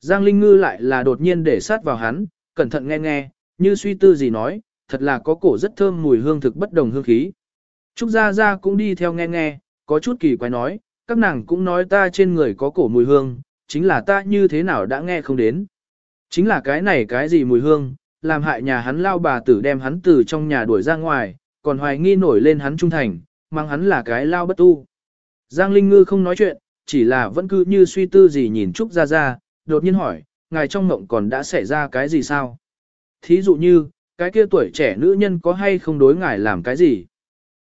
Giang Linh Ngư lại là đột nhiên để sát vào hắn, cẩn thận nghe nghe, như suy tư gì nói, thật là có cổ rất thơm mùi hương thực bất đồng hương khí. Trúc Gia Gia cũng đi theo nghe nghe, có chút kỳ quái nói, các nàng cũng nói ta trên người có cổ mùi hương, chính là ta như thế nào đã nghe không đến. Chính là cái này cái gì mùi hương, làm hại nhà hắn lao bà tử đem hắn từ trong nhà đuổi ra ngoài, còn hoài nghi nổi lên hắn trung thành, mang hắn là cái lao bất tu. Giang Linh Ngư không nói chuyện, chỉ là vẫn cứ như suy tư gì nhìn Trúc Gia Gia, đột nhiên hỏi, ngài trong mộng còn đã xảy ra cái gì sao? Thí dụ như, cái kia tuổi trẻ nữ nhân có hay không đối ngài làm cái gì?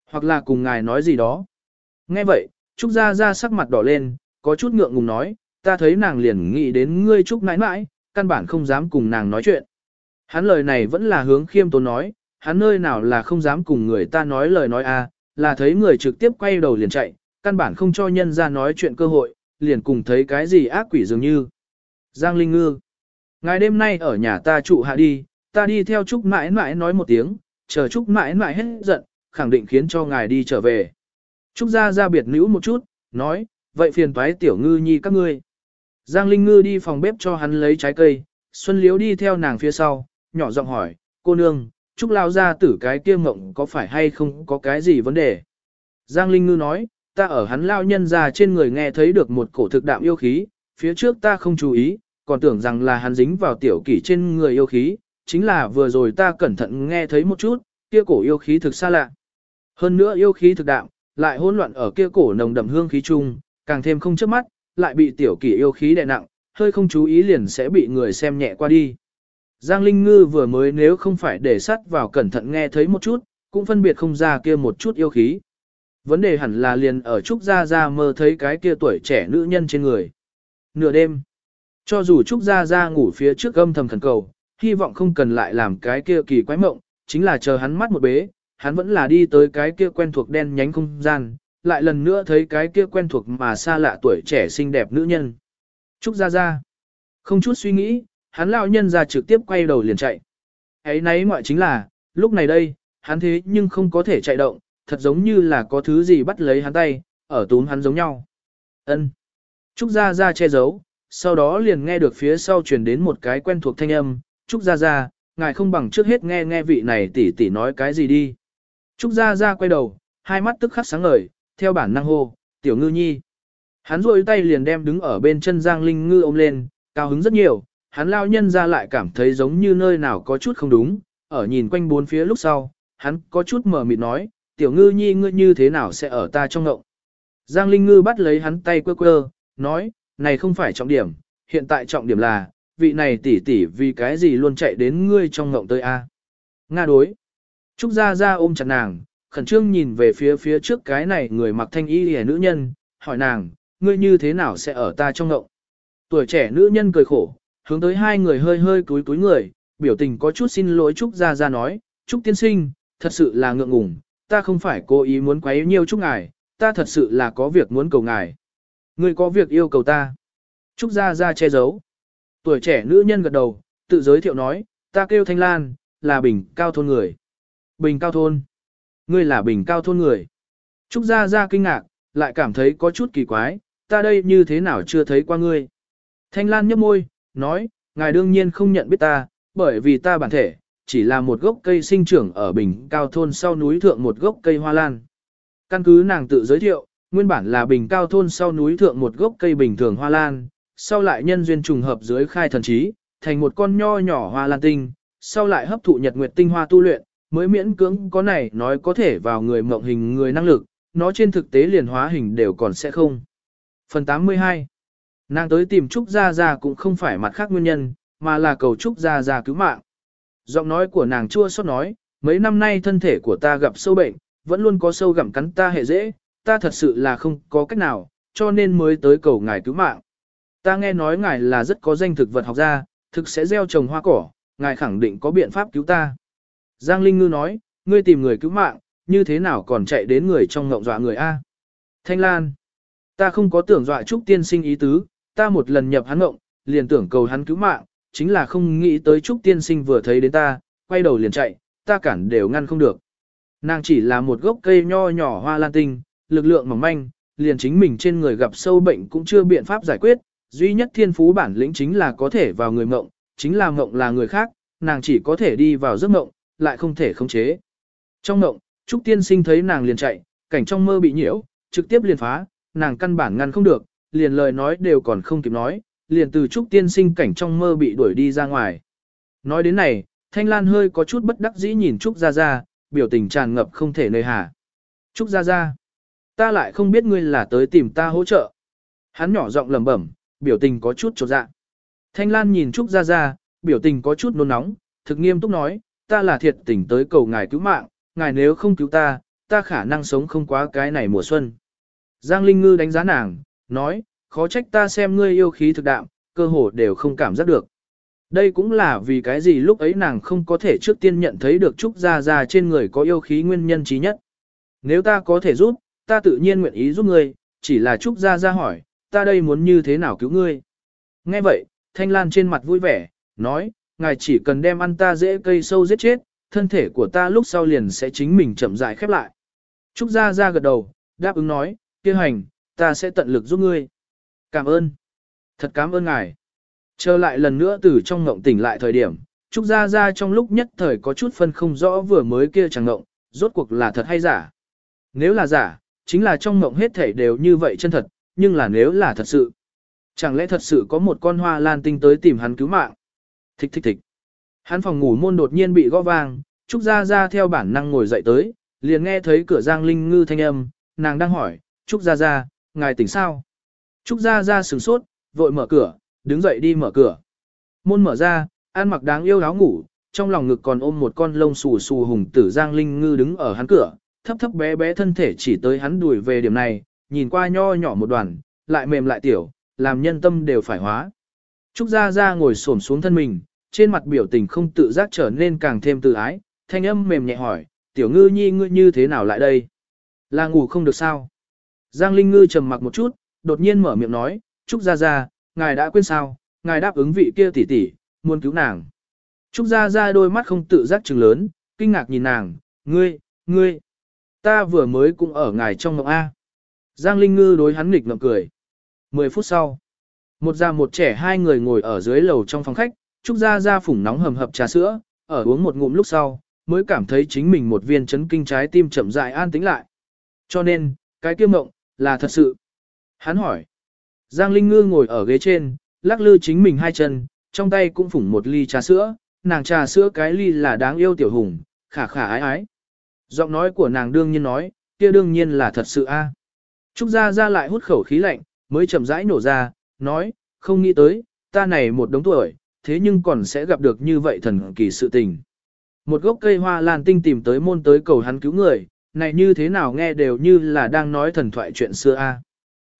Hoặc là cùng ngài nói gì đó? Nghe vậy, Trúc Gia Gia sắc mặt đỏ lên, có chút ngượng ngùng nói, ta thấy nàng liền nghĩ đến ngươi Trúc nãi nãi, căn bản không dám cùng nàng nói chuyện. Hắn lời này vẫn là hướng khiêm tốn nói, hắn nơi nào là không dám cùng người ta nói lời nói a, là thấy người trực tiếp quay đầu liền chạy, căn bản không cho nhân ra nói chuyện cơ hội, liền cùng thấy cái gì ác quỷ dường như. Giang Linh Ngư, ngài đêm nay ở nhà ta trụ hạ đi, ta đi theo Trúc mãi mãi nói một tiếng, chờ Trúc mãi mãi hết giận, khẳng định khiến cho ngài đi trở về. Trúc gia ra biệt nữ một chút, nói, vậy phiền toái tiểu ngư nhi các ngươi. Giang Linh Ngư đi phòng bếp cho hắn lấy trái cây, Xuân Liếu đi theo nàng phía sau, nhỏ giọng hỏi, cô nương, Trúc lao ra tử cái kia mộng có phải hay không có cái gì vấn đề. Giang Linh Ngư nói, ta ở hắn lao nhân ra trên người nghe thấy được một cổ thực đạm yêu khí, phía trước ta không chú ý, còn tưởng rằng là hắn dính vào tiểu kỷ trên người yêu khí, chính là vừa rồi ta cẩn thận nghe thấy một chút, kia cổ yêu khí thực xa lạ. Hơn nữa yêu khí thực đạm, lại hỗn loạn ở kia cổ nồng đậm hương khí chung, càng thêm không chớp mắt, lại bị tiểu kỷ yêu khí đè nặng, hơi không chú ý liền sẽ bị người xem nhẹ qua đi. Giang Linh Ngư vừa mới nếu không phải để sắt vào cẩn thận nghe thấy một chút, cũng phân biệt không ra kia một chút yêu khí. Vấn đề hẳn là liền ở Trúc Gia Gia mơ thấy cái kia tuổi trẻ nữ nhân trên người. Nửa đêm, cho dù Trúc Gia Gia ngủ phía trước âm thầm thần cầu, hy vọng không cần lại làm cái kia kỳ quái mộng, chính là chờ hắn mắt một bế, hắn vẫn là đi tới cái kia quen thuộc đen nhánh không gian, lại lần nữa thấy cái kia quen thuộc mà xa lạ tuổi trẻ xinh đẹp nữ nhân. Trúc Gia Gia, không chút suy nghĩ, hắn lão nhân ra trực tiếp quay đầu liền chạy. Ấy nấy ngoại chính là, lúc này đây, hắn thế nhưng không có thể chạy động, thật giống như là có thứ gì bắt lấy hắn tay, ở túm hắn giống nhau. Ân. Trúc Gia Gia che giấu, sau đó liền nghe được phía sau truyền đến một cái quen thuộc thanh âm, Trúc Gia Gia, ngài không bằng trước hết nghe nghe vị này tỷ tỷ nói cái gì đi. Trúc Gia Gia quay đầu, hai mắt tức khắc sáng ngời, theo bản năng hô, tiểu ngư nhi. Hắn rôi tay liền đem đứng ở bên chân Giang Linh Ngư ôm lên, cao hứng rất nhiều, hắn lao nhân ra lại cảm thấy giống như nơi nào có chút không đúng, ở nhìn quanh bốn phía lúc sau, hắn có chút mờ mịt nói, tiểu ngư nhi ngươi như thế nào sẽ ở ta trong ngộng. Giang Linh Ngư bắt lấy hắn tay quơ quơ, nói, này không phải trọng điểm, hiện tại trọng điểm là, vị này tỷ tỷ vì cái gì luôn chạy đến ngươi trong ngộng tới a? Nga đối. Trúc Gia Gia ôm chặt nàng, khẩn trương nhìn về phía phía trước cái này người mặc thanh y hề nữ nhân, hỏi nàng, ngươi như thế nào sẽ ở ta trong ngộng? Tuổi trẻ nữ nhân cười khổ, hướng tới hai người hơi hơi cúi cúi người, biểu tình có chút xin lỗi Trúc Gia Gia nói, Trúc Tiên Sinh, thật sự là ngượng ngùng, ta không phải cố ý muốn quấy nhiều Trúc Ngài, ta thật sự là có việc muốn cầu Ngài. Ngươi có việc yêu cầu ta. Trúc Gia Gia che giấu. Tuổi trẻ nữ nhân gật đầu, tự giới thiệu nói, ta kêu Thanh Lan, là Bình Cao Thôn người. Bình Cao Thôn. Ngươi là Bình Cao Thôn người. Trúc Gia Gia kinh ngạc, lại cảm thấy có chút kỳ quái, ta đây như thế nào chưa thấy qua ngươi. Thanh Lan nhấp môi, nói, ngài đương nhiên không nhận biết ta, bởi vì ta bản thể, chỉ là một gốc cây sinh trưởng ở bình cao thôn sau núi thượng một gốc cây hoa lan. Căn cứ nàng tự giới thiệu, nguyên bản là bình cao thôn sau núi thượng một gốc cây bình thường hoa lan, sau lại nhân duyên trùng hợp dưới khai thần trí, thành một con nho nhỏ hoa lan tinh, sau lại hấp thụ nhật nguyệt tinh hoa tu luyện, mới miễn cưỡng có này nói có thể vào người mộng hình người năng lực, nó trên thực tế liền hóa hình đều còn sẽ không. Phần 82 Nàng tới tìm Trúc Gia Gia cũng không phải mặt khác nguyên nhân, mà là cầu Trúc Gia Gia cứu mạng. Giọng nói của nàng chua xót nói, mấy năm nay thân thể của ta gặp sâu bệnh, vẫn luôn có sâu gặm cắn ta hệ dễ, ta thật sự là không có cách nào, cho nên mới tới cầu ngài cứu mạng. Ta nghe nói ngài là rất có danh thực vật học gia, thực sẽ gieo trồng hoa cỏ, ngài khẳng định có biện pháp cứu ta. Giang Linh Ngư nói, ngươi tìm người cứu mạng, như thế nào còn chạy đến người trong ngộng dọa người A. Thanh Lan, ta không có tưởng dọa Trúc tiên sinh ý tứ, ta một lần nhập hắn ngộng, liền tưởng cầu hắn cứu mạng, chính là không nghĩ tới Trúc tiên sinh vừa thấy đến ta, quay đầu liền chạy, ta cản đều ngăn không được. Nàng chỉ là một gốc cây nho nhỏ hoa lan tinh, lực lượng mỏng manh, liền chính mình trên người gặp sâu bệnh cũng chưa biện pháp giải quyết, duy nhất thiên phú bản lĩnh chính là có thể vào người mộng, chính là mộng là người khác, nàng chỉ có thể đi vào giấc mộng, lại không thể khống chế. Trong mộng, Trúc Tiên Sinh thấy nàng liền chạy, cảnh trong mơ bị nhiễu, trực tiếp liền phá, nàng căn bản ngăn không được, liền lời nói đều còn không kịp nói, liền từ Trúc Tiên Sinh cảnh trong mơ bị đuổi đi ra ngoài. Nói đến này, Thanh Lan hơi có chút bất đắc dĩ nhìn Trúc Gia Gia, biểu tình tràn ngập không thể nơi hà. Trúc Gia Gia, ta lại không biết ngươi là tới tìm ta hỗ trợ. Hắn nhỏ giọng lẩm bẩm, biểu tình có chút trột dạ. Thanh Lan nhìn Trúc Gia Gia, biểu tình có chút nôn nóng, thực nghiêm túc nói, ta là thiệt tình tới cầu ngài cứu mạng, ngài nếu không cứu ta, ta khả năng sống không quá cái này mùa xuân. Giang Linh Ngư đánh giá nàng, nói, khó trách ta xem ngươi yêu khí thực đạm, cơ hồ đều không cảm giác được. Đây cũng là vì cái gì lúc ấy nàng không có thể trước tiên nhận thấy được Trúc Gia Gia trên người có yêu khí nguyên nhân trí nhất. Nếu ta có thể giúp, ta tự nhiên nguyện ý giúp ngươi, chỉ là Trúc Gia Gia hỏi, ta đây muốn như thế nào cứu ngươi. Nghe vậy, Thanh Lan trên mặt vui vẻ, nói, ngài chỉ cần đem ăn ta dễ cây sâu giết chết, thân thể của ta lúc sau liền sẽ chính mình chậm rãi khép lại. Trúc Gia Gia gật đầu, đáp ứng nói, kia hành, ta sẽ tận lực giúp ngươi. Cảm ơn. Thật cảm ơn ngài. Trở lại lần nữa từ trong ngộng tỉnh lại thời điểm, Trúc Gia Gia trong lúc nhất thời có chút phân không rõ vừa mới kia chẳng ngộng, rốt cuộc là thật hay giả. Nếu là giả, chính là trong mộng hết thể đều như vậy chân thật, nhưng là nếu là thật sự. Chẳng lẽ thật sự có một con hoa lan tinh tới tìm hắn cứu mạng? Thích thích thích. Hắn phòng ngủ môn đột nhiên bị gõ vang, Trúc Gia Gia theo bản năng ngồi dậy tới, liền nghe thấy cửa Giang Linh Ngư thanh âm, nàng đang hỏi, Trúc Gia Gia, ngài tỉnh sao? Trúc Gia Gia sửng sốt, vội mở cửa, đứng dậy đi mở cửa. Môn mở ra, an mặc đáng yêu áo ngủ, trong lòng ngực còn ôm một con lông xù xù hùng tử Giang Linh Ngư đứng ở hắn cửa, thấp thấp bé bé thân thể chỉ tới hắn đuổi về điểm này, nhìn qua nho nhỏ một đoàn, lại mềm lại tiểu, làm nhân tâm đều phải hóa. Trúc Gia Gia ngồi xổm xuống thân mình, trên mặt biểu tình không tự giác trở nên càng thêm tự ái, thanh âm mềm nhẹ hỏi, tiểu ngư nhi ngươi như thế nào lại đây? Là ngủ không được sao? Giang Linh Ngư trầm mặc một chút, đột nhiên mở miệng nói, Trúc Gia Gia, ngài đã quên sao, ngài đáp ứng vị kia tỷ tỷ, muốn cứu nàng. Trúc Gia Gia đôi mắt không tự giác trừng lớn, kinh ngạc nhìn nàng, ngươi, ngươi, ta vừa mới cũng ở ngài trong mộng A. Giang Linh Ngư đối hắn nghịch ngậm cười. Mười phút sau, một già một trẻ hai người ngồi ở dưới lầu trong phòng khách, Trúc Gia Gia phủng nóng hầm hập trà sữa, ở uống một ngụm lúc sau, mới cảm thấy chính mình một viên chấn kinh trái tim chậm rãi an tĩnh lại. Cho nên, cái kiêm mộng, là thật sự. Hắn hỏi. Giang Linh Ngư ngồi ở ghế trên, lắc lư chính mình hai chân, trong tay cũng phủng một ly trà sữa, nàng trà sữa cái ly là đáng yêu tiểu hùng, khả khả ái ái. Giọng nói của nàng đương nhiên nói, kia đương nhiên là thật sự a. Trúc Gia Gia lại hút khẩu khí lạnh, mới chậm rãi nổ ra, nói, không nghĩ tới, ta này một đống tuổi, thế nhưng còn sẽ gặp được như vậy thần kỳ sự tình. Một gốc cây hoa lan tinh tìm tới môn tới cầu hắn cứu người, này như thế nào nghe đều như là đang nói thần thoại chuyện xưa a.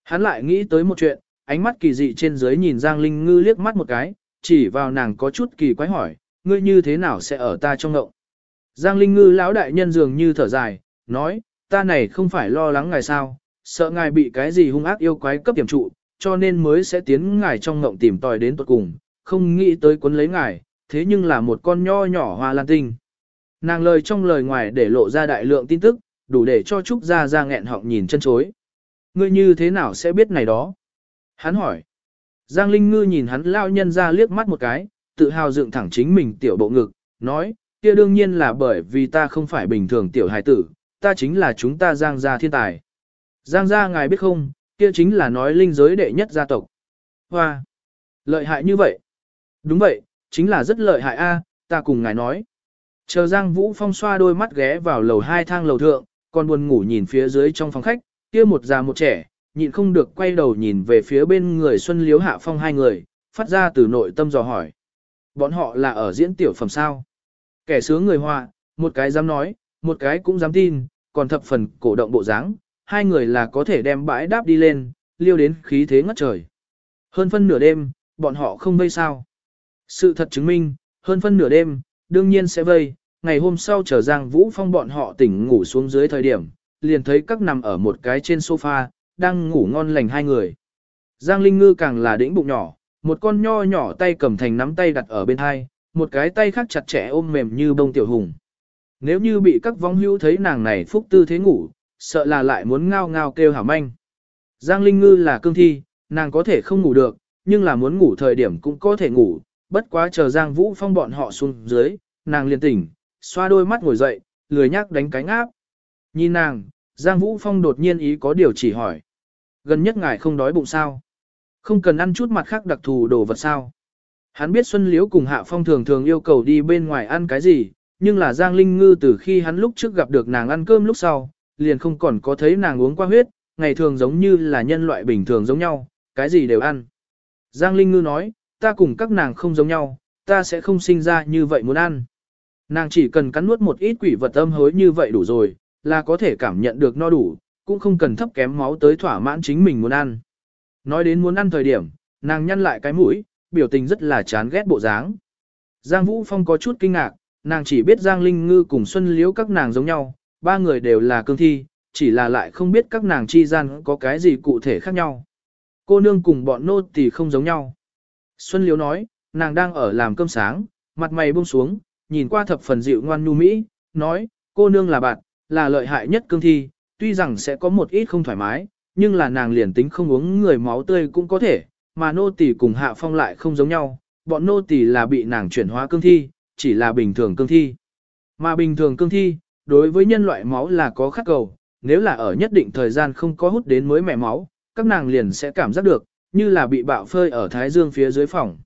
Hắn lại nghĩ tới một chuyện, ánh mắt kỳ dị trên dưới nhìn Giang Linh Ngư liếc mắt một cái, chỉ vào nàng có chút kỳ quái hỏi, ngươi như thế nào sẽ ở ta trong ngộng. Giang Linh Ngư lão đại nhân dường như thở dài, nói, ta này không phải lo lắng ngài sao, sợ ngài bị cái gì hung ác yêu quái cấp tiềm trụ, cho nên mới sẽ tiến ngài trong ngộng tìm tòi đến tuột cùng, không nghĩ tới cuốn lấy ngài, thế nhưng là một con nho nhỏ hoa lan tinh. Nàng lời trong lời ngoài để lộ ra đại lượng tin tức, đủ để cho Trúc Gia ra nghẹn họng nhìn chân chối. Ngươi như thế nào sẽ biết này đó? Hắn hỏi. Giang Linh Ngư nhìn hắn lao nhân ra liếc mắt một cái, tự hào dựng thẳng chính mình tiểu bộ ngực, nói, kia đương nhiên là bởi vì ta không phải bình thường tiểu hài tử, ta chính là chúng ta Giang gia thiên tài. Giang gia ngài biết không, kia chính là nói linh giới đệ nhất gia tộc. Hoa! Lợi hại như vậy! Đúng vậy, chính là rất lợi hại a, ta cùng ngài nói. Chờ Giang Vũ Phong xoa đôi mắt ghé vào lầu hai thang lầu thượng, còn buồn ngủ nhìn phía dưới trong phòng khách, kia một già một trẻ, nhịn không được quay đầu nhìn về phía bên người Xuân Liếu Hạ Phong hai người, phát ra từ nội tâm dò hỏi. Bọn họ là ở diễn tiểu phẩm sao? Kẻ sướng người họa, một cái dám nói, một cái cũng dám tin, còn thập phần cổ động bộ dáng, hai người là có thể đem bãi đáp đi lên, liêu đến khí thế ngất trời. Hơn phân nửa đêm, bọn họ không vây sao. Sự thật chứng minh, hơn phân nửa đêm, đương nhiên sẽ vây, ngày hôm sau trở Giang Vũ Phong bọn họ tỉnh ngủ xuống dưới thời điểm, liền thấy các nằm ở một cái trên sofa, đang ngủ ngon lành hai người. Giang Linh Ngư càng là đĩnh bụng nhỏ, một con nho nhỏ tay cầm thành nắm tay đặt ở bên hai, một cái tay khác chặt chẽ ôm mềm như bông tiểu hùng. Nếu như bị các vong hữu thấy nàng này phúc tư thế ngủ, sợ là lại muốn ngao ngao kêu hảo manh. Giang Linh Ngư là cương thi, nàng có thể không ngủ được, nhưng là muốn ngủ thời điểm cũng có thể ngủ, bất quá chờ Giang Vũ Phong bọn họ xuống dưới, nàng liền tỉnh, xoa đôi mắt ngồi dậy, lười nhác đánh cánh áp. Nhìn nàng, Giang Vũ Phong đột nhiên ý có điều chỉ hỏi. Gần nhất ngài không đói bụng sao? Không cần ăn chút mặt khác đặc thù đồ vật sao? Hắn biết Xuân Liễu cùng Hạ Phong thường thường yêu cầu đi bên ngoài ăn cái gì, nhưng là Giang Linh Ngư từ khi hắn lúc trước gặp được nàng ăn cơm lúc sau, liền không còn có thấy nàng uống qua huyết, ngày thường giống như là nhân loại bình thường giống nhau, cái gì đều ăn. Giang Linh Ngư nói, ta cùng các nàng không giống nhau, ta sẽ không sinh ra như vậy muốn ăn. Nàng chỉ cần cắn nuốt một ít quỷ vật âm hối như vậy đủ rồi, là có thể cảm nhận được no đủ, cũng không cần thấp kém máu tới thỏa mãn chính mình muốn ăn. Nói đến muốn ăn thời điểm, nàng nhăn lại cái mũi, biểu tình rất là chán ghét bộ dáng. Giang Vũ Phong có chút kinh ngạc, nàng chỉ biết Giang Linh Ngư cùng Xuân Liễu các nàng giống nhau, ba người đều là cương thi, chỉ là lại không biết các nàng chi gian có cái gì cụ thể khác nhau. Cô nương cùng bọn nô tỳ không giống nhau. Xuân Liễu nói, nàng đang ở làm cơm sáng, mặt mày buông xuống, nhìn qua thập phần dịu ngoan nhu mỹ, nói, cô nương là bạn, là lợi hại nhất cương thi, tuy rằng sẽ có một ít không thoải mái, nhưng là nàng liền tính không uống người máu tươi cũng có thể, mà nô tỳ cùng hạ phong lại không giống nhau, bọn nô tỳ là bị nàng chuyển hóa cương thi, chỉ là bình thường cương thi. Mà bình thường cương thi, đối với nhân loại máu là có khắc cầu, nếu là ở nhất định thời gian không có hút đến mới mẻ máu, các nàng liền sẽ cảm giác được, như là bị bạo phơi ở thái dương phía dưới phòng.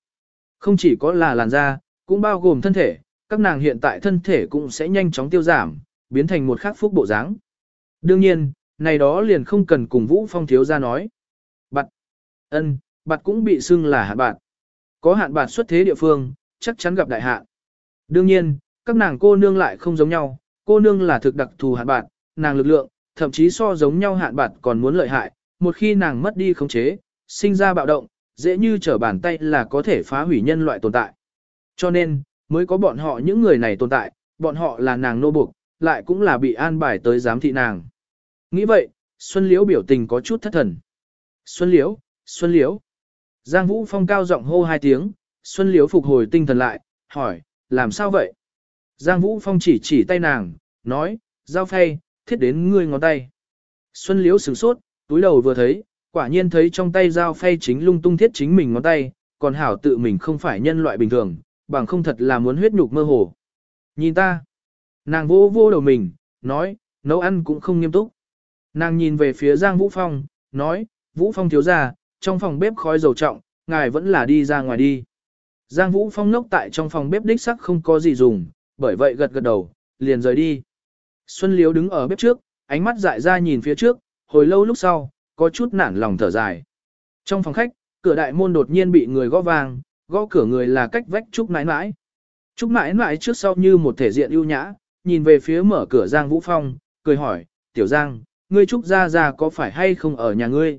Không chỉ có là làn da, cũng bao gồm thân thể, các nàng hiện tại thân thể cũng sẽ nhanh chóng tiêu giảm, biến thành một khắc phúc bộ dáng. Đương nhiên, này đó liền không cần cùng Vũ Phong thiếu ra nói. Bạt, ân, bạt cũng bị xưng là hạn bạt. Có hạn bạt xuất thế địa phương, chắc chắn gặp đại hạn. Đương nhiên, các nàng cô nương lại không giống nhau, cô nương là thực đặc thù hạn bạt, nàng lực lượng, thậm chí so giống nhau hạn bạt còn muốn lợi hại, một khi nàng mất đi khống chế, sinh ra bạo động, dễ như trở bàn tay là có thể phá hủy nhân loại tồn tại. Cho nên, mới có bọn họ những người này tồn tại, bọn họ là nàng nô buộc, lại cũng là bị an bài tới giám thị nàng. Nghĩ vậy, Xuân Liễu biểu tình có chút thất thần. Xuân Liễu, Xuân Liễu. Giang Vũ Phong cao giọng hô hai tiếng, Xuân Liễu phục hồi tinh thần lại, hỏi, làm sao vậy? Giang Vũ Phong chỉ chỉ tay nàng, nói, giao phay, thiết đến ngươi ngón tay. Xuân Liễu sửng sốt, túi đầu vừa thấy, quả nhiên thấy trong tay dao phay chính lung tung thiết chính mình ngón tay, còn hảo tự mình không phải nhân loại bình thường, bằng không thật là muốn huyết nhục mơ hồ. Nhìn ta, nàng vô vô đầu mình, nói, nấu ăn cũng không nghiêm túc. Nàng nhìn về phía Giang Vũ Phong, nói, Vũ Phong thiếu gia trong phòng bếp khói dầu trọng, ngài vẫn là đi ra ngoài đi. Giang Vũ Phong ngốc tại trong phòng bếp đích sắc không có gì dùng, bởi vậy gật gật đầu, liền rời đi. Xuân Liếu đứng ở bếp trước, ánh mắt dại ra nhìn phía trước, hồi lâu lúc sau, có chút nản lòng thở dài. Trong phòng khách, cửa đại môn đột nhiên bị người gõ vang, gõ cửa người là cách vách Trúc nãi nãi. Trúc nãi nãi trước sau như một thể diện ưu nhã, nhìn về phía mở cửa Giang Vũ Phong, cười hỏi, tiểu Giang, ngươi Trúc Gia Gia có phải hay không ở nhà ngươi?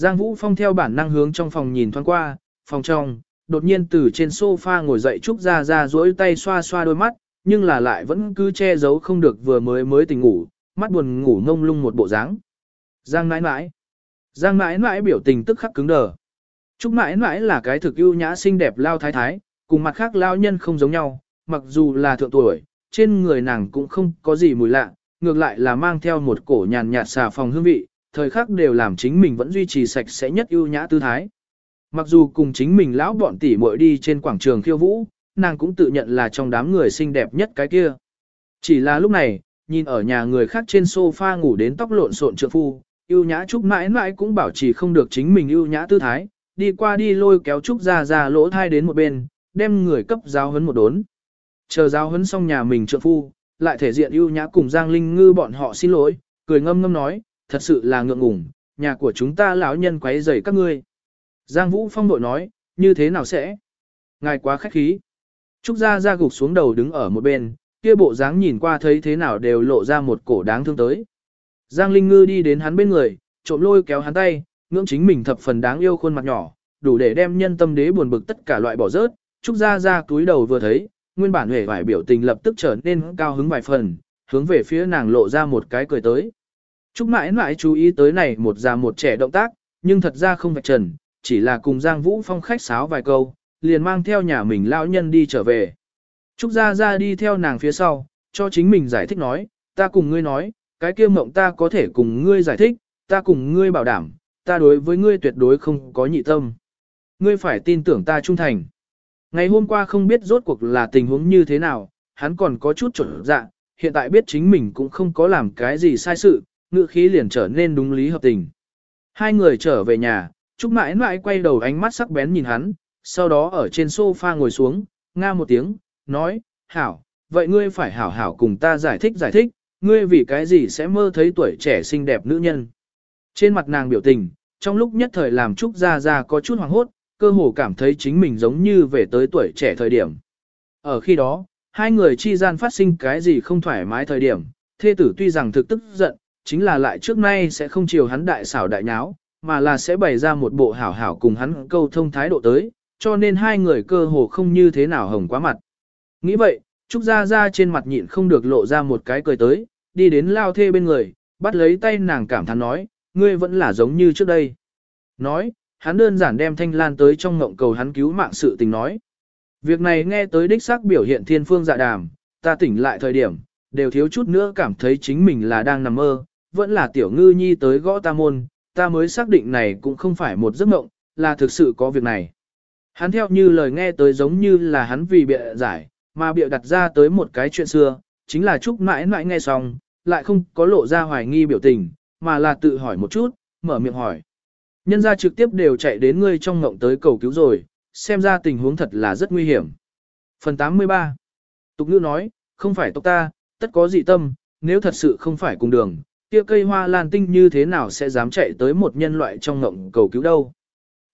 Giang Vũ Phong theo bản năng hướng trong phòng nhìn thoáng qua, phòng trong, đột nhiên từ trên sofa ngồi dậy Trúc Gia Gia duỗi tay xoa xoa đôi mắt, nhưng là lại vẫn cứ che giấu không được vừa mới mới tỉnh ngủ, mắt buồn ngủ ngông lung một bộ dáng. Giang mãi mãi. Giang mãi mãi biểu tình tức khắc cứng đờ. Trúc mãi mãi là cái thực ưu nhã xinh đẹp lao thái thái, cùng mặt khác lao nhân không giống nhau, mặc dù là thượng tuổi, trên người nàng cũng không có gì mùi lạ, ngược lại là mang theo một cổ nhàn nhạt xà phòng hương vị, thời khắc đều làm chính mình vẫn duy trì sạch sẽ nhất ưu nhã tư thái. Mặc dù cùng chính mình lão bọn tỷ muội đi trên quảng trường khiêu vũ, nàng cũng tự nhận là trong đám người xinh đẹp nhất cái kia. Chỉ là lúc này, nhìn ở nhà người khác trên sofa ngủ đến tóc lộn xộn trượng phu, ưu nhã Trúc mãi mãi cũng bảo trì không được chính mình ưu nhã tư thái, đi qua đi lôi kéo Trúc ra ra lỗ thai đến một bên, đem người cấp giáo hấn một đốn. Chờ giáo hấn xong nhà mình trượng phu, lại thể diện ưu nhã cùng Giang Linh Ngư bọn họ xin lỗi, cười ngâm ngâm nói, thật sự là ngượng ngùng, nhà của chúng ta lão nhân quấy rầy các ngươi. Giang Vũ Phong đội nói, như thế nào sẽ? Ngài quá khách khí. Trúc Gia Gia gục xuống đầu đứng ở một bên, kia bộ dáng nhìn qua thấy thế nào đều lộ ra một cổ đáng thương tới. Giang Linh Ngư đi đến hắn bên người, trộm lôi kéo hắn tay, ngưỡng chính mình thập phần đáng yêu khuôn mặt nhỏ, đủ để đem nhân tâm đế buồn bực tất cả loại bỏ rớt. Trúc Gia Gia túi đầu vừa thấy, nguyên bản hề vải biểu tình lập tức trở nên cao hứng vài phần, hướng về phía nàng lộ ra một cái cười tới. Trúc mãi mãi chú ý tới này một già một trẻ động tác, nhưng thật ra không vạch trần, chỉ là cùng Giang Vũ Phong khách sáo vài câu, liền mang theo nhà mình lão nhân đi trở về. Trúc Gia Gia đi theo nàng phía sau, cho chính mình giải thích nói, ta cùng ngươi nói, cái kia mộng ta có thể cùng ngươi giải thích, ta cùng ngươi bảo đảm, ta đối với ngươi tuyệt đối không có nhị tâm. ngươi phải tin tưởng ta trung thành. Ngày hôm qua không biết rốt cuộc là tình huống như thế nào, hắn còn có chút trở dạ, hiện tại biết chính mình cũng không có làm cái gì sai sự, ngựa khí liền trở nên đúng lý hợp tình. Hai người trở về nhà, Trúc mãi mãi quay đầu ánh mắt sắc bén nhìn hắn, sau đó ở trên sofa ngồi xuống, nga một tiếng, nói, hảo, vậy ngươi phải hảo hảo cùng ta giải thích giải thích, ngươi vì cái gì sẽ mơ thấy tuổi trẻ xinh đẹp nữ nhân. Trên mặt nàng biểu tình, trong lúc nhất thời làm Trúc Gia Gia có chút hoảng hốt, cơ hồ cảm thấy chính mình giống như về tới tuổi trẻ thời điểm. Ở khi đó, hai người chi gian phát sinh cái gì không thoải mái thời điểm, thê tử tuy rằng thực tức giận, chính là lại trước nay sẽ không chiều hắn đại xảo đại nháo, mà là sẽ bày ra một bộ hảo hảo cùng hắn câu thông thái độ tới, cho nên hai người cơ hồ không như thế nào hồng quá mặt. Nghĩ vậy, Trúc Gia Gia trên mặt nhịn không được lộ ra một cái cười tới, đi đến lao thê bên người, bắt lấy tay nàng cảm thán nói, ngươi vẫn là giống như trước đây. Nói, hắn đơn giản đem thanh lan tới trong ngộng cầu hắn cứu mạng sự tình nói. Việc này nghe tới đích xác biểu hiện thiên phương dạ đàm, ta tỉnh lại thời điểm, đều thiếu chút nữa cảm thấy chính mình là đang nằm mơ, vẫn là tiểu ngư nhi tới gõ ta môn, ta mới xác định này cũng không phải một giấc mộng, là thực sự có việc này. Hắn theo như lời nghe tới giống như là hắn vì bịa giải, mà bịa đặt ra tới một cái chuyện xưa, chính là Trúc mãi mãi nghe xong, lại không có lộ ra hoài nghi biểu tình, mà là tự hỏi một chút, mở miệng hỏi. Nhân ra trực tiếp đều chạy đến ngươi trong ngộng tới cầu cứu rồi, xem ra tình huống thật là rất nguy hiểm. Phần 83 Tục ngữ nói, không phải tộc ta, tất có dị tâm, nếu thật sự không phải cùng đường, kia cây hoa lan tinh như thế nào sẽ dám chạy tới một nhân loại trong ngộng cầu cứu đâu.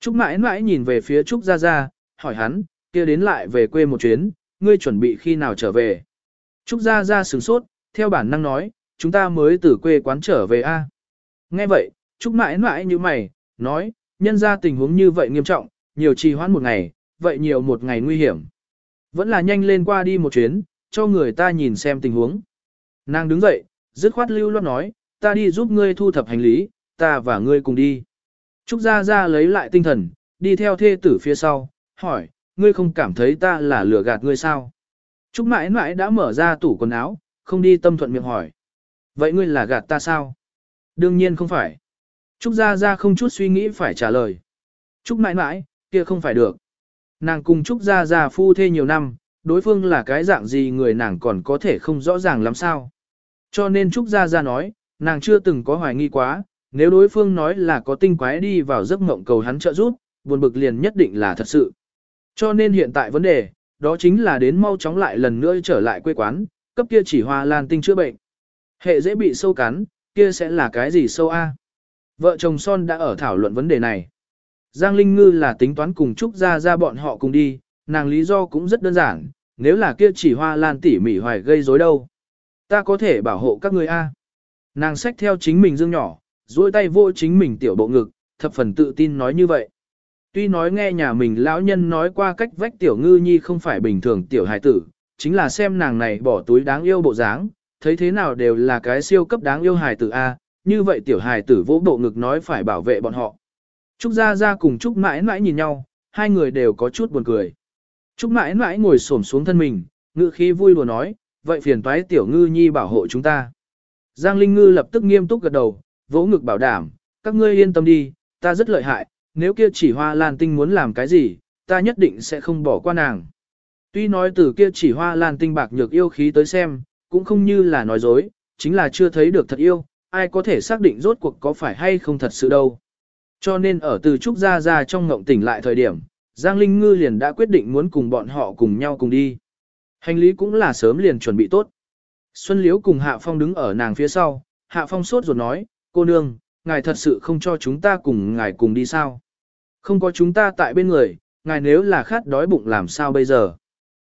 Trúc mãi mãi nhìn về phía Trúc Gia Gia, hỏi hắn, kia đến lại về quê một chuyến, ngươi chuẩn bị khi nào trở về. Trúc Gia Gia sửng sốt, theo bản năng nói, chúng ta mới từ quê quán trở về a. Nghe vậy, Trúc mãi mãi như mày, nói, nhân ra tình huống như vậy nghiêm trọng, nhiều trì hoãn một ngày, vậy nhiều một ngày nguy hiểm. Vẫn là nhanh lên qua đi một chuyến, cho người ta nhìn xem tình huống. Nàng đứng dậy, dứt khoát lưu loát nói, ta đi giúp ngươi thu thập hành lý, ta và ngươi cùng đi. Trúc Gia Gia lấy lại tinh thần, đi theo thê tử phía sau, hỏi, ngươi không cảm thấy ta là lừa gạt ngươi sao? Trúc mãi mãi đã mở ra tủ quần áo, không đi tâm thuận miệng hỏi. Vậy ngươi là gạt ta sao? Đương nhiên không phải. Trúc Gia Gia không chút suy nghĩ phải trả lời. Trúc mãi mãi, kia không phải được. Nàng cùng Trúc Gia Gia phu thê nhiều năm, đối phương là cái dạng gì người nàng còn có thể không rõ ràng lắm sao. Cho nên Trúc Gia Gia nói, nàng chưa từng có hoài nghi quá, nếu đối phương nói là có tinh quái đi vào giấc mộng cầu hắn trợ giúp, buồn bực liền nhất định là thật sự. Cho nên hiện tại vấn đề, đó chính là đến mau chóng lại lần nữa trở lại quê quán, cấp kia chỉ hoa lan tinh chữa bệnh. Hệ dễ bị sâu cắn, kia sẽ là cái gì sâu A? Vợ chồng son đã ở thảo luận vấn đề này. Giang Linh Ngư là tính toán cùng Trúc Gia Gia bọn họ cùng đi, nàng lý do cũng rất đơn giản, nếu là kia chỉ hoa lan tỉ mỉ hoài gây rối đâu. Ta có thể bảo hộ các người A. Nàng xách theo chính mình dương nhỏ, duỗi tay vô chính mình tiểu bộ ngực, thập phần tự tin nói như vậy. Tuy nói nghe nhà mình lão nhân nói qua cách vách tiểu ngư nhi không phải bình thường tiểu hài tử, chính là xem nàng này bỏ túi đáng yêu bộ dáng, thấy thế nào đều là cái siêu cấp đáng yêu hài tử A, như vậy tiểu hài tử vỗ bộ ngực nói phải bảo vệ bọn họ. Trúc Gia Gia cùng Trúc mãi mãi nhìn nhau, hai người đều có chút buồn cười. Trúc mãi mãi ngồi xổm xuống thân mình, ngự khí vui lùa nói, vậy phiền toái tiểu ngư nhi bảo hộ chúng ta. Giang Linh Ngư lập tức nghiêm túc gật đầu, vỗ ngực bảo đảm, các ngươi yên tâm đi, ta rất lợi hại, nếu kia chỉ hoa lan tinh muốn làm cái gì, ta nhất định sẽ không bỏ qua nàng. Tuy nói từ kia chỉ hoa lan tinh bạc nhược yêu khí tới xem, cũng không như là nói dối, chính là chưa thấy được thật yêu, ai có thể xác định rốt cuộc có phải hay không thật sự đâu. Cho nên ở từ Trúc ra ra trong ngộng tỉnh lại thời điểm, Giang Linh Ngư liền đã quyết định muốn cùng bọn họ cùng nhau cùng đi. Hành lý cũng là sớm liền chuẩn bị tốt. Xuân Liễu cùng Hạ Phong đứng ở nàng phía sau, Hạ Phong sốt ruột nói, cô nương, ngài thật sự không cho chúng ta cùng ngài cùng đi sao? Không có chúng ta tại bên người, ngài nếu là khát đói bụng làm sao bây giờ?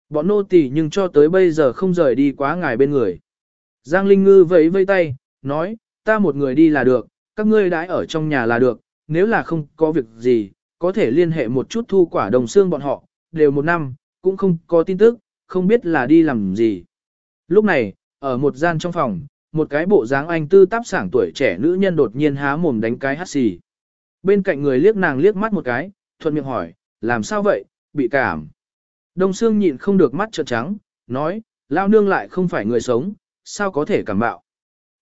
Bọn nô tỳ nhưng cho tới bây giờ không rời đi quá ngài bên người. Giang Linh Ngư vẫy vây tay, nói, ta một người đi là được, các ngươi đãi ở trong nhà là được, nếu là không có việc gì, có thể liên hệ một chút thu quả đồng xương bọn họ, đều một năm, cũng không có tin tức, không biết là đi làm gì. Lúc này, ở một gian trong phòng, một cái bộ dáng anh tư táp sảng tuổi trẻ nữ nhân đột nhiên há mồm đánh cái hắt xì. Bên cạnh người liếc nàng liếc mắt một cái, thuận miệng hỏi, làm sao vậy, bị cảm. Đông Sương nhịn không được mắt trợn trắng, nói, lao nương lại không phải người sống, sao có thể cảm bạo.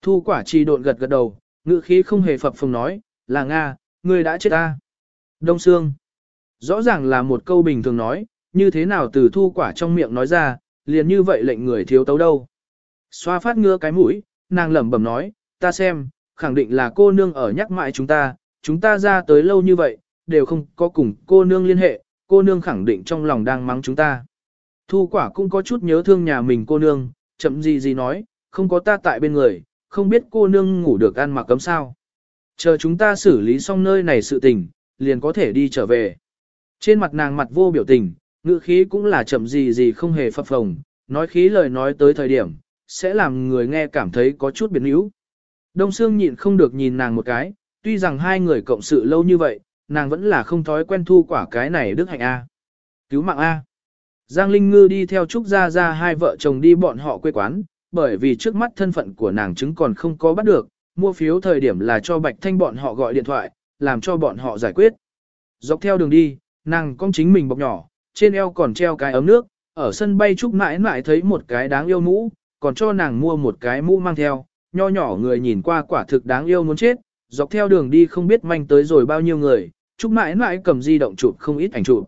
Thu quả trì độn gật gật đầu, ngữ khí không hề phập phồng nói, là Nga, ngươi đã chết ta. Đông Sương. Rõ ràng là một câu bình thường nói, như thế nào từ thu quả trong miệng nói ra, liền như vậy lệnh người thiếu tấu đâu. Xoa phát ngứa cái mũi, nàng lẩm bẩm nói, ta xem, khẳng định là cô nương ở nhắc mãi chúng ta, chúng ta ra tới lâu như vậy, đều không có cùng cô nương liên hệ, cô nương khẳng định trong lòng đang mắng chúng ta. Thu quả cũng có chút nhớ thương nhà mình cô nương, chậm gì gì nói, không có ta tại bên người, không biết cô nương ngủ được ăn mặc cấm sao. Chờ chúng ta xử lý xong nơi này sự tình, liền có thể đi trở về. Trên mặt nàng mặt vô biểu tình, ngữ khí cũng là chậm gì gì không hề phập phồng, nói khí lời nói tới thời điểm, sẽ làm người nghe cảm thấy có chút biến yếu. Đông Sương nhịn không được nhìn nàng một cái, tuy rằng hai người cộng sự lâu như vậy, nàng vẫn là không thói quen thu quả cái này đức hạnh A. Cứu mạng A. Giang Linh Ngư đi theo Trúc Gia Gia hai vợ chồng đi bọn họ quê quán, bởi vì trước mắt thân phận của nàng chứng còn không có bắt được, mua phiếu thời điểm là cho Bạch Thanh bọn họ gọi điện thoại, làm cho bọn họ giải quyết. Dọc theo đường đi, nàng cong chính mình bọc nhỏ, trên eo còn treo cái ấm nước, ở sân bay Trúc mãi mãi thấy một cái đáng yêu mũ, còn cho nàng mua một cái mũ mang theo, nho nhỏ người nhìn qua quả thực đáng yêu muốn chết, dọc theo đường đi không biết manh tới rồi bao nhiêu người, Trúc mãi mãi cầm di động chụp không ít ảnh chụp.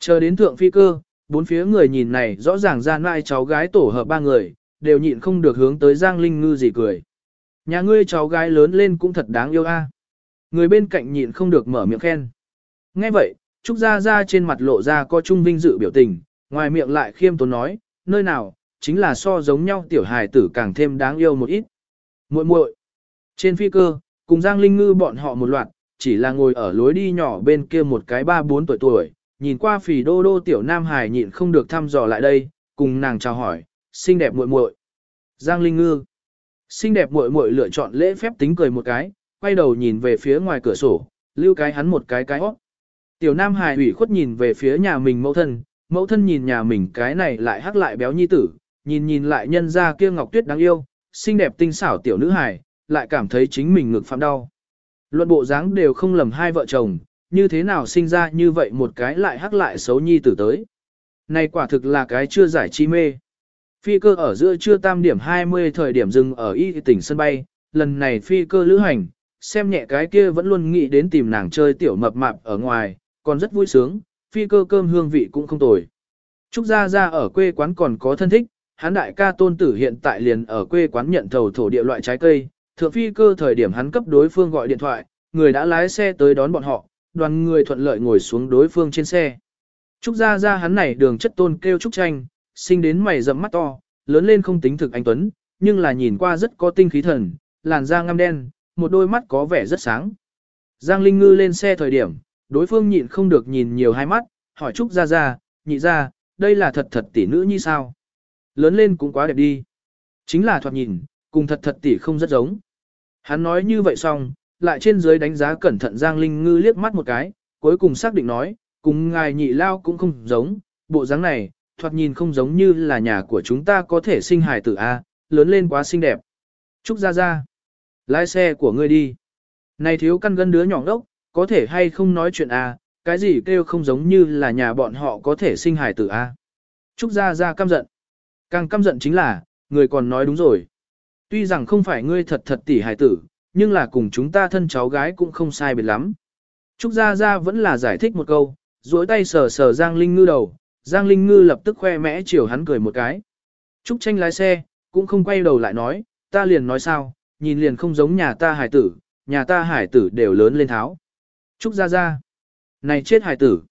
Chờ đến thượng phi cơ, bốn phía người nhìn này rõ ràng ra nai cháu gái tổ hợp ba người, đều nhịn không được hướng tới Giang Linh Ngư gì cười. Nhà ngươi cháu gái lớn lên cũng thật đáng yêu a. À. Người bên cạnh nhịn không được mở miệng khen. Nghe vậy, Trúc Gia Gia trên mặt lộ ra có trung vinh dự biểu tình, ngoài miệng lại khiêm tốn nói, nơi nào, chính là so giống nhau tiểu hài tử càng thêm đáng yêu một ít. muội muội Trên phi cơ, cùng Giang Linh Ngư bọn họ một loạt, chỉ là ngồi ở lối đi nhỏ bên kia một cái ba bốn tuổi tuổi, nhìn qua phì đô đô tiểu nam hài nhịn không được thăm dò lại đây, cùng nàng chào hỏi, xinh đẹp muội muội. Giang Linh Ngư. Xinh đẹp muội muội lựa chọn lễ phép tính cười một cái, quay đầu nhìn về phía ngoài cửa sổ, lưu cái hắn một cái cái hót. Tiểu Nam hài ủy khuất nhìn về phía nhà mình mẫu thân, mẫu thân nhìn nhà mình cái này lại hắc lại béo nhi tử, nhìn nhìn lại nhân ra kia ngọc tuyết đáng yêu, xinh đẹp tinh xảo tiểu nữ hài, lại cảm thấy chính mình ngực phạm đau. Luận bộ dáng đều không lầm hai vợ chồng, như thế nào sinh ra như vậy một cái lại hắc lại xấu nhi tử tới. Này quả thực là cái chưa giải chi mê. Phi cơ ở giữa trưa tam điểm 20 thời điểm dừng ở y tỉnh sân bay, lần này phi cơ lữ hành, xem nhẹ cái kia vẫn luôn nghĩ đến tìm nàng chơi tiểu mập mạp ở ngoài, còn rất vui sướng, phi cơ cơm hương vị cũng không tồi. Trúc Gia Gia ở quê quán còn có thân thích, hắn đại ca tôn tử hiện tại liền ở quê quán nhận thầu thổ địa loại trái cây, thượng phi cơ thời điểm hắn cấp đối phương gọi điện thoại, người đã lái xe tới đón bọn họ, đoàn người thuận lợi ngồi xuống đối phương trên xe. Trúc Gia Gia hắn này đường chất tôn kêu Trúc Tranh, sinh đến mày rậm mắt to, lớn lên không tính thực anh Tuấn, nhưng là nhìn qua rất có tinh khí thần, làn da ngăm đen, một đôi mắt có vẻ rất sáng. Giang Linh Ngư lên xe thời điểm, đối phương nhịn không được nhìn nhiều hai mắt, hỏi Trúc Gia Gia, nhị ra, đây là thật thật tỷ nữ như sao? Lớn lên cũng quá đẹp đi. Chính là thoạt nhìn, cùng thật thật tỷ không rất giống. Hắn nói như vậy xong, lại trên dưới đánh giá cẩn thận Giang Linh Ngư liếc mắt một cái, cuối cùng xác định nói, cùng ngài nhị lao cũng không giống, bộ dáng này, thoạt nhìn không giống như là nhà của chúng ta có thể sinh hài tử A, lớn lên quá xinh đẹp. Trúc Gia Gia, lái xe của ngươi đi. Này thiếu căn gân đứa nhỏ đốc, có thể hay không nói chuyện A, cái gì kêu không giống như là nhà bọn họ có thể sinh hài tử A. Trúc Gia Gia căm giận. Càng căm giận chính là, người còn nói đúng rồi. Tuy rằng không phải ngươi thật thật tỷ hài tử, nhưng là cùng chúng ta thân cháu gái cũng không sai biệt lắm. Trúc Gia Gia vẫn là giải thích một câu, duỗi tay sờ sờ Giang Linh Ngư đầu, Giang Linh Ngư lập tức khoe mẽ chiều hắn cười một cái. Trúc tranh lái xe, cũng không quay đầu lại nói, ta liền nói sao, nhìn liền không giống nhà ta hải tử, nhà ta hải tử đều lớn lên tháo. Trúc Gia Gia. Này chết hải tử.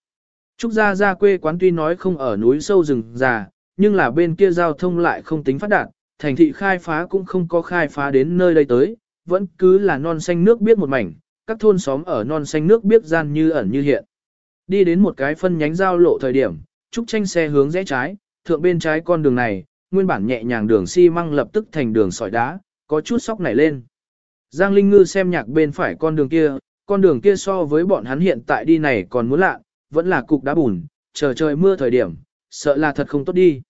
Trúc Gia Gia quê quán tuy nói không ở núi sâu rừng già, nhưng là bên kia giao thông lại không tính phát đạt, thành thị khai phá cũng không có khai phá đến nơi đây tới, vẫn cứ là non xanh nước biết một mảnh, các thôn xóm ở non xanh nước biết gian như ẩn như hiện. Đi đến một cái phân nhánh giao lộ thời điểm, Trúc tranh xe hướng rẽ trái, thượng bên trái con đường này, nguyên bản nhẹ nhàng đường xi măng lập tức thành đường sỏi đá, có chút sóc nảy lên. Giang Linh Ngư xem nhạc bên phải con đường kia, con đường kia so với bọn hắn hiện tại đi này còn muốn lạ, vẫn là cục đá bùn, chờ trời mưa thời điểm, sợ là thật không tốt đi.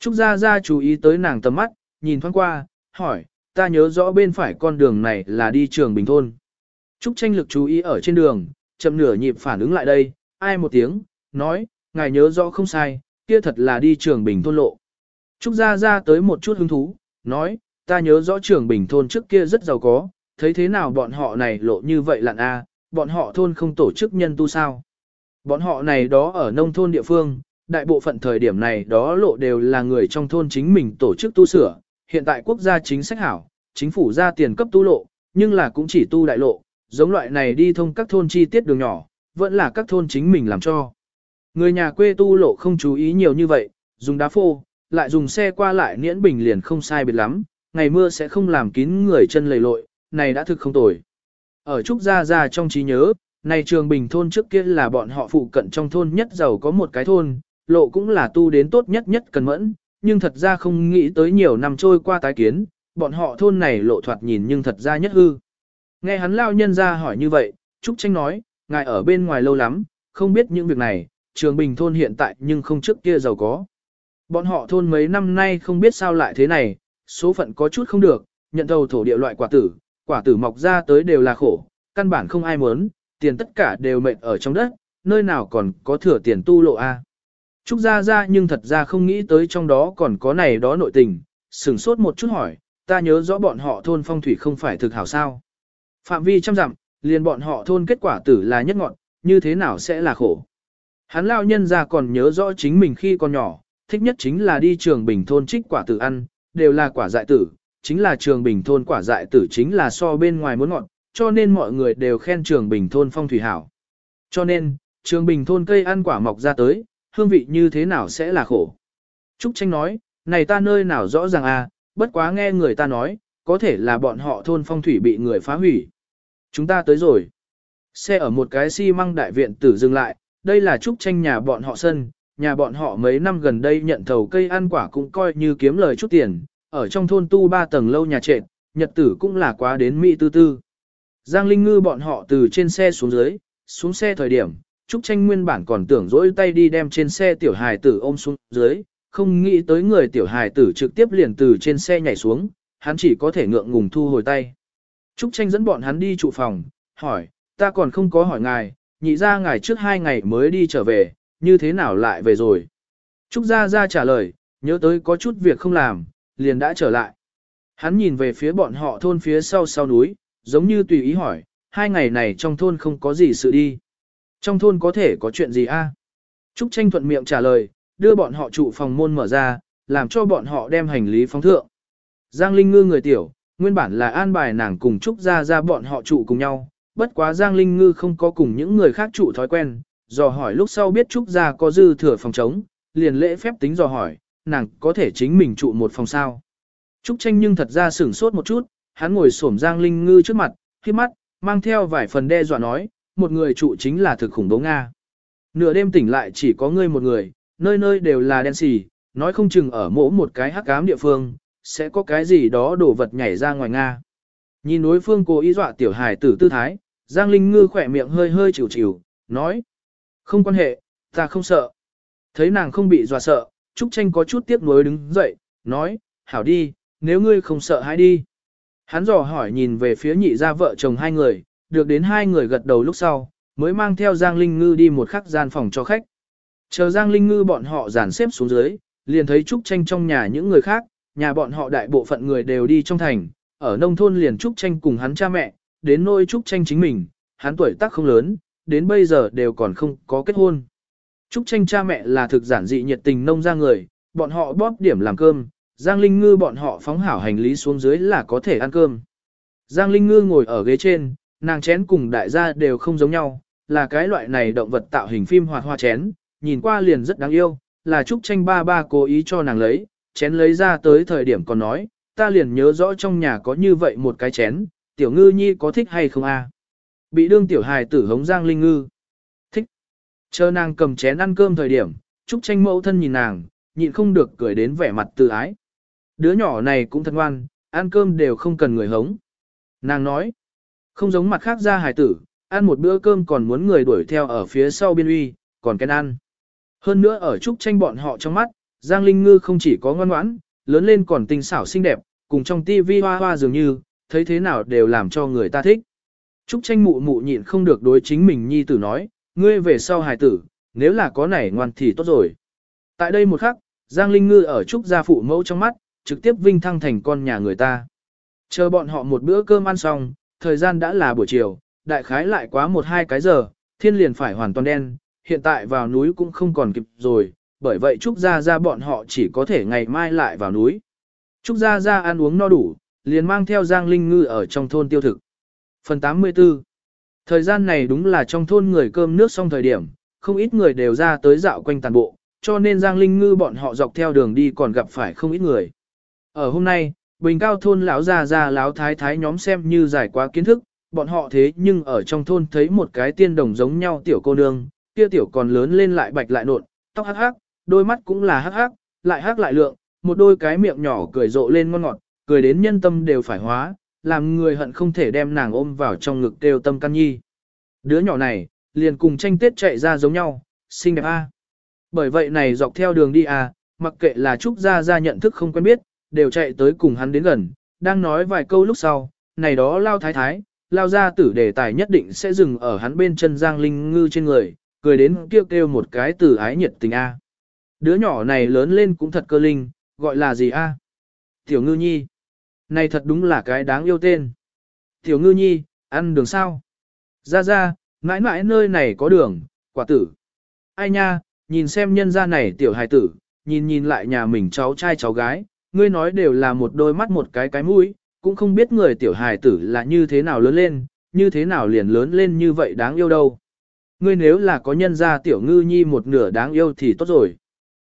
Trúc Gia Gia chú ý tới nàng tầm mắt, nhìn thoáng qua, hỏi, ta nhớ rõ bên phải con đường này là đi trường Bình Thôn. Trúc tranh lực chú ý ở trên đường, chậm nửa nhịp phản ứng lại đây, ai một tiếng, nói, ngài nhớ rõ không sai, kia thật là đi trường Bình Thôn lộ. Trúc Gia Gia tới một chút hứng thú, nói, ta nhớ rõ trường Bình Thôn trước kia rất giàu có, thấy thế nào bọn họ này lộ như vậy lặn a, bọn họ thôn không tổ chức nhân tu sao. Bọn họ này đó ở nông thôn địa phương, đại bộ phận thời điểm này đó lộ đều là người trong thôn chính mình tổ chức tu sửa. Hiện tại quốc gia chính sách hảo, chính phủ ra tiền cấp tu lộ, nhưng là cũng chỉ tu đại lộ, giống loại này đi thông các thôn chi tiết đường nhỏ, vẫn là các thôn chính mình làm cho. Người nhà quê tu lộ không chú ý nhiều như vậy, dùng đá phô, lại dùng xe qua lại niễn bình liền không sai biệt lắm, ngày mưa sẽ không làm kín người chân lầy lội, này đã thực không tồi. Ở Trúc Gia Gia trong trí nhớ, này trường bình thôn trước kia là bọn họ phụ cận trong thôn nhất giàu có một cái thôn, lộ cũng là tu đến tốt nhất nhất cần mẫn, nhưng thật ra không nghĩ tới nhiều năm trôi qua tái kiến, bọn họ thôn này lộ thoạt nhìn nhưng thật ra nhất hư. Nghe hắn lao nhân ra hỏi như vậy, Trúc Tranh nói, ngài ở bên ngoài lâu lắm, không biết những việc này, trường bình thôn hiện tại nhưng không trước kia giàu có. Bọn họ thôn mấy năm nay không biết sao lại thế này, số phận có chút không được, nhận thầu thổ địa loại quả tử, quả tử mọc ra tới đều là khổ, căn bản không ai muốn, tiền tất cả đều mệnh ở trong đất, nơi nào còn có thừa tiền tu lộ a. Trúc Gia Gia nhưng thật ra không nghĩ tới trong đó còn có này đó nội tình, sửng sốt một chút hỏi, ta nhớ rõ bọn họ thôn phong thủy không phải thực hảo sao. Phạm vi trăm dặm, liền bọn họ thôn kết quả tử là nhất ngọn, như thế nào sẽ là khổ. Hắn lao nhân ra còn nhớ rõ chính mình khi còn nhỏ, thích nhất chính là đi trường bình thôn trích quả tử ăn, đều là quả dại tử, chính là trường bình thôn quả dại tử chính là so bên ngoài muốn ngọn, cho nên mọi người đều khen trường bình thôn phong thủy hảo. Cho nên, trường bình thôn cây ăn quả mọc ra tới, hương vị như thế nào sẽ là khổ. Trúc Tranh nói, này ta nơi nào rõ ràng à, bất quá nghe người ta nói, có thể là bọn họ thôn phong thủy bị người phá hủy. Chúng ta tới rồi. Xe ở một cái xi măng đại viện tử dừng lại, đây là Trúc Tranh nhà bọn họ sân, nhà bọn họ mấy năm gần đây nhận thầu cây ăn quả cũng coi như kiếm lời chút tiền, ở trong thôn tu ba tầng lâu nhà trệt, nhật tử cũng là quá đến Mỹ tư tư. Giang Linh Ngư bọn họ từ trên xe xuống dưới, xuống xe thời điểm, Trúc Tranh nguyên bản còn tưởng dỗi tay đi đem trên xe tiểu hài tử ôm xuống dưới, không nghĩ tới người tiểu hài tử trực tiếp liền từ trên xe nhảy xuống, hắn chỉ có thể ngượng ngùng thu hồi tay. Trúc Tranh dẫn bọn hắn đi trụ phòng, hỏi, ta còn không có hỏi ngài, nhị ra ngài trước hai ngày mới đi trở về, như thế nào lại về rồi. Trúc Gia Gia trả lời, nhớ tới có chút việc không làm, liền đã trở lại. Hắn nhìn về phía bọn họ thôn phía sau sau núi, giống như tùy ý hỏi, hai ngày này trong thôn không có gì sự đi. Trong thôn có thể có chuyện gì a? Trúc Tranh thuận miệng trả lời, đưa bọn họ trụ phòng môn mở ra, làm cho bọn họ đem hành lý phóng thượng. Giang Linh Ngư người tiểu, nguyên bản là an bài nàng cùng Trúc Gia ra bọn họ trụ cùng nhau, bất quá Giang Linh Ngư không có cùng những người khác trụ thói quen, dò hỏi lúc sau biết Trúc Gia có dư thừa phòng trống, liền lễ phép tính dò hỏi, nàng có thể chính mình trụ một phòng sao. Trúc Tranh nhưng thật ra sửng sốt một chút, hắn ngồi xổm Giang Linh Ngư trước mặt, khi mắt, mang theo vài phần đe dọa nói, một người trụ chính là thực khủng bố Nga. Nửa đêm tỉnh lại chỉ có ngươi một người, nơi nơi đều là đen xì, nói không chừng ở mỗi một cái hắc ám địa phương, sẽ có cái gì đó đổ vật nhảy ra ngoài Nga. Nhìn đối phương cố ý dọa tiểu hài tử tư thái, Giang Linh Ngư khỏe miệng hơi hơi chịu chịu, nói. Không quan hệ, ta không sợ. Thấy nàng không bị dọa sợ, Trúc Tranh có chút tiếc nuối đứng dậy, nói, hảo đi, nếu ngươi không sợ hãy đi. Hắn dò hỏi nhìn về phía nhị gia vợ chồng hai người, được đến hai người gật đầu lúc sau, mới mang theo Giang Linh Ngư đi một khắc gian phòng cho khách. Chờ Giang Linh Ngư bọn họ dàn xếp xuống dưới, liền thấy Trúc Tranh trong nhà những người khác, nhà bọn họ đại bộ phận người đều đi trong thành, ở nông thôn liền Trúc Tranh cùng hắn cha mẹ, đến nôi Trúc Tranh chính mình, hắn tuổi tác không lớn, đến bây giờ đều còn không có kết hôn. Trúc Tranh cha mẹ là thực giản dị nhiệt tình nông ra người, bọn họ bóp điểm làm cơm, Giang Linh Ngư bọn họ phóng hảo hành lý xuống dưới là có thể ăn cơm. Giang Linh Ngư ngồi ở ghế trên, nàng chén cùng đại gia đều không giống nhau, là cái loại này động vật tạo hình phim hoạt hoa chén, nhìn qua liền rất đáng yêu, là Trúc Tranh ba ba cố ý cho nàng lấy, chén lấy ra tới thời điểm còn nói, ta liền nhớ rõ trong nhà có như vậy một cái chén, tiểu ngư nhi có thích hay không a? Bị đương tiểu hài tử hống Giang Linh Ngư. Thích. Chờ nàng cầm chén ăn cơm thời điểm, Trúc Tranh mẫu thân nhìn nàng, nhịn không được cười đến vẻ mặt tự ái. Đứa nhỏ này cũng thật ngoan, ăn cơm đều không cần người hống. Nàng nói, không giống mặt khác ra hải tử, ăn một bữa cơm còn muốn người đuổi theo ở phía sau biên uy, còn kén ăn. Hơn nữa ở Trúc Tranh bọn họ trong mắt, Giang Linh Ngư không chỉ có ngoan ngoãn, lớn lên còn tinh xảo xinh đẹp, cùng trong tivi hoa hoa dường như, thấy thế nào đều làm cho người ta thích. Trúc Tranh mụ mụ nhịn không được đối chính mình nhi tử nói, ngươi về sau hài tử, nếu là có nảy ngoan thì tốt rồi. Tại đây một khắc, Giang Linh Ngư ở Trúc gia phụ mẫu trong mắt, trực tiếp vinh thăng thành con nhà người ta. Chờ bọn họ một bữa cơm ăn xong, thời gian đã là buổi chiều, đại khái lại quá một hai cái giờ, thiên liền phải hoàn toàn đen, hiện tại vào núi cũng không còn kịp rồi, bởi vậy Trúc Gia Gia bọn họ chỉ có thể ngày mai lại vào núi. Trúc Gia Gia ăn uống no đủ, liền mang theo Giang Linh Ngư ở trong thôn tiêu thực. Phần 84 Thời gian này đúng là trong thôn người cơm nước xong thời điểm, không ít người đều ra tới dạo quanh tàn bộ, cho nên Giang Linh Ngư bọn họ dọc theo đường đi còn gặp phải không ít người. Ở hôm nay, Bình Cao thôn lão già già lão thái thái nhóm xem như giải quá kiến thức, bọn họ thế nhưng ở trong thôn thấy một cái tiên đồng giống nhau tiểu cô nương, kia tiểu còn lớn lên lại bạch lại nộn, tóc hắc hắc, đôi mắt cũng là hắc hắc, lại hắc lại lượng, một đôi cái miệng nhỏ cười rộ lên ngon ngọt, cười đến nhân tâm đều phải hóa, làm người hận không thể đem nàng ôm vào trong ngực đều tâm căn nhi. Đứa nhỏ này, liền cùng tranh tết chạy ra giống nhau, xinh đẹp a. Bởi vậy này dọc theo đường đi à, mặc kệ là Trúc Gia Gia nhận thức không quen biết, đều chạy tới cùng hắn đến gần, đang nói vài câu lúc sau, này đó lao thái thái, lao ra tử đề tài nhất định sẽ dừng ở hắn bên chân Giang Linh Ngư trên người, cười đến kêu kêu một cái từ ái nhiệt tình A. Đứa nhỏ này lớn lên cũng thật cơ linh, gọi là gì A? Tiểu Ngư Nhi. Này thật đúng là cái đáng yêu tên. Tiểu Ngư Nhi, ăn đường sao? Ra ra, mãi mãi nơi này có đường, quả tử. Ai nha, nhìn xem nhân gia này tiểu hài tử, nhìn nhìn lại nhà mình cháu trai cháu gái, ngươi nói đều là một đôi mắt một cái cái mũi, cũng không biết người tiểu hài tử là như thế nào lớn lên, như thế nào liền lớn lên như vậy đáng yêu đâu. Ngươi nếu là có nhân gia tiểu ngư nhi một nửa đáng yêu thì tốt rồi.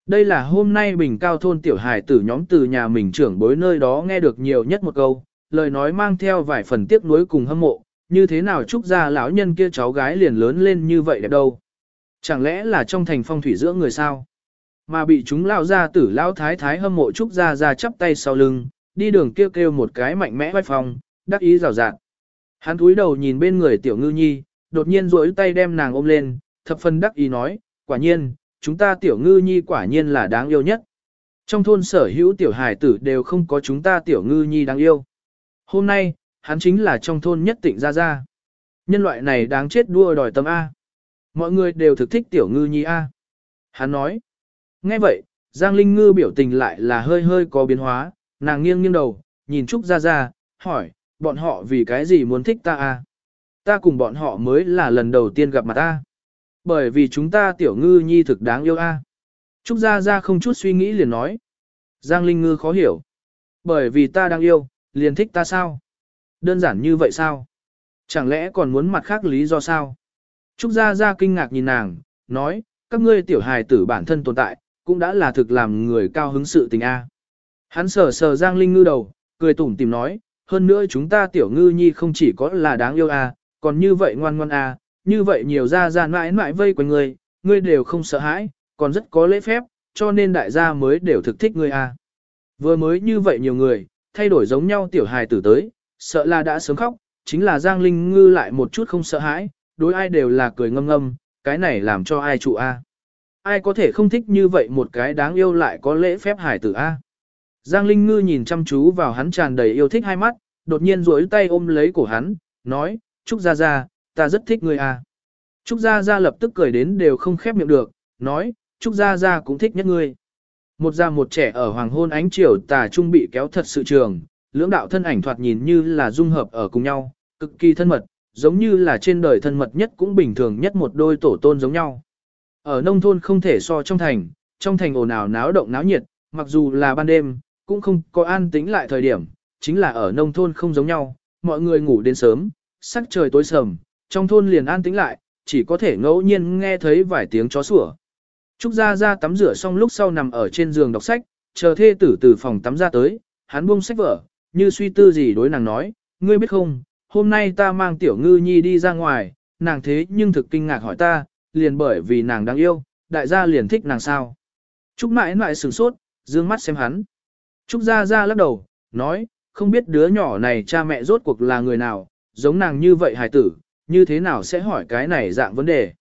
Đây là hôm nay bình cao thôn tiểu hài tử nhóm từ nhà mình trưởng bối nơi đó nghe được nhiều nhất một câu, lời nói mang theo vài phần tiếc nuối cùng hâm mộ, như thế nào chúc ra lão nhân kia cháu gái liền lớn lên như vậy đẹp đâu. Chẳng lẽ là trong thành phong thủy giữa người sao? Mà bị chúng lao ra tử lao thái thái hâm mộ trúc ra ra chắp tay sau lưng, đi đường kêu kêu một cái mạnh mẽ vai phòng, đắc ý rào rạt. Hắn cúi đầu nhìn bên người tiểu ngư nhi, đột nhiên duỗi tay đem nàng ôm lên, thập phần đắc ý nói, quả nhiên, chúng ta tiểu ngư nhi quả nhiên là đáng yêu nhất. Trong thôn sở hữu tiểu hài tử đều không có chúng ta tiểu ngư nhi đáng yêu. Hôm nay, hắn chính là trong thôn nhất tịnh ra ra. Nhân loại này đáng chết đua đòi tâm A. Mọi người đều thực thích tiểu ngư nhi A. Hắn nói. Nghe vậy, Giang Linh Ngư biểu tình lại là hơi hơi có biến hóa, nàng nghiêng nghiêng đầu, nhìn Trúc Gia Gia, hỏi, bọn họ vì cái gì muốn thích ta a? Ta cùng bọn họ mới là lần đầu tiên gặp mặt ta. Bởi vì chúng ta tiểu ngư nhi thực đáng yêu a. Trúc Gia Gia không chút suy nghĩ liền nói. Giang Linh Ngư khó hiểu. Bởi vì ta đang yêu, liền thích ta sao? Đơn giản như vậy sao? Chẳng lẽ còn muốn mặt khác lý do sao? Trúc Gia Gia kinh ngạc nhìn nàng, nói, các ngươi tiểu hài tử bản thân tồn tại, cũng đã là thực làm người cao hứng sự tình A. Hắn sờ sờ Giang Linh Ngư đầu, cười tủm tìm nói, hơn nữa chúng ta tiểu ngư nhi không chỉ có là đáng yêu A, còn như vậy ngoan ngoan A, như vậy nhiều ra ra mãi mãi vây quanh ngươi, ngươi đều không sợ hãi, còn rất có lễ phép, cho nên đại gia mới đều thực thích ngươi A. Vừa mới như vậy nhiều người, thay đổi giống nhau tiểu hài tử tới, sợ là đã sớm khóc, chính là Giang Linh Ngư lại một chút không sợ hãi, đối ai đều là cười ngâm ngâm, cái này làm cho ai trụ A ai có thể không thích như vậy một cái đáng yêu lại có lễ phép hải tử A. Giang Linh Ngư nhìn chăm chú vào hắn tràn đầy yêu thích hai mắt, đột nhiên duỗi tay ôm lấy cổ hắn, nói, Trúc Gia Gia, ta rất thích ngươi A. Trúc Gia Gia lập tức cười đến đều không khép miệng được, nói, Trúc Gia Gia cũng thích nhất ngươi. Một già một trẻ ở hoàng hôn ánh chiều tà trung bị kéo thật sự trường, lưỡng đạo thân ảnh thoạt nhìn như là dung hợp ở cùng nhau, cực kỳ thân mật, giống như là trên đời thân mật nhất cũng bình thường nhất một đôi tổ tôn giống nhau. Ở nông thôn không thể so trong thành, trong thành ồn ào náo động náo nhiệt, mặc dù là ban đêm, cũng không có an tĩnh lại thời điểm, chính là ở nông thôn không giống nhau, mọi người ngủ đến sớm, sắc trời tối sầm, trong thôn liền an tĩnh lại, chỉ có thể ngẫu nhiên nghe thấy vài tiếng chó sủa. Trúc Gia Gia tắm rửa xong lúc sau nằm ở trên giường đọc sách, chờ thê tử từ phòng tắm ra tới, hắn buông sách vở, như suy tư gì đối nàng nói, ngươi biết không, hôm nay ta mang tiểu ngư nhi đi ra ngoài, nàng thế nhưng thực kinh ngạc hỏi ta, liền bởi vì nàng đáng yêu, đại gia liền thích nàng sao. Trúc mãi mãi sửng sốt, dương mắt xem hắn. Trúc gia gia lắc đầu, nói, không biết đứa nhỏ này cha mẹ rốt cuộc là người nào, giống nàng như vậy hài tử, như thế nào sẽ hỏi cái này dạng vấn đề.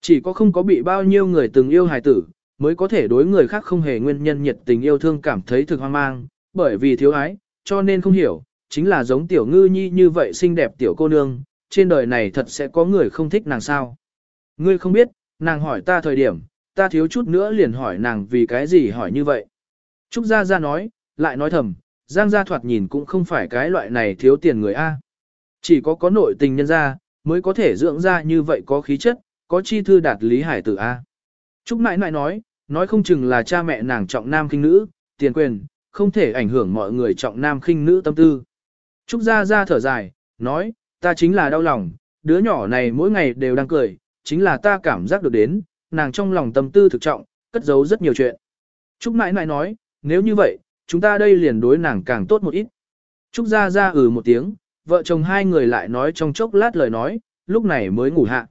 Chỉ có không có bị bao nhiêu người từng yêu hài tử, mới có thể đối người khác không hề nguyên nhân nhiệt tình yêu thương cảm thấy thực hoang mang, bởi vì thiếu ái, cho nên không hiểu, chính là giống tiểu ngư nhi như vậy xinh đẹp tiểu cô nương, trên đời này thật sẽ có người không thích nàng sao. Ngươi không biết, nàng hỏi ta thời điểm, ta thiếu chút nữa liền hỏi nàng vì cái gì hỏi như vậy. Trúc Gia Gia nói, lại nói thầm, Giang Gia thoạt nhìn cũng không phải cái loại này thiếu tiền người A. Chỉ có có nội tình nhân gia mới có thể dưỡng ra như vậy có khí chất, có chi thư đạt lý hải tử A. Trúc nãi nãi nói, nói không chừng là cha mẹ nàng trọng nam khinh nữ, tiền quyền, không thể ảnh hưởng mọi người trọng nam khinh nữ tâm tư. Trúc Gia Gia thở dài, nói, ta chính là đau lòng, đứa nhỏ này mỗi ngày đều đang cười, chính là ta cảm giác được đến, nàng trong lòng tâm tư thực trọng, cất giấu rất nhiều chuyện. Trúc nãi nãi nói, nếu như vậy, chúng ta đây liền đối nàng càng tốt một ít. Trúc Gia Gia ừ một tiếng, vợ chồng hai người lại nói trong chốc lát lời nói, lúc này mới ngủ hạ.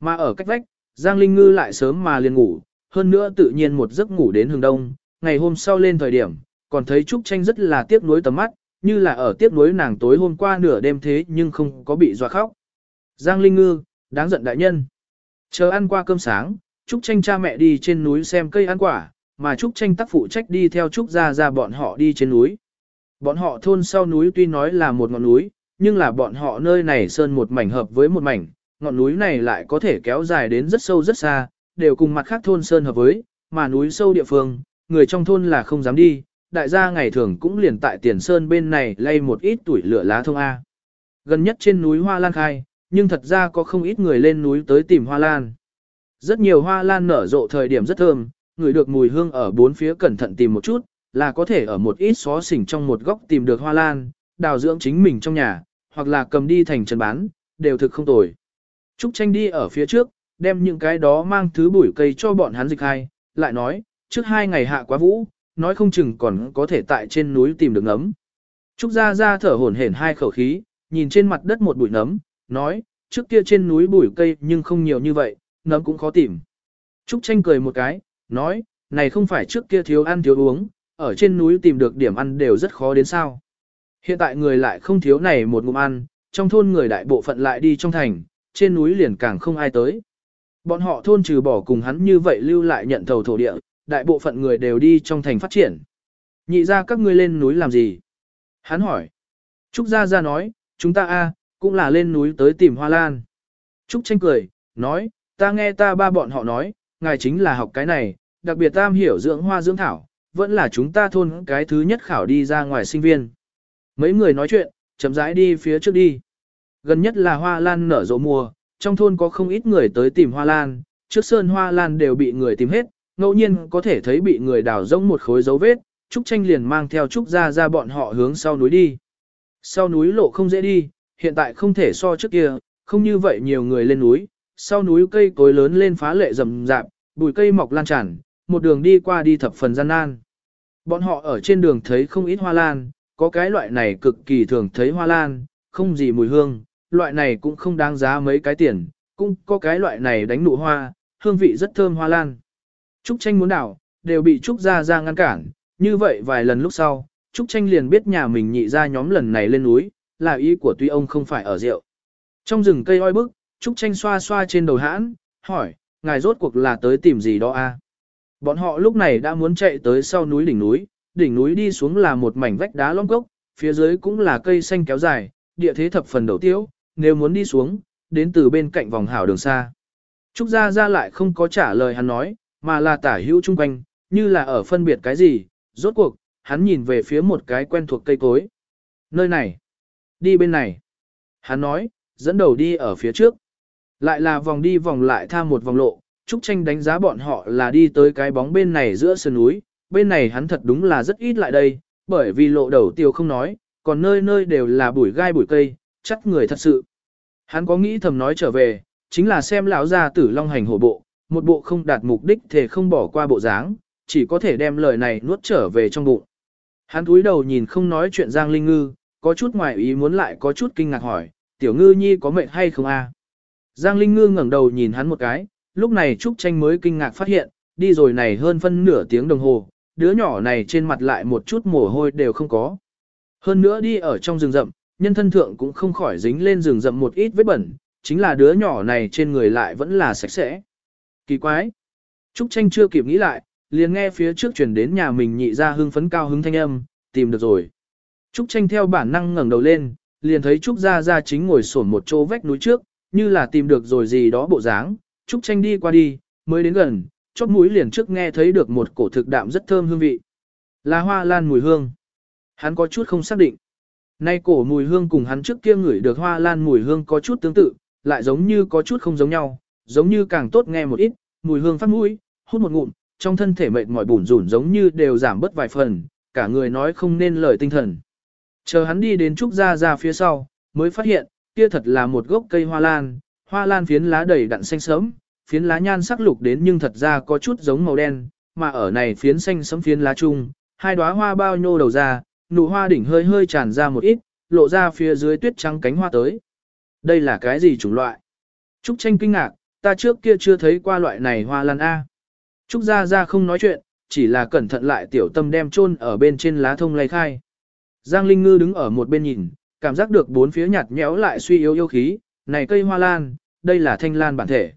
Mà ở cách vách, Giang Linh Ngư lại sớm mà liền ngủ, hơn nữa tự nhiên một giấc ngủ đến hừng đông, ngày hôm sau lên thời điểm, còn thấy Trúc Tranh rất là tiếc nuối tầm mắt, như là ở tiếc nuối nàng tối hôm qua nửa đêm thế nhưng không có bị dọa khóc. Giang Linh Ngư, đáng giận đại nhân. Chờ ăn qua cơm sáng, Trúc Tranh cha mẹ đi trên núi xem cây ăn quả, mà Trúc Tranh tác phụ trách đi theo Trúc ra ra bọn họ đi trên núi. Bọn họ thôn sau núi tuy nói là một ngọn núi, nhưng là bọn họ nơi này sơn một mảnh hợp với một mảnh, ngọn núi này lại có thể kéo dài đến rất sâu rất xa, đều cùng mặt khác thôn sơn hợp với, mà núi sâu địa phương, người trong thôn là không dám đi, đại gia ngày thường cũng liền tại tiền sơn bên này lay một ít tuổi lửa lá thông A. Gần nhất trên núi Hoa Lan khai, nhưng thật ra có không ít người lên núi tới tìm Hoa Lan. Rất nhiều Hoa Lan nở rộ thời điểm rất thơm, người được mùi hương ở bốn phía cẩn thận tìm một chút, là có thể ở một ít xó xỉnh trong một góc tìm được Hoa Lan, đào dưỡng chính mình trong nhà, hoặc là cầm đi thành trần bán, đều thực không tồi. Trúc tranh đi ở phía trước, đem những cái đó mang thứ bụi cây cho bọn hắn dịch hai, lại nói, trước hai ngày hạ quá vũ, nói không chừng còn có thể tại trên núi tìm được nấm. Trúc ra ra thở hổn hển hai khẩu khí, nhìn trên mặt đất một bụi nấm, nói, trước kia trên núi bụi cây nhưng không nhiều như vậy, nấm cũng khó tìm. Trúc tranh cười một cái, nói, này không phải trước kia thiếu ăn thiếu uống, ở trên núi tìm được điểm ăn đều rất khó đến sao. Hiện tại người lại không thiếu này một ngụm ăn, trong thôn người đại bộ phận lại đi trong thành, trên núi liền càng không ai tới. Bọn họ thôn trừ bỏ cùng hắn như vậy lưu lại nhận thầu thổ địa, đại bộ phận người đều đi trong thành phát triển. Nhị ra các ngươi lên núi làm gì? Hắn hỏi. Trúc Gia Gia nói, chúng ta a cũng là lên núi tới tìm hoa lan. Trúc tranh cười, nói, ta nghe ta ba bọn họ nói, ngài chính là học cái này, đặc biệt tam hiểu dưỡng hoa dưỡng thảo, vẫn là chúng ta thôn cái thứ nhất khảo đi ra ngoài sinh viên. Mấy người nói chuyện, chậm rãi đi phía trước đi. Gần nhất là hoa lan nở rộ mùa, trong thôn có không ít người tới tìm hoa lan, trước sơn hoa lan đều bị người tìm hết, ngẫu nhiên có thể thấy bị người đào rỗng một khối dấu vết, Trúc Tranh liền mang theo Trúc ra ra bọn họ hướng sau núi đi. Sau núi lộ không dễ đi, hiện tại không thể so trước kia, không như vậy nhiều người lên núi, sau núi cây cối lớn lên phá lệ rầm rạp, bụi cây mọc lan tràn, một đường đi qua đi thập phần gian nan. Bọn họ ở trên đường thấy không ít hoa lan, có cái loại này cực kỳ thường thấy hoa lan, không gì mùi hương, loại này cũng không đáng giá mấy cái tiền, cũng có cái loại này đánh nụ hoa, hương vị rất thơm hoa lan. Trúc tranh muốn đảo, đều bị Trúc ra ra ngăn cản, như vậy vài lần lúc sau, Trúc tranh liền biết nhà mình nhị ra nhóm lần này lên núi, là ý của tuy ông không phải ở rượu. Trong rừng cây oi bức, Trúc tranh xoa xoa trên đầu hãn, hỏi, ngài rốt cuộc là tới tìm gì đó a? À? Bọn họ lúc này đã muốn chạy tới sau núi đỉnh núi, đỉnh núi đi xuống là một mảnh vách đá lõm gốc, phía dưới cũng là cây xanh kéo dài, địa thế thập phần đầu tiếu, nếu muốn đi xuống, đến từ bên cạnh vòng hảo đường xa. Trúc Gia Gia lại không có trả lời hắn nói, mà là tả hữu chung quanh, như là ở phân biệt cái gì, rốt cuộc, hắn nhìn về phía một cái quen thuộc cây cối. Nơi này, đi bên này. Hắn nói, dẫn đầu đi ở phía trước. Lại là vòng đi vòng lại tha một vòng lộ, Trúc Tranh đánh giá bọn họ là đi tới cái bóng bên này giữa sườn núi, bên này hắn thật đúng là rất ít lại đây, bởi vì lộ đầu tiêu không nói, còn nơi nơi đều là bụi gai bụi cây, chắc người thật sự. Hắn có nghĩ thầm nói trở về, chính là xem lão gia tử long hành hổ bộ, một bộ không đạt mục đích thể không bỏ qua bộ dáng, chỉ có thể đem lời này nuốt trở về trong bụng. Hắn cúi đầu nhìn không nói chuyện Giang Linh Ngư, có chút ngoài ý muốn lại có chút kinh ngạc hỏi, tiểu ngư nhi có mệt hay không a? Giang Linh Ngư ngẩng đầu nhìn hắn một cái, lúc này Trúc Tranh mới kinh ngạc phát hiện, đi rồi này hơn phân nửa tiếng đồng hồ, đứa nhỏ này trên mặt lại một chút mồ hôi đều không có. Hơn nữa đi ở trong rừng rậm, nhân thân thượng cũng không khỏi dính lên rừng rậm một ít vết bẩn, chính là đứa nhỏ này trên người lại vẫn là sạch sẽ. Kỳ quái! Trúc Tranh chưa kịp nghĩ lại, liền nghe phía trước chuyển đến nhà mình nhị ra hưng phấn cao hứng thanh âm, tìm được rồi. Trúc Tranh theo bản năng ngẩng đầu lên, liền thấy Trúc Gia Gia chính ngồi sổn một chỗ vách núi trước, như là tìm được rồi gì đó bộ dáng. Trúc Tranh đi qua đi, mới đến gần, chóp mũi liền trước nghe thấy được một cổ thực đạm rất thơm hương vị. Là hoa lan mùi hương. Hắn có chút không xác định. Nay cổ mùi hương cùng hắn trước kia ngửi được hoa lan mùi hương có chút tương tự, lại giống như có chút không giống nhau, giống như càng tốt nghe một ít, mùi hương phát mũi, hút một ngụm, trong thân thể mệt mỏi bùn rủn giống như đều giảm bớt vài phần, cả người nói không nên lời tinh thần. Chờ hắn đi đến trúc ra ra phía sau, mới phát hiện, kia thật là một gốc cây hoa lan, hoa lan phiến lá đầy đặn xanh sớm, phiến lá nhan sắc lục đến nhưng thật ra có chút giống màu đen, mà ở này phiến xanh sẫm phiến lá chung, hai đóa hoa bao nhô đầu ra, nụ hoa đỉnh hơi hơi tràn ra một ít, lộ ra phía dưới tuyết trắng cánh hoa tới. Đây là cái gì chủng loại? Trúc tranh kinh ngạc, ta trước kia chưa thấy qua loại này hoa lan A. Trúc Gia Gia không nói chuyện, chỉ là cẩn thận lại tiểu tâm đem chôn ở bên trên lá thông lay khai. Giang Linh Ngư đứng ở một bên nhìn, cảm giác được bốn phía nhạt nhẽo lại suy yếu yêu khí, này cây hoa lan, đây là thanh lan bản thể.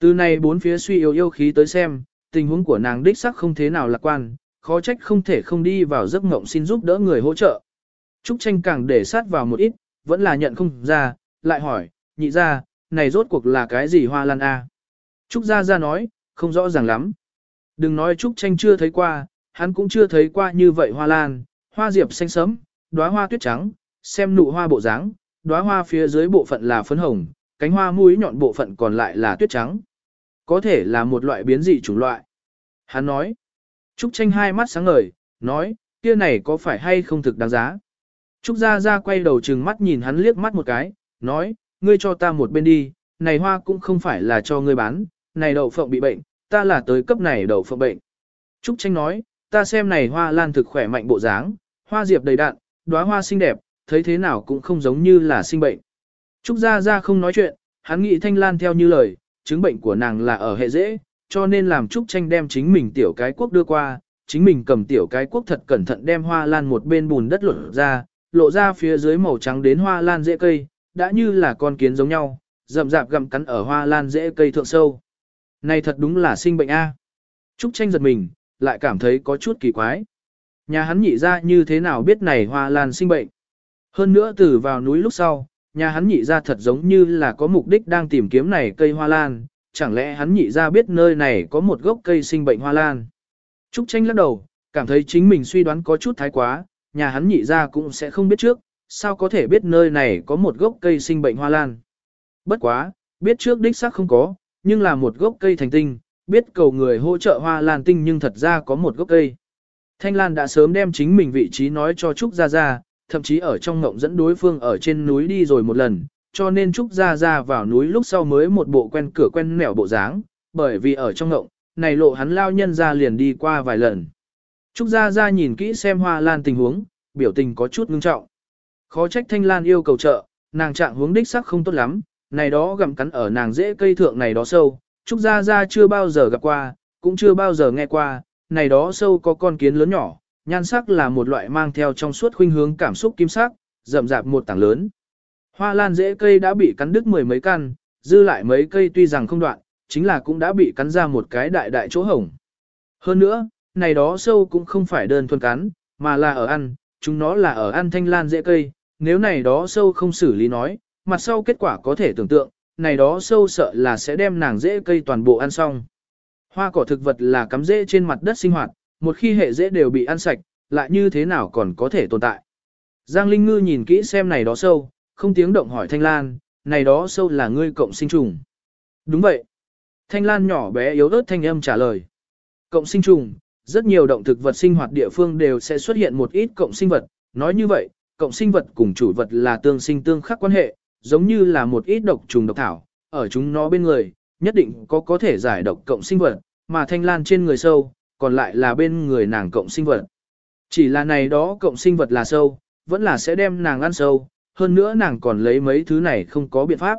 Từ này bốn phía suy yếu yêu khí tới xem, tình huống của nàng đích sắc không thế nào lạc quan, khó trách không thể không đi vào giấc ngộng xin giúp đỡ người hỗ trợ. Trúc tranh càng để sát vào một ít, vẫn là nhận không ra, lại hỏi, nhị ra, này rốt cuộc là cái gì hoa lan a? Trúc gia gia nói, không rõ ràng lắm. Đừng nói Trúc tranh chưa thấy qua, hắn cũng chưa thấy qua như vậy hoa lan, hoa diệp xanh sớm, đóa hoa tuyết trắng, xem nụ hoa bộ dáng, đóa hoa phía dưới bộ phận là phấn hồng, cánh hoa mũi nhọn bộ phận còn lại là tuyết trắng. Có thể là một loại biến dị chủng loại. Hắn nói, Trúc tranh hai mắt sáng ngời, nói, kia này có phải hay không thực đáng giá. Trúc Gia Gia quay đầu trừng mắt nhìn hắn liếc mắt một cái, nói, ngươi cho ta một bên đi, này hoa cũng không phải là cho ngươi bán, này đậu phộng bị bệnh, ta là tới cấp này đậu phộng bệnh. Trúc Tranh nói, ta xem này hoa lan thực khỏe mạnh bộ dáng, hoa diệp đầy đạn, đóa hoa xinh đẹp, thấy thế nào cũng không giống như là sinh bệnh. Trúc Gia Gia không nói chuyện, hắn nghĩ Thanh Lan theo như lời, chứng bệnh của nàng là ở hệ dễ, cho nên làm Trúc Tranh đem chính mình tiểu cái quốc đưa qua, chính mình cầm tiểu cái quốc thật cẩn thận đem hoa lan một bên bùn đất lột ra, lộ ra phía dưới màu trắng đến hoa lan dễ cây, đã như là con kiến giống nhau, rậm rạp gặm cắn ở hoa lan dễ cây thượng sâu. Này thật đúng là sinh bệnh A. Trúc tranh giật mình, lại cảm thấy có chút kỳ quái. Nhà hắn nhị ra như thế nào biết này hoa lan sinh bệnh. Hơn nữa từ vào núi lúc sau, nhà hắn nhị ra thật giống như là có mục đích đang tìm kiếm này cây hoa lan, chẳng lẽ hắn nhị ra biết nơi này có một gốc cây sinh bệnh hoa lan. Trúc tranh lắc đầu, cảm thấy chính mình suy đoán có chút thái quá, nhà hắn nhị ra cũng sẽ không biết trước, sao có thể biết nơi này có một gốc cây sinh bệnh hoa lan. Bất quá, biết trước đích xác không có, nhưng là một gốc cây thành tinh, biết cầu người hỗ trợ hoa lan tinh nhưng thật ra có một gốc cây. Thanh Lan đã sớm đem chính mình vị trí nói cho Trúc Gia Gia, thậm chí ở trong ngộng dẫn đối phương ở trên núi đi rồi một lần, cho nên Trúc Gia Gia vào núi lúc sau mới một bộ quen cửa quen nẻo bộ dáng, bởi vì ở trong ngộng, này lộ hắn lao nhân ra liền đi qua vài lần. Trúc Gia Gia nhìn kỹ xem hoa lan tình huống, biểu tình có chút ngưng trọng. Khó trách Thanh Lan yêu cầu trợ, nàng trạng hướng đích sắc không tốt lắm, này đó gặm cắn ở nàng dễ cây thượng này đó sâu, Trúc Gia Gia chưa bao giờ gặp qua, cũng chưa bao giờ nghe qua, này đó sâu có con kiến lớn nhỏ, nhan sắc là một loại mang theo trong suốt khuynh hướng cảm xúc kim sắc, rậm rạp một tảng lớn. Hoa lan dễ cây đã bị cắn đứt mười mấy căn, dư lại mấy cây tuy rằng không đoạn, chính là cũng đã bị cắn ra một cái đại đại chỗ hổng. Hơn nữa, này đó sâu cũng không phải đơn thuần cắn, mà là ở ăn, chúng nó là ở ăn thanh lan dễ cây, nếu này đó sâu không xử lý nói, mặt sau kết quả có thể tưởng tượng, này đó sâu sợ là sẽ đem nàng dễ cây toàn bộ ăn xong. Hoa cỏ thực vật là cắm rễ trên mặt đất sinh hoạt, một khi hệ rễ đều bị ăn sạch, lại như thế nào còn có thể tồn tại. Giang Linh Ngư nhìn kỹ xem này đó sâu, không tiếng động hỏi Thanh Lan, này đó sâu là ngươi cộng sinh trùng. Đúng vậy. Thanh Lan nhỏ bé yếu ớt thanh âm trả lời. Cộng sinh trùng, rất nhiều động thực vật sinh hoạt địa phương đều sẽ xuất hiện một ít cộng sinh vật, nói như vậy, cộng sinh vật cùng chủ vật là tương sinh tương khắc quan hệ, giống như là một ít độc trùng độc thảo, ở chúng nó bên người, nhất định có có thể giải độc cộng sinh vật, mà thanh lan trên người sâu, còn lại là bên người nàng cộng sinh vật. Chỉ là này đó cộng sinh vật là sâu, vẫn là sẽ đem nàng ăn sâu, hơn nữa nàng còn lấy mấy thứ này không có biện pháp.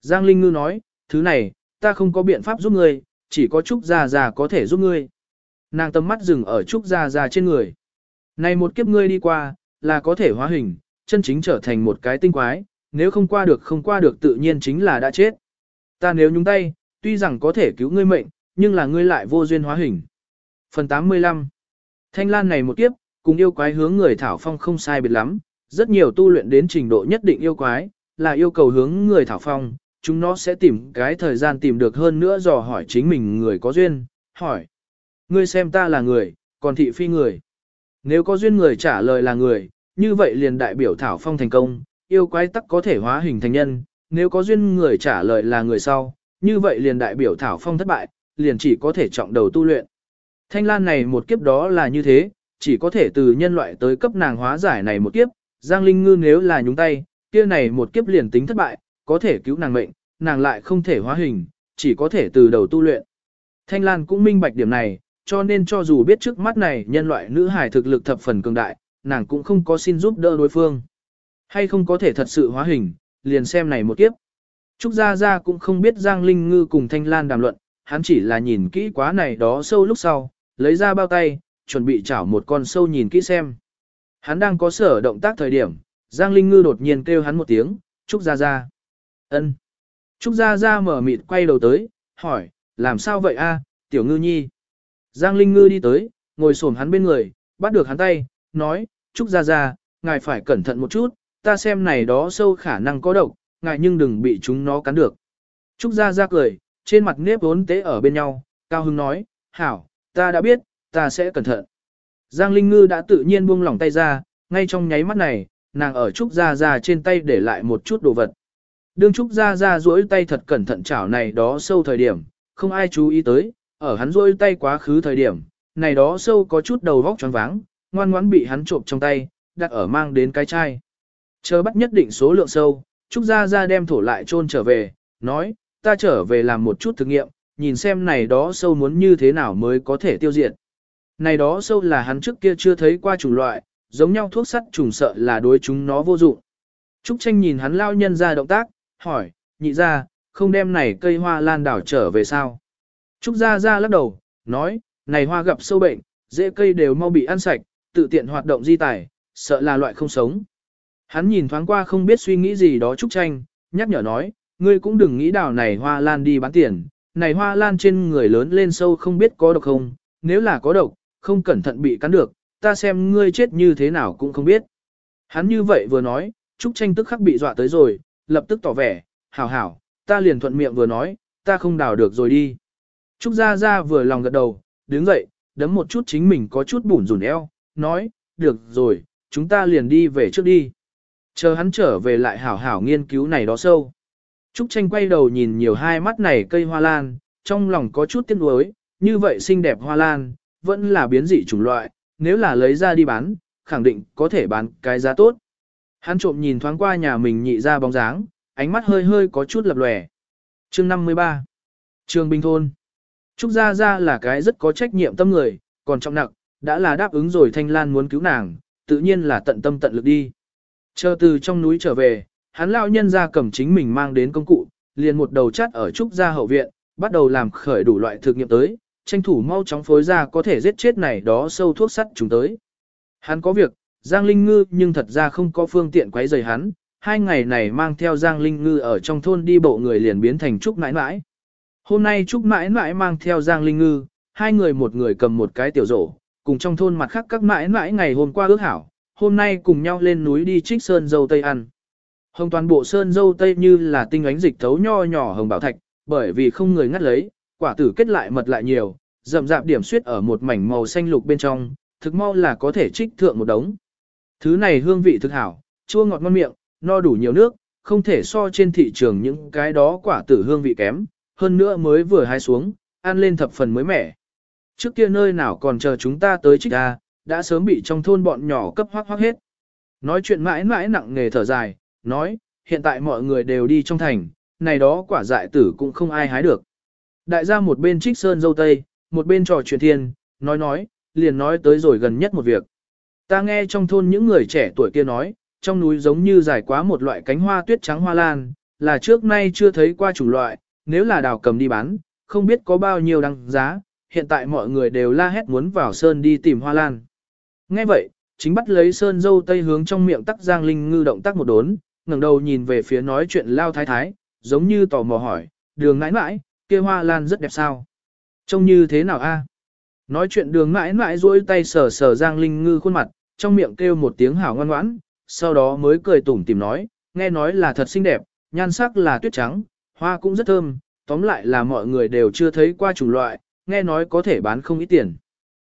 Giang Linh Ngư nói, thứ này, ta không có biện pháp giúp ngươi, chỉ có Trúc Gia Gia có thể giúp ngươi. Nàng tầm mắt dừng ở Trúc Gia Gia trên người. Này một kiếp ngươi đi qua, là có thể hóa hình, chân chính trở thành một cái tinh quái, nếu không qua được không qua được tự nhiên chính là đã chết. Ta nếu nhúng tay, tuy rằng có thể cứu ngươi mệnh, nhưng là ngươi lại vô duyên hóa hình. Phần 85 Thanh Lan này một kiếp, cùng yêu quái hướng người thảo phong không sai biệt lắm, rất nhiều tu luyện đến trình độ nhất định yêu quái, là yêu cầu hướng người thảo phong, chúng nó sẽ tìm cái thời gian tìm được hơn nữa dò hỏi chính mình người có duyên, hỏi. Ngươi xem ta là người, còn thị phi người. Nếu có duyên người trả lời là người, như vậy liền đại biểu thảo phong thành công, yêu quái tắc có thể hóa hình thành nhân, nếu có duyên người trả lời là người sau, như vậy liền đại biểu thảo phong thất bại, liền chỉ có thể trọng đầu tu luyện. Thanh lan này một kiếp đó là như thế, chỉ có thể từ nhân loại tới cấp nàng hóa giải này một kiếp, Giang Linh Ngư nếu là nhúng tay, kia này một kiếp liền tính thất bại, có thể cứu nàng mệnh, nàng lại không thể hóa hình, chỉ có thể từ đầu tu luyện. Thanh Lan cũng minh bạch điểm này, cho nên cho dù biết trước mắt này nhân loại nữ hài thực lực thập phần cường đại, nàng cũng không có xin giúp đỡ đối phương. Hay không có thể thật sự hóa hình, liền xem này một kiếp. Trúc Gia Gia cũng không biết Giang Linh Ngư cùng Thanh Lan đàm luận, hắn chỉ là nhìn kỹ quá này đó sâu lúc sau, lấy ra bao tay, chuẩn bị chảo một con sâu nhìn kỹ xem. Hắn đang có sở động tác thời điểm, Giang Linh Ngư đột nhiên kêu hắn một tiếng, Trúc Gia Gia. ân Trúc Gia Gia mở mịt quay đầu tới, hỏi, làm sao vậy a, tiểu ngư nhi? Giang Linh Ngư đi tới, ngồi xổm hắn bên người, bắt được hắn tay, nói, Trúc Gia Gia, ngài phải cẩn thận một chút, ta xem này đó sâu khả năng có độc, ngại nhưng đừng bị chúng nó cắn được. Trúc Gia Gia cười, trên mặt nếp vốn tế ở bên nhau, Cao Hưng nói, hảo, ta đã biết, ta sẽ cẩn thận. Giang Linh Ngư đã tự nhiên buông lỏng tay ra, ngay trong nháy mắt này, nàng ở Trúc Gia Gia trên tay để lại một chút đồ vật. Đương Trúc Gia Gia duỗi tay thật cẩn thận chảo này đó sâu thời điểm, không ai chú ý tới, ở hắn duỗi tay quá khứ thời điểm, này đó sâu có chút đầu vóc tròn váng, ngoan ngoãn bị hắn trộm trong tay, đặt ở mang đến cái chai. Chờ bắt nhất định số lượng sâu, Trúc Gia Gia đem thổ lại trôn trở về, nói, ta trở về làm một chút thực nghiệm, nhìn xem này đó sâu muốn như thế nào mới có thể tiêu diệt. Này đó sâu là hắn trước kia chưa thấy qua chủng loại, giống nhau thuốc sắt trùng sợ là đối chúng nó vô dụng. Trúc Tranh nhìn hắn lao nhân ra động tác, hỏi, nhị ra, không đem này cây hoa lan đảo trở về sao? Trúc Gia Gia lắc đầu, nói, này hoa gặp sâu bệnh, dễ cây đều mau bị ăn sạch, tự tiện hoạt động di tải, sợ là loại không sống. Hắn nhìn thoáng qua không biết suy nghĩ gì đó Trúc Tranh, nhắc nhở nói, ngươi cũng đừng nghĩ đào này hoa lan đi bán tiền, này hoa lan trên người lớn lên sâu không biết có độc không, nếu là có độc, không cẩn thận bị cắn được, ta xem ngươi chết như thế nào cũng không biết. Hắn như vậy vừa nói, Trúc Tranh tức khắc bị dọa tới rồi, lập tức tỏ vẻ, hảo hảo, ta liền thuận miệng vừa nói, ta không đào được rồi đi. Trúc Gia Gia vừa lòng gật đầu, đứng dậy, đấm một chút chính mình có chút bủn rủn eo, nói, được rồi, chúng ta liền đi về trước đi. Chờ hắn trở về lại hảo hảo nghiên cứu này đó sâu. Trúc Tranh quay đầu nhìn nhiều hai mắt này cây hoa lan, trong lòng có chút tiếc nuối, như vậy xinh đẹp hoa lan, vẫn là biến dị chủng loại, nếu là lấy ra đi bán, khẳng định có thể bán cái giá tốt. Hắn trộm nhìn thoáng qua nhà mình nhị ra bóng dáng, ánh mắt hơi hơi có chút lập lòe. Chương 53 Trường Bình Thôn Trúc Gia Gia là cái rất có trách nhiệm tâm người, còn trọng nặng, đã là đáp ứng rồi Thanh Lan muốn cứu nàng, tự nhiên là tận tâm tận lực đi. Chờ từ trong núi trở về, hắn lão nhân ra cầm chính mình mang đến công cụ, liền một đầu chắt ở Trúc Gia hậu viện, bắt đầu làm khởi đủ loại thực nghiệm tới, tranh thủ mau chóng phối ra có thể giết chết này đó sâu thuốc sắt chúng tới. Hắn có việc, Giang Linh Ngư nhưng thật ra không có phương tiện quấy rầy hắn, hai ngày này mang theo Giang Linh Ngư ở trong thôn đi bộ người liền biến thành Trúc Nãi Nãi. Hôm nay Trúc Nãi Nãi mang theo Giang Linh Ngư, hai người một người cầm một cái tiểu rổ, cùng trong thôn mặt khác các Nãi Nãi ngày hôm qua ước hảo, hôm nay cùng nhau lên núi đi trích sơn dâu tây ăn. Hồng toàn bộ sơn dâu tây như là tinh ánh dịch thấu nho nhỏ hồng bảo thạch, bởi vì không người ngắt lấy, quả tử kết lại mật lại nhiều, rậm rạp điểm suyết ở một mảnh màu xanh lục bên trong, thực mau là có thể trích thượng một đống. Thứ này hương vị thực hảo, chua ngọt ngon miệng, no đủ nhiều nước, không thể so trên thị trường những cái đó quả tử hương vị kém, hơn nữa mới vừa hái xuống, ăn lên thập phần mới mẻ. Trước kia nơi nào còn chờ chúng ta tới trích ra, đã sớm bị trong thôn bọn nhỏ cấp hoác hoác hết. Nói chuyện mãi mãi nặng nghề thở dài, nói, hiện tại mọi người đều đi trong thành, này đó quả dại tử cũng không ai hái được. Đại gia một bên trích sơn dâu tây, một bên trò chuyện thiên, nói nói, liền nói tới rồi gần nhất một việc. Ta nghe trong thôn những người trẻ tuổi kia nói, trong núi giống như dài quá một loại cánh hoa tuyết trắng hoa lan, là trước nay chưa thấy qua chủng loại, nếu là đào cầm đi bán, không biết có bao nhiêu đăng giá, hiện tại mọi người đều la hét muốn vào sơn đi tìm hoa lan. Nghe vậy, chính bắt lấy sơn dâu tây hướng trong miệng tắc giang linh ngư động tác một đốn, ngẩng đầu nhìn về phía nói chuyện lao thái thái, giống như tò mò hỏi, đường ngãi mãi, kia hoa lan rất đẹp sao? Trông như thế nào a? Nói chuyện đường ngãi mãi duỗi tay sờ sờ giang linh ngư khuôn mặt, trong miệng kêu một tiếng hảo ngoan ngoãn, sau đó mới cười tủm tìm nói, nghe nói là thật xinh đẹp, nhan sắc là tuyết trắng, hoa cũng rất thơm, tóm lại là mọi người đều chưa thấy qua chủng loại, nghe nói có thể bán không ít tiền.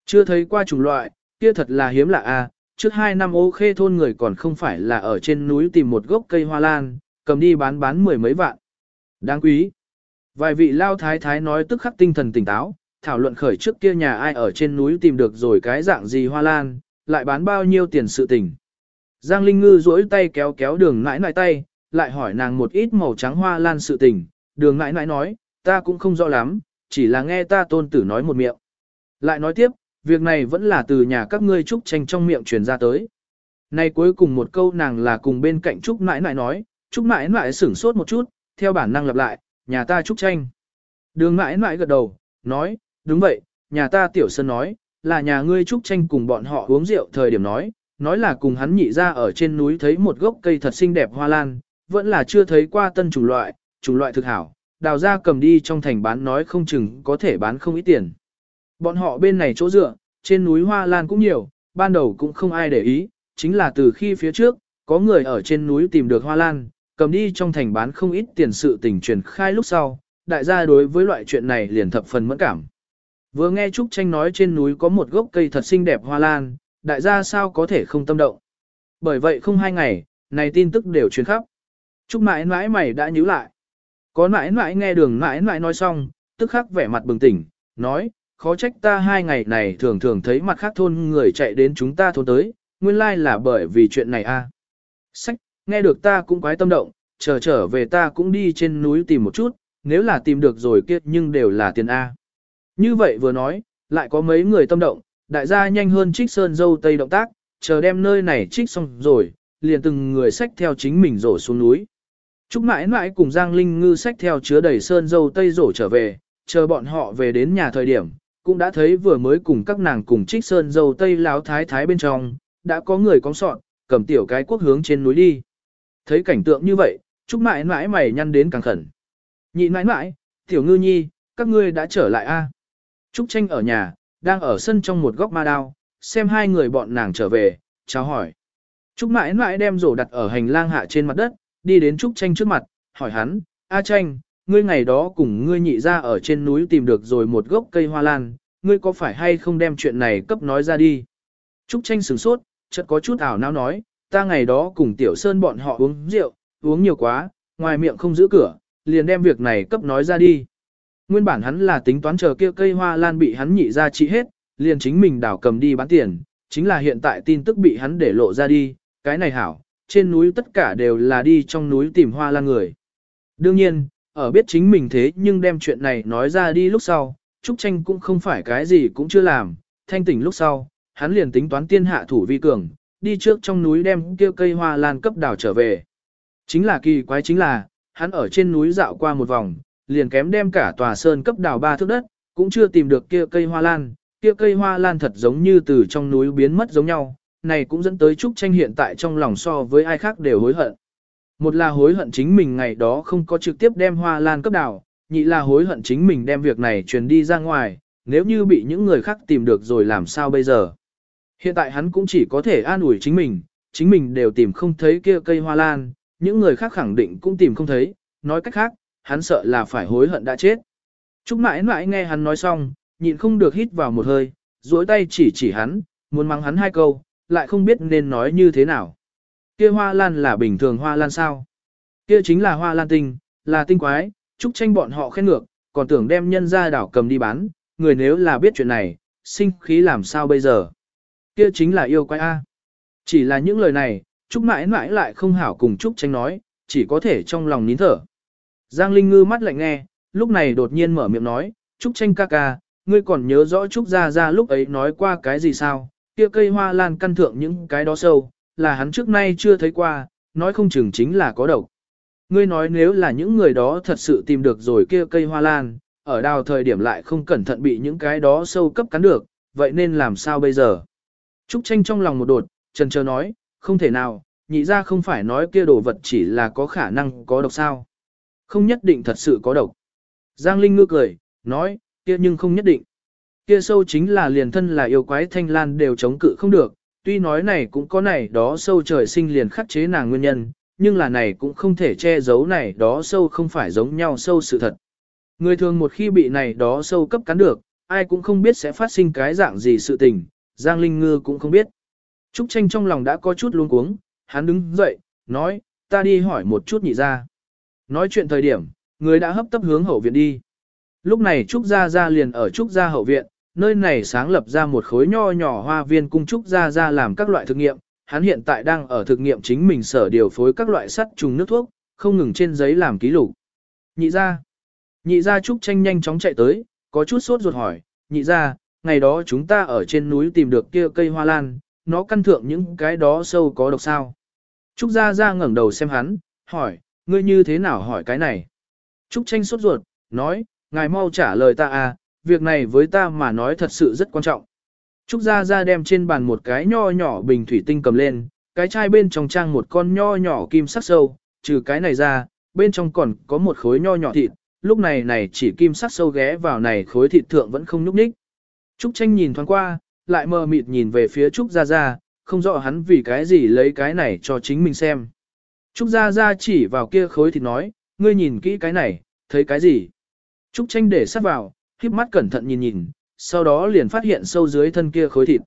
Chưa thấy qua chủng loại, kia thật là hiếm lạ a. trước hai năm ô khê thôn người còn không phải là ở trên núi tìm một gốc cây hoa lan, cầm đi bán bán mười mấy vạn. Đáng quý. Vài vị lao thái thái nói tức khắc tinh thần tỉnh táo, thảo luận khởi trước kia nhà ai ở trên núi tìm được rồi cái dạng gì hoa lan, lại bán bao nhiêu tiền sự tình. Giang Linh Ngư duỗi tay kéo kéo đường nãi nãi tay, lại hỏi nàng một ít màu trắng hoa lan sự tình, đường nãi nãi nói, ta cũng không rõ lắm, chỉ là nghe ta tôn tử nói một miệng. Lại nói tiếp, việc này vẫn là từ nhà các ngươi trúc tranh trong miệng truyền ra tới. Nay cuối cùng một câu nàng là cùng bên cạnh trúc mãi mãi nói, trúc mãi mãi sửng sốt một chút, theo bản năng lặp lại, nhà ta trúc tranh. Đường mãi mãi gật đầu, nói, đúng vậy, nhà ta tiểu sơn nói, là nhà ngươi trúc tranh cùng bọn họ uống rượu thời điểm nói, nói là cùng hắn nhị ra ở trên núi thấy một gốc cây thật xinh đẹp hoa lan, vẫn là chưa thấy qua tân chủng loại, chủng loại thực hảo, đào ra cầm đi trong thành bán nói không chừng có thể bán không ít tiền. Bọn họ bên này chỗ dựa, trên núi hoa lan cũng nhiều, ban đầu cũng không ai để ý, chính là từ khi phía trước, có người ở trên núi tìm được hoa lan, cầm đi trong thành bán không ít tiền sự tình truyền khai lúc sau, đại gia đối với loại chuyện này liền thập phần mẫn cảm. Vừa nghe Trúc Tranh nói trên núi có một gốc cây thật xinh đẹp hoa lan, đại gia sao có thể không tâm động. Bởi vậy không hai ngày, này tin tức đều truyền khắp. Trúc mãi mãi mày đã nhíu lại. Có mãi mãi nghe đường mãi mãi nói xong, tức khắc vẻ mặt bừng tỉnh, nói, khó trách ta hai ngày này thường thường thấy mặt khác thôn người chạy đến chúng ta thôn tới, nguyên lai là bởi vì chuyện này a. Sách, nghe được ta cũng quái tâm động, chờ trở về ta cũng đi trên núi tìm một chút, nếu là tìm được rồi kia nhưng đều là tiền A. Như vậy vừa nói, lại có mấy người tâm động, đại gia nhanh hơn trích sơn dâu tây động tác, chờ đem nơi này trích xong rồi, liền từng người sách theo chính mình rổ xuống núi. Trúc mãi mãi cùng Giang Linh Ngư sách theo chứa đầy sơn dâu tây rổ trở về, chờ bọn họ về đến nhà thời điểm, cũng đã thấy vừa mới cùng các nàng cùng trích sơn dâu tây láo thái thái bên trong, đã có người cóng sọn, cầm tiểu cái quốc hướng trên núi đi. Thấy cảnh tượng như vậy, Trúc mãi mãi mày nhăn đến càng khẩn. Nhị mãi mãi, tiểu ngư nhi, các ngươi đã trở lại a? Trúc tranh ở nhà, đang ở sân trong một góc ma đao, xem hai người bọn nàng trở về, chào hỏi. Trúc mãi mãi đem rổ đặt ở hành lang hạ trên mặt đất, đi đến Trúc tranh trước mặt, hỏi hắn, A tranh, ngươi ngày đó cùng ngươi nhị ra ở trên núi tìm được rồi một gốc cây hoa lan, ngươi có phải hay không đem chuyện này cấp nói ra đi. Trúc tranh sửng sốt, chợt có chút ảo não nói, ta ngày đó cùng tiểu sơn bọn họ uống rượu, uống nhiều quá, ngoài miệng không giữ cửa, liền đem việc này cấp nói ra đi. Nguyên bản hắn là tính toán chờ kia cây hoa lan bị hắn nhị ra trị hết, liền chính mình đảo cầm đi bán tiền, chính là hiện tại tin tức bị hắn để lộ ra đi, cái này hảo, trên núi tất cả đều là đi trong núi tìm hoa lan người. Đương nhiên, ở biết chính mình thế nhưng đem chuyện này nói ra đi lúc sau, Trúc Tranh cũng không phải cái gì cũng chưa làm, thanh tỉnh lúc sau, hắn liền tính toán tiên hạ thủ vi cường, đi trước trong núi đem kia cây hoa lan cấp đảo trở về. Chính là kỳ quái chính là, hắn ở trên núi dạo qua một vòng, liền kém đem cả tòa sơn cấp đào ba thước đất, cũng chưa tìm được kia cây hoa lan, kia cây hoa lan thật giống như từ trong núi biến mất giống nhau, này cũng dẫn tới Trúc Tranh hiện tại trong lòng so với ai khác đều hối hận. Một là hối hận chính mình ngày đó không có trực tiếp đem hoa lan cấp đảo, nhị là hối hận chính mình đem việc này truyền đi ra ngoài, nếu như bị những người khác tìm được rồi làm sao bây giờ. Hiện tại hắn cũng chỉ có thể an ủi chính mình, chính mình đều tìm không thấy kia cây hoa lan, những người khác khẳng định cũng tìm không thấy, nói cách khác, hắn sợ là phải hối hận đã chết. Trúc mãi mãi nghe hắn nói xong, nhịn không được hít vào một hơi, duỗi tay chỉ chỉ hắn, muốn mắng hắn hai câu, lại không biết nên nói như thế nào. Kia hoa lan là bình thường hoa lan sao? Kia chính là hoa lan tinh, là tinh quái, Trúc tranh bọn họ khen ngược, còn tưởng đem nhân ra đảo cầm đi bán, người nếu là biết chuyện này, sinh khí làm sao bây giờ? Kia chính là yêu quái A. Chỉ là những lời này, Trúc mãi mãi lại không hảo cùng Trúc tranh nói, chỉ có thể trong lòng nín thở. Giang Linh Ngư mắt lạnh nghe, lúc này đột nhiên mở miệng nói, Trúc tranh ca ca, ngươi còn nhớ rõ Trúc Gia Gia lúc ấy nói qua cái gì sao, kia cây hoa lan căn thượng những cái đó sâu, là hắn trước nay chưa thấy qua, nói không chừng chính là có độc. Ngươi nói nếu là những người đó thật sự tìm được rồi kia cây hoa lan, ở đào thời điểm lại không cẩn thận bị những cái đó sâu cấp cắn được, vậy nên làm sao bây giờ? Trúc tranh trong lòng một đột, trần chờ nói, không thể nào, nhị ra không phải nói kia đồ vật chỉ là có khả năng có độc sao. Không nhất định thật sự có độc. Giang Linh ngư cười, nói, kia nhưng không nhất định. Kia sâu chính là liền thân là yêu quái thanh lan đều chống cự không được, tuy nói này cũng có này đó sâu trời sinh liền khắc chế nàng nguyên nhân, nhưng là này cũng không thể che giấu này đó sâu không phải giống nhau sâu sự thật. Người thường một khi bị này đó sâu cấp cắn được, ai cũng không biết sẽ phát sinh cái dạng gì sự tình, Giang Linh Ngư cũng không biết. Trúc Tranh trong lòng đã có chút luống cuống, hắn đứng dậy, nói, ta đi hỏi một chút nhị ra. Nói chuyện thời điểm, người đã hấp tấp hướng hậu viện đi. Lúc này Trúc Gia Gia liền ở Trúc Gia hậu viện, nơi này sáng lập ra một khối nho nhỏ hoa viên cung Trúc Gia Gia làm các loại thực nghiệm, hắn hiện tại đang ở thực nghiệm chính mình sở điều phối các loại sắt trùng nước thuốc, không ngừng trên giấy làm ký lục. Nhị gia, nhị gia Trúc tranh nhanh chóng chạy tới, có chút sốt ruột hỏi, nhị gia, ngày đó chúng ta ở trên núi tìm được kia cây hoa lan, nó căn thượng những cái đó sâu có độc sao. Trúc gia gia ngẩng đầu xem hắn, hỏi, ngươi như thế nào hỏi cái này? Trúc tranh sốt ruột, nói, ngài mau trả lời ta à, việc này với ta mà nói thật sự rất quan trọng. Trúc Gia Gia đem trên bàn một cái nho nhỏ bình thủy tinh cầm lên, cái chai bên trong trang một con nho nhỏ kim sắc sâu, trừ cái này ra, bên trong còn có một khối nho nhỏ thịt, lúc này này chỉ kim sắc sâu ghé vào này khối thịt thượng vẫn không nhúc nhích. Trúc Tranh nhìn thoáng qua, lại mờ mịt nhìn về phía Trúc Gia Gia, không rõ hắn vì cái gì lấy cái này cho chính mình xem. Trúc Gia Gia chỉ vào kia khối thịt nói, ngươi nhìn kỹ cái này, thấy cái gì? Trúc Tranh để sát vào, híp mắt cẩn thận nhìn nhìn, sau đó liền phát hiện sâu dưới thân kia khối thịt.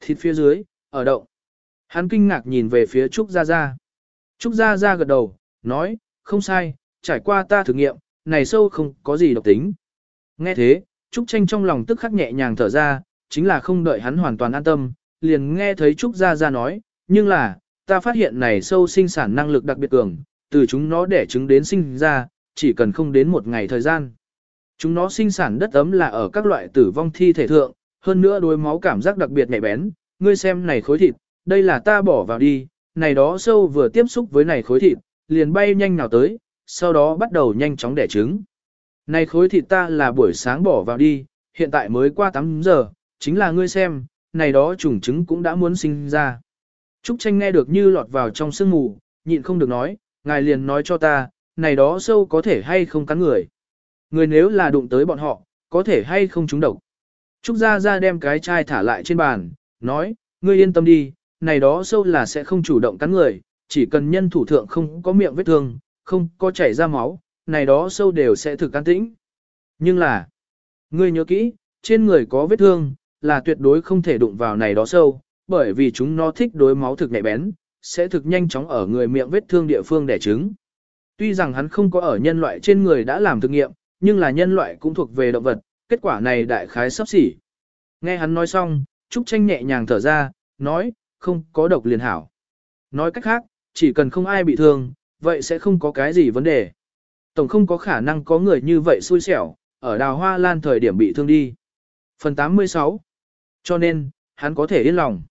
Thịt phía dưới, ở động. Hắn kinh ngạc nhìn về phía Trúc Gia Gia. Trúc Gia Gia gật đầu, nói, không sai, trải qua ta thử nghiệm, này sâu không có gì độc tính. Nghe thế, Trúc Tranh trong lòng tức khắc nhẹ nhàng thở ra, chính là không đợi hắn hoàn toàn an tâm, liền nghe thấy Trúc Gia Gia nói, nhưng là, ta phát hiện này sâu sinh sản năng lực đặc biệt cường, từ chúng nó đẻ trứng đến sinh ra, chỉ cần không đến một ngày thời gian. Chúng nó sinh sản đất ấm là ở các loại tử vong thi thể thượng, hơn nữa đối máu cảm giác đặc biệt nhạy bén, ngươi xem này khối thịt, đây là ta bỏ vào đi, này đó sâu vừa tiếp xúc với này khối thịt, liền bay nhanh nào tới, sau đó bắt đầu nhanh chóng đẻ trứng. Này khối thịt ta là buổi sáng bỏ vào đi, hiện tại mới qua 8 giờ, chính là ngươi xem, này đó trùng trứng cũng đã muốn sinh ra. Trúc tranh nghe được như lọt vào trong sương mù, nhịn không được nói, ngài liền nói cho ta, này đó sâu có thể hay không cắn người. Người nếu là đụng tới bọn họ, có thể hay không trúng độc. Trúc Gia Gia đem cái chai thả lại trên bàn, nói, ngươi yên tâm đi, này đó sâu là sẽ không chủ động cắn người, chỉ cần nhân thủ thượng không có miệng vết thương, không có chảy ra máu, này đó sâu đều sẽ thực can tĩnh. Nhưng là, ngươi nhớ kỹ, trên người có vết thương, là tuyệt đối không thể đụng vào này đó sâu, bởi vì chúng nó thích đối máu thực nhạy bén, sẽ thực nhanh chóng ở người miệng vết thương địa phương đẻ trứng. Tuy rằng hắn không có ở nhân loại trên người đã làm thực nghiệm, nhưng là nhân loại cũng thuộc về động vật, kết quả này đại khái sắp xỉ. Nghe hắn nói xong, Trúc Tranh nhẹ nhàng thở ra, nói, không có độc liền hảo. Nói cách khác, chỉ cần không ai bị thương, vậy sẽ không có cái gì vấn đề. Tổng không có khả năng có người như vậy xui xẻo, ở đào hoa lan thời điểm bị thương đi. Phần 86 Cho nên, hắn có thể yên lòng.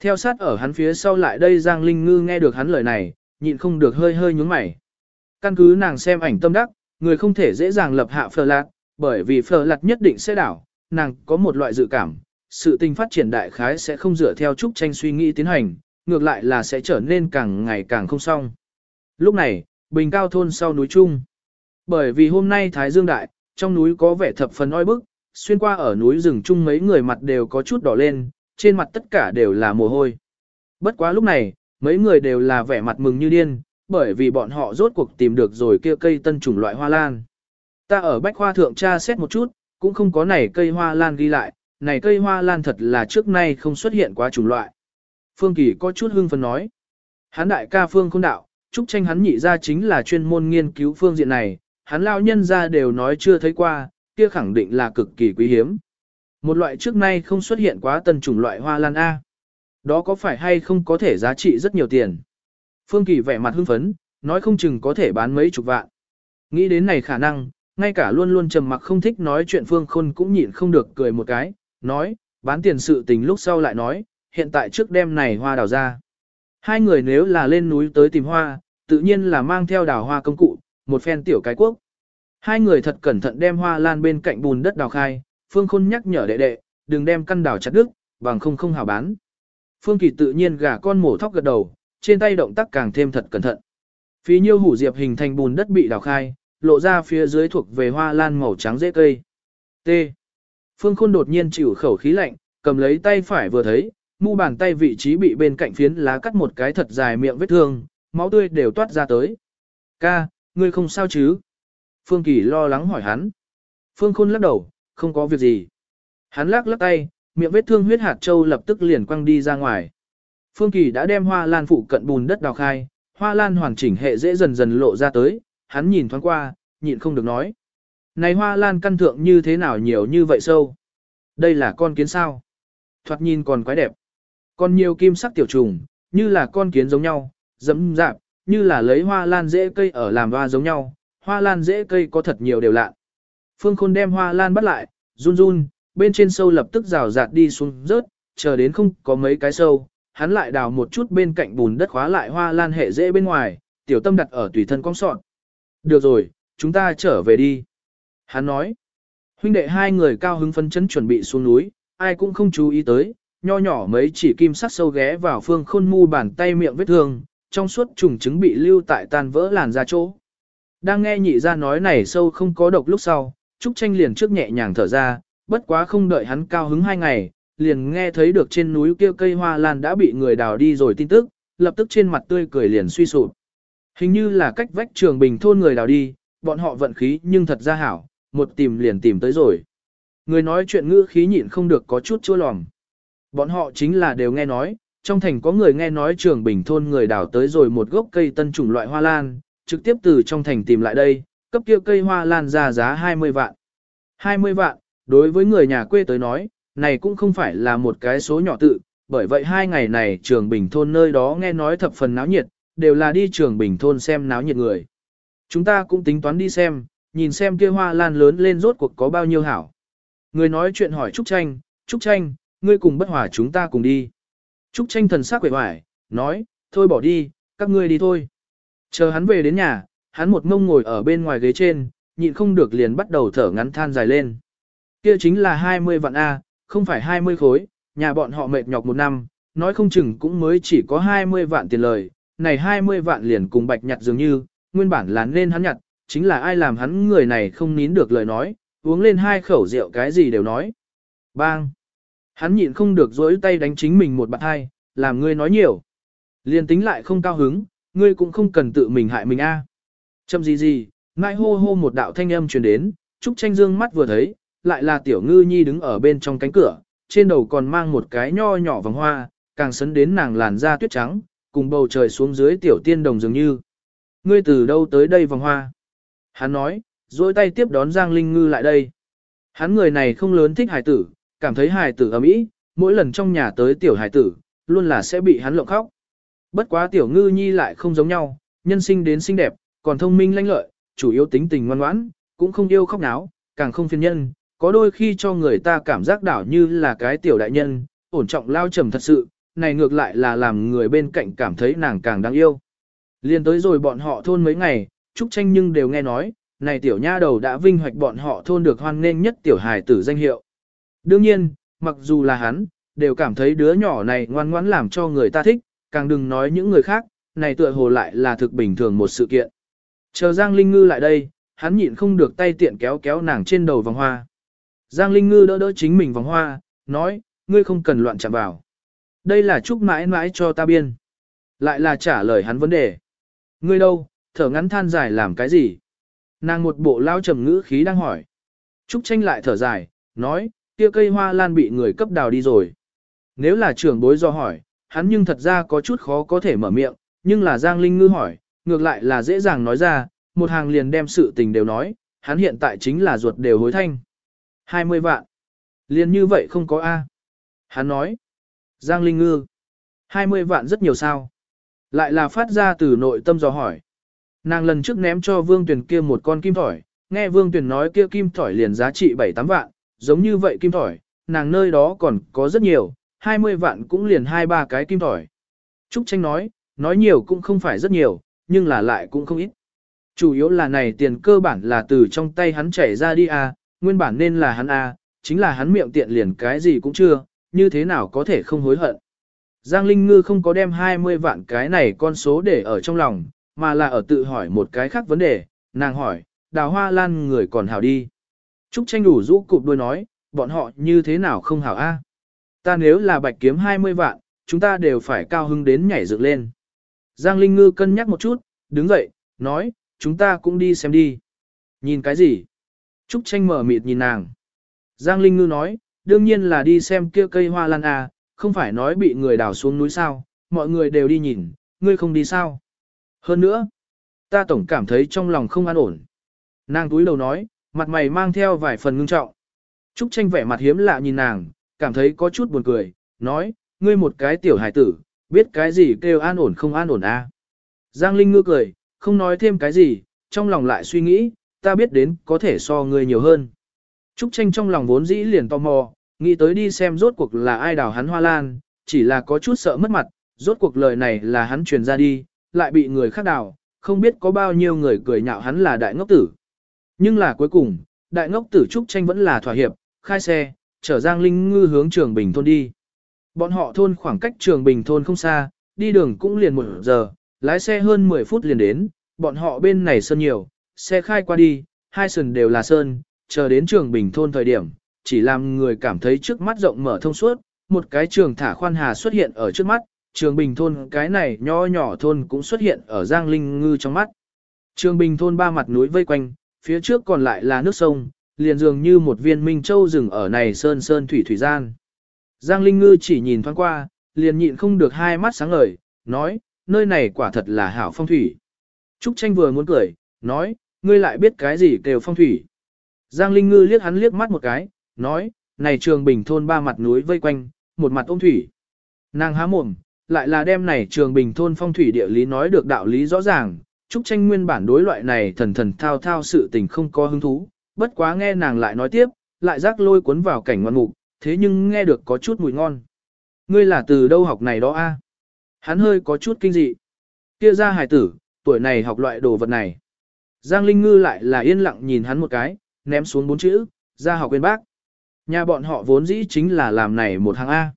Theo sát ở hắn phía sau lại đây Giang Linh Ngư nghe được hắn lời này, nhịn không được hơi hơi nhúng mày. Căn cứ nàng xem ảnh tâm đắc, người không thể dễ dàng lập hạ phờ lạc, bởi vì phờ lạc nhất định sẽ đảo, nàng có một loại dự cảm, sự tình phát triển đại khái sẽ không dựa theo trúc tranh suy nghĩ tiến hành, ngược lại là sẽ trở nên càng ngày càng không xong. Lúc này, bình cao thôn sau núi Trung. Bởi vì hôm nay Thái Dương Đại, trong núi có vẻ thập phần oi bức, xuyên qua ở núi rừng Trung mấy người mặt đều có chút đỏ lên, trên mặt tất cả đều là mồ hôi. Bất quá lúc này, mấy người đều là vẻ mặt mừng như điên, bởi vì bọn họ rốt cuộc tìm được rồi kia cây tân chủng loại hoa lan. Ta ở bách hoa thượng tra xét một chút, cũng không có này cây hoa lan ghi lại, này cây hoa lan thật là trước nay không xuất hiện quá chủng loại. Phương Kỳ có chút hưng phấn nói. Hắn đại ca Phương Khôn Đạo, Trúc Tranh hắn nhị ra chính là chuyên môn nghiên cứu phương diện này, hắn lao nhân ra đều nói chưa thấy qua, kia khẳng định là cực kỳ quý hiếm. Một loại trước nay không xuất hiện quá tân chủng loại hoa lan A. Đó có phải hay không có thể giá trị rất nhiều tiền? Phương Kỳ vẻ mặt hưng phấn, nói không chừng có thể bán mấy chục vạn. Nghĩ đến này khả năng, ngay cả luôn luôn trầm mặc không thích nói chuyện Phương Khôn cũng nhịn không được cười một cái, nói, bán tiền sự tình lúc sau lại nói, hiện tại trước đêm này hoa đào ra. Hai người nếu là lên núi tới tìm hoa, tự nhiên là mang theo đào hoa công cụ, một phen tiểu cái quốc. Hai người thật cẩn thận đem hoa lan bên cạnh bùn đất đào khai, Phương Khôn nhắc nhở đệ đệ, đừng đem căn đào chặt đứt, bằng không không hảo bán. Phương Kỳ tự nhiên gả con mổ thóc gật đầu, trên tay động tác càng thêm thật cẩn thận. Phí nhiêu hủ diệp hình thành bùn đất bị đào khai, lộ ra phía dưới thuộc về hoa lan màu trắng dễ cây. T. Phương Khôn đột nhiên chịu khẩu khí lạnh, cầm lấy tay phải vừa thấy, mu bàn tay vị trí bị bên cạnh phiến lá cắt một cái thật dài miệng vết thương, máu tươi đều toát ra tới. Ca, ngươi không sao chứ? Phương Kỳ lo lắng hỏi hắn. Phương Khôn lắc đầu, không có việc gì. Hắn lắc lắc tay, miệng vết thương huyết hạt châu lập tức liền quăng đi ra ngoài. Phương Kỳ đã đem hoa lan phụ cận bùn đất đào khai, hoa lan hoàn chỉnh hệ dễ dần dần lộ ra tới, hắn nhìn thoáng qua, nhịn không được nói. Này hoa lan căn thượng như thế nào nhiều như vậy sâu? Đây là con kiến sao? Thoạt nhìn còn quái đẹp. Còn nhiều kim sắc tiểu trùng, như là con kiến giống nhau, dẫm dạp, như là lấy hoa lan dễ cây ở làm hoa giống nhau. Hoa lan dễ cây có thật nhiều đều lạ. Phương Khôn đem hoa lan bắt lại, run run, bên trên sâu lập tức rào rạt đi xuống rớt, chờ đến không có mấy cái sâu, hắn lại đào một chút bên cạnh bùn đất khóa lại hoa lan hệ dễ bên ngoài, tiểu tâm đặt ở tùy thân cong sọn. Được rồi, chúng ta trở về đi. Hắn nói, huynh đệ hai người cao hứng phân chấn chuẩn bị xuống núi, ai cũng không chú ý tới, nho nhỏ mấy chỉ kim sắc sâu ghé vào phương khôn mu bàn tay miệng vết thương, trong suốt trùng trứng bị lưu tại tan vỡ làn ra chỗ. Đang nghe nhị ra nói này sâu không có độc lúc sau, Trúc Tranh liền trước nhẹ nhàng thở ra, bất quá không đợi hắn cao hứng hai ngày, liền nghe thấy được trên núi kia cây hoa lan đã bị người đào đi rồi tin tức, lập tức trên mặt tươi cười liền suy sụp. Hình như là cách vách trường bình thôn người đào đi, bọn họ vận khí nhưng thật ra hảo, một tìm liền tìm tới rồi. Người nói chuyện ngữ khí nhịn không được có chút chua lòng. Bọn họ chính là đều nghe nói, trong thành có người nghe nói trường bình thôn người đào tới rồi một gốc cây tân chủng loại hoa lan, trực tiếp từ trong thành tìm lại đây, cấp kia cây hoa lan ra giá 20 vạn. 20 vạn, đối với người nhà quê tới nói, này cũng không phải là một cái số nhỏ tự, bởi vậy hai ngày này trường bình thôn nơi đó nghe nói thập phần náo nhiệt, đều là đi trường bình thôn xem náo nhiệt người. Chúng ta cũng tính toán đi xem, nhìn xem kia hoa lan lớn lên rốt cuộc có bao nhiêu hảo. Người nói chuyện hỏi Trúc Tranh, Trúc Tranh, ngươi cùng bất hòa chúng ta cùng đi. Trúc Tranh thần sắc quệ hoài, nói, thôi bỏ đi, các ngươi đi thôi. Chờ hắn về đến nhà, hắn một ngông ngồi ở bên ngoài ghế trên, nhịn không được liền bắt đầu thở ngắn than dài lên. Kia chính là 20 vạn A, không phải 20 khối, nhà bọn họ mệt nhọc một năm, nói không chừng cũng mới chỉ có 20 vạn tiền lời, này 20 vạn liền cùng bạch nhặt dường như, nguyên bản là nên hắn nhặt, chính là ai làm hắn người này không nín được lời nói, uống lên hai khẩu rượu cái gì đều nói. Bang! Hắn nhịn không được dối tay đánh chính mình một bạn hai, làm ngươi nói nhiều. Liền tính lại không cao hứng, ngươi cũng không cần tự mình hại mình a. À. Chậm gì gì, ngại hô hô một đạo thanh âm truyền đến, Trúc Tranh Dương mắt vừa thấy, lại là tiểu ngư nhi đứng ở bên trong cánh cửa, trên đầu còn mang một cái nho nhỏ vòng hoa, càng sấn đến nàng làn da tuyết trắng, cùng bầu trời xuống dưới tiểu tiên đồng dường như. Ngươi từ đâu tới đây vòng hoa? Hắn nói, duỗi tay tiếp đón Giang Linh Ngư lại đây. Hắn người này không lớn thích hài tử, cảm thấy hài tử ấm ý, mỗi lần trong nhà tới tiểu hài tử, luôn là sẽ bị hắn lộng khóc. Bất quá tiểu ngư nhi lại không giống nhau, nhân sinh đến xinh đẹp, còn thông minh lanh lợi, chủ yếu tính tình ngoan ngoãn, cũng không yêu khóc náo, càng không phiền nhân, có đôi khi cho người ta cảm giác đảo như là cái tiểu đại nhân, ổn trọng lao trầm thật sự, này ngược lại là làm người bên cạnh cảm thấy nàng càng đáng yêu. Liên tới rồi bọn họ thôn mấy ngày, Trúc Tranh nhưng đều nghe nói, này tiểu nha đầu đã vinh hoạch bọn họ thôn được hoan nghênh nhất tiểu hài tử danh hiệu. Đương nhiên, mặc dù là hắn, đều cảm thấy đứa nhỏ này ngoan ngoãn làm cho người ta thích, càng đừng nói những người khác, này tựa hồ lại là thực bình thường một sự kiện. Chờ Giang Linh Ngư lại đây, hắn nhịn không được tay tiện kéo kéo nàng trên đầu vòng hoa. Giang Linh Ngư đỡ đỡ chính mình vòng hoa, nói, ngươi không cần loạn chạm vào. Đây là chúc mãi mãi cho ta biên. Lại là trả lời hắn vấn đề. Ngươi đâu, thở ngắn than dài làm cái gì? Nàng một bộ lao trầm ngữ khí đang hỏi. Trúc tranh lại thở dài, nói, kia cây hoa lan bị người cấp đào đi rồi. Nếu là trưởng bối do hỏi, hắn nhưng thật ra có chút khó có thể mở miệng, nhưng là Giang Linh Ngư hỏi, ngược lại là dễ dàng nói ra, một hàng liền đem sự tình đều nói, hắn hiện tại chính là ruột đều hối thanh. 20 vạn. Liền như vậy không có A. Hắn nói. Giang Linh Ngư. 20 vạn rất nhiều sao. Lại là phát ra từ nội tâm dò hỏi. Nàng lần trước ném cho Vương Tuyền kia một con kim thỏi, nghe Vương Tuyền nói kia kim thỏi liền giá trị 7-8 vạn, giống như vậy kim thỏi, nàng nơi đó còn có rất nhiều, 20 vạn cũng liền hai ba cái kim thỏi. Trúc Tranh nói, nói nhiều cũng không phải rất nhiều, nhưng là lại cũng không ít. Chủ yếu là này tiền cơ bản là từ trong tay hắn chảy ra đi à, nguyên bản nên là hắn à, chính là hắn miệng tiện liền cái gì cũng chưa, như thế nào có thể không hối hận. Giang Linh Ngư không có đem 20 vạn cái này con số để ở trong lòng, mà là ở tự hỏi một cái khác vấn đề, nàng hỏi, đào hoa lan người còn hảo đi. Trúc tranh đủ rũ cụp đôi nói, bọn họ như thế nào không hảo a? Ta nếu là bạch kiếm 20 vạn, chúng ta đều phải cao hứng đến nhảy dựng lên. Giang Linh Ngư cân nhắc một chút, đứng dậy, nói, chúng ta cũng đi xem đi. Nhìn cái gì? Trúc tranh mở mịt nhìn nàng. Giang Linh Ngư nói, đương nhiên là đi xem kia cây hoa lan à, không phải nói bị người đào xuống núi sao, mọi người đều đi nhìn, ngươi không đi sao. Hơn nữa, ta tổng cảm thấy trong lòng không an ổn. Nàng túi đầu nói, mặt mày mang theo vài phần ngưng trọng. Trúc tranh vẻ mặt hiếm lạ nhìn nàng, cảm thấy có chút buồn cười, nói, ngươi một cái tiểu hải tử, biết cái gì kêu an ổn không an ổn? À? Giang Linh ngư cười, không nói thêm cái gì, trong lòng lại suy nghĩ, ta biết đến có thể so ngươi nhiều hơn. Trúc tranh trong lòng vốn dĩ liền tò mò, nghĩ tới đi xem rốt cuộc là ai đào hắn hoa lan, chỉ là có chút sợ mất mặt, rốt cuộc lời này là hắn truyền ra đi, lại bị người khác đào, không biết có bao nhiêu người cười nhạo hắn là đại ngốc tử. Nhưng là cuối cùng, đại ngốc tử Trúc tranh vẫn là thỏa hiệp, khai xe, chở Giang Linh ngư hướng trường Bình thôn đi. Bọn họ thôn khoảng cách trường Bình thôn không xa, đi đường cũng liền một giờ, lái xe hơn 10 phút liền đến, bọn họ bên này sơn nhiều, xe khai qua đi, hai sườn đều là sơn, chờ đến trường Bình thôn thời điểm, chỉ làm người cảm thấy trước mắt rộng mở thông suốt, một cái trường thả khoan hà xuất hiện ở trước mắt, trường Bình thôn cái này nho nhỏ thôn cũng xuất hiện ở Giang Linh ngư trong mắt. Trường Bình thôn ba mặt núi vây quanh, phía trước còn lại là nước sông, liền dường như một viên minh châu rừng ở này sơn sơn thủy thủy gian. Giang Linh Ngư chỉ nhìn thoáng qua, liền nhịn không được hai mắt sáng ngời, nói, nơi này quả thật là hảo phong thủy. Trúc Tranh vừa muốn cười, nói, ngươi lại biết cái gì kêu phong thủy. Giang Linh Ngư liếc hắn liếc mắt một cái, nói, này trường bình thôn ba mặt núi vây quanh, một mặt ôm thủy. Nàng há mồm, lại là đem này trường bình thôn phong thủy địa lý nói được đạo lý rõ ràng, Trúc Tranh nguyên bản đối loại này thần thần thao thao sự tình không có hứng thú, bất quá nghe nàng lại nói tiếp, lại rác lôi cuốn vào cảnh ngoan mục, thế nhưng nghe được có chút mùi ngon. Ngươi là từ đâu học này đó a? Hắn hơi có chút kinh dị. Kia ra hài tử, tuổi này học loại đồ vật này. Giang Linh Ngư lại là yên lặng nhìn hắn một cái, ném xuống bốn chữ, ra học quên bác. Nhà bọn họ vốn dĩ chính là làm này một hàng A.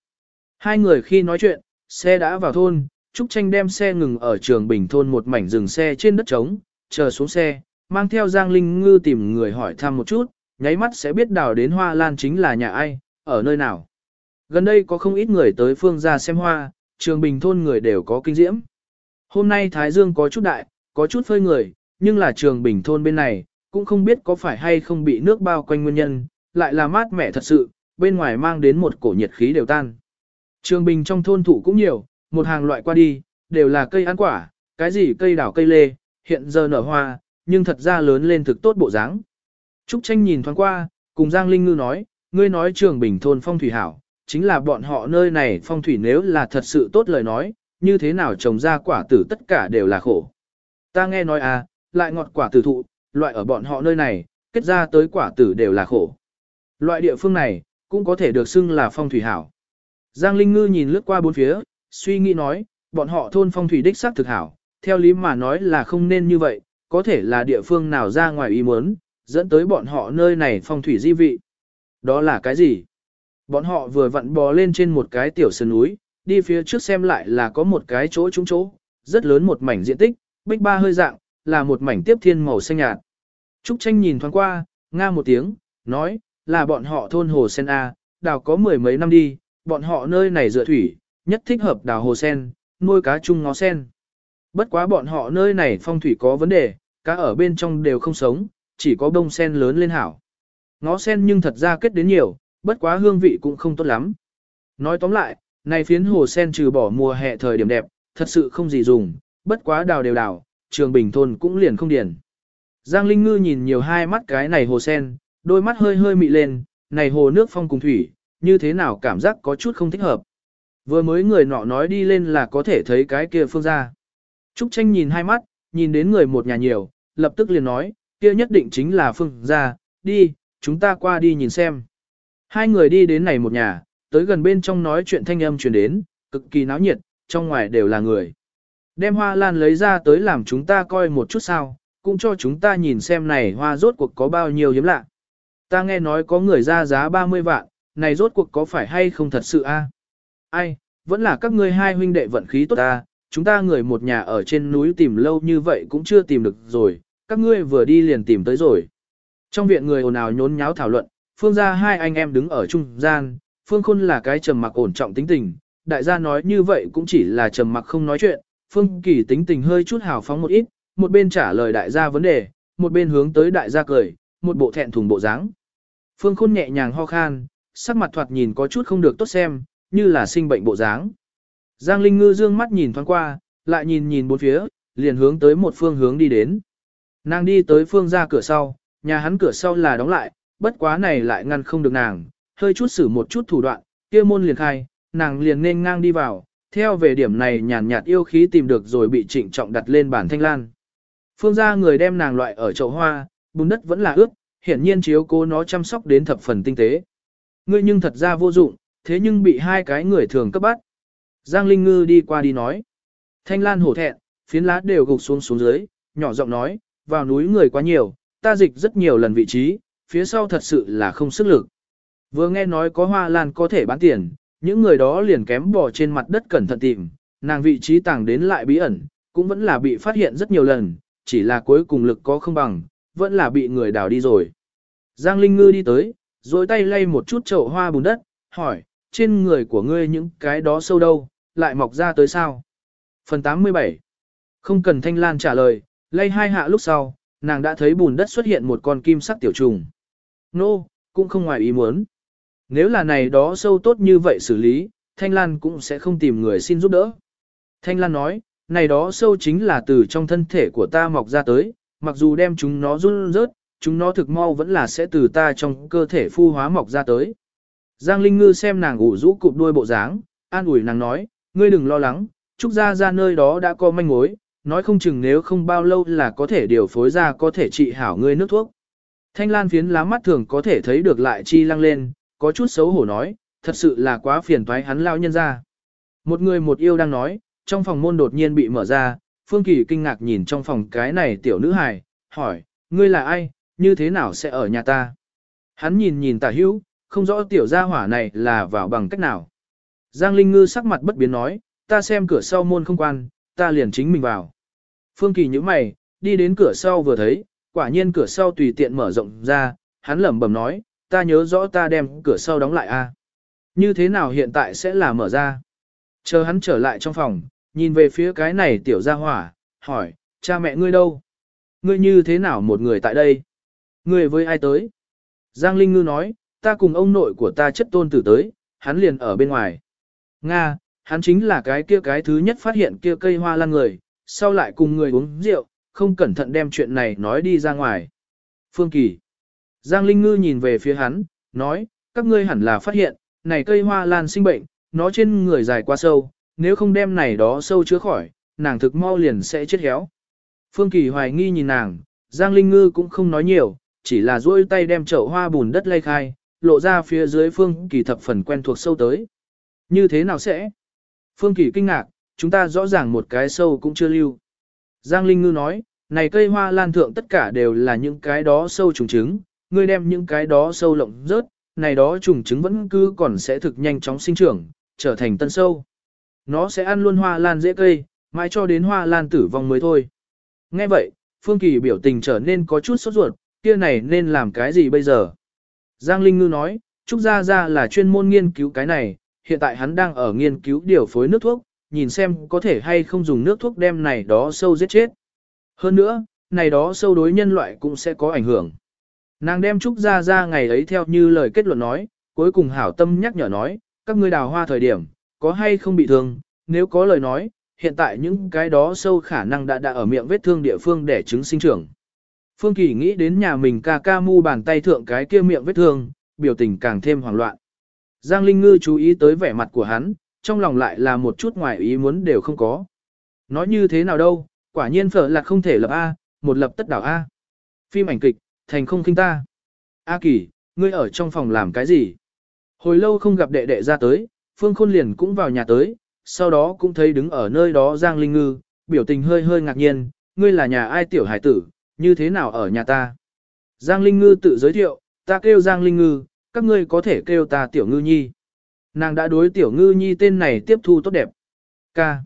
Hai người khi nói chuyện, xe đã vào thôn, Trúc Tranh đem xe ngừng ở trường Bình thôn một mảnh rừng xe trên đất trống, chờ xuống xe, mang theo Giang Linh Ngư tìm người hỏi thăm một chút, nháy mắt sẽ biết đào đến hoa lan chính là nhà ai, ở nơi nào. Gần đây có không ít người tới phương ra xem hoa, trường bình thôn người đều có kinh diễm. Hôm nay Thái Dương có chút đại, có chút phơi người, nhưng là trường bình thôn bên này, cũng không biết có phải hay không bị nước bao quanh nguyên nhân, lại là mát mẻ thật sự, bên ngoài mang đến một cổ nhiệt khí đều tan. Trường bình trong thôn thủ cũng nhiều, một hàng loại qua đi, đều là cây ăn quả, cái gì cây đảo cây lê, hiện giờ nở hoa, nhưng thật ra lớn lên thực tốt bộ dáng. Trúc tranh nhìn thoáng qua, cùng Giang Linh Ngư nói, ngươi nói trường bình thôn phong thủy hảo, chính là bọn họ nơi này phong thủy nếu là thật sự tốt lời nói, như thế nào trồng ra quả tử tất cả đều là khổ. Ta nghe nói à, lại ngọt quả tử thụ, loại ở bọn họ nơi này, kết ra tới quả tử đều là khổ. Loại địa phương này, cũng có thể được xưng là phong thủy hảo. Giang Linh Ngư nhìn lướt qua bốn phía, suy nghĩ nói, bọn họ thôn phong thủy đích xác thực hảo, theo lý mà nói là không nên như vậy, có thể là địa phương nào ra ngoài ý muốn, dẫn tới bọn họ nơi này phong thủy di vị. Đó là cái gì? Bọn họ vừa vặn bò lên trên một cái tiểu sơn núi, đi phía trước xem lại là có một cái chỗ trúng chỗ, rất lớn một mảnh diện tích, bích ba hơi dạng, là một mảnh tiếp thiên màu xanh nhạt. Trúc tranh nhìn thoáng qua, nga một tiếng, nói, là bọn họ thôn hồ sen A, đào có mười mấy năm đi, bọn họ nơi này dựa thủy, nhất thích hợp đào hồ sen, nuôi cá chung ngó sen. Bất quá bọn họ nơi này phong thủy có vấn đề, cá ở bên trong đều không sống, chỉ có bông sen lớn lên hảo. Ngó sen nhưng thật ra kết đến nhiều, bất quá hương vị cũng không tốt lắm. Nói tóm lại, này phiến hồ sen trừ bỏ mùa hè thời điểm đẹp, thật sự không gì dùng, bất quá đào đều đào, trường bình thôn cũng liền không điển. Giang Linh Ngư nhìn nhiều hai mắt cái này hồ sen, đôi mắt hơi hơi mị lên, này hồ nước phong cùng thủy, như thế nào cảm giác có chút không thích hợp. Vừa mới người nọ nói đi lên là có thể thấy cái kia phương ra. Trúc tranh nhìn hai mắt, nhìn đến người một nhà nhiều, lập tức liền nói, kia nhất định chính là phương ra, đi, chúng ta qua đi nhìn xem. Hai người đi đến này một nhà, tới gần bên trong nói chuyện thanh âm truyền đến, cực kỳ náo nhiệt, trong ngoài đều là người. Đem hoa lan lấy ra tới làm chúng ta coi một chút sao, cũng cho chúng ta nhìn xem này hoa rốt cuộc có bao nhiêu hiếm lạ. Ta nghe nói có người ra giá 30 vạn, này rốt cuộc có phải hay không thật sự a? Ai, vẫn là các ngươi hai huynh đệ vận khí tốt ta, chúng ta người một nhà ở trên núi tìm lâu như vậy cũng chưa tìm được rồi, các ngươi vừa đi liền tìm tới rồi. Trong viện người ồn ào nhốn nháo thảo luận, phương gia hai anh em đứng ở trung gian, phương khôn là cái trầm mặc ổn trọng tính tình, đại gia nói như vậy cũng chỉ là trầm mặc không nói chuyện, phương kỳ tính tình hơi chút hào phóng một ít, một bên trả lời đại gia vấn đề, một bên hướng tới đại gia cười, một bộ thẹn thùng bộ dáng. Phương khôn nhẹ nhàng ho khan, sắc mặt thoạt nhìn có chút không được tốt xem, như là sinh bệnh bộ dáng. Giang Linh Ngư dương mắt nhìn thoáng qua, lại nhìn nhìn bốn phía, liền hướng tới một phương hướng đi đến. Nàng đi tới phương ra cửa sau, nhà hắn cửa sau là đóng lại, bất quá này lại ngăn không được nàng, hơi chút xử một chút thủ đoạn, kia môn liền khai, nàng liền nên ngang đi vào, theo về điểm này nhàn nhạt yêu khí tìm được rồi bị trịnh trọng đặt lên bàn thanh lan. Phương gia người đem nàng loại ở chậu hoa, bùn đất vẫn là ướt, hiển nhiên chiếu cố nó chăm sóc đến thập phần tinh tế. Ngươi nhưng thật ra vô dụng, thế nhưng bị hai cái người thường cấp bắt. Giang Linh Ngư đi qua đi nói. Thanh Lan hổ thẹn, phiến lá đều gục xuống xuống dưới, nhỏ giọng nói, vào núi người quá nhiều, ta dịch rất nhiều lần vị trí, phía sau thật sự là không sức lực. Vừa nghe nói có hoa lan có thể bán tiền, những người đó liền kém bỏ trên mặt đất cẩn thận tìm, nàng vị trí tàng đến lại bí ẩn, cũng vẫn là bị phát hiện rất nhiều lần, chỉ là cuối cùng lực có không bằng, vẫn là bị người đào đi rồi. Giang Linh Ngư đi tới, rồi tay lay một chút chậu hoa bùn đất, hỏi, trên người của ngươi những cái đó sâu đâu, lại mọc ra tới sao? Phần 87 Không cần Thanh Lan trả lời, lay hai hạ lúc sau, nàng đã thấy bùn đất xuất hiện một con kim sắc tiểu trùng. Nô, no, cũng không ngoài ý muốn. Nếu là này đó sâu tốt như vậy xử lý, Thanh Lan cũng sẽ không tìm người xin giúp đỡ. Thanh Lan nói, này đó sâu chính là từ trong thân thể của ta mọc ra tới, mặc dù đem chúng nó run rớt, chúng nó thực mau vẫn là sẽ từ ta trong cơ thể phu hóa mọc ra tới. Giang Linh Ngư xem nàng ủ rũ cụp đuôi bộ dáng, an ủi nàng nói, ngươi đừng lo lắng, Trúc Gia ra nơi đó đã có manh mối, nói không chừng nếu không bao lâu là có thể điều phối ra có thể trị hảo ngươi nước thuốc. Thanh Lan phiến lá mắt thường có thể thấy được lại chi lăng lên, có chút xấu hổ nói, thật sự là quá phiền toái hắn lao nhân ra. Một người một yêu đang nói, trong phòng môn đột nhiên bị mở ra, Phương Kỳ kinh ngạc nhìn trong phòng cái này tiểu nữ hài, hỏi, ngươi là ai, như thế nào sẽ ở nhà ta? Hắn nhìn nhìn tả hữu, không rõ tiểu gia hỏa này là vào bằng cách nào. Giang Linh Ngư sắc mặt bất biến nói, ta xem cửa sau môn không quan, ta liền chính mình vào. Phương Kỳ nhíu mày, đi đến cửa sau vừa thấy, quả nhiên cửa sau tùy tiện mở rộng ra, hắn lẩm bẩm nói, ta nhớ rõ ta đem cửa sau đóng lại a. Như thế nào hiện tại sẽ là mở ra? Chờ hắn trở lại trong phòng, nhìn về phía cái này tiểu gia hỏa, hỏi, cha mẹ ngươi đâu? Ngươi như thế nào một người tại đây? Ngươi với ai tới? Giang Linh Ngư nói, ta cùng ông nội của ta chất tôn tử tới, hắn liền ở bên ngoài. Nga, hắn chính là cái kia cái thứ nhất phát hiện kia cây hoa lan người, sau lại cùng người uống rượu, không cẩn thận đem chuyện này nói đi ra ngoài. Phương Kỳ. Giang Linh Ngư nhìn về phía hắn, nói, các ngươi hẳn là phát hiện, này cây hoa lan sinh bệnh, nó trên người dài quá sâu, nếu không đem này đó sâu chữa khỏi, nàng thực mau liền sẽ chết héo. Phương Kỳ hoài nghi nhìn nàng, Giang Linh Ngư cũng không nói nhiều, chỉ là duỗi tay đem chậu hoa bùn đất lay khai, lộ ra phía dưới Phương Kỳ thập phần quen thuộc sâu tới. Như thế nào sẽ? Phương Kỳ kinh ngạc, chúng ta rõ ràng một cái sâu cũng chưa lưu. Giang Linh Ngư nói, này cây hoa lan thượng tất cả đều là những cái đó sâu trùng trứng, ngươi đem những cái đó sâu lộng rớt, này đó trùng trứng vẫn cứ còn sẽ thực nhanh chóng sinh trưởng, trở thành tân sâu. Nó sẽ ăn luôn hoa lan dễ cây, mãi cho đến hoa lan tử vong mới thôi. Nghe vậy, Phương Kỳ biểu tình trở nên có chút sốt ruột, kia này nên làm cái gì bây giờ? Giang Linh Ngư nói, Trúc Gia Gia là chuyên môn nghiên cứu cái này, hiện tại hắn đang ở nghiên cứu điều phối nước thuốc, nhìn xem có thể hay không dùng nước thuốc đem này đó sâu giết chết. Hơn nữa, này đó sâu đối nhân loại cũng sẽ có ảnh hưởng. Nàng đem Trúc Gia Gia ngày ấy theo như lời kết luận nói, cuối cùng hảo tâm nhắc nhở nói, các ngươi đào hoa thời điểm, có hay không bị thương, nếu có lời nói, hiện tại những cái đó sâu khả năng đã đã ở miệng vết thương địa phương để chứng sinh trưởng. Phương Kỳ nghĩ đến nhà mình ca ca mu bàn tay thượng cái kia miệng vết thương, biểu tình càng thêm hoảng loạn. Giang Linh Ngư chú ý tới vẻ mặt của hắn, trong lòng lại là một chút ngoài ý muốn đều không có. Nói như thế nào đâu, quả nhiên phở là không thể lập A, một lập tất đảo A. Phim ảnh kịch, thành không kinh ta. A Kỳ, ngươi ở trong phòng làm cái gì? Hồi lâu không gặp đệ đệ ra tới, Phương Khôn liền cũng vào nhà tới, sau đó cũng thấy đứng ở nơi đó Giang Linh Ngư, biểu tình hơi hơi ngạc nhiên, ngươi là nhà ai tiểu hải tử, như thế nào ở nhà ta? Giang Linh Ngư tự giới thiệu, ta kêu Giang Linh Ngư, các ngươi có thể kêu ta tiểu ngư nhi. Nàng đã đối tiểu ngư nhi tên này tiếp thu tốt đẹp. Ca.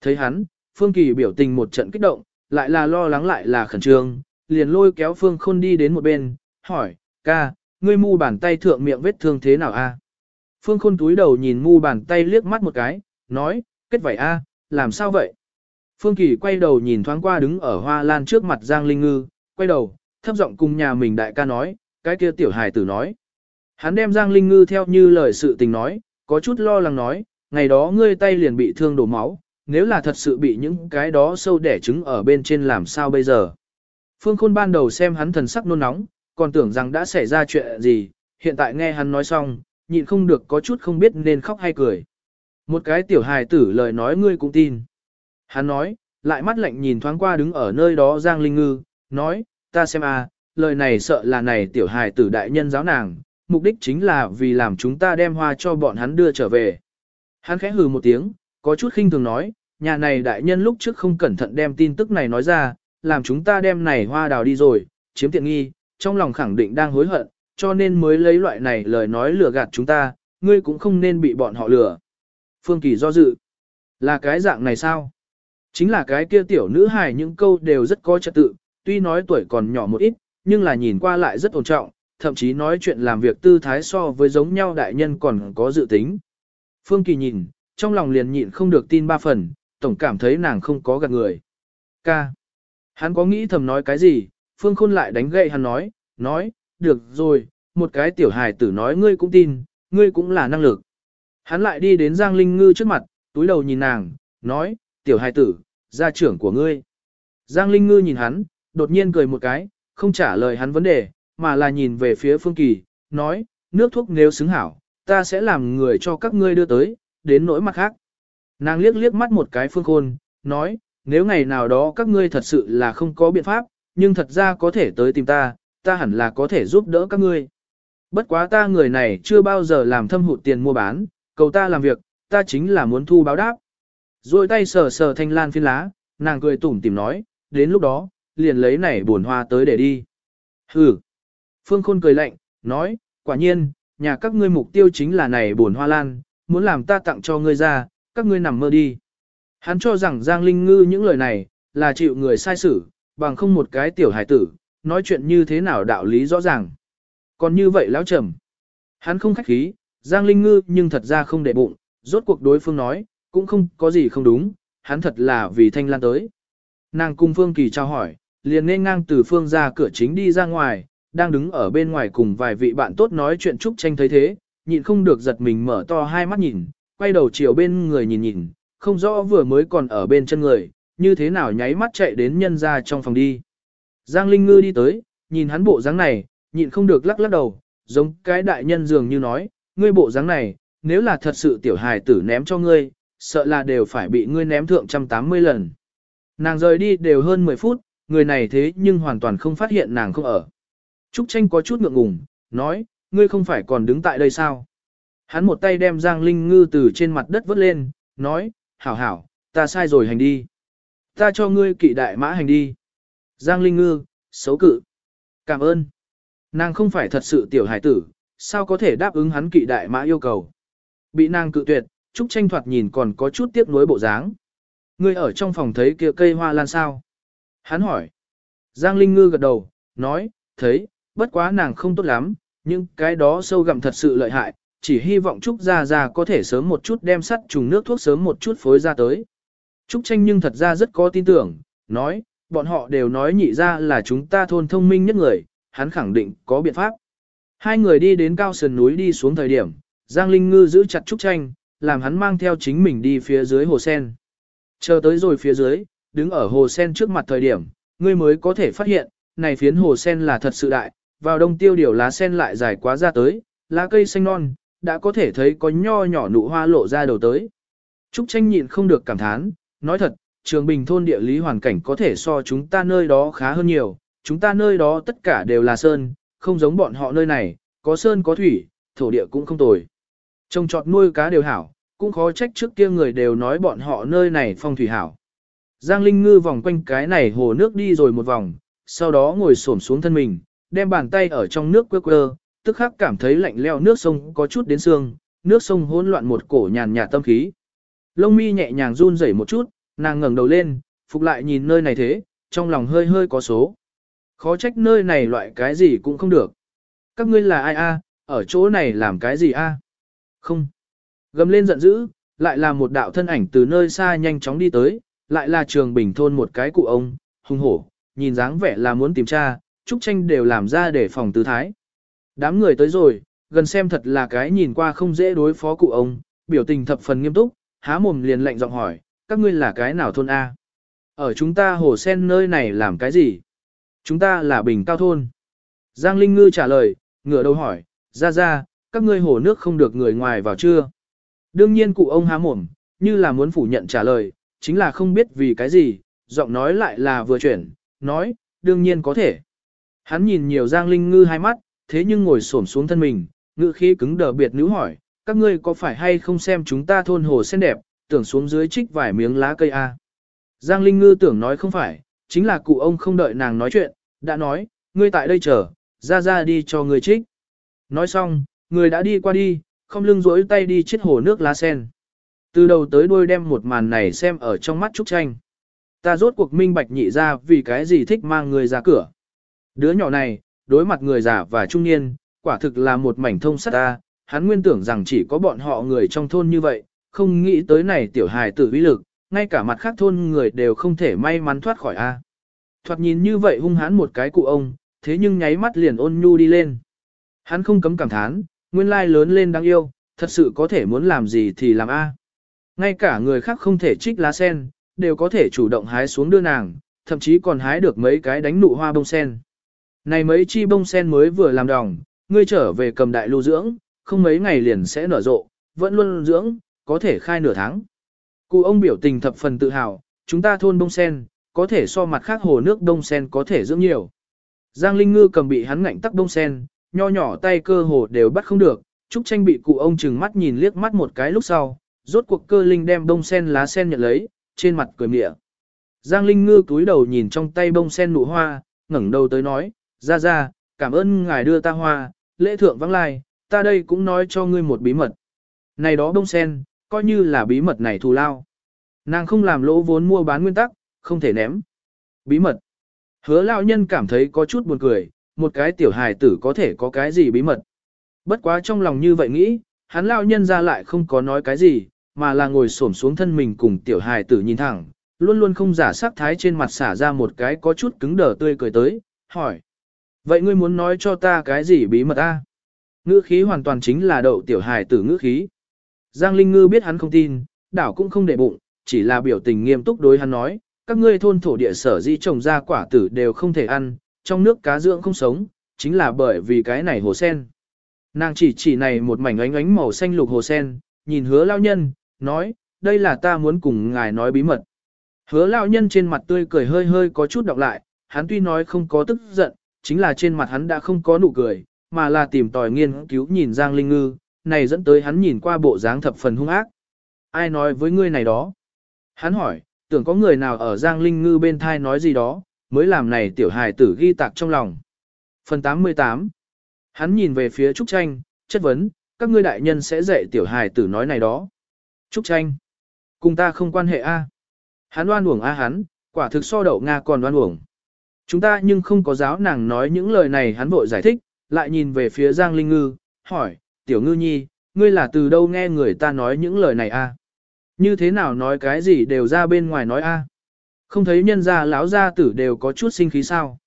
Thấy hắn, Phương Kỳ biểu tình một trận kích động, lại là lo lắng lại là khẩn trương, liền lôi kéo Phương Khôn đi đến một bên, hỏi, ca, ngươi mu bàn tay thượng miệng vết thương thế nào a? Phương Khôn túi đầu nhìn mu bàn tay liếc mắt một cái, nói, kết vậy a, làm sao vậy? Phương Kỳ quay đầu nhìn thoáng qua đứng ở hoa lan trước mặt Giang Linh Ngư, quay đầu, thấp giọng cùng nhà mình đại ca nói, cái kia tiểu hài tử nói. Hắn đem Giang Linh Ngư theo như lời sự tình nói, có chút lo lắng nói, ngày đó ngươi tay liền bị thương đổ máu, nếu là thật sự bị những cái đó sâu đẻ trứng ở bên trên làm sao bây giờ. Phương Khôn ban đầu xem hắn thần sắc nôn nóng, còn tưởng rằng đã xảy ra chuyện gì, hiện tại nghe hắn nói xong, nhịn không được có chút không biết nên khóc hay cười. Một cái tiểu hài tử lời nói ngươi cũng tin. Hắn nói, lại mắt lạnh nhìn thoáng qua đứng ở nơi đó Giang Linh Ngư, nói, ta xem a, lời này sợ là này tiểu hài tử đại nhân giáo nàng, mục đích chính là vì làm chúng ta đem hoa cho bọn hắn đưa trở về. Hắn khẽ hừ một tiếng, có chút khinh thường nói, nhà này đại nhân lúc trước không cẩn thận đem tin tức này nói ra, làm chúng ta đem này hoa đào đi rồi, chiếm tiện nghi, trong lòng khẳng định đang hối hận, cho nên mới lấy loại này lời nói lừa gạt chúng ta, ngươi cũng không nên bị bọn họ lừa. Phương Kỳ do dự. Là cái dạng này sao? Chính là cái kia tiểu nữ hài những câu đều rất có trật tự, tuy nói tuổi còn nhỏ một ít, nhưng là nhìn qua lại rất ổn trọng, thậm chí nói chuyện làm việc tư thái so với giống nhau đại nhân còn có dự tính. Phương Kỳ nhìn, trong lòng liền nhịn không được tin ba phần, tổng cảm thấy nàng không có gạt người. Ca. Hắn có nghĩ thầm nói cái gì, Phương Khôn lại đánh gậy hắn nói, nói, được rồi, một cái tiểu hài tử nói ngươi cũng tin, ngươi cũng là năng lực. Hắn lại đi đến Giang Linh Ngư trước mặt, túi đầu nhìn nàng, nói, tiểu hài tử, gia trưởng của ngươi. Giang Linh Ngư nhìn hắn, đột nhiên cười một cái, không trả lời hắn vấn đề, mà là nhìn về phía Phương Kỳ, nói, nước thuốc nếu xứng hảo, ta sẽ làm người cho các ngươi đưa tới, đến nỗi mặt khác. Nàng liếc liếc mắt một cái Phương Khôn, nói, nếu ngày nào đó các ngươi thật sự là không có biện pháp, nhưng thật ra có thể tới tìm ta, ta hẳn là có thể giúp đỡ các ngươi. Bất quá ta người này chưa bao giờ làm thâm hụt tiền mua bán, cầu ta làm việc, ta chính là muốn thu báo đáp. Rồi tay sờ sờ thanh lan phiên lá, nàng cười tủm tìm nói, đến lúc đó, liền lấy này buồn hoa tới để đi. Hừ. Phương Khôn cười lạnh, nói, quả nhiên, nhà các ngươi mục tiêu chính là này buồn hoa lan, muốn làm ta tặng cho ngươi ra, các ngươi nằm mơ đi. Hắn cho rằng Giang Linh Ngư những lời này, là chịu người sai xử, bằng không một cái tiểu hải tử, nói chuyện như thế nào đạo lý rõ ràng. Còn như vậy lão trầm. Hắn không khách khí, Giang Linh Ngư nhưng thật ra không để bụng, rốt cuộc đối phương nói, cũng không có gì không đúng, hắn thật là vì thanh lan tới. Nàng cung Phương Kỳ trao hỏi, liền nên ngang từ Phương ra cửa chính đi ra ngoài, đang đứng ở bên ngoài cùng vài vị bạn tốt nói chuyện Trúc Tranh thấy thế, nhịn không được giật mình mở to hai mắt nhìn, quay đầu chiều bên người nhìn nhìn, không rõ vừa mới còn ở bên chân người, như thế nào nháy mắt chạy đến nhân ra trong phòng đi. Giang Linh Ngư đi tới, nhìn hắn bộ dáng này, nhịn không được lắc lắc đầu, giống cái đại nhân dường như nói, ngươi bộ dáng này, nếu là thật sự tiểu hài tử ném cho ngươi, sợ là đều phải bị ngươi ném thượng trăm tám mươi lần. Nàng rời đi đều hơn 10 phút, người này thế nhưng hoàn toàn không phát hiện nàng không ở. Trúc tranh có chút ngượng ngùng, nói, ngươi không phải còn đứng tại đây sao? Hắn một tay đem Giang Linh Ngư từ trên mặt đất vớt lên, nói, hảo hảo, ta sai rồi hành đi. Ta cho ngươi kỵ đại mã hành đi. Giang Linh Ngư, xấu cự. Cảm ơn. Nàng không phải thật sự tiểu hải tử, sao có thể đáp ứng hắn kỵ đại mã yêu cầu. Bị nàng cự tuyệt, Trúc tranh thoạt nhìn còn có chút tiếc nuối bộ dáng. Ngươi ở trong phòng thấy kia cây hoa lan sao? Hắn hỏi. Giang Linh Ngư gật đầu, nói, thấy, bất quá nàng không tốt lắm, nhưng cái đó sâu gặm thật sự lợi hại, chỉ hy vọng Trúc Gia Gia có thể sớm một chút đem sắt trùng nước thuốc sớm một chút phối ra tới. Trúc Tranh nhưng thật ra rất có tin tưởng, nói, bọn họ đều nói nhị ra là chúng ta thôn thông minh nhất người, hắn khẳng định có biện pháp. Hai người đi đến cao sườn núi đi xuống thời điểm, Giang Linh Ngư giữ chặt Trúc Tranh, làm hắn mang theo chính mình đi phía dưới hồ sen. Chờ tới rồi phía dưới, đứng ở hồ sen trước mặt thời điểm, ngươi mới có thể phát hiện, này phiến hồ sen là thật sự đại, vào đông tiêu điều lá sen lại dài quá ra tới, lá cây xanh non, đã có thể thấy có nho nhỏ nụ hoa lộ ra đầu tới. Trúc tranh nhịn không được cảm thán, nói thật, trường bình thôn địa lý hoàn cảnh có thể so chúng ta nơi đó khá hơn nhiều, chúng ta nơi đó tất cả đều là sơn, không giống bọn họ nơi này, có sơn có thủy, thổ địa cũng không tồi. Trông trọt nuôi cá đều hảo, cũng khó trách trước kia người đều nói bọn họ nơi này phong thủy hảo. Giang Linh Ngư vòng quanh cái này hồ nước đi rồi một vòng, sau đó ngồi xổm xuống thân mình, đem bàn tay ở trong nước quơ quơ, tức khắc cảm thấy lạnh leo nước sông có chút đến xương, nước sông hỗn loạn một cổ nhàn nhạt tâm khí. Lông mi nhẹ nhàng run rẩy một chút, nàng ngẩng đầu lên, phục lại nhìn nơi này thế, trong lòng hơi hơi có số. Khó trách nơi này loại cái gì cũng không được. Các ngươi là ai a? ở chỗ này làm cái gì a? Không. Gầm lên giận dữ, lại là một đạo thân ảnh từ nơi xa nhanh chóng đi tới, lại là trường bình thôn một cái cụ ông, hung hổ, nhìn dáng vẻ là muốn tìm tra, Trúc Tranh đều làm ra để phòng tư thái. Đám người tới rồi, gần xem thật là cái nhìn qua không dễ đối phó cụ ông, biểu tình thập phần nghiêm túc, há mồm liền lệnh giọng hỏi, các ngươi là cái nào thôn A? Ở chúng ta hồ sen nơi này làm cái gì? Chúng ta là Bình Cao Thôn. Giang Linh Ngư trả lời, ngửa đầu hỏi, ra ra, các ngươi hồ nước không được người ngoài vào chưa? Đương nhiên cụ ông há mồm, như là muốn phủ nhận trả lời, chính là không biết vì cái gì, giọng nói lại là vừa chuyển, nói, đương nhiên có thể. Hắn nhìn nhiều Giang Linh Ngư hai mắt, thế nhưng ngồi xổm xuống thân mình, ngữ khí cứng đờ biệt nữ hỏi, các ngươi có phải hay không xem chúng ta thôn hồ sen đẹp, tưởng xuống dưới trích vài miếng lá cây a. Giang Linh Ngư tưởng nói không phải, chính là cụ ông không đợi nàng nói chuyện, đã nói, ngươi tại đây chờ, ra ra đi cho ngươi trích. Nói xong, người đã đi qua đi, không lưng rỗi tay đi chết hồ nước lá sen. Từ đầu tới đuôi đem một màn này xem ở trong mắt Trúc Tranh. Ta rốt cuộc minh bạch nhị ra vì cái gì thích mang người ra cửa. Đứa nhỏ này, đối mặt người già và trung niên, quả thực là một mảnh thông sắt ta, hắn nguyên tưởng rằng chỉ có bọn họ người trong thôn như vậy, không nghĩ tới này tiểu hài tử uy lực, ngay cả mặt khác thôn người đều không thể may mắn thoát khỏi a. Thoạt nhìn như vậy hung hãn một cái cụ ông, thế nhưng nháy mắt liền ôn nhu đi lên. Hắn không cấm cảm thán, nguyên lai lớn lên đáng yêu, thật sự có thể muốn làm gì thì làm a. Ngay cả người khác không thể trích lá sen, đều có thể chủ động hái xuống đưa nàng, thậm chí còn hái được mấy cái đánh nụ hoa bông sen. Này mấy chi bông sen mới vừa làm đồng, ngươi trở về cầm đại lưu dưỡng, không mấy ngày liền sẽ nở rộ, vẫn luôn dưỡng, có thể khai nửa tháng. Cụ ông biểu tình thập phần tự hào, chúng ta thôn bông sen, có thể so mặt khác hồ nước đông sen có thể dưỡng nhiều. Giang Linh Ngư cầm bị hắn ngạnh tắc đông sen, nho nhỏ tay cơ hồ đều bắt không được, Trúc Tranh bị cụ ông chừng mắt nhìn liếc mắt một cái lúc sau, rốt cuộc cơ linh đem đông sen lá sen nhận lấy, trên mặt cười mỉa. Giang Linh Ngư cúi đầu nhìn trong tay bông sen nụ hoa, ngẩng đầu tới nói, ra ra, cảm ơn ngài đưa ta hoa, lễ thượng vắng lai, ta đây cũng nói cho ngươi một bí mật. Này đó bông sen, coi như là bí mật này thù lao. Nàng không làm lỗ vốn mua bán nguyên tắc, không thể ném. Bí mật. Hứa lão nhân cảm thấy có chút buồn cười, một cái tiểu hài tử có thể có cái gì bí mật. Bất quá trong lòng như vậy nghĩ, hắn lão nhân ra lại không có nói cái gì, mà là ngồi xổm xuống thân mình cùng tiểu hài tử nhìn thẳng, luôn luôn không giả sắc thái trên mặt xả ra một cái có chút cứng đờ tươi cười tới, hỏi. Vậy ngươi muốn nói cho ta cái gì bí mật ta Ngữ khí hoàn toàn chính là đậu tiểu hài tử ngữ khí. Giang Linh Ngư biết hắn không tin, đảo cũng không để bụng, chỉ là biểu tình nghiêm túc đối hắn nói, các ngươi thôn thổ địa sở di trồng ra quả tử đều không thể ăn, trong nước cá dưỡng không sống, chính là bởi vì cái này hồ sen. Nàng chỉ chỉ này một mảnh ánh ánh màu xanh lục hồ sen, nhìn hứa lao nhân, nói, đây là ta muốn cùng ngài nói bí mật. Hứa lao nhân trên mặt tươi cười hơi hơi có chút đọc lại, hắn tuy nói không có tức giận, chính là trên mặt hắn đã không có nụ cười, mà là tìm tòi nghiên cứu nhìn Giang Linh Ngư, này dẫn tới hắn nhìn qua bộ dáng thập phần hung ác. Ai nói với ngươi này đó? Hắn hỏi, tưởng có người nào ở Giang Linh Ngư bên thai nói gì đó, mới làm này tiểu hài tử ghi tạc trong lòng. Phần 88 Hắn nhìn về phía Trúc Tranh, chất vấn, các ngươi đại nhân sẽ dạy tiểu hài tử nói này đó. Trúc Tranh Cùng ta không quan hệ A. Hắn đoan uổng A hắn, quả thực so đậu Nga còn đoan uổng. Chúng ta nhưng không có giáo nàng nói những lời này hắn vội giải thích, lại nhìn về phía Giang Linh Ngư, hỏi, tiểu ngư nhi, ngươi là từ đâu nghe người ta nói những lời này a? Như thế nào nói cái gì đều ra bên ngoài nói a? Không thấy nhân gia lão gia tử đều có chút sinh khí sao?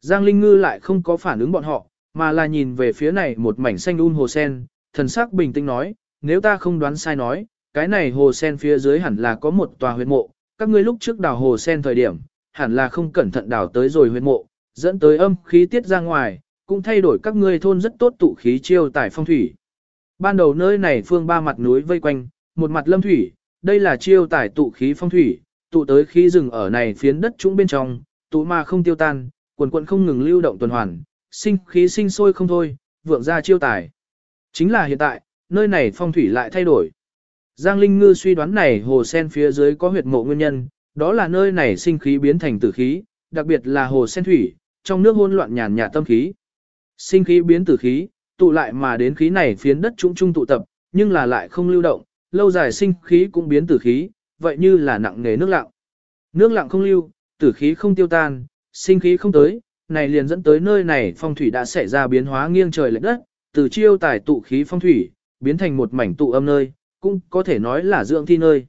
Giang Linh Ngư lại không có phản ứng bọn họ, mà là nhìn về phía này một mảnh xanh un um hồ sen, thần sắc bình tĩnh nói, nếu ta không đoán sai nói, cái này hồ sen phía dưới hẳn là có một tòa huyệt mộ, các ngươi lúc trước đào hồ sen thời điểm, hẳn là không cẩn thận đào tới rồi huyệt mộ, dẫn tới âm khí tiết ra ngoài, cũng thay đổi các ngươi thôn rất tốt tụ khí chiêu tải phong thủy. Ban đầu nơi này phương ba mặt núi vây quanh, một mặt lâm thủy, đây là chiêu tải tụ khí phong thủy, tụ tới khí rừng ở này phiến đất trũng bên trong, tụ mà không tiêu tan, quần quần không ngừng lưu động tuần hoàn, sinh khí sinh sôi không thôi, vượng ra chiêu tải. Chính là hiện tại, nơi này phong thủy lại thay đổi. Giang Linh Ngư suy đoán này hồ sen phía dưới có huyệt mộ nguyên nhân, đó là nơi này sinh khí biến thành tử khí, đặc biệt là hồ sen thủy, trong nước hỗn loạn nhàn nhạt tâm khí. Sinh khí biến tử khí, tụ lại mà đến khí này phiến đất trung trung tụ tập, nhưng là lại không lưu động, lâu dài sinh khí cũng biến tử khí, vậy như là nặng nghề nước lặng. Nước lặng không lưu, tử khí không tiêu tan, sinh khí không tới, này liền dẫn tới nơi này phong thủy đã xảy ra biến hóa nghiêng trời lệch đất, từ chiêu tài tụ khí phong thủy, biến thành một mảnh tụ âm nơi, cũng có thể nói là dưỡng thi nơi.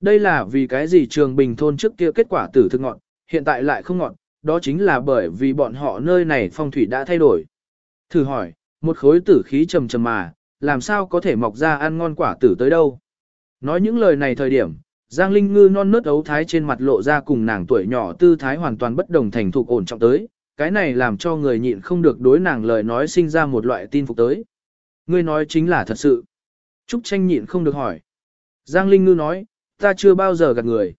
Đây là vì cái gì trường bình thôn trước kia kết quả tử thực ngọn, hiện tại lại không ngọn, đó chính là bởi vì bọn họ nơi này phong thủy đã thay đổi. Thử hỏi, một khối tử khí trầm trầm mà, làm sao có thể mọc ra ăn ngon quả tử tới đâu. Nói những lời này thời điểm, Giang Linh Ngư non nớt ấu thái trên mặt lộ ra cùng nàng tuổi nhỏ tư thái hoàn toàn bất đồng thành thục ổn trọng tới, cái này làm cho người nhịn không được đối nàng lời nói sinh ra một loại tin phục tới. Ngươi nói chính là thật sự. Trúc tranh nhịn không được hỏi. Giang Linh Ngư nói, ta chưa bao giờ gạt người.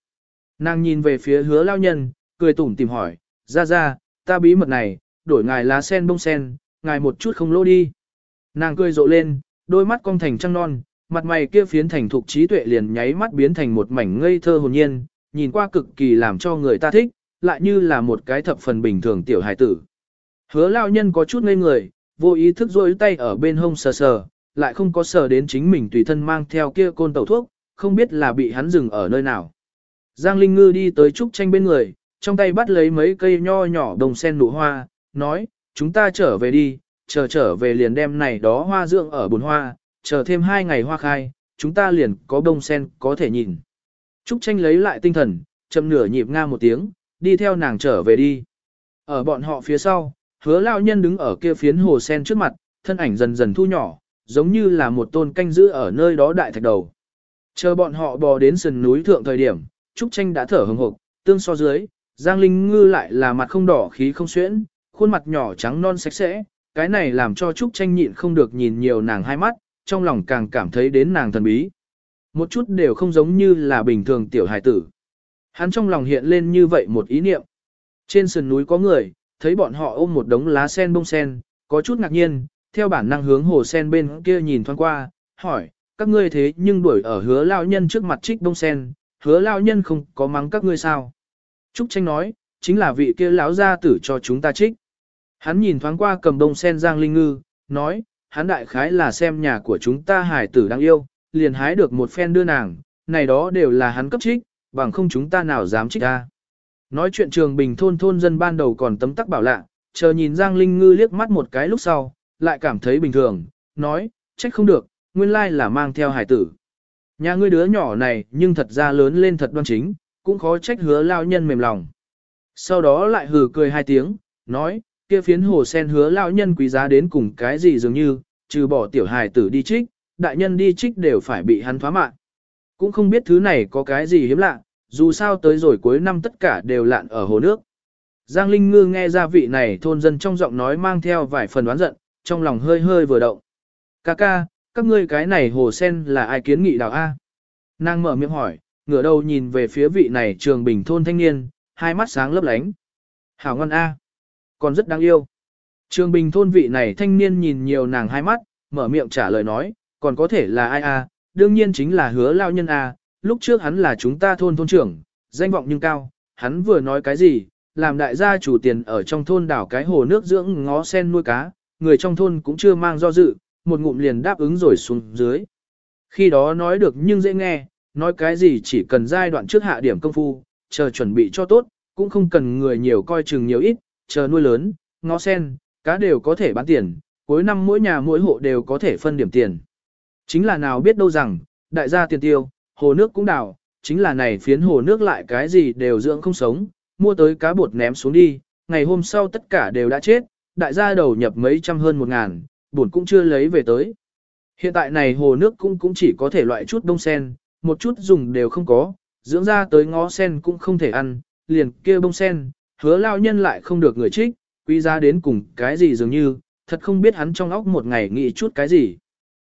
Nàng nhìn về phía hứa lao nhân, cười tủm tìm hỏi, ra ra, ta bí mật này, đổi ngài lá sen bông sen, ngài một chút không lỗ đi. Nàng cười rộ lên, đôi mắt cong thành trăng non, mặt mày kia phiến thành thục trí tuệ liền nháy mắt biến thành một mảnh ngây thơ hồn nhiên, nhìn qua cực kỳ làm cho người ta thích, lại như là một cái thập phần bình thường tiểu hài tử. Hứa lao nhân có chút ngây người, vô ý thức rôi tay ở bên hông sờ sờ, lại không có sờ đến chính mình tùy thân mang theo kia côn tẩu thuốc, không biết là bị hắn dừng ở nơi nào. Giang Linh Ngư đi tới Trúc Tranh bên người, trong tay bắt lấy mấy cây nho nhỏ đồng sen nụ hoa, nói, chúng ta trở về đi, chờ trở về liền đem này đó hoa dưỡng ở bồn hoa, chờ thêm hai ngày hoa khai, chúng ta liền có bông sen có thể nhìn. Trúc tranh lấy lại tinh thần, chậm nửa nhịp nga một tiếng, đi theo nàng trở về đi. Ở bọn họ phía sau, hứa lao nhân đứng ở kia phiến hồ sen trước mặt, thân ảnh dần dần thu nhỏ, giống như là một tôn canh giữ ở nơi đó đại thạch đầu. Chờ bọn họ bò đến sườn núi thượng thời điểm, Trúc tranh đã thở hồng hực, tương so dưới, Giang Linh Ngư lại là mặt không đỏ khí không xuyễn, khuôn mặt nhỏ trắng non sạch sẽ, cái này làm cho Trúc tranh nhịn không được nhìn nhiều nàng hai mắt, trong lòng càng cảm thấy đến nàng thần bí. Một chút đều không giống như là bình thường tiểu hài tử. Hắn trong lòng hiện lên như vậy một ý niệm. Trên sườn núi có người, thấy bọn họ ôm một đống lá sen bông sen, có chút ngạc nhiên, theo bản năng hướng hồ sen bên kia nhìn thoáng qua, hỏi, các ngươi thế nhưng đuổi ở hứa lao nhân trước mặt trích bông sen, hứa lao nhân không có mắng các ngươi sao. Trúc tranh nói, chính là vị kia lão gia tử cho chúng ta trích. Hắn nhìn thoáng qua cầm bông sen Giang Linh Ngư, nói, hắn đại khái là xem nhà của chúng ta hải tử đang yêu, liền hái được một phen đưa nàng, này đó đều là hắn cấp trích, bằng không chúng ta nào dám trích ra. Nói chuyện trường bình thôn thôn dân ban đầu còn tấm tắc bảo lạ, chờ nhìn Giang Linh Ngư liếc mắt một cái lúc sau, lại cảm thấy bình thường, nói, trách không được, nguyên lai là mang theo hải tử. Nhà ngươi đứa nhỏ này nhưng thật ra lớn lên thật đoan chính, cũng khó trách hứa lao nhân mềm lòng. Sau đó lại hừ cười hai tiếng, nói, kia phiến hồ sen hứa lao nhân quý giá đến cùng cái gì dường như, trừ bỏ tiểu hài tử đi trích, đại nhân đi trích đều phải bị hắn phá mạng. Cũng không biết thứ này có cái gì hiếm lạ, dù sao tới rồi cuối năm tất cả đều lạn ở hồ nước. Giang Linh Ngư nghe ra vị này thôn dân trong giọng nói mang theo vài phần đoán giận, trong lòng hơi hơi vừa động. Ca ca, các ngươi cái này hồ sen là ai kiến nghị đào A? Nàng mở miệng hỏi, ngửa đầu nhìn về phía vị này trường bình thôn thanh niên, hai mắt sáng lấp lánh. Hảo ngon A còn rất đáng yêu. Trường Bình thôn vị này thanh niên nhìn nhiều nàng hai mắt, mở miệng trả lời nói, còn có thể là ai a đương nhiên chính là hứa lao nhân a lúc trước hắn là chúng ta thôn thôn trưởng, danh vọng nhưng cao, hắn vừa nói cái gì, làm đại gia chủ tiền ở trong thôn đảo cái hồ nước dưỡng ngó sen nuôi cá, người trong thôn cũng chưa mang do dự, một ngụm liền đáp ứng rồi xuống dưới. Khi đó nói được nhưng dễ nghe, nói cái gì chỉ cần giai đoạn trước hạ điểm công phu, chờ chuẩn bị cho tốt, cũng không cần người nhiều coi chừng nhiều ít, chờ nuôi lớn, ngó sen, cá đều có thể bán tiền, cuối năm mỗi nhà mỗi hộ đều có thể phân điểm tiền. Chính là nào biết đâu rằng, đại gia tiền tiêu, hồ nước cũng đào, chính là này phiến hồ nước lại cái gì đều dưỡng không sống, mua tới cá bột ném xuống đi, ngày hôm sau tất cả đều đã chết, đại gia đầu nhập mấy trăm hơn một ngàn, buồn cũng chưa lấy về tới. Hiện tại này hồ nước cũng cũng chỉ có thể loại chút đông sen, một chút dùng đều không có, dưỡng ra tới ngó sen cũng không thể ăn, liền kia bông sen, hứa lao nhân lại không được người trích, quý giá đến cùng cái gì dường như, thật không biết hắn trong óc một ngày nghĩ chút cái gì.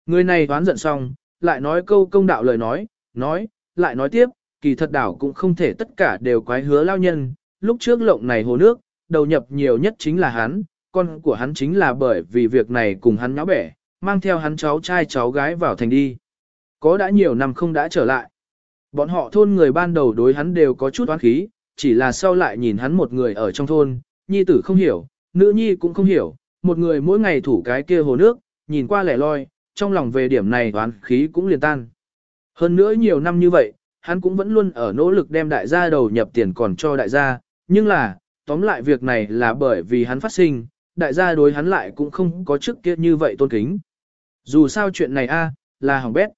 Người này đoán giận xong, lại nói câu công đạo lời nói, nói, lại nói tiếp, kỳ thật đảo cũng không thể tất cả đều quái hứa lao nhân, lúc trước lộng này hồ nước, đầu nhập nhiều nhất chính là hắn, con của hắn chính là bởi vì việc này cùng hắn nháo bẻ, mang theo hắn cháu trai cháu gái vào thành đi. Có đã nhiều năm không đã trở lại. Bọn họ thôn người ban đầu đối hắn đều có chút oán khí, chỉ là sau lại nhìn hắn một người ở trong thôn, nhi tử không hiểu, nữ nhi cũng không hiểu, một người mỗi ngày thủ cái kia hồ nước, nhìn qua lẻ loi, trong lòng về điểm này oán khí cũng liền tan. Hơn nữa nhiều năm như vậy, hắn cũng vẫn luôn ở nỗ lực đem đại gia đầu nhập tiền còn cho đại gia, nhưng là, tóm lại việc này là bởi vì hắn phát sinh, đại gia đối hắn lại cũng không có trước kia như vậy tôn kính. Dù sao chuyện này a là hỏng bét.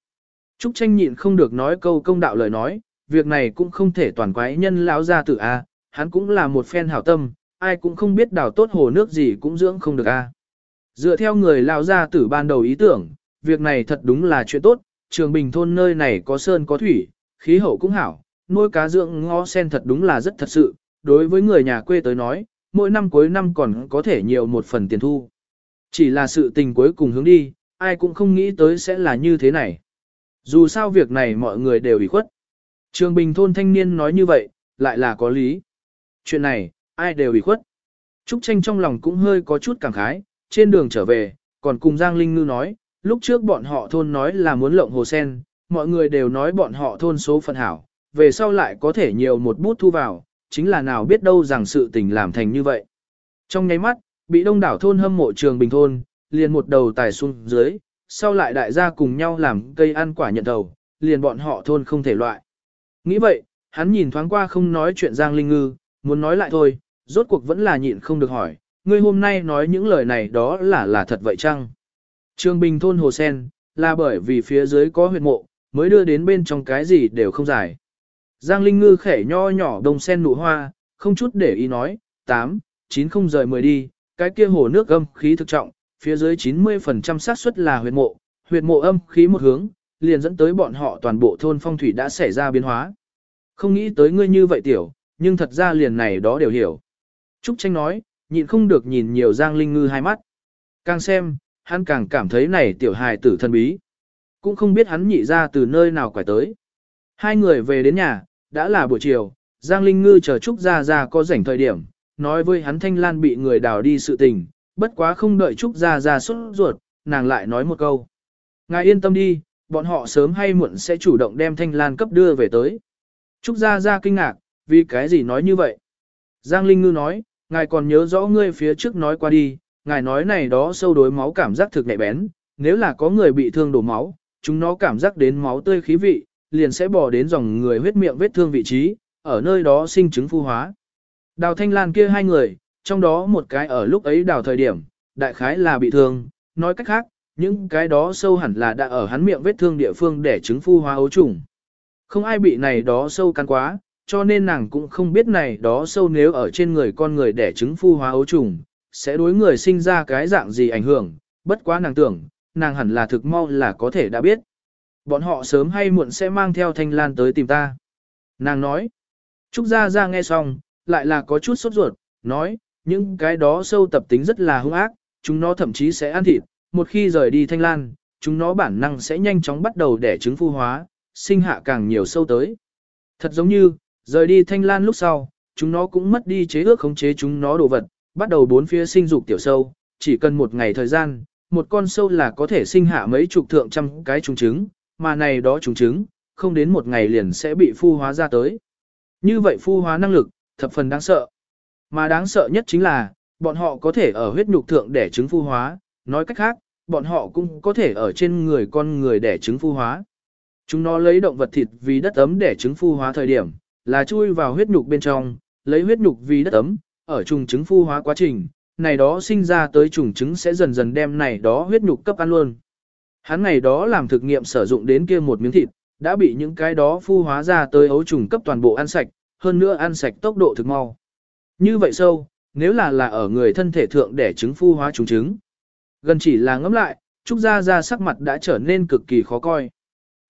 Trúc tranh nhịn không được nói câu công đạo lời nói, việc này cũng không thể toàn quái nhân lão gia tử a, hắn cũng là một phen hảo tâm, ai cũng không biết đào tốt hồ nước gì cũng dưỡng không được a. Dựa theo người lão gia tử ban đầu ý tưởng, việc này thật đúng là chuyện tốt, trường bình thôn nơi này có sơn có thủy, khí hậu cũng hảo, nuôi cá dưỡng ngó sen thật đúng là rất thật sự, đối với người nhà quê tới nói, mỗi năm cuối năm còn có thể nhiều một phần tiền thu. Chỉ là sự tình cuối cùng hướng đi, ai cũng không nghĩ tới sẽ là như thế này. Dù sao việc này mọi người đều ủy khuất. Trường Bình thôn thanh niên nói như vậy, lại là có lý. Chuyện này, ai đều ủy khuất. Trúc Tranh trong lòng cũng hơi có chút cảm khái, trên đường trở về, còn cùng Giang Linh Ngư nói, lúc trước bọn họ thôn nói là muốn lộng hồ sen, mọi người đều nói bọn họ thôn số phận hảo, về sau lại có thể nhiều một bút thu vào, chính là nào biết đâu rằng sự tình làm thành như vậy. Trong nháy mắt, bị đông đảo thôn hâm mộ trường bình thôn, liền một đầu tài xuống dưới, sau lại đại gia cùng nhau làm cây ăn quả nhận đầu, liền bọn họ thôn không thể loại. Nghĩ vậy, hắn nhìn thoáng qua không nói chuyện Giang Linh Ngư, muốn nói lại thôi, rốt cuộc vẫn là nhịn không được hỏi, ngươi hôm nay nói những lời này đó là là thật vậy chăng? Trường Bình thôn Hồ Sen, là bởi vì phía dưới có huyệt mộ, mới đưa đến bên trong cái gì đều không giải. Giang Linh Ngư khẽ nho nhỏ đồng sen nụ hoa, không chút để ý nói, 8, 9 không rời 10 đi, cái kia hồ nước âm khí thực trọng, phía dưới 90% xác suất là huyệt mộ, huyệt mộ âm khí một hướng, liền dẫn tới bọn họ toàn bộ thôn phong thủy đã xảy ra biến hóa. Không nghĩ tới ngươi như vậy tiểu, nhưng thật ra liền này đó đều hiểu. Trúc Tranh nói, nhịn không được nhìn nhiều Giang Linh Ngư hai mắt. Càng xem, hắn càng cảm thấy này tiểu hài tử thân bí. Cũng không biết hắn nhị ra từ nơi nào quải tới. Hai người về đến nhà, đã là buổi chiều, Giang Linh Ngư chờ Trúc Gia Gia có rảnh thời điểm, nói với hắn Thanh Lan bị người đào đi sự tình, bất quá không đợi Trúc Gia Gia xuất ruột, nàng lại nói một câu. Ngài yên tâm đi, bọn họ sớm hay muộn sẽ chủ động đem Thanh Lan cấp đưa về tới. Trúc Gia Gia kinh ngạc, vì cái gì nói như vậy? Giang Linh Ngư nói, ngài còn nhớ rõ ngươi phía trước nói qua đi, ngài nói này đó sâu đối máu cảm giác thực nhạy bén, nếu là có người bị thương đổ máu, chúng nó cảm giác đến máu tươi khí vị, liền sẽ bỏ đến dòng người huyết miệng vết thương vị trí, ở nơi đó sinh chứng phu hóa. Đào Thanh Lan kia hai người, trong đó một cái ở lúc ấy đào thời điểm, đại khái là bị thương, nói cách khác, những cái đó sâu hẳn là đã ở hắn miệng vết thương địa phương để chứng phu hóa ấu trùng. Không ai bị này đó sâu cắn quá, cho nên nàng cũng không biết này đó sâu nếu ở trên người con người để chứng phu hóa ấu trùng, sẽ đối người sinh ra cái dạng gì ảnh hưởng, bất quá nàng tưởng, nàng hẳn là thực mau là có thể đã biết. Bọn họ sớm hay muộn sẽ mang theo thanh lan tới tìm ta. Nàng nói. Trúc Gia Gia nghe xong, lại là có chút sốt ruột, nói, những cái đó sâu tập tính rất là hung ác, chúng nó thậm chí sẽ ăn thịt, một khi rời đi thanh lan, chúng nó bản năng sẽ nhanh chóng bắt đầu đẻ trứng phu hóa, sinh hạ càng nhiều sâu tới. Thật giống như, rời đi thanh lan lúc sau, chúng nó cũng mất đi chế ước khống chế chúng nó đồ vật, bắt đầu bốn phía sinh dục tiểu sâu, chỉ cần một ngày thời gian, một con sâu là có thể sinh hạ mấy chục thượng trăm cái trùng trứng, mà này đó trùng trứng, không đến một ngày liền sẽ bị phu hóa ra tới. Như vậy phu hóa năng lực, thập phần đáng sợ. Mà đáng sợ nhất chính là, bọn họ có thể ở huyết nhục thượng để trứng phu hóa, nói cách khác, bọn họ cũng có thể ở trên người con người để trứng phu hóa. Chúng nó lấy động vật thịt vì đất ấm để trứng phu hóa thời điểm, là chui vào huyết nhục bên trong, lấy huyết nhục vì đất ấm, ở trùng trứng phu hóa quá trình, này đó sinh ra tới trùng trứng sẽ dần dần đem này đó huyết nhục cấp ăn luôn. Hắn ngày đó làm thực nghiệm sử dụng đến kia một miếng thịt, đã bị những cái đó phu hóa ra tới ấu trùng cấp toàn bộ ăn sạch, hơn nữa ăn sạch tốc độ thực mau. Như vậy sâu, nếu là là ở người thân thể thượng để trứng phu hóa trùng trứng. Gần chỉ là ngẫm lại, Trúc Gia Gia sắc mặt đã trở nên cực kỳ khó coi.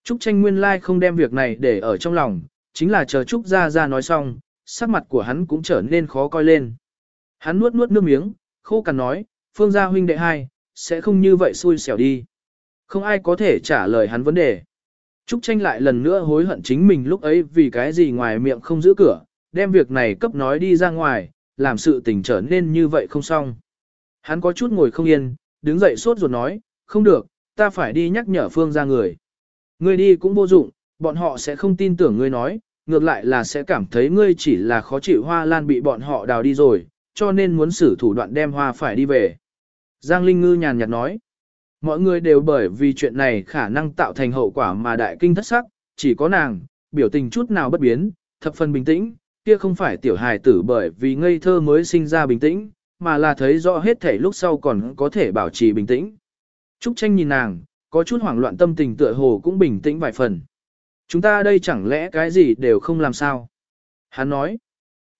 Trúc Tranh nguyên lai không đem việc này để ở trong lòng, chính là chờ Trúc Gia Gia nói xong, sắc mặt của hắn cũng trở nên khó coi lên. Hắn nuốt nuốt nước miếng, khô cằn nói, phương gia huynh đệ hai, sẽ không như vậy xui xẻo đi. Không ai có thể trả lời hắn vấn đề. Trúc tranh lại lần nữa hối hận chính mình lúc ấy vì cái gì ngoài miệng không giữ cửa, đem việc này cấp nói đi ra ngoài, làm sự tình trở nên như vậy không xong. Hắn có chút ngồi không yên, đứng dậy sốt ruột nói, không được, ta phải đi nhắc nhở phương ra người. Ngươi đi cũng vô dụng, bọn họ sẽ không tin tưởng ngươi nói, ngược lại là sẽ cảm thấy ngươi chỉ là khó chịu hoa lan bị bọn họ đào đi rồi, cho nên muốn xử thủ đoạn đem hoa phải đi về. Giang Linh Ngư nhàn nhạt nói, mọi người đều bởi vì chuyện này khả năng tạo thành hậu quả mà đại kinh thất sắc, chỉ có nàng, biểu tình chút nào bất biến, thập phần bình tĩnh, kia không phải tiểu hài tử bởi vì ngây thơ mới sinh ra bình tĩnh, mà là thấy rõ hết thể lúc sau còn có thể bảo trì bình tĩnh. Trúc tranh nhìn nàng, có chút hoảng loạn tâm tình tựa hồ cũng bình tĩnh vài phần. Chúng ta đây chẳng lẽ cái gì đều không làm sao? Hắn nói.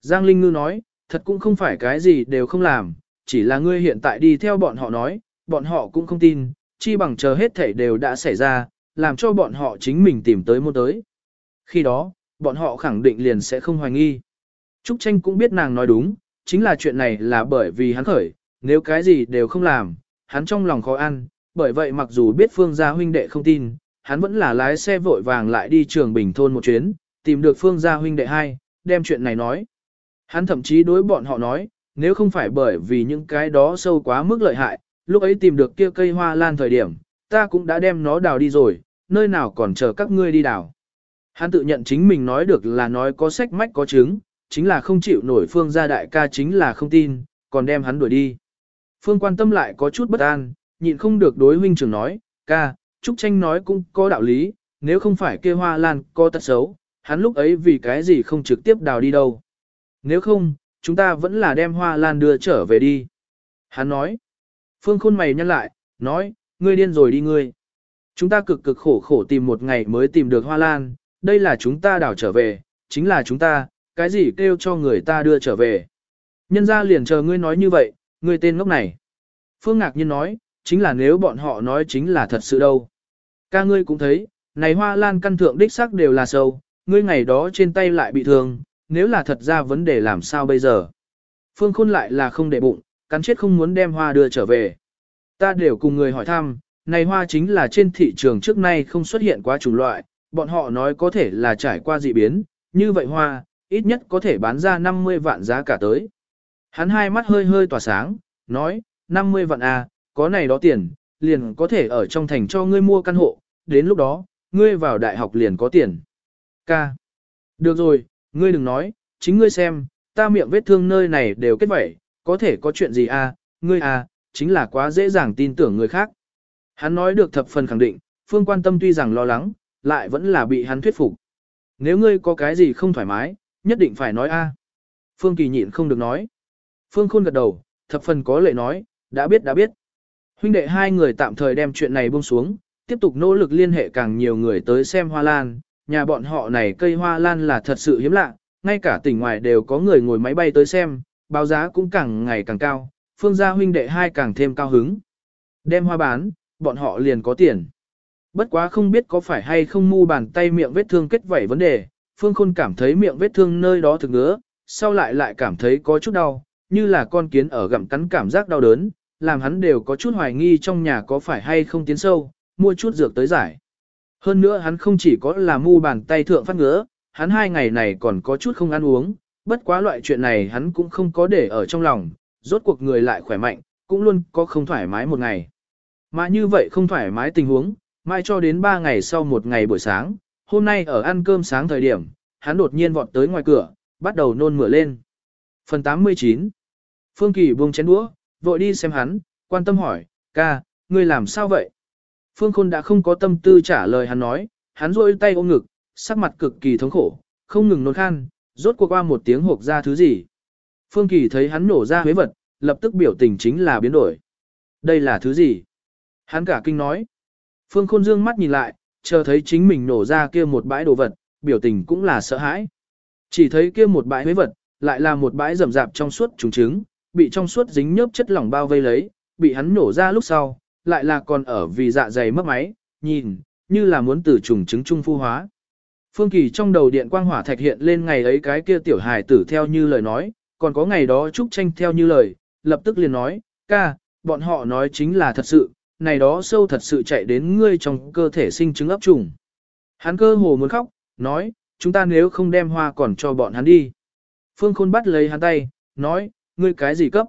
Giang Linh Ngư nói, thật cũng không phải cái gì đều không làm, chỉ là ngươi hiện tại đi theo bọn họ nói, bọn họ cũng không tin, chi bằng chờ hết thể đều đã xảy ra, làm cho bọn họ chính mình tìm tới môn tới. Khi đó, bọn họ khẳng định liền sẽ không hoài nghi. Trúc Tranh cũng biết nàng nói đúng, chính là chuyện này là bởi vì hắn khởi, nếu cái gì đều không làm, hắn trong lòng khó ăn, bởi vậy mặc dù biết Phương gia huynh đệ không tin, hắn vẫn là lái xe vội vàng lại đi trường Bình thôn một chuyến, tìm được Phương gia huynh đệ hai, đem chuyện này nói. Hắn thậm chí đối bọn họ nói, nếu không phải bởi vì những cái đó sâu quá mức lợi hại, lúc ấy tìm được kia cây hoa lan thời điểm, ta cũng đã đem nó đào đi rồi, nơi nào còn chờ các ngươi đi đào. Hắn tự nhận chính mình nói được là nói có sách mách có chứng, chính là không chịu nổi phương gia đại ca chính là không tin, còn đem hắn đuổi đi. Phương quan tâm lại có chút bất an, nhịn không được đối huynh trưởng nói, ca, Trúc Tranh nói cũng có đạo lý, nếu không phải kia hoa lan có tật xấu, hắn lúc ấy vì cái gì không trực tiếp đào đi đâu. Nếu không, chúng ta vẫn là đem hoa lan đưa trở về đi. Hắn nói, Phương khôn mày nhăn lại, nói, ngươi điên rồi đi ngươi. Chúng ta cực cực khổ khổ tìm một ngày mới tìm được hoa lan, đây là chúng ta đảo trở về, chính là chúng ta, cái gì kêu cho người ta đưa trở về. Nhân ra liền chờ ngươi nói như vậy, ngươi tên ngốc này. Phương ngạc nhiên nói, chính là nếu bọn họ nói chính là thật sự đâu. Ca ngươi cũng thấy, này hoa lan căn thượng đích sắc đều là sâu, ngươi ngày đó trên tay lại bị thương, nếu là thật ra vấn đề làm sao bây giờ. Phương khôn lại là không để bụng, cắn chết không muốn đem hoa đưa trở về. Ta đều cùng người hỏi thăm, này hoa chính là trên thị trường trước nay không xuất hiện quá chủng loại, bọn họ nói có thể là trải qua dị biến, như vậy hoa, ít nhất có thể bán ra 50 vạn giá cả tới. Hắn hai mắt hơi hơi tỏa sáng, nói, 50 vạn à, có này đó tiền, liền có thể ở trong thành cho ngươi mua căn hộ, đến lúc đó, ngươi vào đại học liền có tiền. Ca. Được rồi, ngươi đừng nói, chính ngươi xem, ta miệng vết thương nơi này đều kết vẩy, có thể có chuyện gì à, ngươi à, chính là quá dễ dàng tin tưởng người khác. Hắn nói được thập phần khẳng định, Phương quan tâm tuy rằng lo lắng, lại vẫn là bị hắn thuyết phục. Nếu ngươi có cái gì không thoải mái, nhất định phải nói a. Phương Kỳ nhịn không được nói. Phương Khôn gật đầu, thập phần có lệ nói, đã biết đã biết. Huynh đệ hai người tạm thời đem chuyện này buông xuống, tiếp tục nỗ lực liên hệ càng nhiều người tới xem hoa lan. Nhà bọn họ này cây hoa lan là thật sự hiếm lạ, ngay cả tỉnh ngoài đều có người ngồi máy bay tới xem, báo giá cũng càng ngày càng cao, phương gia huynh đệ hai càng thêm cao hứng. Đem hoa bán, bọn họ liền có tiền. Bất quá không biết có phải hay không mu bàn tay miệng vết thương kết vảy vấn đề, Phương Khôn cảm thấy miệng vết thương nơi đó thực ngứa, sau lại lại cảm thấy có chút đau, như là con kiến ở gặm cắn cảm giác đau đớn, làm hắn đều có chút hoài nghi trong nhà có phải hay không tiến sâu, mua chút dược tới giải. Hơn nữa hắn không chỉ có là mu bàn tay thượng phát ngứa, hắn hai ngày này còn có chút không ăn uống, bất quá loại chuyện này hắn cũng không có để ở trong lòng, rốt cuộc người lại khỏe mạnh, cũng luôn có không thoải mái một ngày. Mà như vậy không thoải mái tình huống, mai cho đến 3 ngày sau một ngày buổi sáng, hôm nay ở ăn cơm sáng thời điểm, hắn đột nhiên vọt tới ngoài cửa, bắt đầu nôn mửa lên. Phần 89 Phương Kỳ buông chén đũa, vội đi xem hắn, quan tâm hỏi, ca, ngươi làm sao vậy? Phương Khôn đã không có tâm tư trả lời hắn nói, hắn rôi tay ôm ngực, sắc mặt cực kỳ thống khổ, không ngừng nôn khan, rốt cuộc qua một tiếng hộp ra thứ gì. Phương Kỳ thấy hắn nổ ra huế vật, lập tức biểu tình chính là biến đổi. Đây là thứ gì? Hắn cả kinh nói. Phương Khôn dương mắt nhìn lại, chờ thấy chính mình nổ ra kia một bãi đồ vật, biểu tình cũng là sợ hãi. Chỉ thấy kia một bãi huế vật, lại là một bãi rầm rạp trong suốt trùng trứng, bị trong suốt dính nhớp chất lỏng bao vây lấy, bị hắn nổ ra lúc sau, lại là còn ở vì dạ dày mất máy, nhìn, như là muốn từ trùng trứng trung phu hóa. Phương Kỳ trong đầu điện quang hỏa thạch hiện lên ngày ấy cái kia tiểu hài tử theo như lời nói, còn có ngày đó Trúc Tranh theo như lời, lập tức liền nói, ca, bọn họ nói chính là thật sự, này đó sâu thật sự chạy đến ngươi trong cơ thể sinh trứng ấp trùng. Hắn cơ hồ muốn khóc, nói, chúng ta nếu không đem hoa còn cho bọn hắn đi. Phương Khôn bắt lấy hắn tay, nói, ngươi cái gì cấp?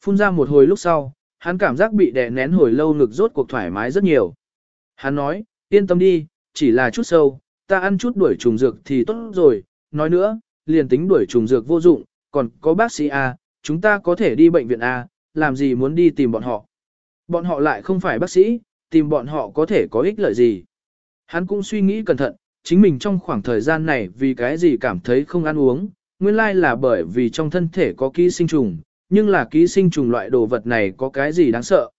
Phun ra một hồi lúc sau, hắn cảm giác bị đè nén hồi lâu ngực rốt cuộc thoải mái rất nhiều. Hắn nói, yên tâm đi, chỉ là chút sâu, ta ăn chút đuổi trùng dược thì tốt rồi, nói nữa, liền tính đuổi trùng dược vô dụng, còn có bác sĩ A, chúng ta có thể đi bệnh viện A, làm gì muốn đi tìm bọn họ. Bọn họ lại không phải bác sĩ, tìm bọn họ có thể có ích lợi gì. Hắn cũng suy nghĩ cẩn thận, chính mình trong khoảng thời gian này vì cái gì cảm thấy không ăn uống, nguyên lai là bởi vì trong thân thể có ký sinh trùng, nhưng là ký sinh trùng loại đồ vật này có cái gì đáng sợ.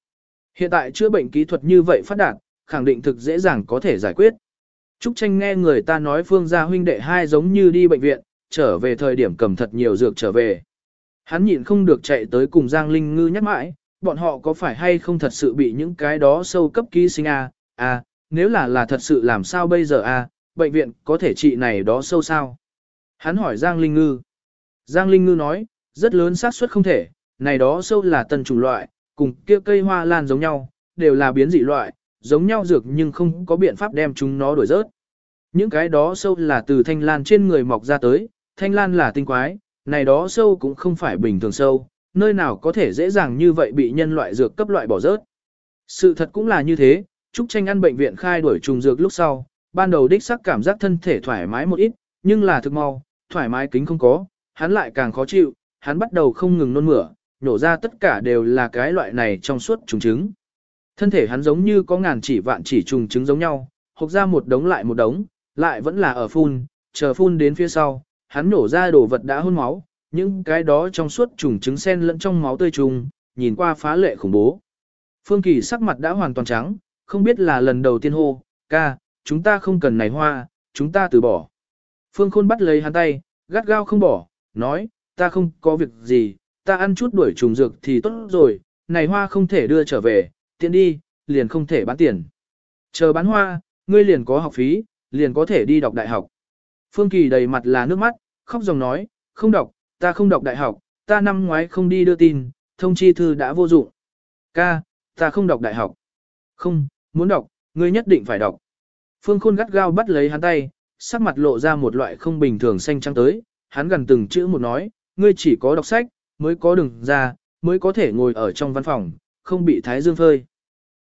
Hiện tại chữa bệnh kỹ thuật như vậy phát đạt, khẳng định thực dễ dàng có thể giải quyết. Trúc tranh nghe người ta nói phương gia huynh đệ hai giống như đi bệnh viện, trở về thời điểm cầm thật nhiều dược trở về. Hắn nhịn không được chạy tới cùng Giang Linh Ngư nhắc mãi, bọn họ có phải hay không thật sự bị những cái đó sâu cấp ký sinh a? À? à, nếu là là thật sự làm sao bây giờ a? À? bệnh viện có thể trị này đó sâu sao? Hắn hỏi Giang Linh Ngư. Giang Linh Ngư nói, Rất lớn xác suất không thể, này đó sâu là tân chủng loại, cùng kia cây hoa lan giống nhau, đều là biến dị loại, giống nhau dược nhưng không có biện pháp đem chúng nó đổi rớt. Những cái đó sâu là từ thanh lan trên người mọc ra tới, thanh lan là tinh quái, này đó sâu cũng không phải bình thường sâu, nơi nào có thể dễ dàng như vậy bị nhân loại dược cấp loại bỏ rớt. Sự thật cũng là như thế, Trúc Tranh ăn bệnh viện khai đuổi trùng dược lúc sau, ban đầu đích sắc cảm giác thân thể thoải mái một ít, nhưng là thực mau, thoải mái kính không có, hắn lại càng khó chịu, hắn bắt đầu không ngừng nôn mửa, nhổ ra tất cả đều là cái loại này trong suốt trùng trứng. Thân thể hắn giống như có ngàn chỉ vạn chỉ trùng trứng giống nhau, hộc ra một đống lại một đống, lại vẫn là ở phun, chờ phun đến phía sau, hắn nổ ra đồ vật đã hôn máu, những cái đó trong suốt trùng trứng sen lẫn trong máu tươi trùng, nhìn qua phá lệ khủng bố. Phương Kỳ sắc mặt đã hoàn toàn trắng, không biết là lần đầu tiên hô, ca, chúng ta không cần này hoa, chúng ta từ bỏ. Phương Khôn bắt lấy hắn tay, gắt gao không bỏ, nói, ta không có việc gì, ta ăn chút đuổi trùng dược thì tốt rồi, này hoa không thể đưa trở về, tiện đi, liền không thể bán tiền. Chờ bán hoa, ngươi liền có học phí, liền có thể đi đọc đại học. Phương Kỳ đầy mặt là nước mắt, khóc dòng nói, không đọc, ta không đọc đại học, ta năm ngoái không đi đưa tin, thông chi thư đã vô dụng. Ca, ta không đọc đại học. Không, muốn đọc, ngươi nhất định phải đọc. Phương Khôn gắt gao bắt lấy hắn tay, sắc mặt lộ ra một loại không bình thường xanh trắng tới, hắn gần từng chữ một nói, ngươi chỉ có đọc sách, mới có đường ra, mới có thể ngồi ở trong văn phòng, không bị thái dương phơi.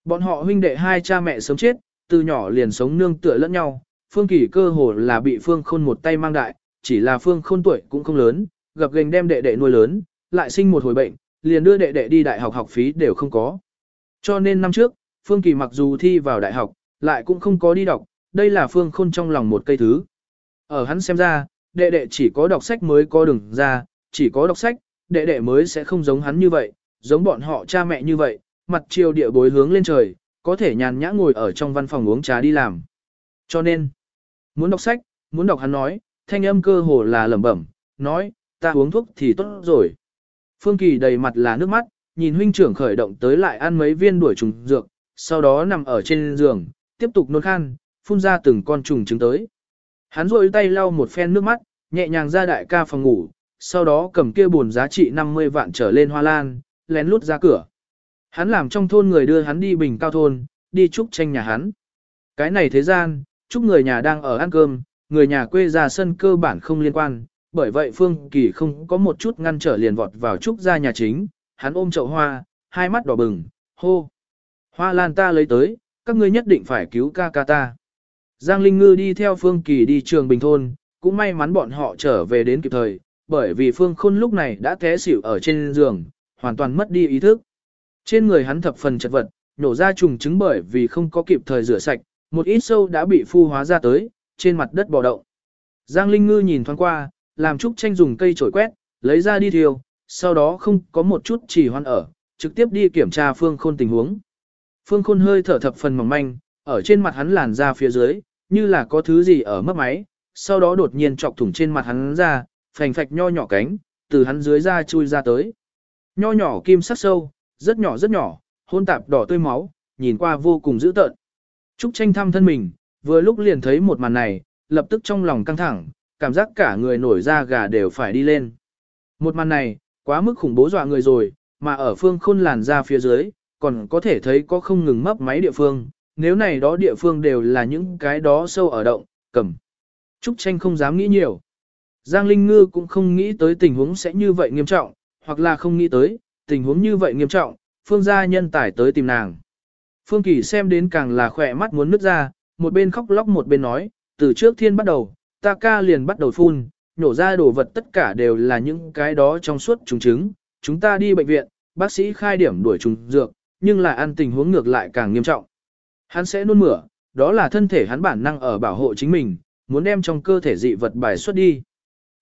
Bọn họ huynh đệ hai cha mẹ sớm chết, từ nhỏ liền sống nương tựa lẫn nhau, Phương Kỳ cơ hồ là bị Phương Khôn một tay mang đại, chỉ là Phương Khôn tuổi cũng không lớn, gặp gành đem đệ đệ nuôi lớn, lại sinh một hồi bệnh, liền đưa đệ đệ đi đại học học phí đều không có. Cho nên năm trước, Phương Kỳ mặc dù thi vào đại học, lại cũng không có đi đọc, đây là Phương Khôn trong lòng một cây thứ. Ở hắn xem ra, đệ đệ chỉ có đọc sách mới có đường ra, chỉ có đọc sách, đệ đệ mới sẽ không giống hắn như vậy, giống bọn họ cha mẹ như vậy, mặt chiều địa bối hướng lên trời, có thể nhàn nhã ngồi ở trong văn phòng uống trà đi làm. Cho nên, muốn đọc sách, muốn đọc hắn nói, thanh âm cơ hồ là lẩm bẩm, nói, ta uống thuốc thì tốt rồi. Phương Kỳ đầy mặt là nước mắt, nhìn huynh trưởng khởi động tới lại ăn mấy viên đuổi trùng dược, sau đó nằm ở trên giường, tiếp tục nôn khan, phun ra từng con trùng trứng tới. Hắn rôi tay lau một phen nước mắt, nhẹ nhàng ra đại ca phòng ngủ, sau đó cầm kia buồn giá trị 50 vạn trở lên hoa lan, lén lút ra cửa. Hắn làm trong thôn người đưa hắn đi bình cao thôn, đi chúc tranh nhà hắn. Cái này thế gian, chúc người nhà đang ở ăn cơm, người nhà quê ra sân cơ bản không liên quan, bởi vậy Phương Kỳ không có một chút ngăn trở liền vọt vào trúc ra nhà chính, hắn ôm chậu hoa, hai mắt đỏ bừng, hô. Hoa lan ta lấy tới, các ngươi nhất định phải cứu ca ca ta. Giang Linh Ngư đi theo Phương Kỳ đi trường Bình Thôn, cũng may mắn bọn họ trở về đến kịp thời, bởi vì Phương Khôn lúc này đã té xỉu ở trên giường, hoàn toàn mất đi ý thức. Trên người hắn thập phần chật vật, nổ ra trùng trứng bởi vì không có kịp thời rửa sạch, một ít sâu đã bị phu hóa ra tới, trên mặt đất bò động. Giang Linh Ngư nhìn thoáng qua, làm Trúc Tranh dùng cây chổi quét, lấy ra đi thiêu, sau đó không có một chút chỉ hoan ở, trực tiếp đi kiểm tra Phương Khôn tình huống. Phương Khôn hơi thở thập phần mỏng manh, ở trên mặt hắn làn ra phía dưới, như là có thứ gì ở mất máy, sau đó đột nhiên chọc thủng trên mặt hắn ra, phành phạch nho nhỏ cánh, từ hắn dưới ra chui ra tới. Nho nhỏ kim sắc sâu, rất nhỏ rất nhỏ, hôn tạp đỏ tươi máu, nhìn qua vô cùng dữ tợn. Trúc tranh thăm thân mình, vừa lúc liền thấy một màn này, lập tức trong lòng căng thẳng, cảm giác cả người nổi da gà đều phải đi lên. Một màn này, quá mức khủng bố dọa người rồi, mà ở phương khôn làn ra phía dưới, còn có thể thấy có không ngừng mấp máy địa phương, nếu này đó địa phương đều là những cái đó sâu ở động, cầm. Trúc tranh không dám nghĩ nhiều. Giang Linh Ngư cũng không nghĩ tới tình huống sẽ như vậy nghiêm trọng, hoặc là không nghĩ tới, tình huống như vậy nghiêm trọng, phương gia nhân tài tới tìm nàng. Phương Kỳ xem đến càng là khỏe mắt muốn nứt ra, một bên khóc lóc một bên nói, từ trước thiên bắt đầu, ta ca liền bắt đầu phun, nhổ ra đồ vật tất cả đều là những cái đó trong suốt trùng trứng, chúng ta đi bệnh viện, bác sĩ khai điểm đuổi trùng dược, nhưng lại ăn tình huống ngược lại càng nghiêm trọng. Hắn sẽ nôn mửa, đó là thân thể hắn bản năng ở bảo hộ chính mình, muốn đem trong cơ thể dị vật bài xuất đi.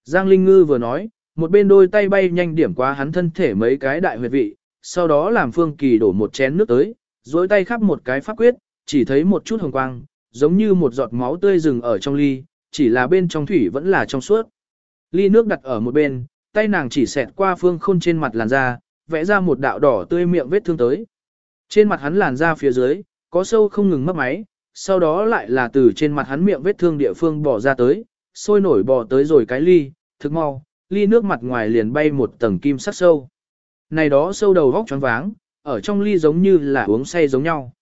Giang Linh Ngư vừa nói, một bên đôi tay bay nhanh điểm qua hắn thân thể mấy cái đại huyệt vị, sau đó làm Phương Kỳ đổ một chén nước tới, dối tay khắp một cái pháp quyết, chỉ thấy một chút hồng quang, giống như một giọt máu tươi rừng ở trong ly, chỉ là bên trong thủy vẫn là trong suốt. Ly nước đặt ở một bên, tay nàng chỉ xẹt qua Phương Khôn trên mặt làn da, vẽ ra một đạo đỏ tươi miệng vết thương tới. Trên mặt hắn làn da phía dưới, có sâu không ngừng mất máy, sau đó lại là từ trên mặt hắn miệng vết thương địa phương bỏ ra tới, sôi nổi bò tới rồi cái ly, thực mau, ly nước mặt ngoài liền bay một tầng kim sắc sâu. Này đó sâu đầu vóc choáng váng, ở trong ly giống như là uống say giống nhau.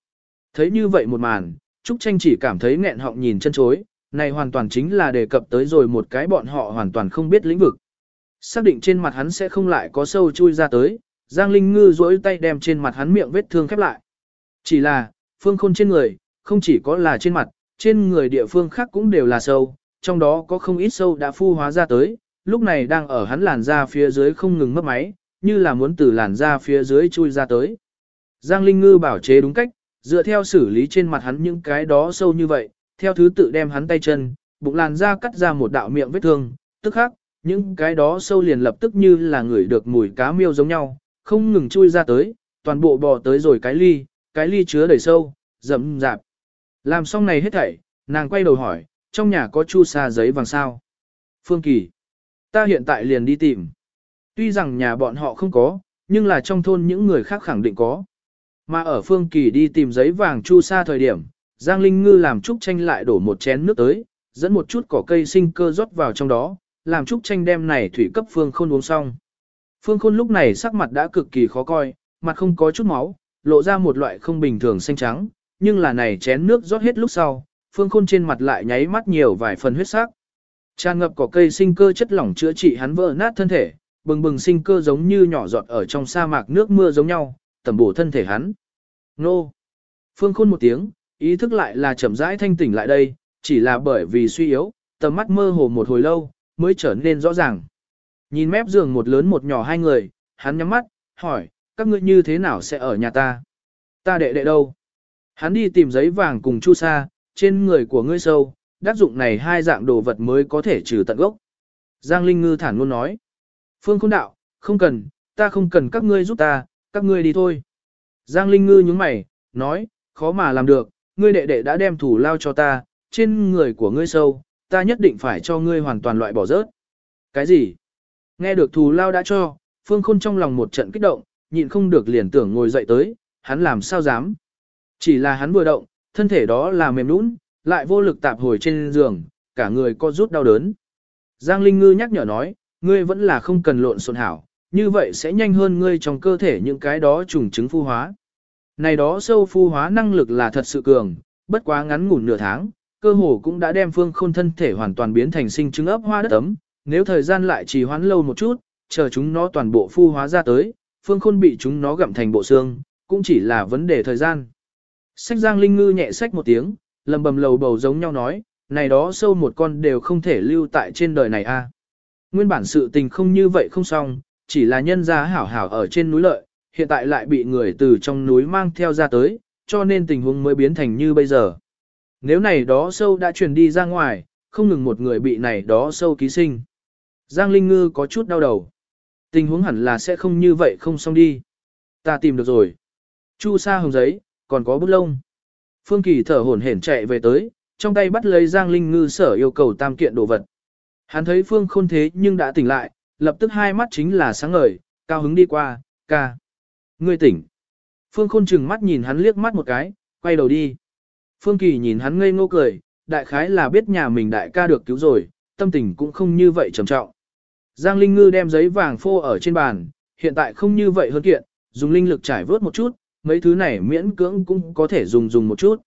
Thấy như vậy một màn, Trúc Tranh chỉ cảm thấy nghẹn họng nhìn chân chối, này hoàn toàn chính là đề cập tới rồi một cái bọn họ hoàn toàn không biết lĩnh vực. Xác định trên mặt hắn sẽ không lại có sâu chui ra tới, Giang Linh Ngư duỗi tay đem trên mặt hắn miệng vết thương khép lại. Chỉ là, phương khôn trên người, không chỉ có là trên mặt, trên người địa phương khác cũng đều là sâu, trong đó có không ít sâu đã phu hóa ra tới, lúc này đang ở hắn làn da phía dưới không ngừng mất máy, như là muốn từ làn da phía dưới chui ra tới. Giang Linh Ngư bảo chế đúng cách, dựa theo xử lý trên mặt hắn những cái đó sâu như vậy, theo thứ tự đem hắn tay chân, bụng làn da cắt ra một đạo miệng vết thương, tức khắc, những cái đó sâu liền lập tức như là người được mùi cá miêu giống nhau, không ngừng chui ra tới, toàn bộ bò tới rồi cái ly, cái ly chứa đầy sâu, rậm rạp. Làm xong này hết thảy, nàng quay đầu hỏi, trong nhà có chu sa giấy vàng sao? Phương Kỳ, ta hiện tại liền đi tìm. Tuy rằng nhà bọn họ không có, nhưng là trong thôn những người khác khẳng định có. Mà ở Phương Kỳ đi tìm giấy vàng chu sa thời điểm, Giang Linh Ngư làm Trúc Tranh lại đổ một chén nước tới, dẫn một chút cỏ cây sinh cơ rót vào trong đó, làm Trúc Tranh đem này thủy cấp Phương Khôn uống xong. Phương Khôn lúc này sắc mặt đã cực kỳ khó coi, mặt không có chút máu, lộ ra một loại không bình thường xanh trắng, nhưng là này chén nước rót hết lúc sau, Phương Khôn trên mặt lại nháy mắt nhiều vài phần huyết sắc. Tràn ngập cỏ cây sinh cơ chất lỏng chữa trị hắn vỡ nát thân thể, bừng bừng sinh cơ giống như nhỏ giọt ở trong sa mạc nước mưa giống nhau, tẩm bổ thân thể hắn. Nô! Phương Khôn một tiếng, ý thức lại là chậm rãi thanh tỉnh lại đây, chỉ là bởi vì suy yếu, tầm mắt mơ hồ một hồi lâu, mới trở nên rõ ràng. Nhìn mép giường một lớn một nhỏ hai người, hắn nhắm mắt, hỏi, các ngươi như thế nào sẽ ở nhà ta? Ta đệ đệ đâu? Hắn đi tìm giấy vàng cùng chu sa, trên người của ngươi sâu, đáp dụng này hai dạng đồ vật mới có thể trừ tận gốc. Giang Linh Ngư thản luôn nói. Phương Khôn Đạo, không cần, ta không cần các ngươi giúp ta, các ngươi đi thôi. Giang Linh Ngư nhướng mày, nói, khó mà làm được, ngươi đệ đệ đã đem thủ lao cho ta, trên người của ngươi sâu, ta nhất định phải cho ngươi hoàn toàn loại bỏ rớt. Cái gì? Nghe được thù lao đã cho, Phương Khôn trong lòng một trận kích động, nhịn không được liền tưởng ngồi dậy tới, hắn làm sao dám. Chỉ là hắn vừa động, thân thể đó là mềm nũng, lại vô lực tạp hồi trên giường, cả người co rút đau đớn. Giang Linh Ngư nhắc nhở nói, ngươi vẫn là không cần lộn xộn hảo, như vậy sẽ nhanh hơn ngươi trong cơ thể những cái đó trùng chứng phu hóa. Này đó sâu phu hóa năng lực là thật sự cường, bất quá ngắn ngủn nửa tháng, cơ hồ cũng đã đem phương khôn thân thể hoàn toàn biến thành sinh chứng ấp hoa đất ấm, nếu thời gian lại trì hoãn lâu một chút, chờ chúng nó toàn bộ phu hóa ra tới, phương khôn bị chúng nó gặm thành bộ xương, cũng chỉ là vấn đề thời gian. Sách giang linh ngư nhẹ sách một tiếng, lầm bầm lầu bầu giống nhau nói, này đó sâu một con đều không thể lưu tại trên đời này a. Nguyên bản sự tình không như vậy không xong, chỉ là nhân gia hảo hảo ở trên núi lợi, hiện tại lại bị người từ trong núi mang theo ra tới, cho nên tình huống mới biến thành như bây giờ. Nếu này đó sâu đã truyền đi ra ngoài, không ngừng một người bị này đó sâu ký sinh. Giang Linh Ngư có chút đau đầu. Tình huống hẳn là sẽ không như vậy không xong đi. Ta tìm được rồi. Chu sa hồng giấy, còn có bút lông. Phương Kỳ thở hổn hển chạy về tới, trong tay bắt lấy Giang Linh Ngư sở yêu cầu tam kiện đồ vật. Hắn thấy Phương khôn thế nhưng đã tỉnh lại, lập tức hai mắt chính là sáng ngời, cao hứng đi qua, ca. Ngươi tỉnh. Phương khôn chừng mắt nhìn hắn liếc mắt một cái, quay đầu đi. Phương Kỳ nhìn hắn ngây ngô cười, đại khái là biết nhà mình đại ca được cứu rồi, tâm tình cũng không như vậy trầm trọng. Giang Linh Ngư đem giấy vàng phô ở trên bàn, hiện tại không như vậy hơn kiện, dùng linh lực trải vớt một chút, mấy thứ này miễn cưỡng cũng có thể dùng dùng một chút.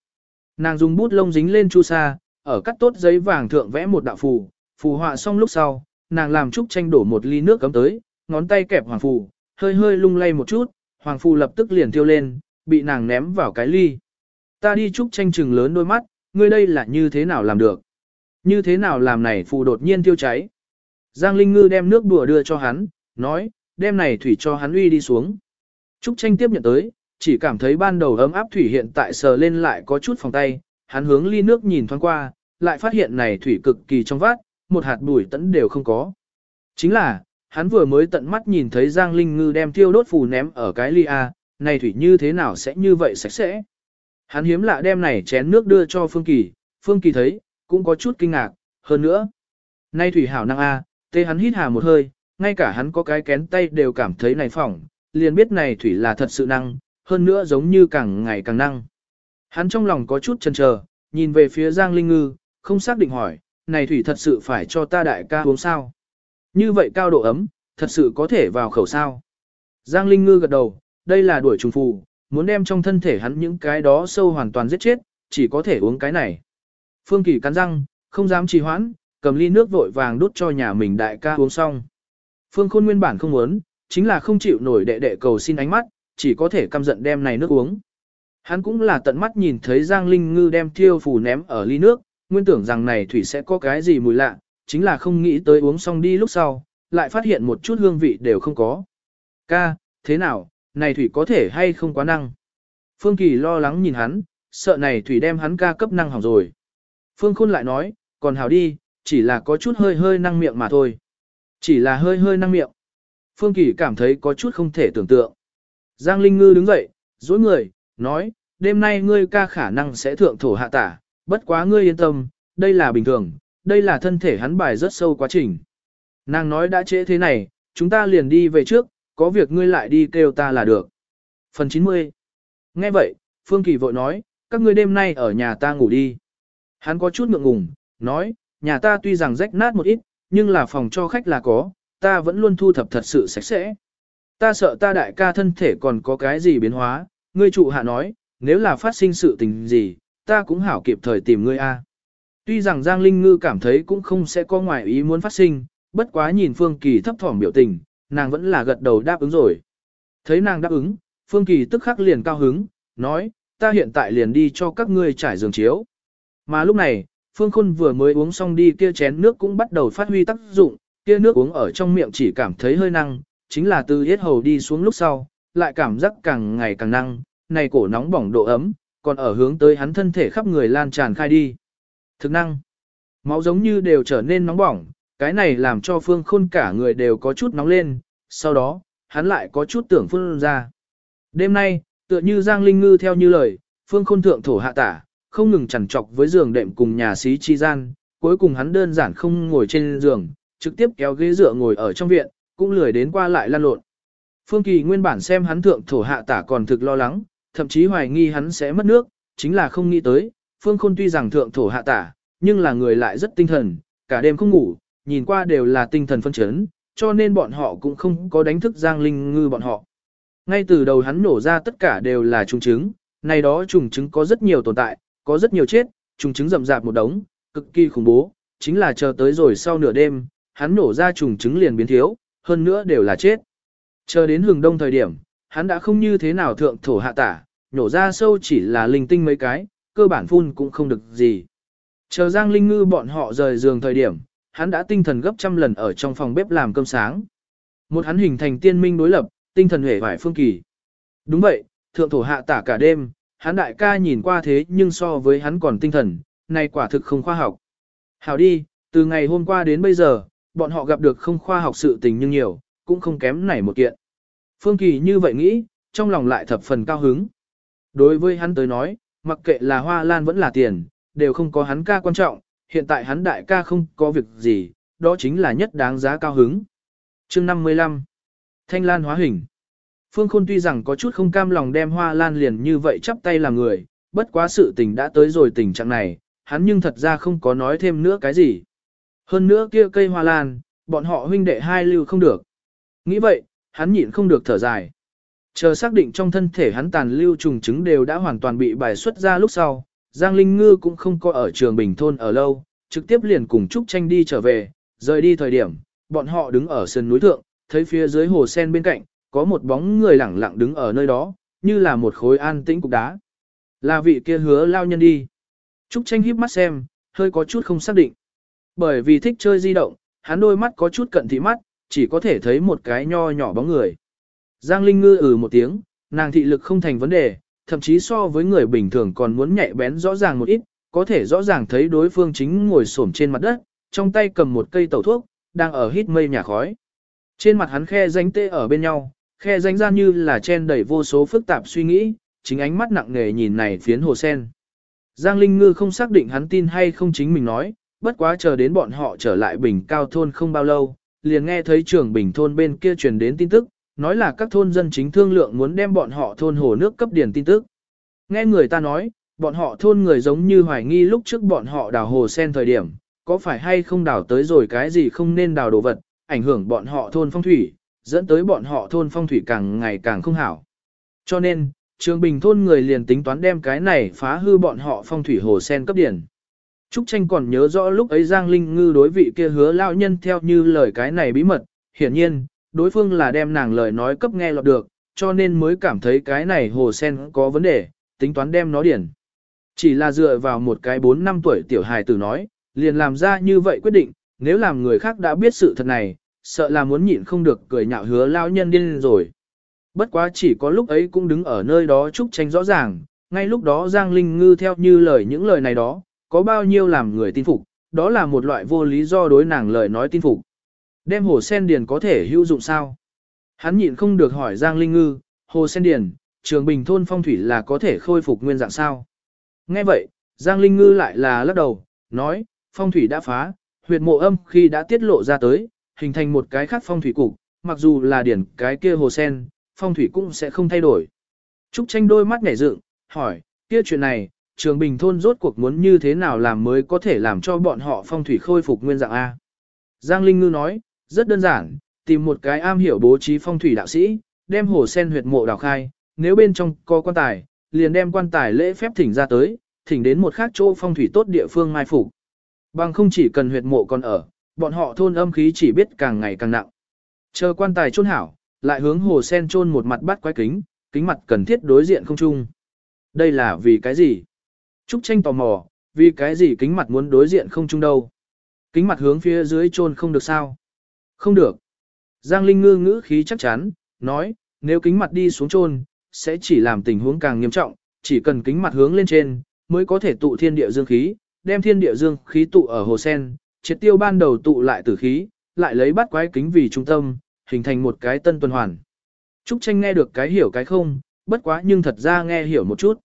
Nàng dùng bút lông dính lên chu sa, ở cắt tốt giấy vàng thượng vẽ một đạo phù, phù họa xong lúc sau, nàng làm trúc tranh đổ một ly nước cấm tới, ngón tay kẹp hoàng phù, hơi hơi lung lay một chút, hoàng phù lập tức liền thiêu lên, bị nàng ném vào cái ly. Ta đi trúc tranh chừng lớn đôi mắt, ngươi đây là như thế nào làm được? Như thế nào làm này phù đột nhiên thiêu cháy? Giang Linh Ngư đem nước đùa đưa cho hắn, nói, đem này thủy cho hắn uy đi xuống. Trúc tranh tiếp nhận tới, chỉ cảm thấy ban đầu ấm áp thủy hiện tại sờ lên lại có chút phòng tay, hắn hướng ly nước nhìn thoáng qua, lại phát hiện này thủy cực kỳ trong vát, một hạt bụi tẫn đều không có. Chính là, hắn vừa mới tận mắt nhìn thấy Giang Linh Ngư đem thiêu đốt phù ném ở cái ly A, này thủy như thế nào sẽ như vậy sạch sẽ. Hắn hiếm lạ đem này chén nước đưa cho Phương Kỳ, Phương Kỳ thấy, cũng có chút kinh ngạc, hơn nữa. Nay thủy hảo năng A, tê hắn hít hà một hơi, ngay cả hắn có cái kén tay đều cảm thấy này phỏng, liền biết này thủy là thật sự năng, hơn nữa giống như càng ngày càng năng. Hắn trong lòng có chút chần chờ, nhìn về phía Giang Linh Ngư, không xác định hỏi, này thủy thật sự phải cho ta đại ca uống sao? Như vậy cao độ ấm, thật sự có thể vào khẩu sao. Giang Linh Ngư gật đầu, đây là đuổi trùng phù, muốn đem trong thân thể hắn những cái đó sâu hoàn toàn giết chết, chỉ có thể uống cái này. Phương Kỳ cắn răng, không dám trì hoãn, cầm ly nước vội vàng đút cho nhà mình đại ca uống xong. Phương Khôn nguyên bản không muốn, chính là không chịu nổi đệ đệ cầu xin ánh mắt, chỉ có thể căm giận đem này nước uống. Hắn cũng là tận mắt nhìn thấy Giang Linh Ngư đem thiêu phù ném ở ly nước, nguyên tưởng rằng này thủy sẽ có cái gì mùi lạ, chính là không nghĩ tới uống xong đi lúc sau, lại phát hiện một chút hương vị đều không có. Ca, thế nào, này thủy có thể hay không quá năng? Phương Kỳ lo lắng nhìn hắn, sợ này thủy đem hắn ca cấp năng hỏng rồi. Phương Khôn lại nói, còn hảo đi, chỉ là có chút hơi hơi năng miệng mà thôi. Chỉ là hơi hơi năng miệng. Phương Kỳ cảm thấy có chút không thể tưởng tượng. Giang Linh Ngư đứng dậy, dối người, nói, đêm nay ngươi ca khả năng sẽ thượng thổ hạ tả, bất quá ngươi yên tâm, đây là bình thường, đây là thân thể hắn bài rất sâu quá trình. Nàng nói đã trễ thế này, chúng ta liền đi về trước, có việc ngươi lại đi kêu ta là được. Phần 90 Nghe vậy, Phương Kỳ vội nói, các ngươi đêm nay ở nhà ta ngủ đi. Hắn có chút ngượng ngùng, nói, nhà ta tuy rằng rách nát một ít, nhưng là phòng cho khách là có, ta vẫn luôn thu thập thật sự sạch sẽ. Ta sợ ta đại ca thân thể còn có cái gì biến hóa, ngươi trụ hạ nói, nếu là phát sinh sự tình gì, ta cũng hảo kịp thời tìm ngươi a. Tuy rằng Giang Linh Ngư cảm thấy cũng không sẽ có ngoài ý muốn phát sinh, bất quá nhìn Phương Kỳ thấp thỏm biểu tình, nàng vẫn là gật đầu đáp ứng rồi. Thấy nàng đáp ứng, Phương Kỳ tức khắc liền cao hứng, nói, ta hiện tại liền đi cho các ngươi trải giường chiếu. Mà lúc này, Phương Khôn vừa mới uống xong đi kia chén nước cũng bắt đầu phát huy tác dụng, kia nước uống ở trong miệng chỉ cảm thấy hơi năng, chính là từ hết hầu đi xuống lúc sau, lại cảm giác càng ngày càng năng, này cổ nóng bỏng độ ấm, còn ở hướng tới hắn thân thể khắp người lan tràn khai đi. Thực năng, máu giống như đều trở nên nóng bỏng, cái này làm cho Phương Khôn cả người đều có chút nóng lên, sau đó, hắn lại có chút tưởng phương ra. Đêm nay, tựa như Giang Linh Ngư theo như lời, Phương Khôn thượng thổ hạ tả, không ngừng chằn trọc với giường đệm cùng nhà xí chi gian, cuối cùng hắn đơn giản không ngồi trên giường, trực tiếp kéo ghế dựa ngồi ở trong viện, cũng lười đến qua lại lan lộn. Phương Kỳ nguyên bản xem hắn thượng thổ hạ tả còn thực lo lắng, thậm chí hoài nghi hắn sẽ mất nước, chính là không nghĩ tới, Phương Khôn tuy rằng thượng thổ hạ tả, nhưng là người lại rất tinh thần, cả đêm không ngủ, nhìn qua đều là tinh thần phân chấn, cho nên bọn họ cũng không có đánh thức Giang Linh Ngư bọn họ. Ngay từ đầu hắn nổ ra tất cả đều là trùng trứng, này đó trùng trứng có rất nhiều tồn tại, có rất nhiều chết, trùng trứng rậm rạp một đống, cực kỳ khủng bố, chính là chờ tới rồi sau nửa đêm, hắn nổ ra trùng trứng liền biến thiếu, hơn nữa đều là chết. Chờ đến hừng đông thời điểm, hắn đã không như thế nào thượng thổ hạ tả, nổ ra sâu chỉ là linh tinh mấy cái, cơ bản phun cũng không được gì. Chờ Giang Linh Ngư bọn họ rời giường thời điểm, hắn đã tinh thần gấp trăm lần ở trong phòng bếp làm cơm sáng. Một hắn hình thành tiên minh đối lập, tinh thần hể vải phương kỳ. Đúng vậy, thượng thổ hạ tả cả đêm, hắn đại ca nhìn qua thế nhưng so với hắn còn tinh thần, này quả thực không khoa học. Hảo đi, từ ngày hôm qua đến bây giờ, bọn họ gặp được không khoa học sự tình nhưng nhiều, cũng không kém này một kiện. Phương Kỳ như vậy nghĩ, trong lòng lại thập phần cao hứng. Đối với hắn tới nói, mặc kệ là hoa lan vẫn là tiền, đều không có hắn ca quan trọng, hiện tại hắn đại ca không có việc gì, đó chính là nhất đáng giá cao hứng. chương 55 Thanh Lan hóa hình Phương Khôn tuy rằng có chút không cam lòng đem hoa lan liền như vậy chắp tay làm người, bất quá sự tình đã tới rồi tình trạng này, hắn nhưng thật ra không có nói thêm nữa cái gì. Hơn nữa kia cây hoa lan, bọn họ huynh đệ hai lưu không được. Nghĩ vậy, hắn nhịn không được thở dài. Chờ xác định trong thân thể hắn tàn lưu trùng chứng đều đã hoàn toàn bị bài xuất ra lúc sau, Giang Linh Ngư cũng không có ở trường Bình Thôn ở lâu, trực tiếp liền cùng Trúc Tranh đi trở về, rời đi thời điểm, bọn họ đứng ở sườn núi thượng, thấy phía dưới hồ sen bên cạnh, có một bóng người lẳng lặng đứng ở nơi đó, như là một khối an tĩnh cục đá. Là vị kia hứa lao nhân đi. Trúc Tranh híp mắt xem, hơi có chút không xác định. Bởi vì thích chơi di động, hắn đôi mắt có chút cận thị mắt, chỉ có thể thấy một cái nho nhỏ bóng người. Giang Linh Ngư ừ một tiếng, nàng thị lực không thành vấn đề, thậm chí so với người bình thường còn muốn nhạy bén rõ ràng một ít, có thể rõ ràng thấy đối phương chính ngồi xổm trên mặt đất, trong tay cầm một cây tẩu thuốc, đang ở hít mây nhà khói. Trên mặt hắn khe danh tê ở bên nhau, khe danh ra như là chen đầy vô số phức tạp suy nghĩ, chính ánh mắt nặng nề nhìn này phiến hồ sen. Giang Linh Ngư không xác định hắn tin hay không chính mình nói, bất quá chờ đến bọn họ trở lại bình cao thôn không bao lâu, liền nghe thấy trưởng bình thôn bên kia truyền đến tin tức, nói là các thôn dân chính thương lượng muốn đem bọn họ thôn hồ nước cấp điền tin tức. Nghe người ta nói, bọn họ thôn người giống như hoài nghi lúc trước bọn họ đào hồ sen thời điểm, có phải hay không đào tới rồi cái gì không nên đào đồ vật, ảnh hưởng bọn họ thôn phong thủy, dẫn tới bọn họ thôn phong thủy càng ngày càng không hảo. Cho nên, Trường Bình thôn người liền tính toán đem cái này phá hư bọn họ phong thủy hồ sen cấp điển. Trúc Tranh còn nhớ rõ lúc ấy Giang Linh Ngư đối vị kia hứa lão nhân theo như lời cái này bí mật, hiển nhiên, đối phương là đem nàng lời nói cấp nghe lọt được, cho nên mới cảm thấy cái này hồ sen có vấn đề, tính toán đem nó điển. Chỉ là dựa vào một cái 4 năm tuổi tiểu hài tử nói, liền làm ra như vậy quyết định, nếu làm người khác đã biết sự thật này, sợ là muốn nhịn không được cười nhạo hứa lão nhân điên rồi. Bất quá chỉ có lúc ấy cũng đứng ở nơi đó Trúc Tranh rõ ràng, ngay lúc đó Giang Linh Ngư theo như lời những lời này đó, có bao nhiêu làm người tin phục, đó là một loại vô lý do đối nàng lời nói tin phục. Đem hồ sen điền có thể hữu dụng sao? Hắn nhịn không được hỏi Giang Linh Ngư, hồ sen điền, trường bình thôn phong thủy là có thể khôi phục nguyên dạng sao? Nghe vậy, Giang Linh Ngư lại là lắc đầu, nói, phong thủy đã phá, huyệt mộ âm khi đã tiết lộ ra tới, hình thành một cái khác phong thủy cục, mặc dù là điển cái kia hồ sen, phong thủy cũng sẽ không thay đổi. Trúc tranh đôi mắt nhảy dựng, hỏi, kia chuyện này, trường bình thôn rốt cuộc muốn như thế nào làm mới có thể làm cho bọn họ phong thủy khôi phục nguyên dạng A. Giang Linh Ngư nói, rất đơn giản, tìm một cái am hiểu bố trí phong thủy đạo sĩ, đem hồ sen huyệt mộ đào khai, nếu bên trong có quan tài, liền đem quan tài lễ phép thỉnh ra tới, thỉnh đến một khác chỗ phong thủy tốt địa phương mai phục. Bằng không chỉ cần huyệt mộ còn ở, bọn họ thôn âm khí chỉ biết càng ngày càng nặng. Chờ quan tài chôn hảo, lại hướng hồ sen chôn một mặt bắt quái kính, kính mặt cần thiết đối diện không chung. Đây là vì cái gì? Trúc tranh tò mò, vì cái gì kính mặt muốn đối diện không chung đâu? Kính mặt hướng phía dưới chôn không được sao? Không được. Giang Linh ngư ngữ khí chắc chắn, nói, nếu kính mặt đi xuống chôn, sẽ chỉ làm tình huống càng nghiêm trọng, chỉ cần kính mặt hướng lên trên, mới có thể tụ thiên địa dương khí, đem thiên địa dương khí tụ ở hồ sen, triệt tiêu ban đầu tụ lại tử khí, lại lấy bắt quái kính vì trung tâm, hình thành một cái tân tuần hoàn. Trúc tranh nghe được cái hiểu cái không, bất quá nhưng thật ra nghe hiểu một chút.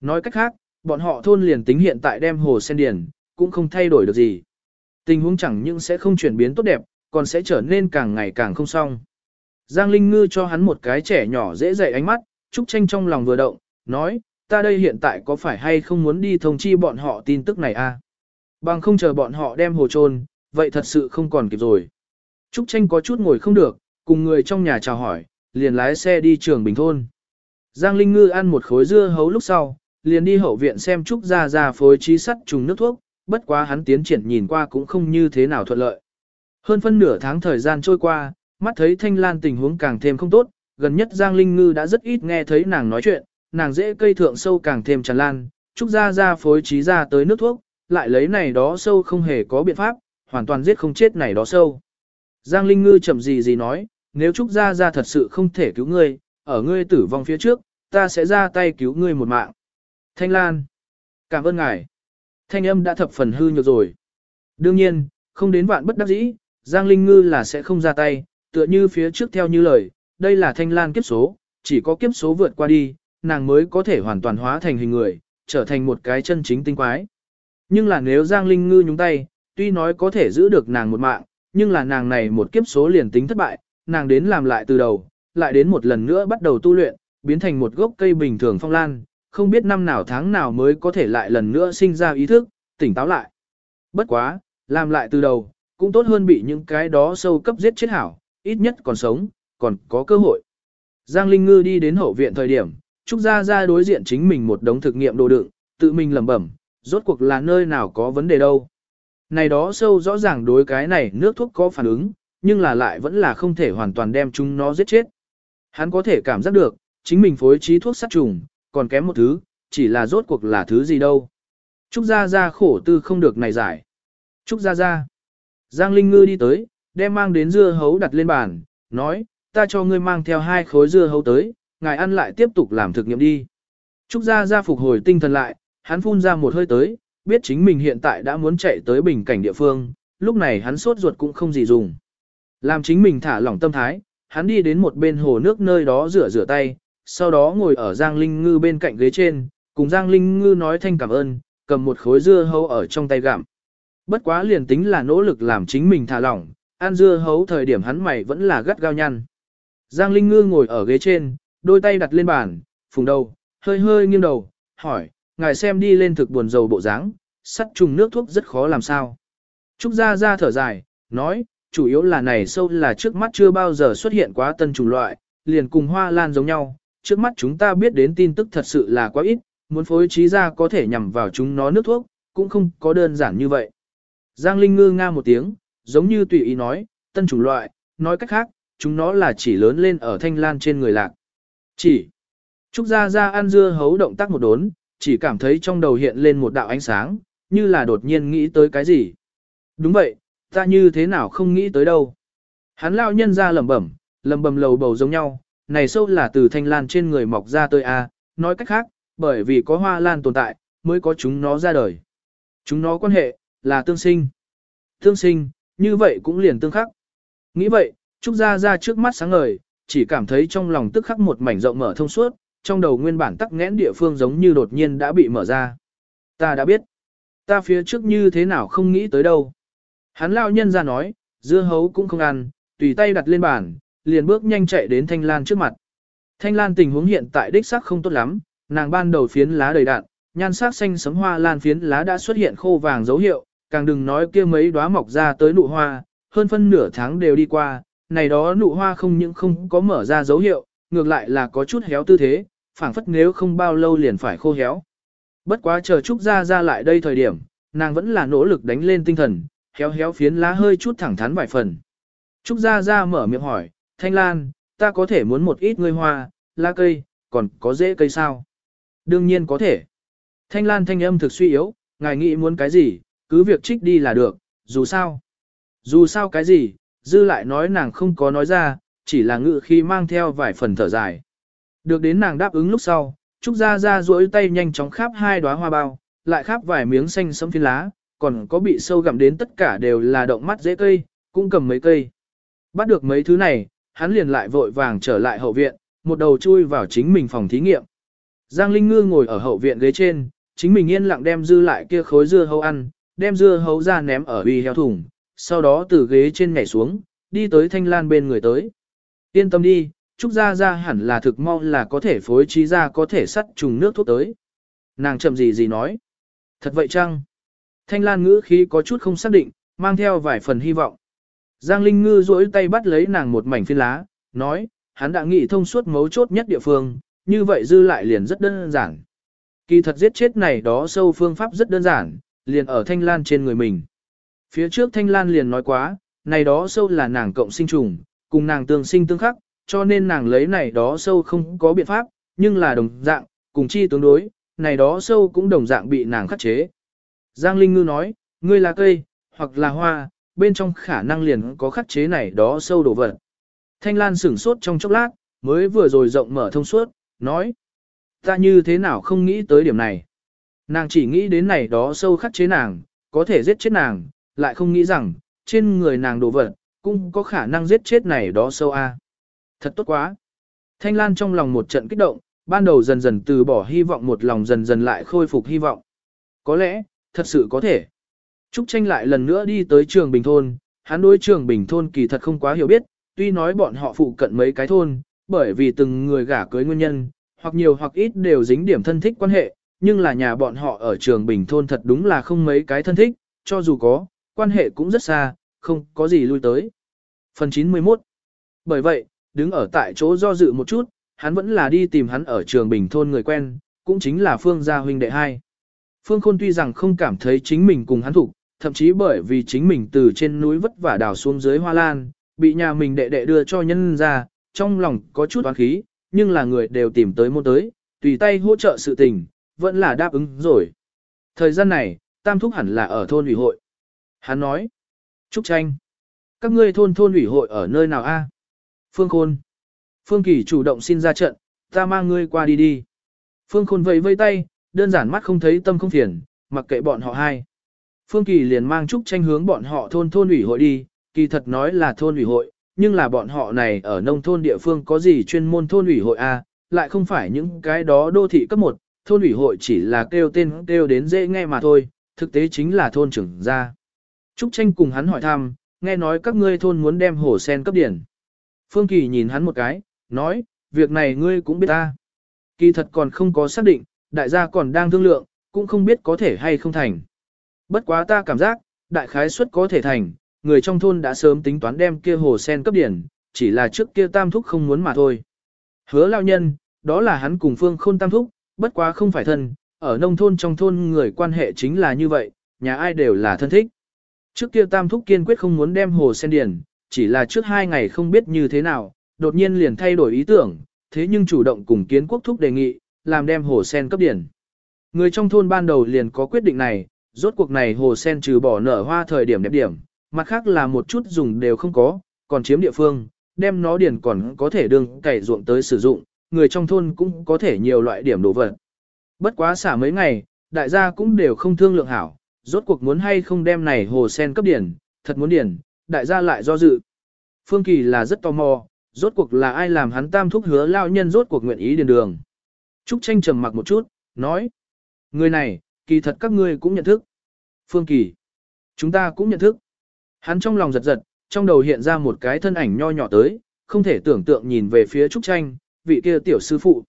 Nói cách khác, bọn họ thôn liền tính hiện tại đem hồ sen điền, cũng không thay đổi được gì. Tình huống chẳng những sẽ không chuyển biến tốt đẹp, còn sẽ trở nên càng ngày càng không xong. Giang Linh Ngư cho hắn một cái trẻ nhỏ dễ dậy ánh mắt, Trúc Tranh trong lòng vừa động, nói, ta đây hiện tại có phải hay không muốn đi thông chi bọn họ tin tức này a? À? Bằng không chờ bọn họ đem hồ trôn, vậy thật sự không còn kịp rồi. Trúc Tranh có chút ngồi không được, cùng người trong nhà chào hỏi, liền lái xe đi trường Bình Thôn. Giang Linh Ngư ăn một khối dưa hấu lúc sau, liền đi hậu viện xem Trúc Gia Gia phối trí sắt trùng nước thuốc, bất quá hắn tiến triển nhìn qua cũng không như thế nào thuận lợi. Hơn phân nửa tháng thời gian trôi qua, mắt thấy Thanh Lan tình huống càng thêm không tốt, gần nhất Giang Linh Ngư đã rất ít nghe thấy nàng nói chuyện, nàng dễ cây thượng sâu càng thêm tràn lan, Trúc Gia Gia phối trí ra tới nước thuốc, lại lấy này đó sâu không hề có biện pháp, hoàn toàn giết không chết này đó sâu. Giang Linh Ngư chậm gì gì nói, nếu Trúc Gia Gia thật sự không thể cứu ngươi, ở ngươi tử vong phía trước, ta sẽ ra tay cứu ngươi một mạng. Thanh Lan, cảm ơn ngài. Thanh âm đã thập phần hư nhược rồi. Đương nhiên, không đến vạn bất đắc dĩ, Giang Linh Ngư là sẽ không ra tay, tựa như phía trước theo như lời, đây là Thanh Lan kiếp số, chỉ có kiếp số vượt qua đi, nàng mới có thể hoàn toàn hóa thành hình người, trở thành một cái chân chính tinh quái. Nhưng là nếu Giang Linh Ngư nhúng tay, tuy nói có thể giữ được nàng một mạng, nhưng là nàng này một kiếp số liền tính thất bại, nàng đến làm lại từ đầu, lại đến một lần nữa bắt đầu tu luyện, biến thành một gốc cây bình thường phong lan, không biết năm nào tháng nào mới có thể lại lần nữa sinh ra ý thức, tỉnh táo lại. Bất quá, làm lại từ đầu, cũng tốt hơn bị những cái đó sâu cấp giết chết hảo, ít nhất còn sống, còn có cơ hội. Giang Linh Ngư đi đến hậu viện thời điểm, Trúc Gia Gia đối diện chính mình một đống thực nghiệm đồ đựng, tự mình lẩm bẩm, rốt cuộc là nơi nào có vấn đề đâu. Này đó sâu rõ ràng đối cái này nước thuốc có phản ứng, nhưng là lại vẫn là không thể hoàn toàn đem chúng nó giết chết. Hắn có thể cảm giác được, chính mình phối trí thuốc sát trùng, còn kém một thứ, chỉ là rốt cuộc là thứ gì đâu. Trúc Gia Gia khổ tư không được này giải. Trúc Gia Gia. Giang Linh Ngư đi tới, đem mang đến dưa hấu đặt lên bàn, nói, ta cho ngươi mang theo hai khối dưa hấu tới, ngài ăn lại tiếp tục làm thực nghiệm đi. Trúc Gia Gia phục hồi tinh thần lại, hắn phun ra một hơi tới, biết chính mình hiện tại đã muốn chạy tới bình cảnh địa phương, lúc này hắn sốt ruột cũng không gì dùng. Làm chính mình thả lỏng tâm thái, hắn đi đến một bên hồ nước nơi đó rửa rửa tay, sau đó ngồi ở Giang Linh Ngư bên cạnh ghế trên, cùng Giang Linh Ngư nói thanh cảm ơn, cầm một khối dưa hấu ở trong tay gặm. Bất quá liền tính là nỗ lực làm chính mình thả lỏng, ăn dưa hấu thời điểm hắn mày vẫn là gắt gao nhăn. Giang Linh Ngư ngồi ở ghế trên, đôi tay đặt lên bàn, phùng đầu, hơi hơi nghiêng đầu, hỏi, ngài xem đi lên thực buồn dầu bộ dáng, sắt trùng nước thuốc rất khó làm sao. Trúc Gia Gia thở dài, nói, chủ yếu là này sâu là trước mắt chưa bao giờ xuất hiện quá tân chủng loại, liền cùng hoa lan giống nhau, trước mắt chúng ta biết đến tin tức thật sự là quá ít, muốn phối trí ra có thể nhằm vào chúng nó nước thuốc, cũng không có đơn giản như vậy. Giang Linh ngư nga một tiếng, giống như tùy ý nói, tân chủng loại, nói cách khác, chúng nó là chỉ lớn lên ở thanh lan trên người lạc. Chỉ. Trúc Gia Gia ăn dưa hấu động tác một đốn, chỉ cảm thấy trong đầu hiện lên một đạo ánh sáng, như là đột nhiên nghĩ tới cái gì. Đúng vậy, ta như thế nào không nghĩ tới đâu. Hắn lao nhân ra lẩm bẩm, lẩm bẩm lầu bầu giống nhau, này sâu là từ thanh lan trên người mọc ra tới a, nói cách khác, bởi vì có hoa lan tồn tại, mới có chúng nó ra đời. Chúng nó quan hệ, là tương sinh. Tương sinh, như vậy cũng liền tương khắc. Nghĩ vậy, Trúc Gia Gia trước mắt sáng ngời, chỉ cảm thấy trong lòng tức khắc một mảnh rộng mở thông suốt, trong đầu nguyên bản tắc nghẽn địa phương giống như đột nhiên đã bị mở ra. Ta đã biết. Ta phía trước như thế nào không nghĩ tới đâu. Hắn lao nhân ra nói, dưa hấu cũng không ăn, tùy tay đặt lên bàn, liền bước nhanh chạy đến Thanh Lan trước mặt. Thanh Lan tình huống hiện tại đích xác không tốt lắm, nàng ban đầu phiến lá đầy đạn, nhan sắc xanh sấm hoa lan phiến lá đã xuất hiện khô vàng dấu hiệu, càng đừng nói kia mấy đóa mọc ra tới nụ hoa, hơn phân nửa tháng đều đi qua, này đó nụ hoa không những không có mở ra dấu hiệu, ngược lại là có chút héo tư thế, phảng phất nếu không bao lâu liền phải khô héo. Bất quá chờ Trúc Gia ra lại đây thời điểm, nàng vẫn là nỗ lực đánh lên tinh thần, héo héo phiến lá hơi chút thẳng thắn vài phần. Trúc Gia Gia mở miệng hỏi, Thanh Lan, ta có thể muốn một ít ngươi hoa, lá cây, còn có dễ cây sao? Đương nhiên có thể. Thanh Lan thanh âm thực suy yếu, ngài nghĩ muốn cái gì, cứ việc trích đi là được, dù sao. Dù sao cái gì, dư lại nói nàng không có nói ra, chỉ là ngự khi mang theo vài phần thở dài. Được đến nàng đáp ứng lúc sau, Trúc Gia Gia duỗi tay nhanh chóng khắp hai đóa hoa bao, lại khắp vài miếng xanh sẫm phiến lá, còn có bị sâu gặm đến tất cả đều là động mắt dễ cây, cũng cầm mấy cây. Bắt được mấy thứ này, hắn liền lại vội vàng trở lại hậu viện, một đầu chui vào chính mình phòng thí nghiệm. Giang Linh Ngư ngồi ở hậu viện ghế trên, chính mình yên lặng đem dư lại kia khối dưa hấu ăn, đem dưa hấu ra ném ở uy heo thùng, sau đó từ ghế trên nhảy xuống, đi tới thanh lan bên người tới. Yên tâm đi, Trúc Gia Gia hẳn là thực mau là có thể phối trí ra có thể sắt trùng nước thuốc tới. Nàng chậm gì gì nói. Thật vậy chăng? Thanh Lan ngữ khí có chút không xác định, mang theo vài phần hy vọng. Giang Linh Ngư duỗi tay bắt lấy nàng một mảnh phiến lá, nói, hắn đã nghĩ thông suốt mấu chốt nhất địa phương, như vậy dư lại liền rất đơn giản. Kỳ thật giết chết này đó sâu phương pháp rất đơn giản, liền ở Thanh Lan trên người mình. Phía trước Thanh Lan liền nói quá, này đó sâu là nàng cộng sinh trùng, cùng nàng tương sinh tương khắc, cho nên nàng lấy này đó sâu không có biện pháp, nhưng là đồng dạng, cùng chi tương đối, này đó sâu cũng đồng dạng bị nàng khắc chế. Giang Linh Ngư nói, ngươi là cây, hoặc là hoa, bên trong khả năng liền có khắc chế này đó sâu đổ vật. Thanh Lan sửng sốt trong chốc lát, mới vừa rồi rộng mở thông suốt, nói, ta như thế nào không nghĩ tới điểm này. Nàng chỉ nghĩ đến này đó sâu khắc chế nàng, có thể giết chết nàng, lại không nghĩ rằng, trên người nàng đổ vật, cũng có khả năng giết chết này đó sâu a. Thật tốt quá. Thanh Lan trong lòng một trận kích động, ban đầu dần dần từ bỏ hy vọng một lòng dần dần lại khôi phục hy vọng. Có lẽ, thật sự có thể. Trúc Tranh lại lần nữa đi tới trường Bình Thôn, hắn đối trường Bình Thôn kỳ thật không quá hiểu biết, tuy nói bọn họ phụ cận mấy cái thôn, bởi vì từng người gả cưới nguyên nhân, hoặc nhiều hoặc ít đều dính điểm thân thích quan hệ, nhưng là nhà bọn họ ở trường Bình Thôn thật đúng là không mấy cái thân thích, cho dù có, quan hệ cũng rất xa, không có gì lui tới. Phần 91 Bởi vậy, đứng ở tại chỗ do dự một chút, hắn vẫn là đi tìm hắn ở trường Bình Thôn người quen, cũng chính là Phương Gia huynh đệ hai. Phương Khôn tuy rằng không cảm thấy chính mình cùng hắn thủ, thậm chí bởi vì chính mình từ trên núi vất vả đào xuống dưới hoa lan, bị nhà mình đệ đệ đưa cho nhân ra, trong lòng có chút oán khí, nhưng là người đều tìm tới môn tới, tùy tay hỗ trợ sự tình, vẫn là đáp ứng rồi. Thời gian này, Tam Thúc hẳn là ở thôn ủy hội. Hắn nói, Trúc Tranh, các ngươi thôn thôn ủy hội ở nơi nào a? Phương Khôn. Phương Kỳ chủ động xin ra trận, ta mang ngươi qua đi đi. Phương Khôn vẫy vây tay, đơn giản mắt không thấy tâm không phiền, mặc kệ bọn họ hai. Phương Kỳ liền mang Trúc Tranh hướng bọn họ thôn thôn ủy hội đi, kỳ thật nói là thôn ủy hội, nhưng là bọn họ này ở nông thôn địa phương có gì chuyên môn thôn ủy hội a, lại không phải những cái đó đô thị cấp 1, thôn ủy hội chỉ là kêu tên kêu đến dễ nghe mà thôi, thực tế chính là thôn trưởng gia. Trúc Tranh cùng hắn hỏi thăm, nghe nói các ngươi thôn muốn đem hồ sen cấp điển. Phương Kỳ nhìn hắn một cái, nói, việc này ngươi cũng biết ta. Kỳ thật còn không có xác định, đại gia còn đang thương lượng, cũng không biết có thể hay không thành. Bất quá ta cảm giác, đại khái suất có thể thành, người trong thôn đã sớm tính toán đem kia hồ sen cấp điển, chỉ là trước kia tam thúc không muốn mà thôi. Hứa lao nhân, đó là hắn cùng phương khôn tam thúc, bất quá không phải thân, ở nông thôn trong thôn người quan hệ chính là như vậy, nhà ai đều là thân thích. Trước kia tam thúc kiên quyết không muốn đem hồ sen điển, chỉ là trước hai ngày không biết như thế nào, đột nhiên liền thay đổi ý tưởng, thế nhưng chủ động cùng kiến quốc thúc đề nghị, làm đem hồ sen cấp điển. Người trong thôn ban đầu liền có quyết định này, rốt cuộc này hồ sen trừ bỏ nở hoa thời điểm đẹp điểm, mặt khác là một chút dùng đều không có, còn chiếm địa phương, đem nó điền còn có thể đương cày ruộng tới sử dụng, người trong thôn cũng có thể nhiều loại điểm đồ vật. Bất quá xả mấy ngày, đại gia cũng đều không thương lượng hảo, rốt cuộc muốn hay không đem này hồ sen cấp điển, thật muốn điển, đại gia lại do dự. Phương Kỳ là rất tò mò, rốt cuộc là ai làm hắn tam thúc hứa lao nhân rốt cuộc nguyện ý điền đường. Trúc tranh trầm mặc một chút, nói. Người này, kỳ thật các ngươi cũng nhận thức. Phương Kỳ. Chúng ta cũng nhận thức. Hắn trong lòng giật giật, trong đầu hiện ra một cái thân ảnh nho nhỏ tới, không thể tưởng tượng nhìn về phía Trúc tranh, vị kia tiểu sư phụ.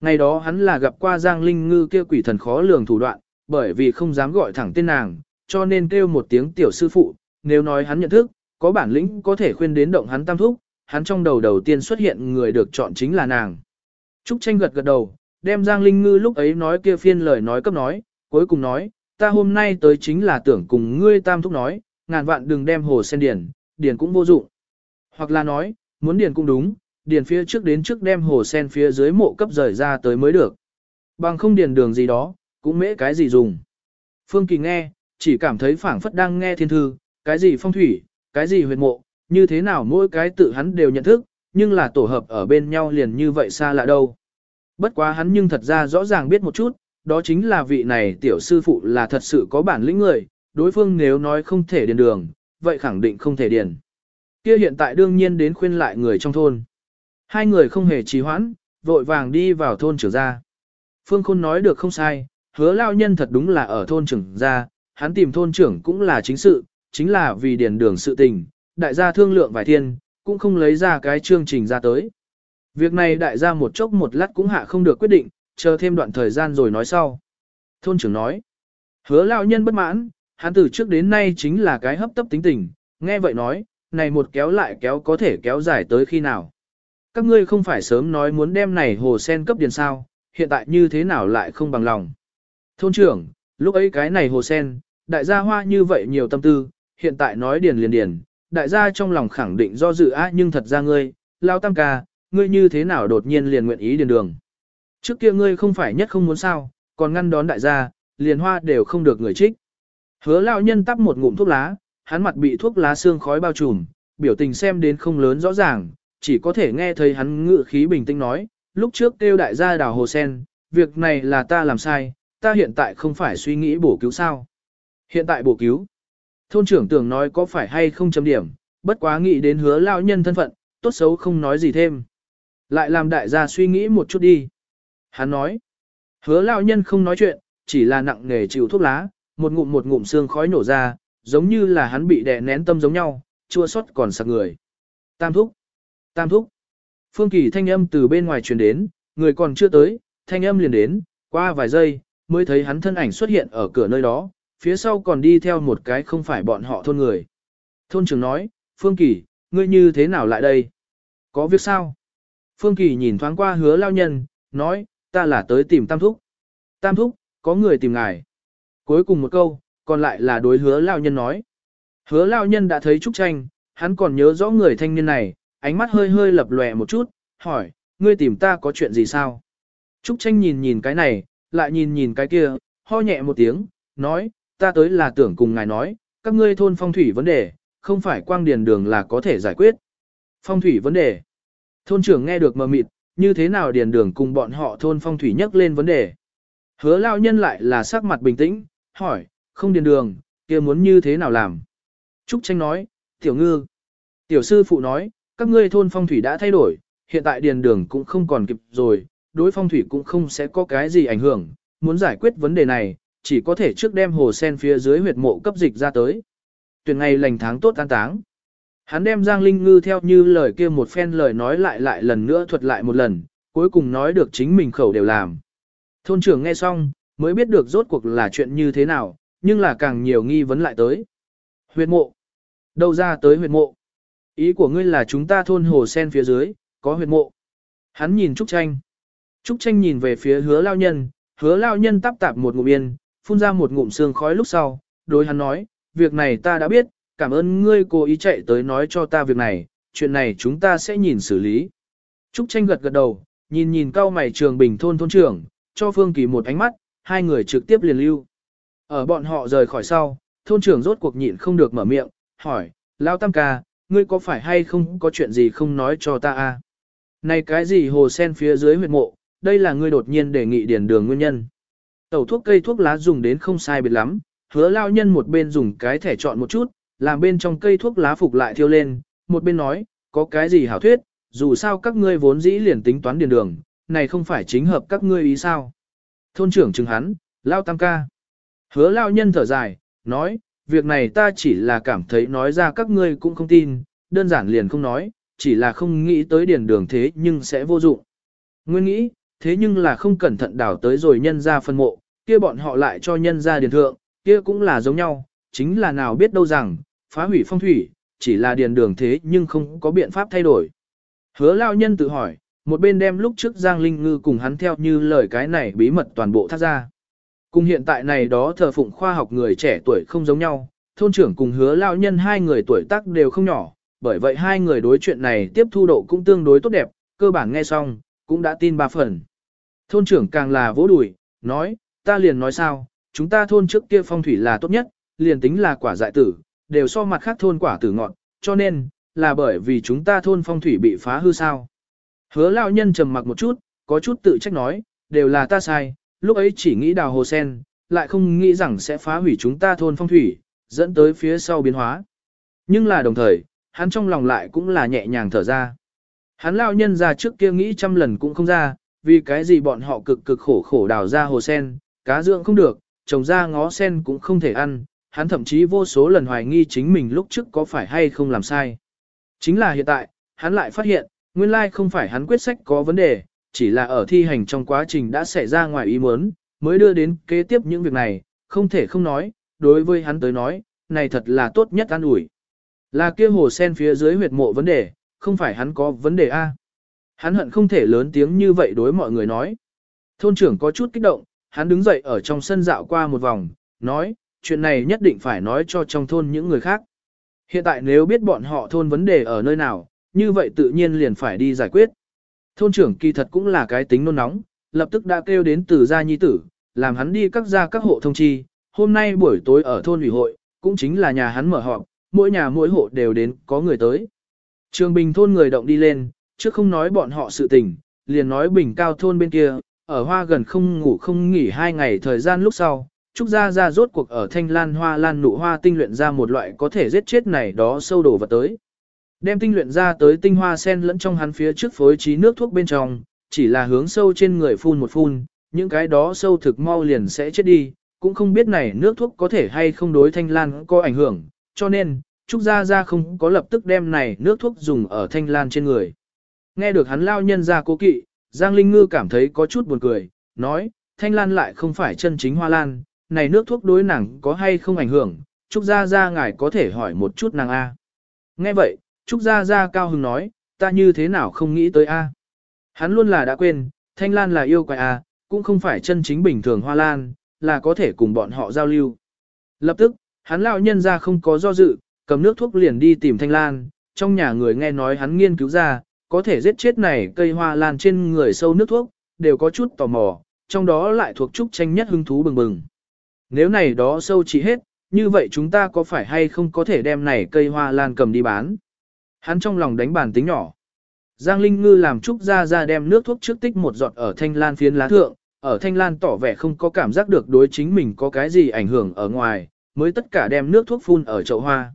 Ngày đó hắn là gặp qua Giang Linh Ngư kia quỷ thần khó lường thủ đoạn, bởi vì không dám gọi thẳng tên nàng, cho nên kêu một tiếng tiểu sư phụ, nếu nói hắn nhận thức, có bản lĩnh có thể khuyên đến động hắn tam thúc, hắn trong đầu đầu tiên xuất hiện người được chọn chính là nàng. Trúc tranh gật gật đầu, đem Giang Linh Ngư lúc ấy nói kia phiên lời nói cấp nói, cuối cùng nói, ta hôm nay tới chính là tưởng cùng ngươi tam thúc nói, ngàn vạn đừng đem hồ sen điền, điền cũng vô dụng. Hoặc là nói, muốn điền cũng đúng, điền phía trước đến trước đem hồ sen phía dưới mộ cấp rời ra tới mới được. Bằng không điền đường gì đó, cũng mễ cái gì dùng. Phương Kỳ nghe, chỉ cảm thấy phảng phất đang nghe thiên thư, cái gì phong thủy, cái gì huyệt mộ, như thế nào mỗi cái tự hắn đều nhận thức, nhưng là tổ hợp ở bên nhau liền như vậy xa lạ đâu. Bất quá hắn nhưng thật ra rõ ràng biết một chút, đó chính là vị này tiểu sư phụ là thật sự có bản lĩnh người, đối phương nếu nói không thể điền đường, vậy khẳng định không thể điền. Kia hiện tại đương nhiên đến khuyên lại người trong thôn. Hai người không hề trì hoãn, vội vàng đi vào thôn trưởng gia. Phương Khôn nói được không sai, hứa lao nhân thật đúng là ở thôn trưởng gia, hắn tìm thôn trưởng cũng là chính sự, chính là vì điền đường sự tình, đại gia thương lượng vài thiên, cũng không lấy ra cái chương trình ra tới. Việc này đại gia một chốc một lát cũng hạ không được quyết định, chờ thêm đoạn thời gian rồi nói sau. Thôn trưởng nói, hứa lao nhân bất mãn, hắn từ trước đến nay chính là cái hấp tấp tính tình, nghe vậy nói, này một kéo lại kéo có thể kéo dài tới khi nào. Các ngươi không phải sớm nói muốn đem này hồ sen cấp điền sao, hiện tại như thế nào lại không bằng lòng. Thôn trưởng, lúc ấy cái này hồ sen, đại gia hoa như vậy nhiều tâm tư, hiện tại nói điền liền điền, đại gia trong lòng khẳng định do dự á nhưng thật ra ngươi, lao tam ca, ngươi như thế nào đột nhiên liền nguyện ý điền đường. Trước kia ngươi không phải nhất không muốn sao, còn ngăn đón đại gia, liền hoa đều không được người trích. Hứa Lão nhân tắp một ngụm thuốc lá, hắn mặt bị thuốc lá xương khói bao trùm, biểu tình xem đến không lớn rõ ràng, chỉ có thể nghe thấy hắn ngự khí bình tĩnh nói, lúc trước kêu đại gia đào hồ sen, việc này là ta làm sai, ta hiện tại không phải suy nghĩ bổ cứu sao. Hiện tại bổ cứu. Thôn trưởng tưởng nói có phải hay không chấm điểm, bất quá nghĩ đến hứa Lão nhân thân phận, tốt xấu không nói gì thêm. Lại làm đại gia suy nghĩ một chút đi. Hắn nói, hứa lao nhân không nói chuyện, chỉ là nặng nghề chịu thuốc lá, một ngụm một ngụm xương khói nổ ra, giống như là hắn bị đè nén tâm giống nhau, chua xót còn sặc người. Tam thúc, tam thúc. Phương Kỳ thanh âm từ bên ngoài truyền đến, người còn chưa tới, thanh âm liền đến, qua vài giây, mới thấy hắn thân ảnh xuất hiện ở cửa nơi đó, phía sau còn đi theo một cái không phải bọn họ thôn người. Thôn trưởng nói, Phương Kỳ, ngươi như thế nào lại đây? Có việc sao? Phương Kỳ nhìn thoáng qua hứa lao nhân, nói, ta là tới tìm Tam Thúc. Tam Thúc, có người tìm ngài. Cuối cùng một câu, còn lại là đối hứa lao nhân nói. Hứa lao nhân đã thấy Trúc Tranh, hắn còn nhớ rõ người thanh niên này, ánh mắt hơi hơi lập lòe một chút, hỏi, ngươi tìm ta có chuyện gì sao? Trúc Tranh nhìn nhìn cái này, lại nhìn nhìn cái kia, ho nhẹ một tiếng, nói, ta tới là tưởng cùng ngài nói, các ngươi thôn phong thủy vấn đề, không phải quang điền đường là có thể giải quyết. Phong thủy vấn đề. Thôn trưởng nghe được mờ mịt, như thế nào điền đường cùng bọn họ thôn phong thủy nhắc lên vấn đề. Hứa lao nhân lại là sắc mặt bình tĩnh, hỏi, không điền đường, kia muốn như thế nào làm? Trúc tranh nói, tiểu ngư. Tiểu sư phụ nói, các ngươi thôn phong thủy đã thay đổi, hiện tại điền đường cũng không còn kịp rồi, đối phong thủy cũng không sẽ có cái gì ảnh hưởng, muốn giải quyết vấn đề này, chỉ có thể trước đem hồ sen phía dưới huyệt mộ cấp dịch ra tới. Tuyển ngày lành tháng tốt an táng. Hắn đem Giang Linh Ngư theo như lời kia một phen lời nói lại lại lần nữa thuật lại một lần, cuối cùng nói được chính mình khẩu đều làm. Thôn trưởng nghe xong, mới biết được rốt cuộc là chuyện như thế nào, nhưng là càng nhiều nghi vấn lại tới. Huyệt mộ. Đâu ra tới huyệt mộ? Ý của ngươi là chúng ta thôn hồ sen phía dưới, có huyệt mộ. Hắn nhìn Trúc Tranh. Trúc Tranh nhìn về phía hứa lao nhân, hứa lao nhân tắp tạp một ngụm yên, phun ra một ngụm sương khói lúc sau, đối hắn nói, việc này ta đã biết, cảm ơn ngươi cố ý chạy tới nói cho ta việc này, chuyện này chúng ta sẽ nhìn xử lý. Trúc Tranh gật gật đầu, nhìn nhìn cao mày trường bình thôn thôn trưởng, cho Phương Kỳ một ánh mắt, hai người trực tiếp liền lưu. Ở bọn họ rời khỏi sau, thôn trưởng rốt cuộc nhịn không được mở miệng, hỏi, Lao Tam ca, ngươi có phải hay không có chuyện gì không nói cho ta a? À? Này cái gì hồ sen phía dưới huyệt mộ, đây là ngươi đột nhiên đề nghị điền đường nguyên nhân. Tẩu thuốc cây thuốc lá dùng đến không sai biệt lắm, hứa lao nhân một bên dùng cái thẻ chọn một chút, làm bên trong cây thuốc lá phục lại thiêu lên, một bên nói, có cái gì hảo thuyết, dù sao các ngươi vốn dĩ liền tính toán điền đường, này không phải chính hợp các ngươi ý sao. Thôn trưởng chừng hắn, lao tam ca. Hứa lao nhân thở dài, nói, việc này ta chỉ là cảm thấy nói ra các ngươi cũng không tin, đơn giản liền không nói, chỉ là không nghĩ tới điền đường thế nhưng sẽ vô dụng. Nguyên nghĩ, thế nhưng là không cẩn thận đảo tới rồi nhân ra phân mộ, kia bọn họ lại cho nhân ra điền thượng, kia cũng là giống nhau, chính là nào biết đâu rằng, phá hủy phong thủy, chỉ là điền đường thế nhưng không có biện pháp thay đổi. Hứa lao nhân tự hỏi, một bên đem lúc trước Giang Linh Ngư cùng hắn theo như lời cái này bí mật toàn bộ thác ra. Cùng hiện tại này đó thờ phụng khoa học người trẻ tuổi không giống nhau, thôn trưởng cùng hứa lao nhân hai người tuổi tác đều không nhỏ, bởi vậy hai người đối chuyện này tiếp thu độ cũng tương đối tốt đẹp, cơ bản nghe xong, cũng đã tin ba phần. Thôn trưởng càng là vỗ đùi, nói, ta liền nói sao, chúng ta thôn trước kia phong thủy là tốt nhất, liền tính là quả dại tử, đều so mặt khác thôn quả tử ngọt, cho nên, là bởi vì chúng ta thôn phong thủy bị phá hư sao. Hứa lao nhân trầm mặc một chút, có chút tự trách nói, đều là ta sai, lúc ấy chỉ nghĩ đào hồ sen, lại không nghĩ rằng sẽ phá hủy chúng ta thôn phong thủy, dẫn tới phía sau biến hóa. Nhưng là đồng thời, hắn trong lòng lại cũng là nhẹ nhàng thở ra. Hắn lao nhân ra trước kia nghĩ trăm lần cũng không ra, vì cái gì bọn họ cực cực khổ khổ đào ra hồ sen, cá dưỡng không được, trồng ra ngó sen cũng không thể ăn, hắn thậm chí vô số lần hoài nghi chính mình lúc trước có phải hay không làm sai. Chính là hiện tại, hắn lại phát hiện, nguyên lai không phải hắn quyết sách có vấn đề, chỉ là ở thi hành trong quá trình đã xảy ra ngoài ý muốn, mới đưa đến kế tiếp những việc này, không thể không nói, đối với hắn tới nói, này thật là tốt nhất an ủi. Là kia hồ sen phía dưới huyệt mộ vấn đề, không phải hắn có vấn đề A. Hắn hận không thể lớn tiếng như vậy đối mọi người nói. Thôn trưởng có chút kích động, hắn đứng dậy ở trong sân dạo qua một vòng, nói, chuyện này nhất định phải nói cho trong thôn những người khác. Hiện tại nếu biết bọn họ thôn vấn đề ở nơi nào, như vậy tự nhiên liền phải đi giải quyết. Thôn trưởng kỳ thật cũng là cái tính nôn nóng, lập tức đã kêu đến từ gia nhi tử, làm hắn đi các gia các hộ thông chi, hôm nay buổi tối ở thôn ủy hội, cũng chính là nhà hắn mở họp, mỗi nhà mỗi hộ đều đến có người tới. Trường Bình thôn người động đi lên, chứ không nói bọn họ sự tình, liền nói Bình Cao thôn bên kia, ở hoa gần không ngủ không nghỉ hai ngày thời gian lúc sau, Trúc Gia Gia rốt cuộc ở thanh lan hoa lan nụ hoa tinh luyện ra một loại có thể giết chết này đó sâu đổ vật tới. Đem tinh luyện ra tới tinh hoa sen lẫn trong hắn phía trước phối trí nước thuốc bên trong, chỉ là hướng sâu trên người phun một phun, những cái đó sâu thực mau liền sẽ chết đi, cũng không biết này nước thuốc có thể hay không đối thanh lan có ảnh hưởng, cho nên, Trúc Gia Gia không có lập tức đem này nước thuốc dùng ở thanh lan trên người. Nghe được hắn lao nhân ra cố kỵ, Giang Linh Ngư cảm thấy có chút buồn cười, nói, thanh lan lại không phải chân chính hoa lan, này nước thuốc đối nàng có hay không ảnh hưởng, Trúc Gia Gia ngài có thể hỏi một chút nàng A. Nghe vậy, Trúc Gia Gia cao hứng nói, ta như thế nào không nghĩ tới A. Hắn luôn là đã quên, thanh lan là yêu quái A, cũng không phải chân chính bình thường hoa lan, là có thể cùng bọn họ giao lưu. Lập tức, hắn lão nhân ra không có do dự, cầm nước thuốc liền đi tìm thanh lan, trong nhà người nghe nói hắn nghiên cứu ra, có thể giết chết này cây hoa lan trên người sâu nước thuốc, đều có chút tò mò, trong đó lại thuộc trúc tranh nhất hứng thú bừng bừng. Nếu này đó sâu chỉ hết, như vậy chúng ta có phải hay không có thể đem này cây hoa lan cầm đi bán? Hắn trong lòng đánh bàn tính nhỏ. Giang Linh Ngư làm trúc ra ra đem nước thuốc trước tích một giọt ở thanh lan phiến lá thượng, ở thanh lan tỏ vẻ không có cảm giác được đối chính mình có cái gì ảnh hưởng ở ngoài, mới tất cả đem nước thuốc phun ở chậu hoa.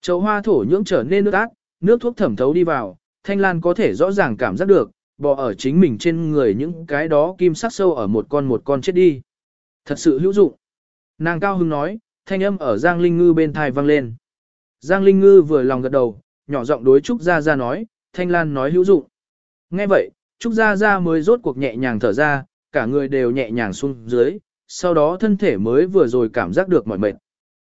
Chậu hoa thổ nhưỡng trở nên nước ác, nước thuốc thẩm thấu đi vào, thanh lan có thể rõ ràng cảm giác được, bò ở chính mình trên người những cái đó kim sắc sâu ở một con một con chết đi. Thật sự hữu dụng. Nàng cao hưng nói, thanh âm ở Giang Linh Ngư bên thai vang lên. Giang Linh Ngư vừa lòng gật đầu, nhỏ giọng đối Trúc Gia Gia nói, Thanh Lan nói hữu dụng. Nghe vậy, Trúc Gia Gia mới rốt cuộc nhẹ nhàng thở ra, cả người đều nhẹ nhàng xuống dưới, sau đó thân thể mới vừa rồi cảm giác được mỏi mệt.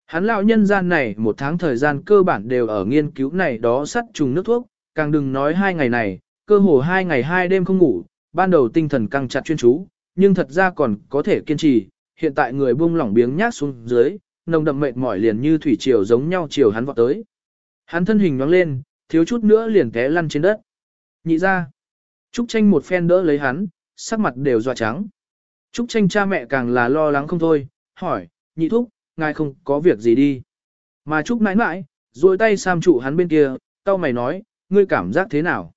Hắn lão nhân gian này một tháng thời gian cơ bản đều ở nghiên cứu này đó sắt trùng nước thuốc, càng đừng nói hai ngày này, cơ hồ hai ngày hai đêm không ngủ, ban đầu tinh thần căng chặt chuyên chú, nhưng thật ra còn có thể kiên trì, hiện tại người buông lỏng biếng nhác xuống dưới, nồng đậm mệt mỏi liền như thủy triều giống nhau chiều hắn vọt tới. Hắn thân hình nhoáng lên, thiếu chút nữa liền té lăn trên đất. Nhị ra. Trúc tranh một phen đỡ lấy hắn, sắc mặt đều dọa trắng. Trúc tranh cha mẹ càng là lo lắng không thôi, hỏi, nhị thúc, ngài không có việc gì đi. Mà Trúc nãi nãi rồi tay sam trụ hắn bên kia, tao mày nói, ngươi cảm giác thế nào?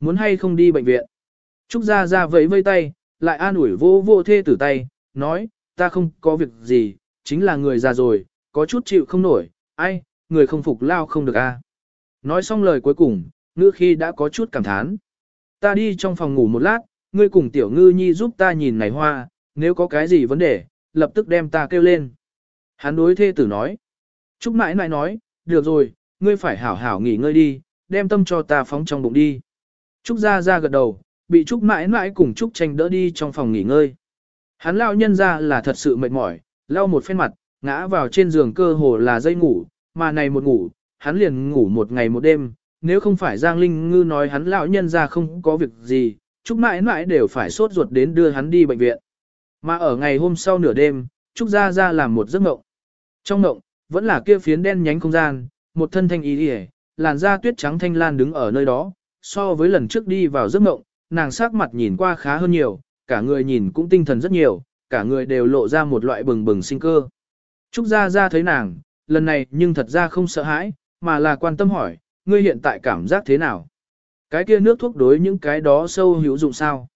Muốn hay không đi bệnh viện? Trúc ra ra vẫy vây tay, lại an ủi vô vô thê tử tay, nói, ta không có việc gì, chính là người già rồi, có chút chịu không nổi, ai, người không phục lao không được a. Nói xong lời cuối cùng, ngư khi đã có chút cảm thán. Ta đi trong phòng ngủ một lát, ngươi cùng tiểu ngư nhi giúp ta nhìn này hoa, nếu có cái gì vấn đề, lập tức đem ta kêu lên. Hắn đối thê tử nói. Trúc mãi nãi nói, được rồi, ngươi phải hảo hảo nghỉ ngơi đi, đem tâm cho ta phóng trong bụng đi. Trúc ra ra gật đầu, bị Trúc mãi mãi cùng Trúc tranh đỡ đi trong phòng nghỉ ngơi. Hắn lao nhân ra là thật sự mệt mỏi, lau một phen mặt, ngã vào trên giường cơ hồ là dây ngủ, mà này một ngủ, hắn liền ngủ một ngày một đêm, nếu không phải Giang Linh Ngư nói hắn lão nhân ra không có việc gì, Trúc mãi mãi đều phải sốt ruột đến đưa hắn đi bệnh viện. Mà ở ngày hôm sau nửa đêm, Trúc Gia Gia làm một giấc mộng. Trong mộng, vẫn là kia phiến đen nhánh không gian, một thân thanh ý đi làn da tuyết trắng thanh lan đứng ở nơi đó, so với lần trước đi vào giấc mộng, nàng sắc mặt nhìn qua khá hơn nhiều, cả người nhìn cũng tinh thần rất nhiều, cả người đều lộ ra một loại bừng bừng sinh cơ. Trúc Gia Gia thấy nàng, lần này nhưng thật ra không sợ hãi, mà là quan tâm hỏi, ngươi hiện tại cảm giác thế nào? Cái kia nước thuốc đối những cái đó sâu hữu dụng sao?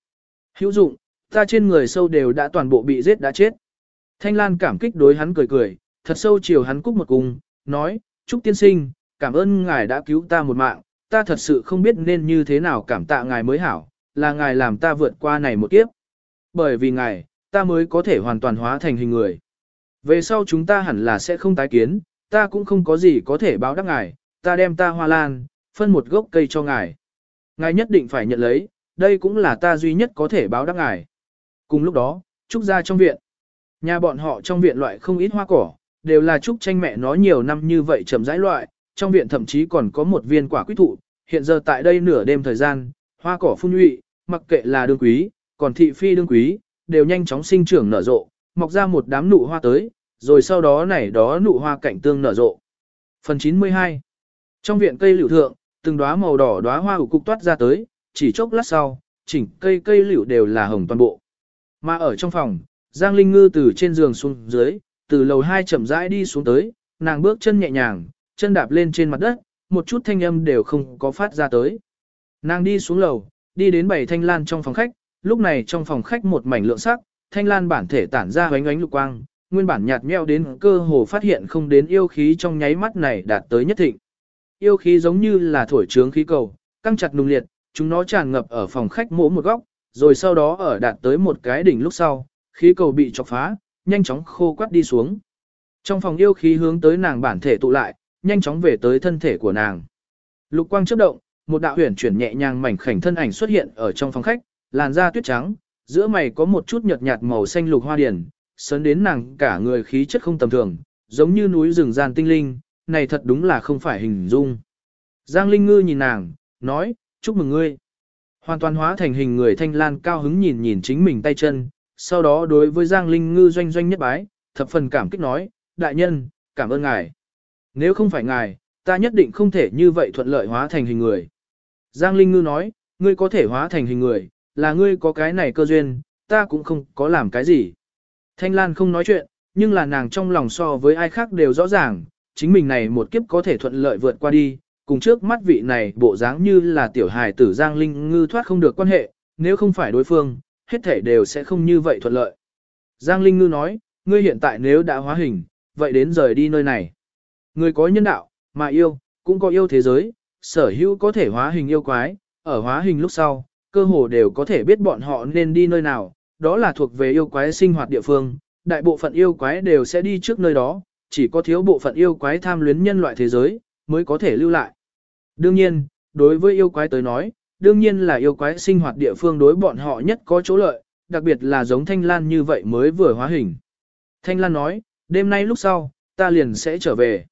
Hữu dụng, ta trên người sâu đều đã toàn bộ bị giết đã chết. Thanh Lan cảm kích đối hắn cười cười, thật sâu chiều hắn cúc một cung, nói, Trúc tiên sinh, cảm ơn ngài đã cứu ta một mạng, ta thật sự không biết nên như thế nào cảm tạ ngài mới hảo, là ngài làm ta vượt qua này một kiếp. Bởi vì ngài, ta mới có thể hoàn toàn hóa thành hình người. Về sau chúng ta hẳn là sẽ không tái kiến, ta cũng không có gì có thể báo đáp ngài, ta đem ta hoa lan, phân một gốc cây cho ngài. Ngài nhất định phải nhận lấy, đây cũng là ta duy nhất có thể báo đáp ngài. Cùng lúc đó, Trúc ra trong viện. Nhà bọn họ trong viện loại không ít hoa cỏ, đều là Trúc tranh mẹ nó nhiều năm như vậy chậm rãi loại, trong viện thậm chí còn có một viên quả quý thụ, hiện giờ tại đây nửa đêm thời gian, hoa cỏ phun nhụy, mặc kệ là đương quý, còn thị phi đương quý, đều nhanh chóng sinh trưởng nở rộ, mọc ra một đám nụ hoa tới, rồi sau đó này đó nụ hoa cảnh tương nở rộ. Phần 92 Trong viện cây liễu thượng, từng đóa màu đỏ đóa hoa ủ cục toát ra tới, chỉ chốc lát sau, chỉnh cây cây liễu đều là hồng toàn bộ. Mà ở trong phòng, Giang Linh Ngư từ trên giường xuống dưới, từ lầu hai chậm rãi đi xuống tới, nàng bước chân nhẹ nhàng, chân đạp lên trên mặt đất, một chút thanh âm đều không có phát ra tới. Nàng đi xuống lầu, đi đến bảy thanh lan trong phòng khách, lúc này trong phòng khách một mảnh lượng sắc, thanh lan bản thể tản ra ánh ánh lục quang, nguyên bản nhạt nhẽo đến cơ hồ phát hiện không đến yêu khí trong nháy mắt này đạt tới nhất thịnh. Yêu khí giống như là thổi trướng khí cầu, căng chặt nung liệt, chúng nó tràn ngập ở phòng khách mỗi một góc, rồi sau đó ở đạt tới một cái đỉnh lúc sau, khí cầu bị chọc phá, nhanh chóng khô quắt đi xuống. Trong phòng yêu khí hướng tới nàng bản thể tụ lại, nhanh chóng về tới thân thể của nàng. Lục quang chớp động, một đạo huyền chuyển nhẹ nhàng mảnh khảnh thân ảnh xuất hiện ở trong phòng khách, làn da tuyết trắng, giữa mày có một chút nhợt nhạt màu xanh lục hoa điển, sớn đến nàng cả người khí chất không tầm thường, giống như núi rừng gian tinh linh, này thật đúng là không phải hình dung. Giang Linh Ngư nhìn nàng, nói, chúc mừng ngươi. Hoàn toàn hóa thành hình người thanh lan cao hứng nhìn nhìn chính mình tay chân, sau đó đối với Giang Linh Ngư doanh doanh nhất bái, thập phần cảm kích nói, đại nhân, cảm ơn ngài. Nếu không phải ngài, ta nhất định không thể như vậy thuận lợi hóa thành hình người. Giang Linh Ngư nói, ngươi có thể hóa thành hình người, là ngươi có cái này cơ duyên, ta cũng không có làm cái gì. Thanh Lan không nói chuyện, nhưng là nàng trong lòng so với ai khác đều rõ ràng, chính mình này một kiếp có thể thuận lợi vượt qua đi, cùng trước mắt vị này bộ dáng như là tiểu hài tử Giang Linh Ngư thoát không được quan hệ, nếu không phải đối phương, hết thể đều sẽ không như vậy thuận lợi. Giang Linh Ngư nói, ngươi hiện tại nếu đã hóa hình, vậy đến rời đi nơi này. ngươi có nhân đạo, mà yêu, cũng có yêu thế giới, sở hữu có thể hóa hình yêu quái, ở hóa hình lúc sau, cơ hồ đều có thể biết bọn họ nên đi nơi nào, đó là thuộc về yêu quái sinh hoạt địa phương, đại bộ phận yêu quái đều sẽ đi trước nơi đó, chỉ có thiếu bộ phận yêu quái tham luyến nhân loại thế giới, mới có thể lưu lại. Đương nhiên, đối với yêu quái tới nói, đương nhiên là yêu quái sinh hoạt địa phương đối bọn họ nhất có chỗ lợi, đặc biệt là giống Thanh Lan như vậy mới vừa hóa hình. Thanh Lan nói, đêm nay lúc sau, ta liền sẽ trở về.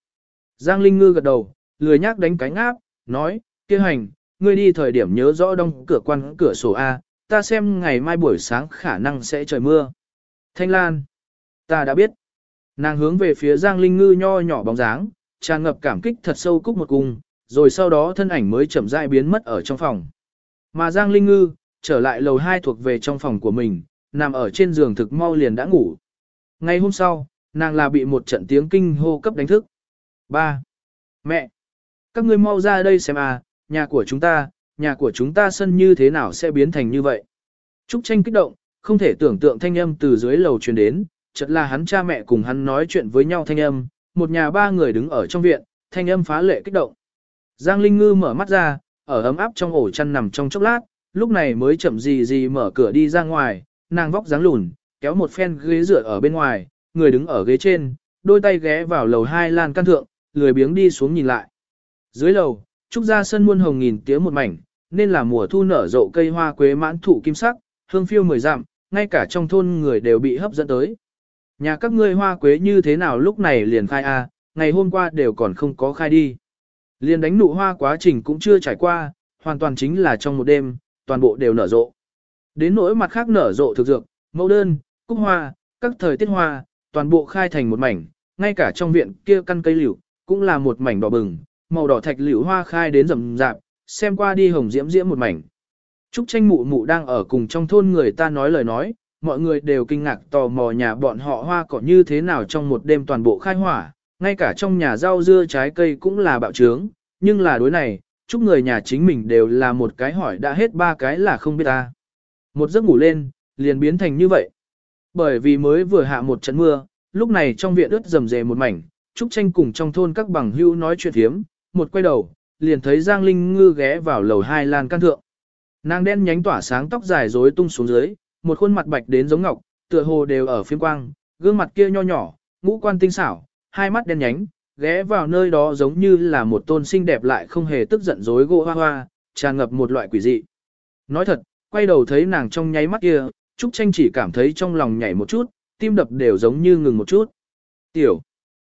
Giang Linh Ngư gật đầu, lười nhác đánh cánh áp, nói, kia hành, ngươi đi thời điểm nhớ rõ đóng cửa quan cửa sổ A, ta xem ngày mai buổi sáng khả năng sẽ trời mưa. Thanh Lan, ta đã biết. Nàng hướng về phía Giang Linh Ngư nho nhỏ bóng dáng, tràn ngập cảm kích thật sâu cúc một cung, rồi sau đó thân ảnh mới chậm rãi biến mất ở trong phòng. Mà Giang Linh Ngư, trở lại lầu 2 thuộc về trong phòng của mình, nằm ở trên giường thực mau liền đã ngủ. Ngay hôm sau, nàng là bị một trận tiếng kinh hô cấp đánh thức. Ba, Mẹ! Các ngươi mau ra đây xem à, nhà của chúng ta, nhà của chúng ta sân như thế nào sẽ biến thành như vậy. Trúc tranh kích động, không thể tưởng tượng thanh âm từ dưới lầu truyền đến, chợt là hắn cha mẹ cùng hắn nói chuyện với nhau thanh âm, một nhà ba người đứng ở trong viện, thanh âm phá lệ kích động. Giang Linh Ngư mở mắt ra, ở ấm áp trong ổ chăn nằm trong chốc lát, lúc này mới chậm gì gì mở cửa đi ra ngoài, nàng vóc dáng lùn, kéo một phen ghế dựa ở bên ngoài, người đứng ở ghế trên, đôi tay ghé vào lầu hai lan căn thượng, lười biếng đi xuống nhìn lại. Dưới lầu, trúc ra sân muôn hồng nghìn tía một mảnh, nên là mùa thu nở rộ cây hoa quế mãn thụ kim sắc, hương phiêu mười dặm, ngay cả trong thôn người đều bị hấp dẫn tới. Nhà các ngươi hoa quế như thế nào lúc này liền khai a, ngày hôm qua đều còn không có khai đi. Liền đánh nụ hoa quá trình cũng chưa trải qua, hoàn toàn chính là trong một đêm, toàn bộ đều nở rộ. Đến nỗi mặt khác nở rộ thực dược, mẫu đơn, cúc hoa, các thời tiết hoa, toàn bộ khai thành một mảnh, ngay cả trong viện kia căn cây liễu cũng là một mảnh đỏ bừng, màu đỏ thạch liễu hoa khai đến rầm rạp, xem qua đi hồng diễm diễm một mảnh. Trúc tranh mụ mụ đang ở cùng trong thôn người ta nói lời nói, mọi người đều kinh ngạc tò mò nhà bọn họ hoa cỏ như thế nào trong một đêm toàn bộ khai hỏa, ngay cả trong nhà rau dưa trái cây cũng là bạo trướng, nhưng là đối này, chúc người nhà chính mình đều là một cái hỏi đã hết ba cái là không biết ta. Một giấc ngủ lên, liền biến thành như vậy. Bởi vì mới vừa hạ một trận mưa, lúc này trong viện ướt rầm rề một mảnh, Trúc Tranh cùng trong thôn các bằng hữu nói chuyện thiếm, một quay đầu, liền thấy Giang Linh Ngư ghé vào lầu hai lan căn thượng. Nàng đen nhánh tỏa sáng tóc dài rối tung xuống dưới, một khuôn mặt bạch đến giống ngọc, tựa hồ đều ở phiên quang, gương mặt kia nho nhỏ, ngũ quan tinh xảo, hai mắt đen nhánh, ghé vào nơi đó giống như là một tôn xinh đẹp lại không hề tức giận rối gỗ hoa hoa, tràn ngập một loại quỷ dị. Nói thật, quay đầu thấy nàng trong nháy mắt kia, Trúc Tranh chỉ cảm thấy trong lòng nhảy một chút, tim đập đều giống như ngừng một chút. Tiểu.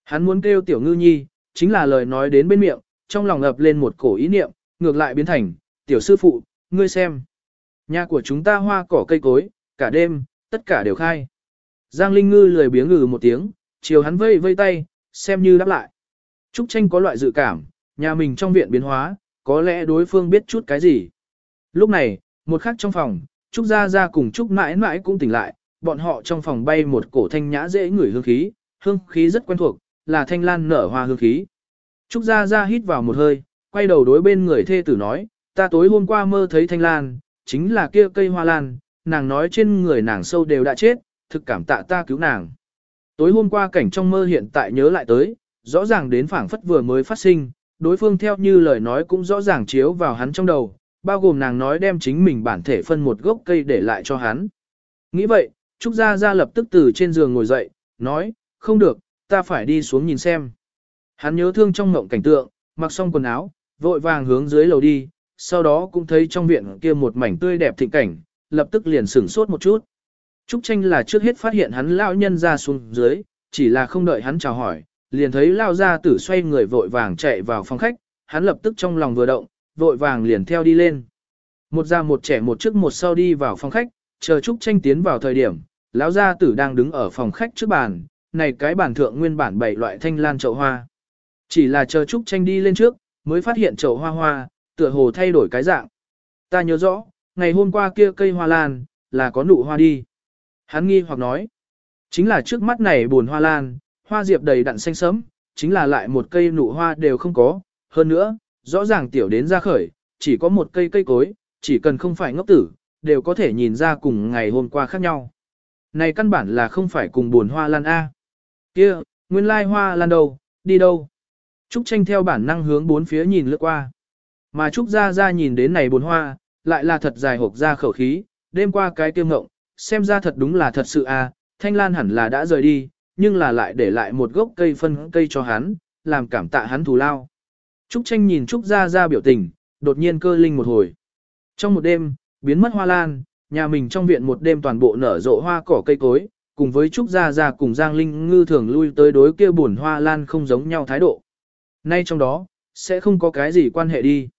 Hắn muốn kêu tiểu ngư nhi, chính là lời nói đến bên miệng, trong lòng ập lên một cổ ý niệm, ngược lại biến thành, tiểu sư phụ, ngươi xem. Nhà của chúng ta hoa cỏ cây cối, cả đêm, tất cả đều khai. Giang Linh Ngư lười biếng ngừ một tiếng, chiều hắn vây vây tay, xem như đáp lại. Trúc tranh có loại dự cảm, nhà mình trong viện biến hóa, có lẽ đối phương biết chút cái gì. Lúc này, một khắc trong phòng, Trúc Gia Gia cùng Trúc mãi mãi cũng tỉnh lại, bọn họ trong phòng bay một cổ thanh nhã dễ ngửi hương khí, hương khí rất quen thuộc, là thanh lan nở hoa hương khí. Trúc Gia Gia hít vào một hơi, quay đầu đối bên người thê tử nói, ta tối hôm qua mơ thấy thanh lan, chính là kia cây hoa lan, nàng nói trên người nàng sâu đều đã chết, thực cảm tạ ta cứu nàng. Tối hôm qua cảnh trong mơ hiện tại nhớ lại tới, rõ ràng đến phảng phất vừa mới phát sinh, đối phương theo như lời nói cũng rõ ràng chiếu vào hắn trong đầu, bao gồm nàng nói đem chính mình bản thể phân một gốc cây để lại cho hắn. Nghĩ vậy, Trúc Gia Gia lập tức từ trên giường ngồi dậy, nói, không được, ta phải đi xuống nhìn xem. Hắn nhớ thương trong ngộng cảnh tượng, mặc xong quần áo, vội vàng hướng dưới lầu đi, sau đó cũng thấy trong viện kia một mảnh tươi đẹp thịnh cảnh, lập tức liền sửng sốt một chút. Trúc Tranh là trước hết phát hiện hắn lão nhân ra xuống dưới, chỉ là không đợi hắn chào hỏi, liền thấy lao ra tử xoay người vội vàng chạy vào phòng khách, hắn lập tức trong lòng vừa động, vội vàng liền theo đi lên. Một già một trẻ một trước một sau đi vào phòng khách, chờ Trúc Tranh tiến vào thời điểm, lão gia tử đang đứng ở phòng khách trước bàn, này cái bàn thượng nguyên bản bảy loại thanh lan chậu hoa. Chỉ là chờ Trúc Tranh đi lên trước, mới phát hiện chậu hoa hoa, tựa hồ thay đổi cái dạng. Ta nhớ rõ, ngày hôm qua kia cây hoa lan, là có nụ hoa đi. Hắn nghi hoặc nói, chính là trước mắt này buồn hoa lan, hoa diệp đầy đặn xanh sẫm, chính là lại một cây nụ hoa đều không có, hơn nữa, rõ ràng tiểu đến ra khởi, chỉ có một cây cây cối, chỉ cần không phải ngốc tử, đều có thể nhìn ra cùng ngày hôm qua khác nhau. Này căn bản là không phải cùng buồn hoa lan A. kia nguyên lai hoa lan đâu, đi đâu. Trúc tranh theo bản năng hướng bốn phía nhìn lướt qua. Mà Trúc ra ra nhìn đến này bốn hoa, lại là thật dài hộp ra khẩu khí, đêm qua cái tiêu ngộng, xem ra thật đúng là thật sự a, Thanh Lan hẳn là đã rời đi, nhưng là lại để lại một gốc cây phân cây cho hắn, làm cảm tạ hắn thù lao. Trúc tranh nhìn Trúc ra ra biểu tình, đột nhiên cơ linh một hồi. Trong một đêm, biến mất hoa lan, nhà mình trong viện một đêm toàn bộ nở rộ hoa cỏ cây cối, cùng với Trúc Gia Gia cùng Giang Linh Ngư thường lui tới đối kia buồn hoa lan không giống nhau thái độ. Nay trong đó, sẽ không có cái gì quan hệ đi.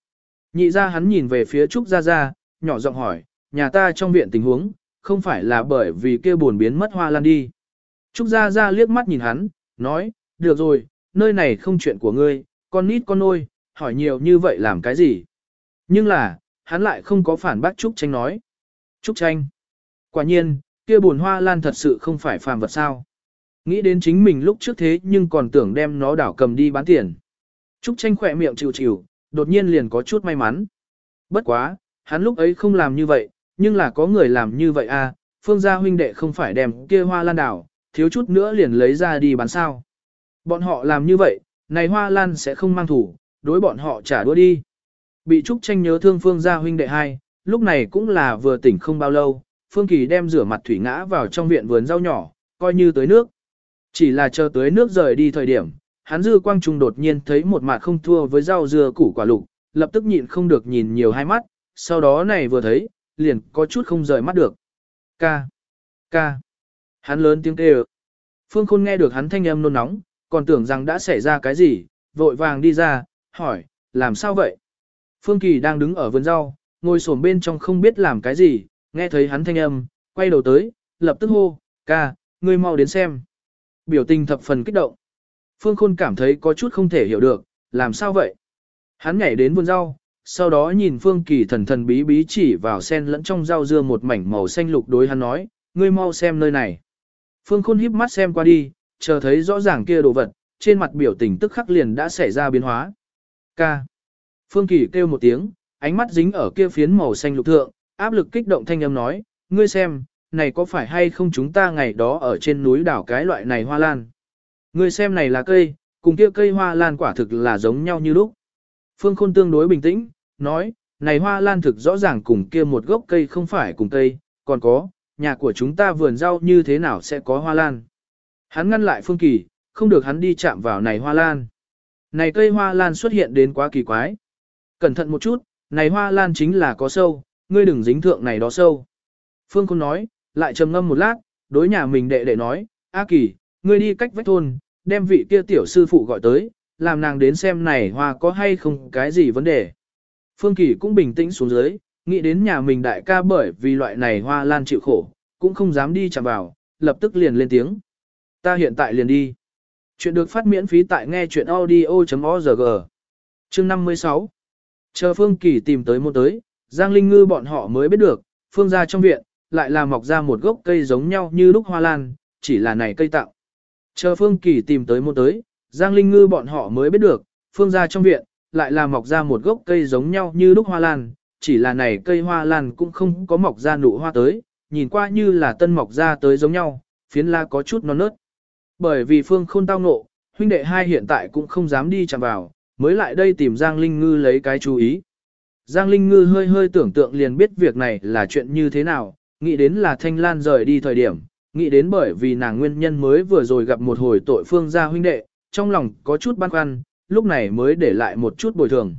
Nhị ra hắn nhìn về phía Trúc Gia Gia, nhỏ giọng hỏi, nhà ta trong viện tình huống, không phải là bởi vì kia buồn biến mất hoa lan đi. Trúc Gia Gia liếc mắt nhìn hắn, nói, được rồi, nơi này không chuyện của ngươi, con nít con nôi, hỏi nhiều như vậy làm cái gì. Nhưng là, hắn lại không có phản bác Trúc Tranh nói. Trúc Tranh. Quả nhiên, kia buồn hoa lan thật sự không phải phàm vật sao. Nghĩ đến chính mình lúc trước thế nhưng còn tưởng đem nó đảo cầm đi bán tiền. Trúc Tranh khỏe miệng chịu chịu, đột nhiên liền có chút may mắn. Bất quá, hắn lúc ấy không làm như vậy, nhưng là có người làm như vậy à, phương gia huynh đệ không phải đem kia hoa lan đảo, thiếu chút nữa liền lấy ra đi bán sao. Bọn họ làm như vậy, này hoa lan sẽ không mang thủ, đối bọn họ trả đũa đi. Bị Trúc Tranh nhớ thương phương gia huynh đệ hai, lúc này cũng là vừa tỉnh không bao lâu, Phương Kỳ đem rửa mặt thủy ngã vào trong viện vườn rau nhỏ, coi như tới nước. Chỉ là chờ tới nước rời đi thời điểm, hắn dư quang trung đột nhiên thấy một mặt không thua với rau dưa củ quả lục, lập tức nhịn không được nhìn nhiều hai mắt, sau đó này vừa thấy, liền có chút không rời mắt được. Ca, ca, hắn lớn tiếng kêu. Phương Khôn nghe được hắn thanh âm nôn nóng, còn tưởng rằng đã xảy ra cái gì, vội vàng đi ra, hỏi, làm sao vậy? Phương Kỳ đang đứng ở vườn rau, ngồi xổm bên trong không biết làm cái gì, nghe thấy hắn thanh âm, quay đầu tới, lập tức hô, ca, ngươi mau đến xem. Biểu tình thập phần kích động. Phương Khôn cảm thấy có chút không thể hiểu được, làm sao vậy? Hắn nhảy đến vườn rau, sau đó nhìn Phương Kỳ thần thần bí bí chỉ vào sen lẫn trong rau dưa một mảnh màu xanh lục đối hắn nói, ngươi mau xem nơi này. Phương Khôn híp mắt xem qua đi, chờ thấy rõ ràng kia đồ vật, trên mặt biểu tình tức khắc liền đã xảy ra biến hóa. Ca. Phương Kỳ kêu một tiếng, ánh mắt dính ở kia phiến màu xanh lục thượng, áp lực kích động thanh âm nói, ngươi xem, này có phải hay không chúng ta ngày đó ở trên núi đảo cái loại này hoa lan. Ngươi xem này là cây, cùng kia cây hoa lan quả thực là giống nhau như lúc. Phương Khôn tương đối bình tĩnh, nói, này hoa lan thực rõ ràng cùng kia một gốc cây không phải cùng cây, còn có, nhà của chúng ta vườn rau như thế nào sẽ có hoa lan. Hắn ngăn lại Phương Kỳ, không được hắn đi chạm vào này hoa lan. Này cây hoa lan xuất hiện đến quá kỳ quái. Cẩn thận một chút, này hoa lan chính là có sâu, ngươi đừng dính thượng này đó sâu. Phương Khôn nói, lại trầm ngâm một lát, đối nhà mình đệ đệ nói, A Kỳ, ngươi đi cách vách thôn, đem vị kia tiểu sư phụ gọi tới, làm nàng đến xem này hoa có hay không cái gì vấn đề. Phương Kỳ cũng bình tĩnh xuống dưới, nghĩ đến nhà mình đại ca bởi vì loại này hoa lan chịu khổ, cũng không dám đi chạm vào, lập tức liền lên tiếng. Ta hiện tại liền đi. Chuyện được phát miễn phí tại nghe chuyện audio.org. Chương 56 Chờ Phương Kỳ tìm tới một tới, Giang Linh Ngư bọn họ mới biết được, Phương ra trong viện, lại là mọc ra một gốc cây giống nhau như lúc hoa lan, chỉ là này cây tạo. Chờ Phương Kỳ tìm tới một tới, Giang Linh Ngư bọn họ mới biết được, Phương ra trong viện, lại là mọc ra một gốc cây giống nhau như lúc hoa lan, chỉ là này cây hoa lan cũng không có mọc ra nụ hoa tới, nhìn qua như là tân mọc ra tới giống nhau, phiến la có chút non nớt. Bởi vì Phương Khôn tao ngộ, huynh đệ hai hiện tại cũng không dám đi chạm vào, mới lại đây tìm Giang Linh Ngư lấy cái chú ý. Giang Linh Ngư hơi hơi tưởng tượng liền biết việc này là chuyện như thế nào, nghĩ đến là Thanh Lan rời đi thời điểm, nghĩ đến bởi vì nàng nguyên nhân mới vừa rồi gặp một hồi tội phương gia huynh đệ, trong lòng có chút băn khoăn, lúc này mới để lại một chút bồi thường.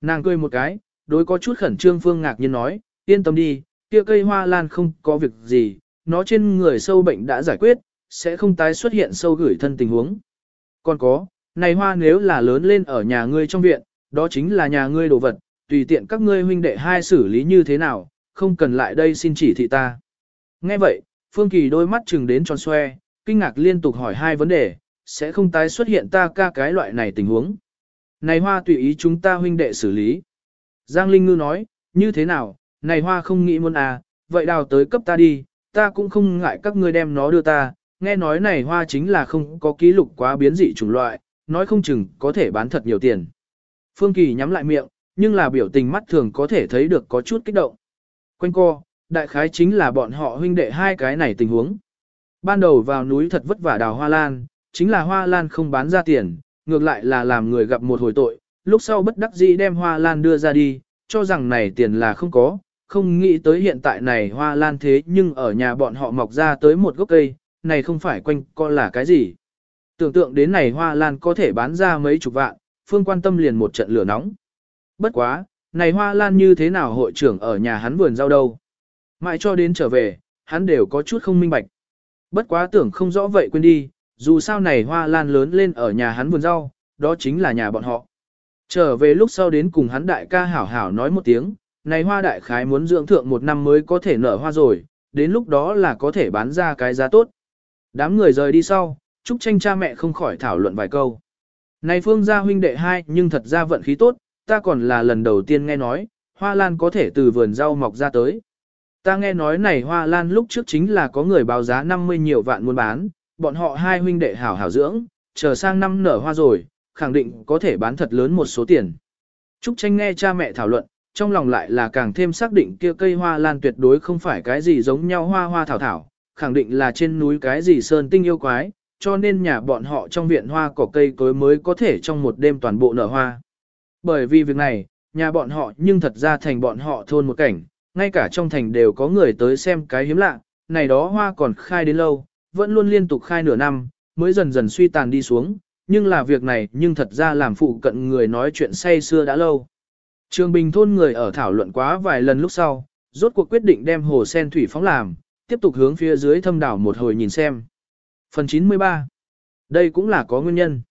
Nàng cười một cái, đối có chút khẩn trương phương ngạc nhiên nói, yên tâm đi, kia cây hoa lan không có việc gì, nó trên người sâu bệnh đã giải quyết, sẽ không tái xuất hiện sâu gửi thân tình huống. Còn có, này hoa nếu là lớn lên ở nhà ngươi trong viện, đó chính là nhà ngươi đồ vật, tùy tiện các ngươi huynh đệ hai xử lý như thế nào, không cần lại đây xin chỉ thị ta. Nghe vậy, Phương Kỳ đôi mắt chừng đến tròn xoe, kinh ngạc liên tục hỏi hai vấn đề, sẽ không tái xuất hiện ta ca cái loại này tình huống. Này hoa tùy ý chúng ta huynh đệ xử lý. Giang Linh Ngư nói, như thế nào, này hoa không nghĩ muốn à, vậy đào tới cấp ta đi, ta cũng không ngại các ngươi đem nó đưa ta, nghe nói này hoa chính là không có ký lục quá biến dị chủng loại, nói không chừng có thể bán thật nhiều tiền. Phương Kỳ nhắm lại miệng, nhưng là biểu tình mắt thường có thể thấy được có chút kích động. Quanh co, đại khái chính là bọn họ huynh đệ hai cái này tình huống. Ban đầu vào núi thật vất vả đào hoa lan, chính là hoa lan không bán ra tiền, ngược lại là làm người gặp một hồi tội, lúc sau bất đắc dĩ đem hoa lan đưa ra đi, cho rằng này tiền là không có, không nghĩ tới hiện tại này hoa lan thế nhưng ở nhà bọn họ mọc ra tới một gốc cây, này không phải quanh co là cái gì. Tưởng tượng đến này hoa lan có thể bán ra mấy chục vạn, phương quan tâm liền một trận lửa nóng. Bất quá, này hoa lan như thế nào hội trưởng ở nhà hắn vườn rau đâu. Mãi cho đến trở về, hắn đều có chút không minh bạch. Bất quá tưởng không rõ vậy quên đi, dù sao này hoa lan lớn lên ở nhà hắn vườn rau, đó chính là nhà bọn họ. Trở về lúc sau đến cùng hắn đại ca hảo hảo nói một tiếng, này hoa đại khái muốn dưỡng thượng một năm mới có thể nở hoa rồi, đến lúc đó là có thể bán ra cái giá tốt. Đám người rời đi sau, Trúc Tranh cha mẹ không khỏi thảo luận vài câu. Này phương gia huynh đệ hai nhưng thật ra vận khí tốt, ta còn là lần đầu tiên nghe nói, hoa lan có thể từ vườn rau mọc ra tới. Ta nghe nói này hoa lan lúc trước chính là có người báo giá 50 nhiều vạn muốn bán, bọn họ hai huynh đệ hảo hảo dưỡng, chờ sang năm nở hoa rồi, khẳng định có thể bán thật lớn một số tiền. Trúc tranh nghe cha mẹ thảo luận, trong lòng lại là càng thêm xác định kia cây hoa lan tuyệt đối không phải cái gì giống nhau hoa hoa thảo thảo, khẳng định là trên núi cái gì sơn tinh yêu quái, cho nên nhà bọn họ trong viện hoa cỏ cây cối mới có thể trong một đêm toàn bộ nở hoa. Bởi vì việc này, nhà bọn họ nhưng thật ra thành bọn họ thôn một cảnh, ngay cả trong thành đều có người tới xem cái hiếm lạ, này đó hoa còn khai đến lâu, vẫn luôn liên tục khai nửa năm, mới dần dần suy tàn đi xuống, nhưng là việc này nhưng thật ra làm phụ cận người nói chuyện say xưa đã lâu. Trường Bình thôn người ở thảo luận quá vài lần lúc sau, rốt cuộc quyết định đem hồ sen thủy phóng làm, tiếp tục hướng phía dưới thâm đảo một hồi nhìn xem. Phần 93 Đây cũng là có nguyên nhân.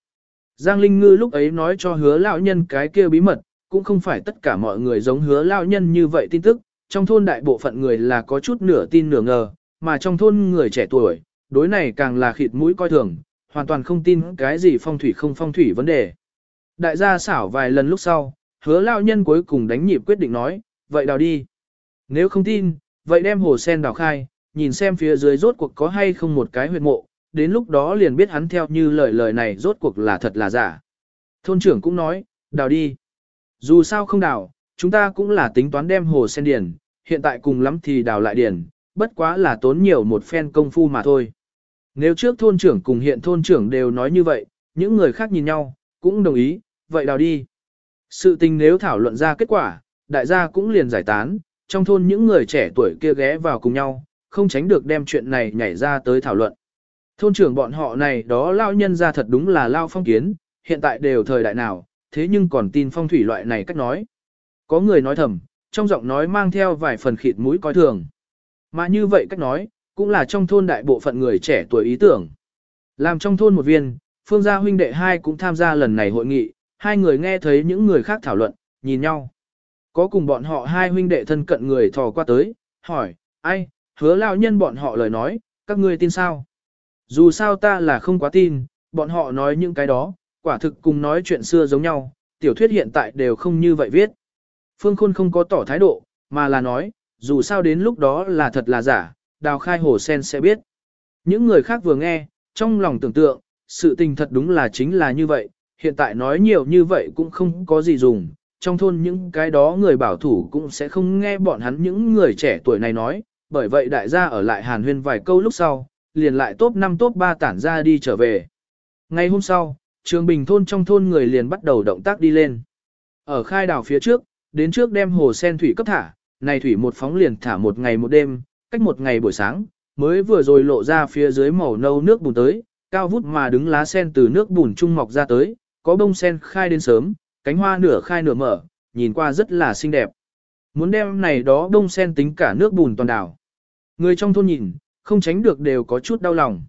Giang Linh Ngư lúc ấy nói cho hứa lão nhân cái kia bí mật, cũng không phải tất cả mọi người giống hứa lão nhân như vậy tin tức, trong thôn đại bộ phận người là có chút nửa tin nửa ngờ, mà trong thôn người trẻ tuổi, đối này càng là khịt mũi coi thường, hoàn toàn không tin cái gì phong thủy không phong thủy vấn đề. Đại gia xảo vài lần lúc sau, hứa lão nhân cuối cùng đánh nhịp quyết định nói, vậy đào đi. Nếu không tin, vậy đem hồ sen đào khai, nhìn xem phía dưới rốt cuộc có hay không một cái huyệt mộ, đến lúc đó liền biết hắn theo như lời lời này rốt cuộc là thật là giả. Thôn trưởng cũng nói, đào đi. Dù sao không đào, chúng ta cũng là tính toán đem hồ sen điền, hiện tại cùng lắm thì đào lại điền, bất quá là tốn nhiều một phen công phu mà thôi. Nếu trước thôn trưởng cùng hiện thôn trưởng đều nói như vậy, những người khác nhìn nhau, cũng đồng ý, vậy đào đi. Sự tình nếu thảo luận ra kết quả, đại gia cũng liền giải tán, trong thôn những người trẻ tuổi kia ghé vào cùng nhau, không tránh được đem chuyện này nhảy ra tới thảo luận. Thôn trưởng bọn họ này đó lao nhân ra thật đúng là lao phong kiến, hiện tại đều thời đại nào, thế nhưng còn tin phong thủy loại này cách nói. Có người nói thầm, trong giọng nói mang theo vài phần khịt mũi coi thường. Mà như vậy cách nói, cũng là trong thôn đại bộ phận người trẻ tuổi ý tưởng. Làm trong thôn một viên, phương gia huynh đệ hai cũng tham gia lần này hội nghị, hai người nghe thấy những người khác thảo luận, nhìn nhau. Có cùng bọn họ hai huynh đệ thân cận người thò qua tới, hỏi, ai, hứa lao nhân bọn họ lời nói, các ngươi tin sao? Dù sao ta là không quá tin, bọn họ nói những cái đó, quả thực cùng nói chuyện xưa giống nhau, tiểu thuyết hiện tại đều không như vậy viết. Phương Khôn không có tỏ thái độ, mà là nói, dù sao đến lúc đó là thật là giả, đào khai hồ sen sẽ biết. Những người khác vừa nghe, trong lòng tưởng tượng, sự tình thật đúng là chính là như vậy, hiện tại nói nhiều như vậy cũng không có gì dùng, trong thôn những cái đó người bảo thủ cũng sẽ không nghe bọn hắn những người trẻ tuổi này nói, bởi vậy đại gia ở lại hàn huyên vài câu lúc sau, liền lại top 5 top 3 tản ra đi trở về. Ngày hôm sau, trường bình thôn trong thôn người liền bắt đầu động tác đi lên. Ở khai đảo phía trước, đến trước đem hồ sen thủy cấp thả, này thủy một phóng liền thả một ngày một đêm, cách một ngày buổi sáng, mới vừa rồi lộ ra phía dưới màu nâu nước bùn tới, cao vút mà đứng lá sen từ nước bùn trung mọc ra tới, có bông sen khai đến sớm, cánh hoa nửa khai nửa mở, nhìn qua rất là xinh đẹp. Muốn đem này đó bông sen tính cả nước bùn toàn đảo. Người trong thôn nhìn, không tránh được đều có chút đau lòng.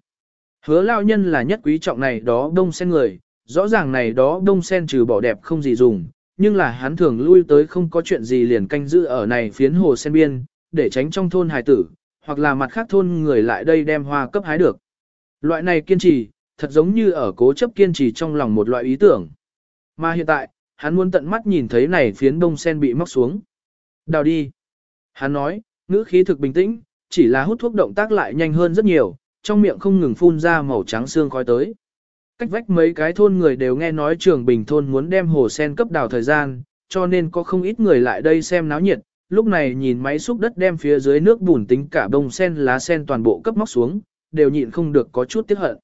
Hứa lao nhân là nhất quý trọng này đó đông sen người, rõ ràng này đó đông sen trừ bỏ đẹp không gì dùng, nhưng là hắn thường lui tới không có chuyện gì liền canh giữ ở này phiến hồ sen biên, để tránh trong thôn hài tử, hoặc là mặt khác thôn người lại đây đem hoa cấp hái được. Loại này kiên trì, thật giống như ở cố chấp kiên trì trong lòng một loại ý tưởng. Mà hiện tại, hắn muốn tận mắt nhìn thấy này phiến đông sen bị móc xuống. Đào đi. Hắn nói, ngữ khí thực bình tĩnh, chỉ là hút thuốc động tác lại nhanh hơn rất nhiều, trong miệng không ngừng phun ra màu trắng xương khói tới. Cách vách mấy cái thôn người đều nghe nói trường bình thôn muốn đem hồ sen cấp đào thời gian, cho nên có không ít người lại đây xem náo nhiệt, lúc này nhìn máy xúc đất đem phía dưới nước bùn tính cả bông sen lá sen toàn bộ cấp móc xuống, đều nhịn không được có chút tiếc hận.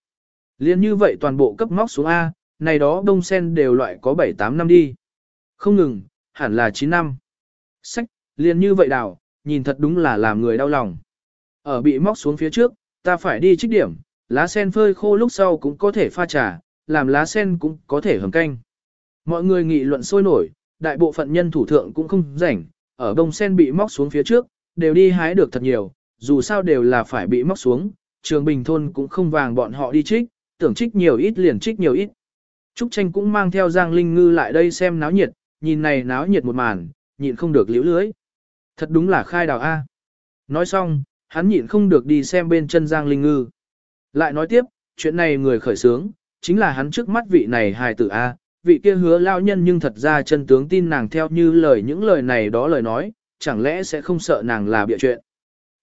Liên như vậy toàn bộ cấp móc xuống A, này đó bông sen đều loại có 7-8 năm đi. Không ngừng, hẳn là 9 năm. Sách, liên như vậy đào, nhìn thật đúng là làm người đau lòng. Ở bị móc xuống phía trước, ta phải đi trích điểm, lá sen phơi khô lúc sau cũng có thể pha trà, làm lá sen cũng có thể hầm canh. Mọi người nghị luận sôi nổi, đại bộ phận nhân thủ thượng cũng không rảnh, ở bông sen bị móc xuống phía trước, đều đi hái được thật nhiều, dù sao đều là phải bị móc xuống, trường bình thôn cũng không vàng bọn họ đi trích, tưởng trích nhiều ít liền trích nhiều ít. Trúc tranh cũng mang theo Giang Linh Ngư lại đây xem náo nhiệt, nhìn này náo nhiệt một màn, nhịn không được liễu lưới. Thật đúng là khai đào A. Nói xong, hắn nhịn không được đi xem bên chân Giang Linh Ngư. Lại nói tiếp, chuyện này người khởi sướng, chính là hắn trước mắt vị này hài tử A, vị kia hứa lao nhân nhưng thật ra chân tướng tin nàng theo như lời những lời này đó lời nói, chẳng lẽ sẽ không sợ nàng là bịa chuyện.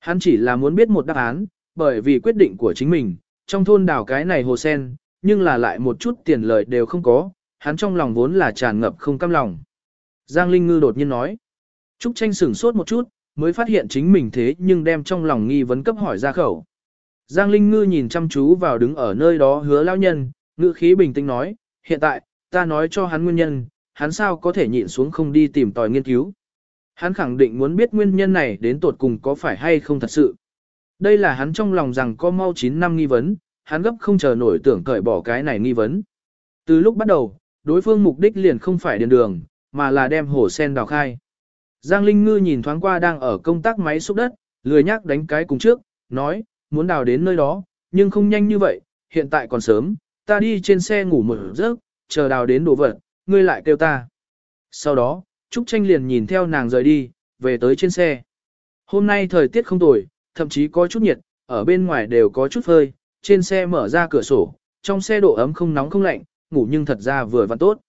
Hắn chỉ là muốn biết một đáp án, bởi vì quyết định của chính mình, trong thôn đào cái này hồ sen, nhưng là lại một chút tiền lợi đều không có, hắn trong lòng vốn là tràn ngập không cam lòng. Giang Linh Ngư đột nhiên nói. Trúc tranh sửng sốt một chút, mới phát hiện chính mình thế nhưng đem trong lòng nghi vấn cấp hỏi ra khẩu. Giang Linh Ngư nhìn chăm chú vào đứng ở nơi đó hứa lao nhân, ngữ khí bình tĩnh nói, hiện tại, ta nói cho hắn nguyên nhân, hắn sao có thể nhịn xuống không đi tìm tòi nghiên cứu. Hắn khẳng định muốn biết nguyên nhân này đến tột cùng có phải hay không thật sự. Đây là hắn trong lòng rằng có mau 9 năm nghi vấn, hắn gấp không chờ nổi tưởng cởi bỏ cái này nghi vấn. Từ lúc bắt đầu, đối phương mục đích liền không phải điền đường, mà là đem hồ sen đào khai. Giang Linh Ngư nhìn thoáng qua đang ở công tác máy xúc đất, lười nhắc đánh cái cùng trước, nói, muốn đào đến nơi đó, nhưng không nhanh như vậy, hiện tại còn sớm, ta đi trên xe ngủ một giấc, chờ đào đến đồ vật, ngươi lại kêu ta. Sau đó, Trúc Tranh liền nhìn theo nàng rời đi, về tới trên xe. Hôm nay thời tiết không tồi, thậm chí có chút nhiệt, ở bên ngoài đều có chút phơi, trên xe mở ra cửa sổ, trong xe độ ấm không nóng không lạnh, ngủ nhưng thật ra vừa và tốt.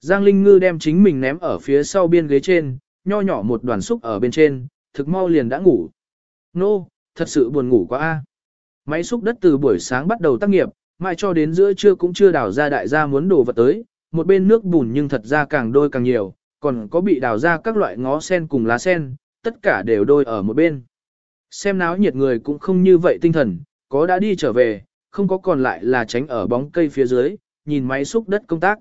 Giang Linh Ngư đem chính mình ném ở phía sau biên ghế trên, nho nhỏ một đoàn xúc ở bên trên, thực mau liền đã ngủ. Nô, no, thật sự buồn ngủ quá a. Máy xúc đất từ buổi sáng bắt đầu tác nghiệp, mai cho đến giữa trưa cũng chưa đào ra đại gia muốn đổ vật tới, một bên nước bùn nhưng thật ra càng đôi càng nhiều, còn có bị đào ra các loại ngó sen cùng lá sen, tất cả đều đôi ở một bên. Xem náo nhiệt người cũng không như vậy tinh thần, có đã đi trở về, không có còn lại là tránh ở bóng cây phía dưới, nhìn máy xúc đất công tác.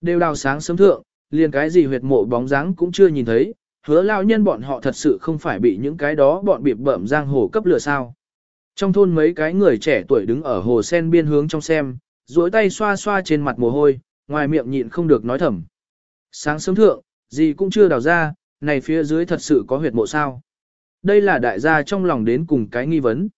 Đều đào sáng sớm thượng, liền cái gì huyệt mộ bóng dáng cũng chưa nhìn thấy, hứa lao nhân bọn họ thật sự không phải bị những cái đó bọn bịp bợm giang hồ cấp lửa sao. Trong thôn mấy cái người trẻ tuổi đứng ở hồ sen biên hướng trong xem, duỗi tay xoa xoa trên mặt mồ hôi, ngoài miệng nhịn không được nói thầm. Sáng sớm thượng, gì cũng chưa đào ra, này phía dưới thật sự có huyệt mộ sao. Đây là đại gia trong lòng đến cùng cái nghi vấn.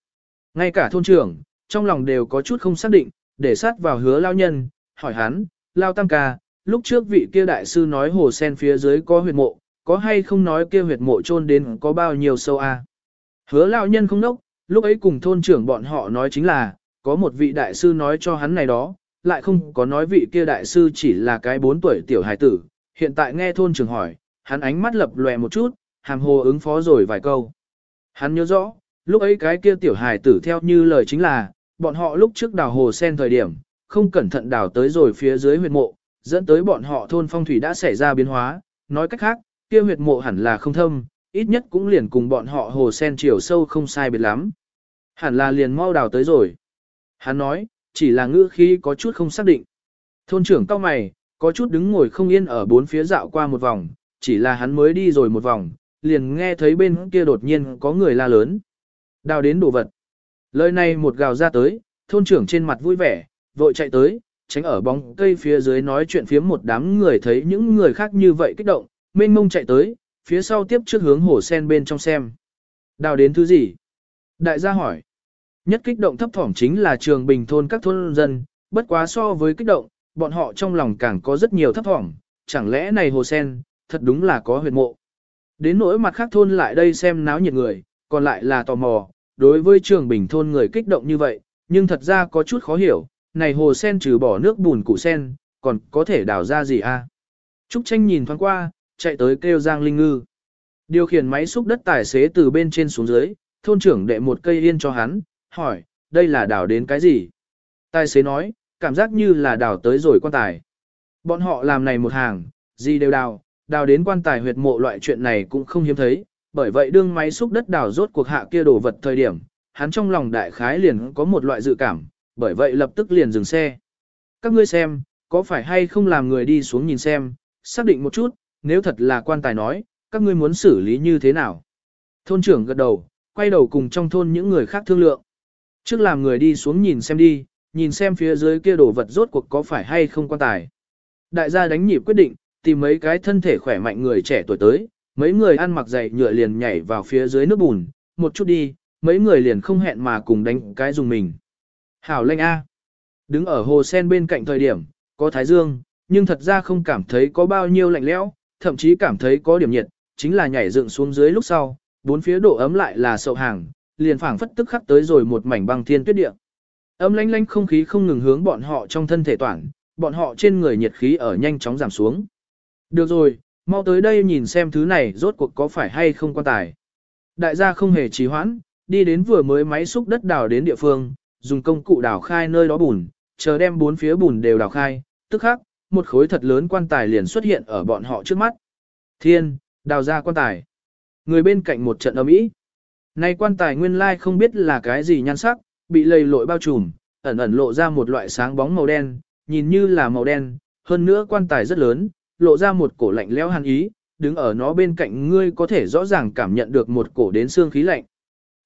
Ngay cả thôn trưởng, trong lòng đều có chút không xác định, để sát vào hứa lao nhân, hỏi hắn, lao tam ca, lúc trước vị kia đại sư nói hồ sen phía dưới có huyệt mộ, có hay không nói kia huyệt mộ chôn đến có bao nhiêu sâu a? À? Hứa lão nhân không nốc, lúc ấy cùng thôn trưởng bọn họ nói chính là, có một vị đại sư nói cho hắn này đó, lại không có nói vị kia đại sư chỉ là cái bốn tuổi tiểu hài tử, hiện tại nghe thôn trưởng hỏi, hắn ánh mắt lập lòe một chút, hàm hồ ứng phó rồi vài câu. Hắn nhớ rõ, lúc ấy cái kia tiểu hài tử theo như lời chính là, bọn họ lúc trước đào hồ sen thời điểm, không cẩn thận đào tới rồi phía dưới huyệt mộ, dẫn tới bọn họ thôn phong thủy đã xảy ra biến hóa, nói cách khác, kia huyệt mộ hẳn là không thâm, ít nhất cũng liền cùng bọn họ hồ sen chiều sâu không sai biệt lắm. Hẳn là liền mau đào tới rồi. Hắn nói, chỉ là ngữ khí có chút không xác định. Thôn trưởng cao mày, có chút đứng ngồi không yên ở bốn phía dạo qua một vòng, chỉ là hắn mới đi rồi một vòng, liền nghe thấy bên kia đột nhiên có người la lớn. Đào đến đồ vật. Lời này một gào ra tới, thôn trưởng trên mặt vui vẻ, vội chạy tới, tránh ở bóng cây phía dưới nói chuyện phía một đám người thấy những người khác như vậy kích động, mênh mông chạy tới, phía sau tiếp trước hướng hồ sen bên trong xem. Đào đến thứ gì? Đại gia hỏi. Nhất kích động thấp thỏm chính là trường bình thôn các thôn dân, bất quá so với kích động, bọn họ trong lòng càng có rất nhiều thấp thỏm, chẳng lẽ này hồ sen, thật đúng là có huyệt mộ. Đến nỗi mặt khác thôn lại đây xem náo nhiệt người, còn lại là tò mò, đối với trường bình thôn người kích động như vậy, nhưng thật ra có chút khó hiểu, này hồ sen trừ bỏ nước bùn củ sen, còn có thể đào ra gì a? À? Trúc tranh nhìn thoáng qua, chạy tới kêu Giang Linh Ngư. Điều khiển máy xúc đất tài xế từ bên trên xuống dưới, thôn trưởng đệ một cây yên cho hắn, hỏi, đây là đào đến cái gì? Tài xế nói, cảm giác như là đào tới rồi quan tài. Bọn họ làm này một hàng, gì đều đào, đào đến quan tài huyệt mộ loại chuyện này cũng không hiếm thấy, bởi vậy đương máy xúc đất đào rốt cuộc hạ kia đổ vật thời điểm, hắn trong lòng đại khái liền có một loại dự cảm, bởi vậy lập tức liền dừng xe. Các ngươi xem, có phải hay không làm người đi xuống nhìn xem, xác định một chút, nếu thật là quan tài nói, các ngươi muốn xử lý như thế nào? Thôn trưởng gật đầu, quay đầu cùng trong thôn những người khác thương lượng. Trước làm người đi xuống nhìn xem đi, nhìn xem phía dưới kia đổ vật rốt cuộc có phải hay không quan tài. Đại gia đánh nhịp quyết định, tìm mấy cái thân thể khỏe mạnh người trẻ tuổi tới, mấy người ăn mặc dày nhựa liền nhảy vào phía dưới nước bùn, một chút đi, mấy người liền không hẹn mà cùng đánh cái dùng mình. Hảo lệnh A. Đứng ở hồ sen bên cạnh thời điểm, có thái dương, nhưng thật ra không cảm thấy có bao nhiêu lạnh lẽo, thậm chí cảm thấy có điểm nhiệt, chính là nhảy dựng xuống dưới lúc sau, bốn phía độ ấm lại là sậu hàng, liền phảng phất tức khắc tới rồi một mảnh băng thiên tuyết địa. Ấm lánh lánh không khí không ngừng hướng bọn họ trong thân thể toàn, bọn họ trên người nhiệt khí ở nhanh chóng giảm xuống. Được rồi, mau tới đây nhìn xem thứ này rốt cuộc có phải hay không quan tài. Đại gia không hề trì hoãn, đi đến vừa mới máy xúc đất đào đến địa phương, dùng công cụ đào khai nơi đó bùn, chờ đem bốn phía bùn đều đào khai, tức khắc, một khối thật lớn quan tài liền xuất hiện ở bọn họ trước mắt. Thiên, đào ra quan tài. Người bên cạnh một trận ầm ĩ. Nay quan tài nguyên lai không biết là cái gì nhan sắc, bị lầy lội bao trùm, ẩn ẩn lộ ra một loại sáng bóng màu đen, nhìn như là màu đen, hơn nữa quan tài rất lớn, lộ ra một cổ lạnh lẽo hàn ý, đứng ở nó bên cạnh ngươi có thể rõ ràng cảm nhận được một cổ đến xương khí lạnh.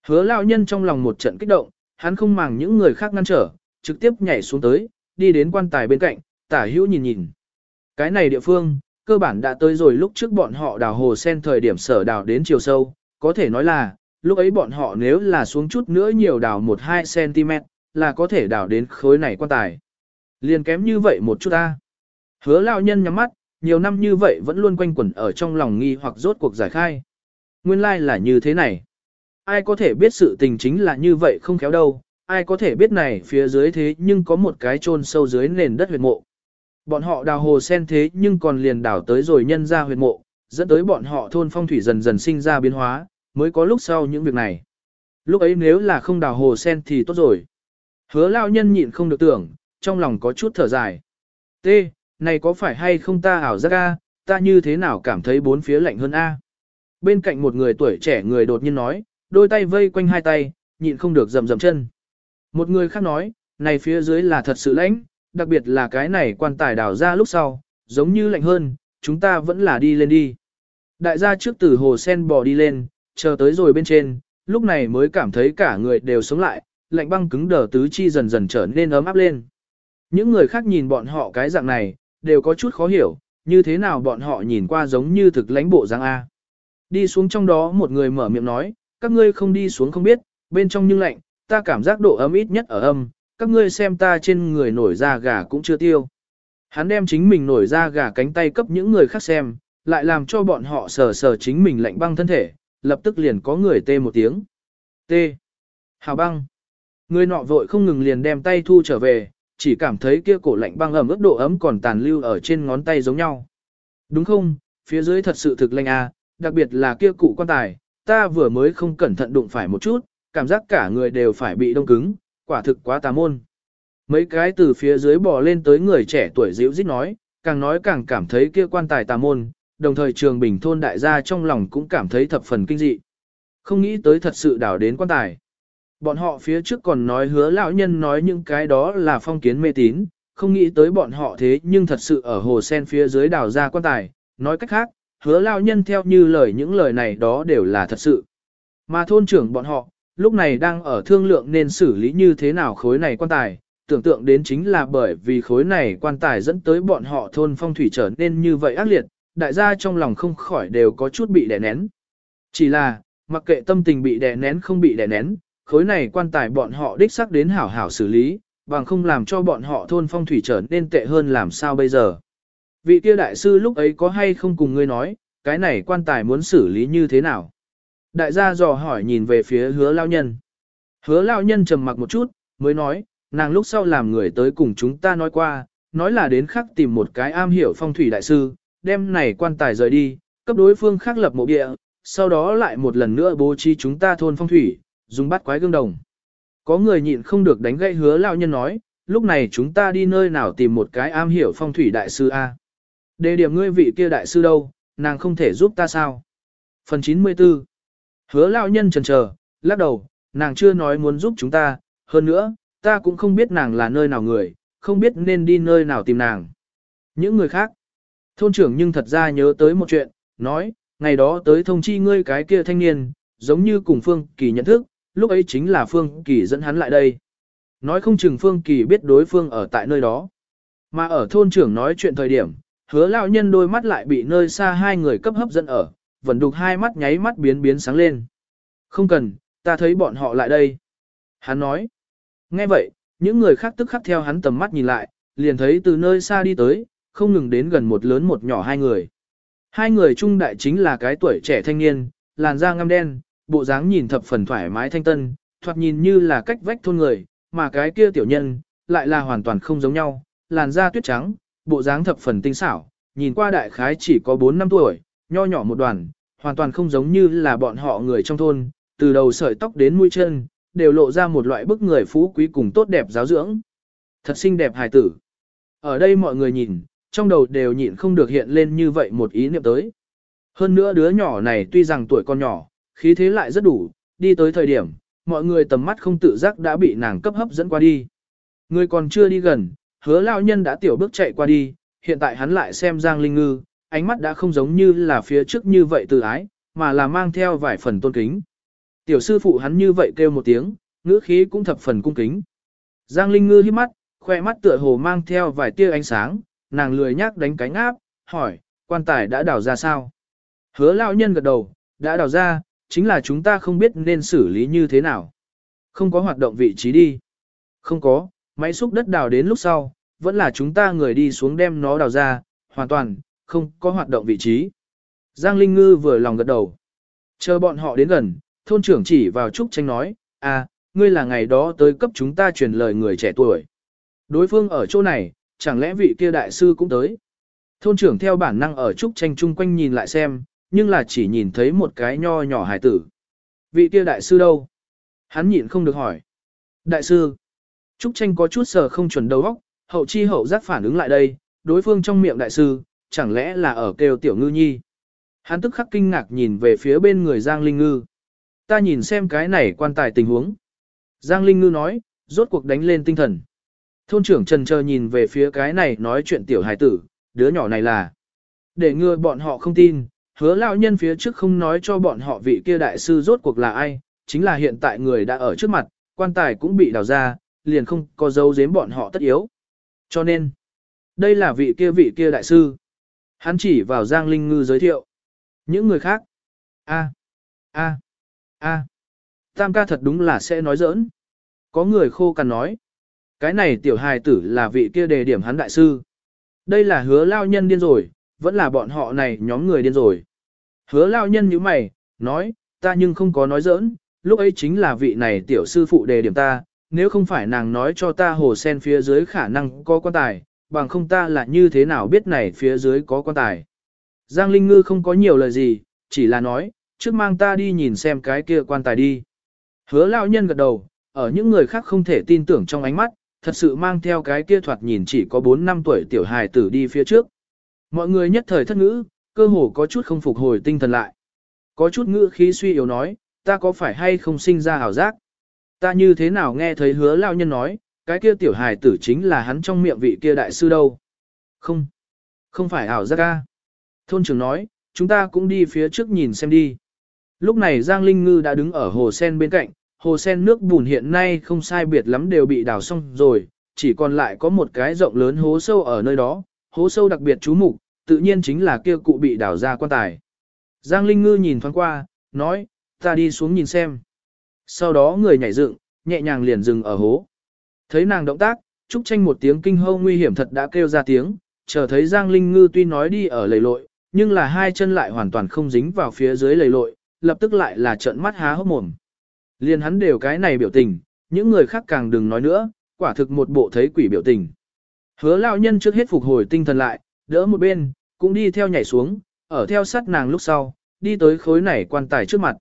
Hứa lão nhân trong lòng một trận kích động, hắn không màng những người khác ngăn trở, trực tiếp nhảy xuống tới, đi đến quan tài bên cạnh, tả hữu nhìn nhìn. Cái này địa phương, cơ bản đã tới rồi lúc trước bọn họ đào hồ sen thời điểm sở đào đến chiều sâu, có thể nói là, lúc ấy bọn họ nếu là xuống chút nữa nhiều đào 1-2 cm, là có thể đào đến khối này quan tài. Liền kém như vậy một chút ta. Hứa lão nhân nhắm mắt, nhiều năm như vậy vẫn luôn quanh quẩn ở trong lòng nghi hoặc rốt cuộc giải khai. Nguyên lai like là như thế này. Ai có thể biết sự tình chính là như vậy không khéo đâu, ai có thể biết này phía dưới thế nhưng có một cái chôn sâu dưới nền đất huyệt mộ. Bọn họ đào hồ sen thế nhưng còn liền đào tới rồi nhân ra huyệt mộ, dẫn tới bọn họ thôn phong thủy dần dần sinh ra biến hóa, mới có lúc sau những việc này. Lúc ấy nếu là không đào hồ sen thì tốt rồi. Hứa lao nhân nhịn không được tưởng, trong lòng có chút thở dài. T, này có phải hay không ta ảo giác a, ta như thế nào cảm thấy bốn phía lạnh hơn a? Bên cạnh một người tuổi trẻ người đột nhiên nói, đôi tay vây quanh hai tay, nhịn không được rầm rầm chân. Một người khác nói, này phía dưới là thật sự lạnh, đặc biệt là cái này quan tài đào ra lúc sau, giống như lạnh hơn, chúng ta vẫn là đi lên đi. Đại gia trước từ hồ sen bò đi lên, chờ tới rồi bên trên, lúc này mới cảm thấy cả người đều sống lại, lạnh băng cứng đờ tứ chi dần dần trở nên ấm áp lên. Những người khác nhìn bọn họ cái dạng này, đều có chút khó hiểu, như thế nào bọn họ nhìn qua giống như thực lãnh bộ giang A. Đi xuống trong đó một người mở miệng nói, các ngươi không đi xuống không biết, bên trong nhưng lạnh, ta cảm giác độ ấm ít nhất ở âm, các ngươi xem ta trên người nổi da gà cũng chưa tiêu. Hắn đem chính mình nổi da gà cánh tay cấp những người khác xem, lại làm cho bọn họ sờ sờ chính mình lạnh băng thân thể, lập tức liền có người tê một tiếng. Tê. Hào băng. Người nọ vội không ngừng liền đem tay thu trở về, chỉ cảm thấy kia cổ lạnh băng ẩm ướt độ ấm còn tàn lưu ở trên ngón tay giống nhau. Đúng không, phía dưới thật sự thực lạnh à, đặc biệt là kia cụ quan tài, ta vừa mới không cẩn thận đụng phải một chút, cảm giác cả người đều phải bị đông cứng, quả thực quá tà môn. Mấy cái từ phía dưới bò lên tới người trẻ tuổi dịu dít nói, càng nói càng cảm thấy kia quan tài tà môn, đồng thời trường bình thôn đại gia trong lòng cũng cảm thấy thập phần kinh dị. Không nghĩ tới thật sự đảo đến quan tài. Bọn họ phía trước còn nói hứa lão nhân nói những cái đó là phong kiến mê tín, không nghĩ tới bọn họ thế nhưng thật sự ở hồ sen phía dưới đào ra quan tài, nói cách khác, hứa lão nhân theo như lời những lời này đó đều là thật sự. Mà thôn trưởng bọn họ, lúc này đang ở thương lượng nên xử lý như thế nào khối này quan tài, tưởng tượng đến chính là bởi vì khối này quan tài dẫn tới bọn họ thôn phong thủy trở nên như vậy ác liệt, đại gia trong lòng không khỏi đều có chút bị đè nén. Chỉ là, mặc kệ tâm tình bị đè nén không bị đè nén, khối này quan tài bọn họ đích xác đến hảo hảo xử lý, bằng không làm cho bọn họ thôn phong thủy trở nên tệ hơn làm sao bây giờ. Vị kia đại sư lúc ấy có hay không cùng ngươi nói, cái này quan tài muốn xử lý như thế nào? Đại gia dò hỏi nhìn về phía hứa lao nhân. Hứa lao nhân trầm mặc một chút, mới nói, nàng lúc sau làm người tới cùng chúng ta nói qua, nói là đến khắc tìm một cái am hiểu phong thủy đại sư, đem này quan tài rời đi, cấp đối phương khác lập mộ địa, sau đó lại một lần nữa bố trí chúng ta thôn phong thủy, dùng bắt quái gương đồng. Có người nhịn không được đánh gậy hứa lao nhân nói, lúc này chúng ta đi nơi nào tìm một cái am hiểu phong thủy đại sư A. Đề điểm ngươi vị kia đại sư đâu, nàng không thể giúp ta sao? Phần 94 Hứa lao nhân chần chờ, lắc đầu, nàng chưa nói muốn giúp chúng ta, hơn nữa, ta cũng không biết nàng là nơi nào người, không biết nên đi nơi nào tìm nàng. Những người khác, thôn trưởng nhưng thật ra nhớ tới một chuyện, nói, ngày đó tới thông chi ngươi cái kia thanh niên, giống như cùng Phương Kỳ nhận thức, lúc ấy chính là Phương Kỳ dẫn hắn lại đây. Nói không chừng Phương Kỳ biết đối phương ở tại nơi đó. Mà ở thôn trưởng nói chuyện thời điểm, hứa lão nhân đôi mắt lại bị nơi xa hai người cấp hấp dẫn ở, vẫn đục hai mắt nháy mắt biến biến sáng lên. Không cần, ta thấy bọn họ lại đây. Hắn nói. Nghe vậy, những người khác tức khắc theo hắn tầm mắt nhìn lại, liền thấy từ nơi xa đi tới, không ngừng đến gần một lớn một nhỏ hai người. Hai người trung đại chính là cái tuổi trẻ thanh niên, làn da ngăm đen, bộ dáng nhìn thập phần thoải mái thanh tân, thoạt nhìn như là cách vách thôn người, mà cái kia tiểu nhân, lại là hoàn toàn không giống nhau, làn da tuyết trắng, bộ dáng thập phần tinh xảo, nhìn qua đại khái chỉ có 4 năm tuổi, nho nhỏ một đoàn, hoàn toàn không giống như là bọn họ người trong thôn, từ đầu sợi tóc đến mũi chân, đều lộ ra một loại bức người phú quý cùng tốt đẹp giáo dưỡng. Thật xinh đẹp hài tử. Ở đây mọi người nhìn, trong đầu đều nhịn không được hiện lên như vậy một ý niệm tới. Hơn nữa đứa nhỏ này tuy rằng tuổi còn nhỏ, khí thế lại rất đủ, đi tới thời điểm, mọi người tầm mắt không tự giác đã bị nàng cấp hấp dẫn qua đi. Người còn chưa đi gần, hứa lao nhân đã tiểu bước chạy qua đi, hiện tại hắn lại xem Giang Linh Ngư, ánh mắt đã không giống như là phía trước như vậy từ ái, mà là mang theo vài phần tôn kính. Tiểu sư phụ hắn như vậy kêu một tiếng, ngữ khí cũng thập phần cung kính. Giang Linh Ngư hít mắt, khoe mắt tựa hồ mang theo vài tia ánh sáng, nàng lười nhác đánh cánh áp, hỏi, quan tài đã đào ra sao? Hứa lão nhân gật đầu, đã đào ra, chính là chúng ta không biết nên xử lý như thế nào. Không có hoạt động vị trí đi. Không có, máy xúc đất đào đến lúc sau, vẫn là chúng ta người đi xuống đem nó đào ra, hoàn toàn, không có hoạt động vị trí. Giang Linh Ngư vừa lòng gật đầu. Chờ bọn họ đến gần, thôn trưởng chỉ vào Trúc Tranh nói, à, ngươi là ngày đó tới cấp chúng ta truyền lời người trẻ tuổi. Đối phương ở chỗ này, chẳng lẽ vị kia đại sư cũng tới. Thôn trưởng theo bản năng ở Trúc Tranh chung quanh nhìn lại xem, nhưng là chỉ nhìn thấy một cái nho nhỏ hài tử. Vị kia đại sư đâu? Hắn nhịn không được hỏi. Đại sư. Trúc Tranh có chút sờ không chuẩn đầu óc, hậu chi hậu giác phản ứng lại đây, đối phương trong miệng đại sư, chẳng lẽ là ở kêu tiểu ngư nhi. Hắn tức khắc kinh ngạc nhìn về phía bên người Giang Linh Ngư. Ta nhìn xem cái này quan tài tình huống. Giang Linh Ngư nói, rốt cuộc đánh lên tinh thần. Thôn trưởng trần chờ nhìn về phía cái này nói chuyện tiểu hài tử, đứa nhỏ này là. Để ngừa bọn họ không tin, hứa lão nhân phía trước không nói cho bọn họ vị kia đại sư rốt cuộc là ai, chính là hiện tại người đã ở trước mặt, quan tài cũng bị đào ra, liền không có dấu giếm bọn họ tất yếu. Cho nên, đây là vị kia vị kia đại sư. Hắn chỉ vào Giang Linh Ngư giới thiệu. Những người khác. a a a Tam ca thật đúng là sẽ nói giỡn. Có người khô cằn nói. Cái này tiểu hài tử là vị kia đề điểm hắn đại sư. Đây là hứa lao nhân điên rồi, vẫn là bọn họ này nhóm người điên rồi. Hứa lao nhân như mày, nói, ta nhưng không có nói giỡn, lúc ấy chính là vị này tiểu sư phụ đề điểm ta, nếu không phải nàng nói cho ta hồ sen phía dưới khả năng có quan tài, bằng không ta là như thế nào biết này phía dưới có quan tài. Giang Linh Ngư không có nhiều lời gì, chỉ là nói, trước mang ta đi nhìn xem cái kia quan tài đi. Hứa lao nhân gật đầu, ở những người khác không thể tin tưởng trong ánh mắt, thật sự mang theo cái kia thoạt nhìn chỉ có 4 năm tuổi tiểu hài tử đi phía trước. Mọi người nhất thời thất ngữ, cơ hồ có chút không phục hồi tinh thần lại. Có chút ngữ khí suy yếu nói, ta có phải hay không sinh ra hảo giác? Ta như thế nào nghe thấy hứa lao nhân nói, cái kia tiểu hài tử chính là hắn trong miệng vị kia đại sư đâu? Không, không phải ảo giác ca. Thôn trưởng nói, chúng ta cũng đi phía trước nhìn xem đi. Lúc này Giang Linh Ngư đã đứng ở hồ sen bên cạnh, hồ sen nước bùn hiện nay không sai biệt lắm đều bị đào xong rồi, chỉ còn lại có một cái rộng lớn hố sâu ở nơi đó, hố sâu đặc biệt chú mục, tự nhiên chính là kia cụ bị đào ra quan tài. Giang Linh Ngư nhìn thoáng qua, nói, ta đi xuống nhìn xem. Sau đó người nhảy dựng, nhẹ nhàng liền dừng ở hố. Thấy nàng động tác, Trúc Tranh một tiếng kinh hô nguy hiểm thật đã kêu ra tiếng, chờ thấy Giang Linh Ngư tuy nói đi ở lầy lội, nhưng là hai chân lại hoàn toàn không dính vào phía dưới lầy lội, lập tức lại là trợn mắt há hốc mồm. Liên hắn đều cái này biểu tình, những người khác càng đừng nói nữa, quả thực một bộ thấy quỷ biểu tình. Hứa lão nhân trước hết phục hồi tinh thần lại, đỡ một bên, cũng đi theo nhảy xuống, ở theo sát nàng lúc sau, đi tới khối này quan tài trước mặt.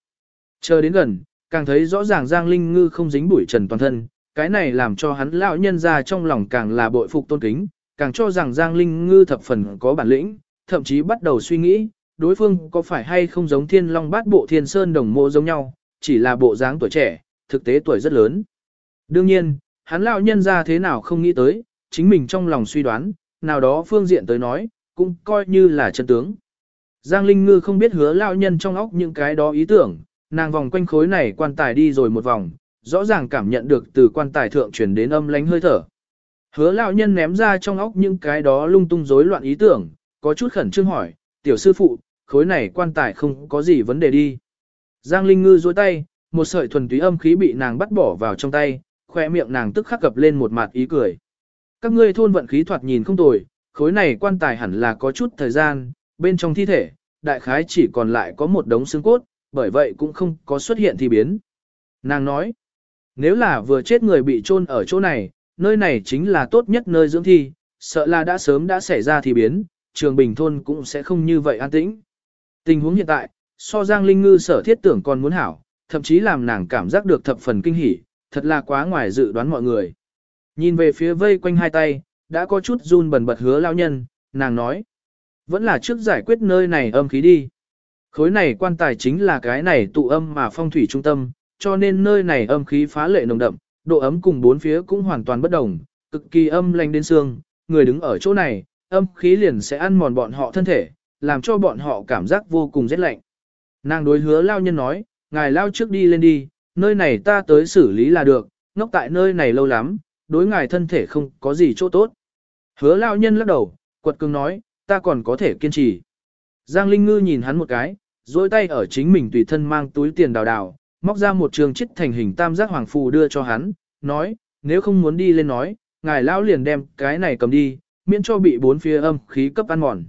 Chờ đến gần, càng thấy rõ ràng Giang Linh Ngư không dính bụi trần toàn thân, cái này làm cho hắn lão nhân ra trong lòng càng là bội phục tôn kính, càng cho rằng Giang Linh Ngư thập phần có bản lĩnh, thậm chí bắt đầu suy nghĩ, đối phương có phải hay không giống thiên long bát bộ thiên sơn đồng mộ giống nhau, chỉ là bộ dáng tuổi trẻ, thực tế tuổi rất lớn. Đương nhiên, hắn lão nhân ra thế nào không nghĩ tới, chính mình trong lòng suy đoán, nào đó phương diện tới nói, cũng coi như là chân tướng. Giang Linh Ngư không biết hứa lão nhân trong óc những cái đó ý tưởng, nàng vòng quanh khối này quan tài đi rồi một vòng, rõ ràng cảm nhận được từ quan tài thượng truyền đến âm lánh hơi thở. Hứa lão nhân ném ra trong óc những cái đó lung tung rối loạn ý tưởng, có chút khẩn trương hỏi, tiểu sư phụ, khối này quan tài không có gì vấn đề đi. Giang Linh Ngư dối tay, một sợi thuần túy âm khí bị nàng bắt bỏ vào trong tay, khoe miệng nàng tức khắc cập lên một mặt ý cười. Các ngươi thôn vận khí thoạt nhìn không tồi, khối này quan tài hẳn là có chút thời gian, bên trong thi thể, đại khái chỉ còn lại có một đống xương cốt, bởi vậy cũng không có xuất hiện thì biến. Nàng nói, nếu là vừa chết người bị chôn ở chỗ này, nơi này chính là tốt nhất nơi dưỡng thi, sợ là đã sớm đã xảy ra thì biến, trường bình thôn cũng sẽ không như vậy an tĩnh. Tình huống hiện tại, so Giang Linh Ngư sở thiết tưởng còn muốn hảo, thậm chí làm nàng cảm giác được thập phần kinh hỉ, thật là quá ngoài dự đoán mọi người. Nhìn về phía vây quanh hai tay, đã có chút run bần bật hứa lao nhân, nàng nói. Vẫn là trước giải quyết nơi này âm khí đi. Khối này quan tài chính là cái này tụ âm mà phong thủy trung tâm, cho nên nơi này âm khí phá lệ nồng đậm, độ ấm cùng bốn phía cũng hoàn toàn bất đồng, cực kỳ âm lạnh đến xương, người đứng ở chỗ này, âm khí liền sẽ ăn mòn bọn họ thân thể, làm cho bọn họ cảm giác vô cùng rét lạnh. Nàng đối hứa lao nhân nói, ngài lao trước đi lên đi, nơi này ta tới xử lý là được, ngốc tại nơi này lâu lắm, đối ngài thân thể không có gì chỗ tốt. Hứa lao nhân lắc đầu, quật cường nói, ta còn có thể kiên trì. Giang Linh Ngư nhìn hắn một cái, duỗi tay ở chính mình tùy thân mang túi tiền đào đào, móc ra một trường chích thành hình tam giác hoàng phù đưa cho hắn, nói, nếu không muốn đi lên nói, ngài lão liền đem cái này cầm đi, miễn cho bị bốn phía âm khí cấp ăn mòn.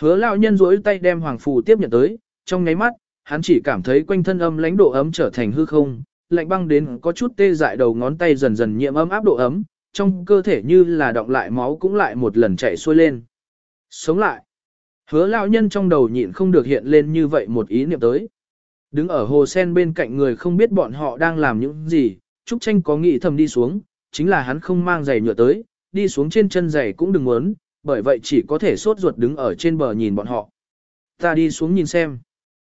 Hứa lão nhân duỗi tay đem hoàng phù tiếp nhận tới, trong nháy mắt, hắn chỉ cảm thấy quanh thân âm lãnh độ ấm trở thành hư không, lạnh băng đến có chút tê dại đầu ngón tay dần dần nhiễm ấm áp độ ấm, trong cơ thể như là động lại máu cũng lại một lần chạy xuôi lên. Sống lại. Hứa lão nhân trong đầu nhịn không được hiện lên như vậy một ý niệm tới. Đứng ở hồ sen bên cạnh người không biết bọn họ đang làm những gì, Trúc Tranh có nghĩ thầm đi xuống, chính là hắn không mang giày nhựa tới, đi xuống trên chân giày cũng đừng muốn, bởi vậy chỉ có thể sốt ruột đứng ở trên bờ nhìn bọn họ. Ta đi xuống nhìn xem.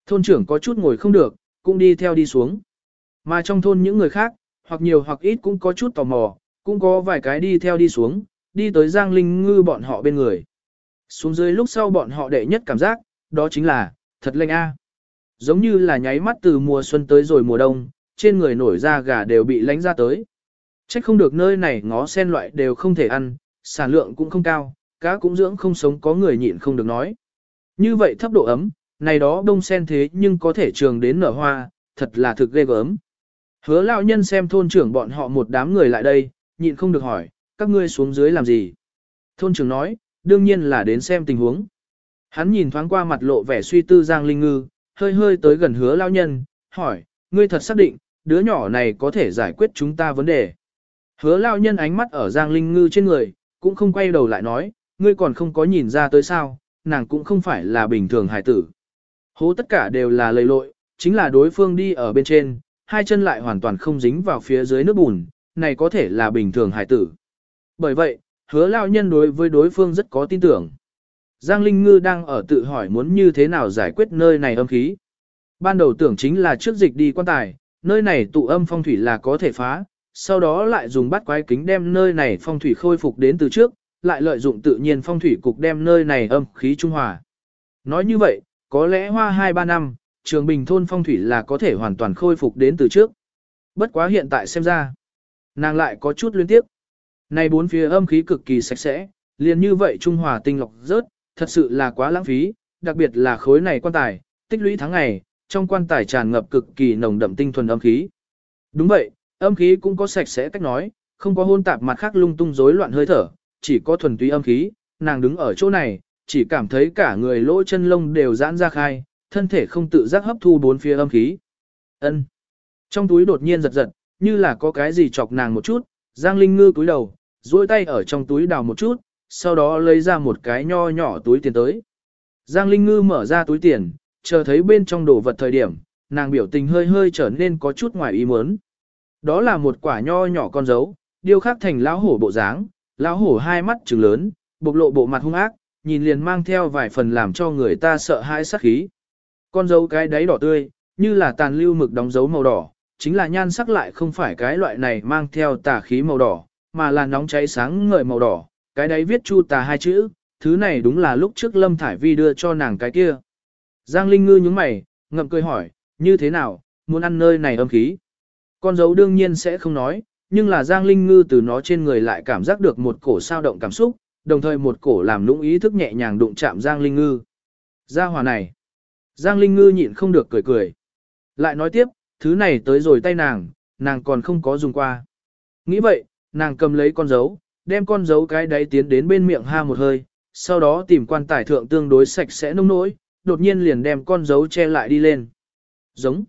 Thôn trưởng có chút ngồi không được, cũng đi theo đi xuống. Mà trong thôn những người khác, hoặc nhiều hoặc ít cũng có chút tò mò, cũng có vài cái đi theo đi xuống, đi tới Giang Linh Ngư bọn họ bên người. Xuống dưới lúc sau bọn họ đệ nhất cảm giác, đó chính là, thật lạnh a. Giống như là nháy mắt từ mùa xuân tới rồi mùa đông, trên người nổi da gà đều bị lánh ra tới. Trách không được nơi này ngó sen loại đều không thể ăn, sản lượng cũng không cao, cá cũng dưỡng không sống có người nhịn không được nói. Như vậy thấp độ ấm, này đó đông sen thế nhưng có thể trường đến nở hoa, thật là thực ghê gớm. Hứa lão nhân xem thôn trưởng bọn họ một đám người lại đây, nhịn không được hỏi, các ngươi xuống dưới làm gì? Thôn trưởng nói, đương nhiên là đến xem tình huống. Hắn nhìn thoáng qua mặt lộ vẻ suy tư Giang Linh Ngư, hơi hơi tới gần hứa lao nhân, hỏi, ngươi thật xác định, đứa nhỏ này có thể giải quyết chúng ta vấn đề. Hứa lao nhân ánh mắt ở Giang Linh Ngư trên người, cũng không quay đầu lại nói, ngươi còn không có nhìn ra tới sao, nàng cũng không phải là bình thường hải tử. Hố tất cả đều là lầy lội, chính là đối phương đi ở bên trên, hai chân lại hoàn toàn không dính vào phía dưới nước bùn, này có thể là bình thường hải tử. Bởi vậy, hứa lao nhân đối với đối phương rất có tin tưởng. Giang Linh Ngư đang ở tự hỏi muốn như thế nào giải quyết nơi này âm khí. Ban đầu tưởng chính là trước dịch đi quan tài, nơi này tụ âm phong thủy là có thể phá, sau đó lại dùng bắt quái kính đem nơi này phong thủy khôi phục đến từ trước, lại lợi dụng tự nhiên phong thủy cục đem nơi này âm khí trung hòa. Nói như vậy, có lẽ hoa 2-3 năm, trường bình thôn phong thủy là có thể hoàn toàn khôi phục đến từ trước. Bất quá hiện tại xem ra, nàng lại có chút liên tiếp. Này bốn phía âm khí cực kỳ sạch sẽ, liền như vậy trung hòa tinh lọc rớt, thật sự là quá lãng phí, đặc biệt là khối này quan tài, tích lũy tháng ngày, trong quan tài tràn ngập cực kỳ nồng đậm tinh thuần âm khí. Đúng vậy, âm khí cũng có sạch sẽ cách nói, không có hôn tạp mặt khác lung tung rối loạn hơi thở, chỉ có thuần túy âm khí, nàng đứng ở chỗ này, chỉ cảm thấy cả người lỗ chân lông đều giãn ra khai, thân thể không tự giác hấp thu bốn phía âm khí. Ân. Trong túi đột nhiên giật giật, như là có cái gì chọc nàng một chút, Giang Linh Ngư cúi đầu, duỗi tay ở trong túi đào một chút, sau đó lấy ra một cái nho nhỏ túi tiền tới. Giang Linh Ngư mở ra túi tiền, chờ thấy bên trong đồ vật thời điểm, nàng biểu tình hơi hơi trở nên có chút ngoài ý muốn. Đó là một quả nho nhỏ con dấu, điêu khắc thành lão hổ bộ dáng, lão hổ hai mắt trừng lớn, bộc lộ bộ mặt hung ác, nhìn liền mang theo vài phần làm cho người ta sợ hãi sát khí. Con dấu cái đáy đỏ tươi, như là tàn lưu mực đóng dấu màu đỏ, chính là nhan sắc lại không phải cái loại này mang theo tà khí màu đỏ, mà là nóng cháy sáng ngời màu đỏ, cái đấy viết chu tà hai chữ, thứ này đúng là lúc trước Lâm Thải Vi đưa cho nàng cái kia. Giang Linh Ngư nhướng mày, ngậm cười hỏi, như thế nào, muốn ăn nơi này âm khí. Con dấu đương nhiên sẽ không nói, nhưng là Giang Linh Ngư từ nó trên người lại cảm giác được một cổ sao động cảm xúc, đồng thời một cổ làm lũng ý thức nhẹ nhàng đụng chạm Giang Linh Ngư. Gia hòa này. Giang Linh Ngư nhịn không được cười cười. Lại nói tiếp, thứ này tới rồi tay nàng, nàng còn không có dùng qua. Nghĩ vậy, nàng cầm lấy con dấu, đem con dấu cái đáy tiến đến bên miệng ha một hơi, sau đó tìm quan tài thượng tương đối sạch sẽ nông nỗi, đột nhiên liền đem con dấu che lại đi lên. Giống.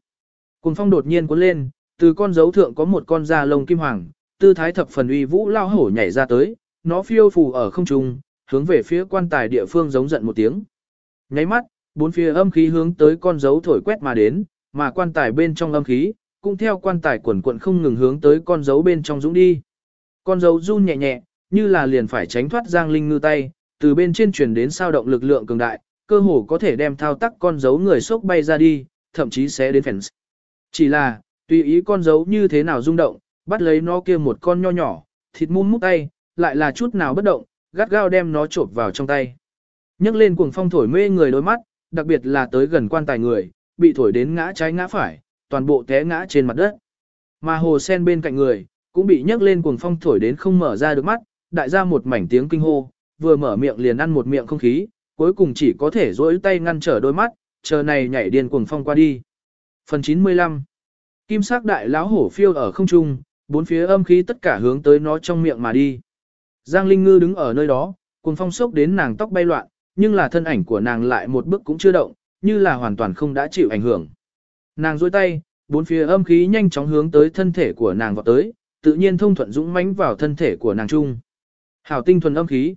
Cùng phong đột nhiên cuốn lên, từ con dấu thượng có một con da lông kim hoàng, tư thái thập phần uy vũ lao hổ nhảy ra tới, nó phiêu phù ở không trung, hướng về phía quan tài địa phương giống giận một tiếng. Nháy mắt, bốn phía âm khí hướng tới con dấu thổi quét mà đến, mà quan tài bên trong âm khí, cũng theo quan tài quần quận không ngừng hướng tới con dấu bên trong dũng đi. Con dấu run nhẹ nhẹ, như là liền phải tránh thoát Giang Linh ngư tay, từ bên trên truyền đến sao động lực lượng cường đại, cơ hồ có thể đem thao tác con dấu người sốc bay ra đi, thậm chí sẽ đến fence. Chỉ là, tùy ý con dấu như thế nào rung động, bắt lấy nó kia một con nho nhỏ, thịt muôn mút tay, lại là chút nào bất động, gắt gao đem nó trộn vào trong tay. nhấc lên cuồng phong thổi mê người đôi mắt, đặc biệt là tới gần quan tài người, bị thổi đến ngã trái ngã phải, toàn bộ té ngã trên mặt đất. Mà hồ sen bên cạnh người, cũng bị nhấc lên cuồng phong thổi đến không mở ra được mắt, đại ra một mảnh tiếng kinh hô, vừa mở miệng liền ăn một miệng không khí, cuối cùng chỉ có thể duỗi tay ngăn trở đôi mắt, chờ này nhảy điên cuồng phong qua đi. Phần 95 Kim sắc đại lão hổ phiêu ở không trung, bốn phía âm khí tất cả hướng tới nó trong miệng mà đi. Giang Linh Ngư đứng ở nơi đó, cuồng phong sốc đến nàng tóc bay loạn, nhưng là thân ảnh của nàng lại một bước cũng chưa động, như là hoàn toàn không đã chịu ảnh hưởng. Nàng duỗi tay, bốn phía âm khí nhanh chóng hướng tới thân thể của nàng vọt tới, tự nhiên thông thuận dũng mãnh vào thân thể của nàng trung. Hảo tinh thuần âm khí.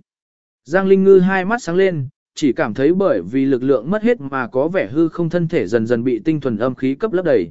Giang Linh Ngư hai mắt sáng lên, chỉ cảm thấy bởi vì lực lượng mất hết mà có vẻ hư không thân thể dần dần bị tinh thuần âm khí cấp lấp đầy.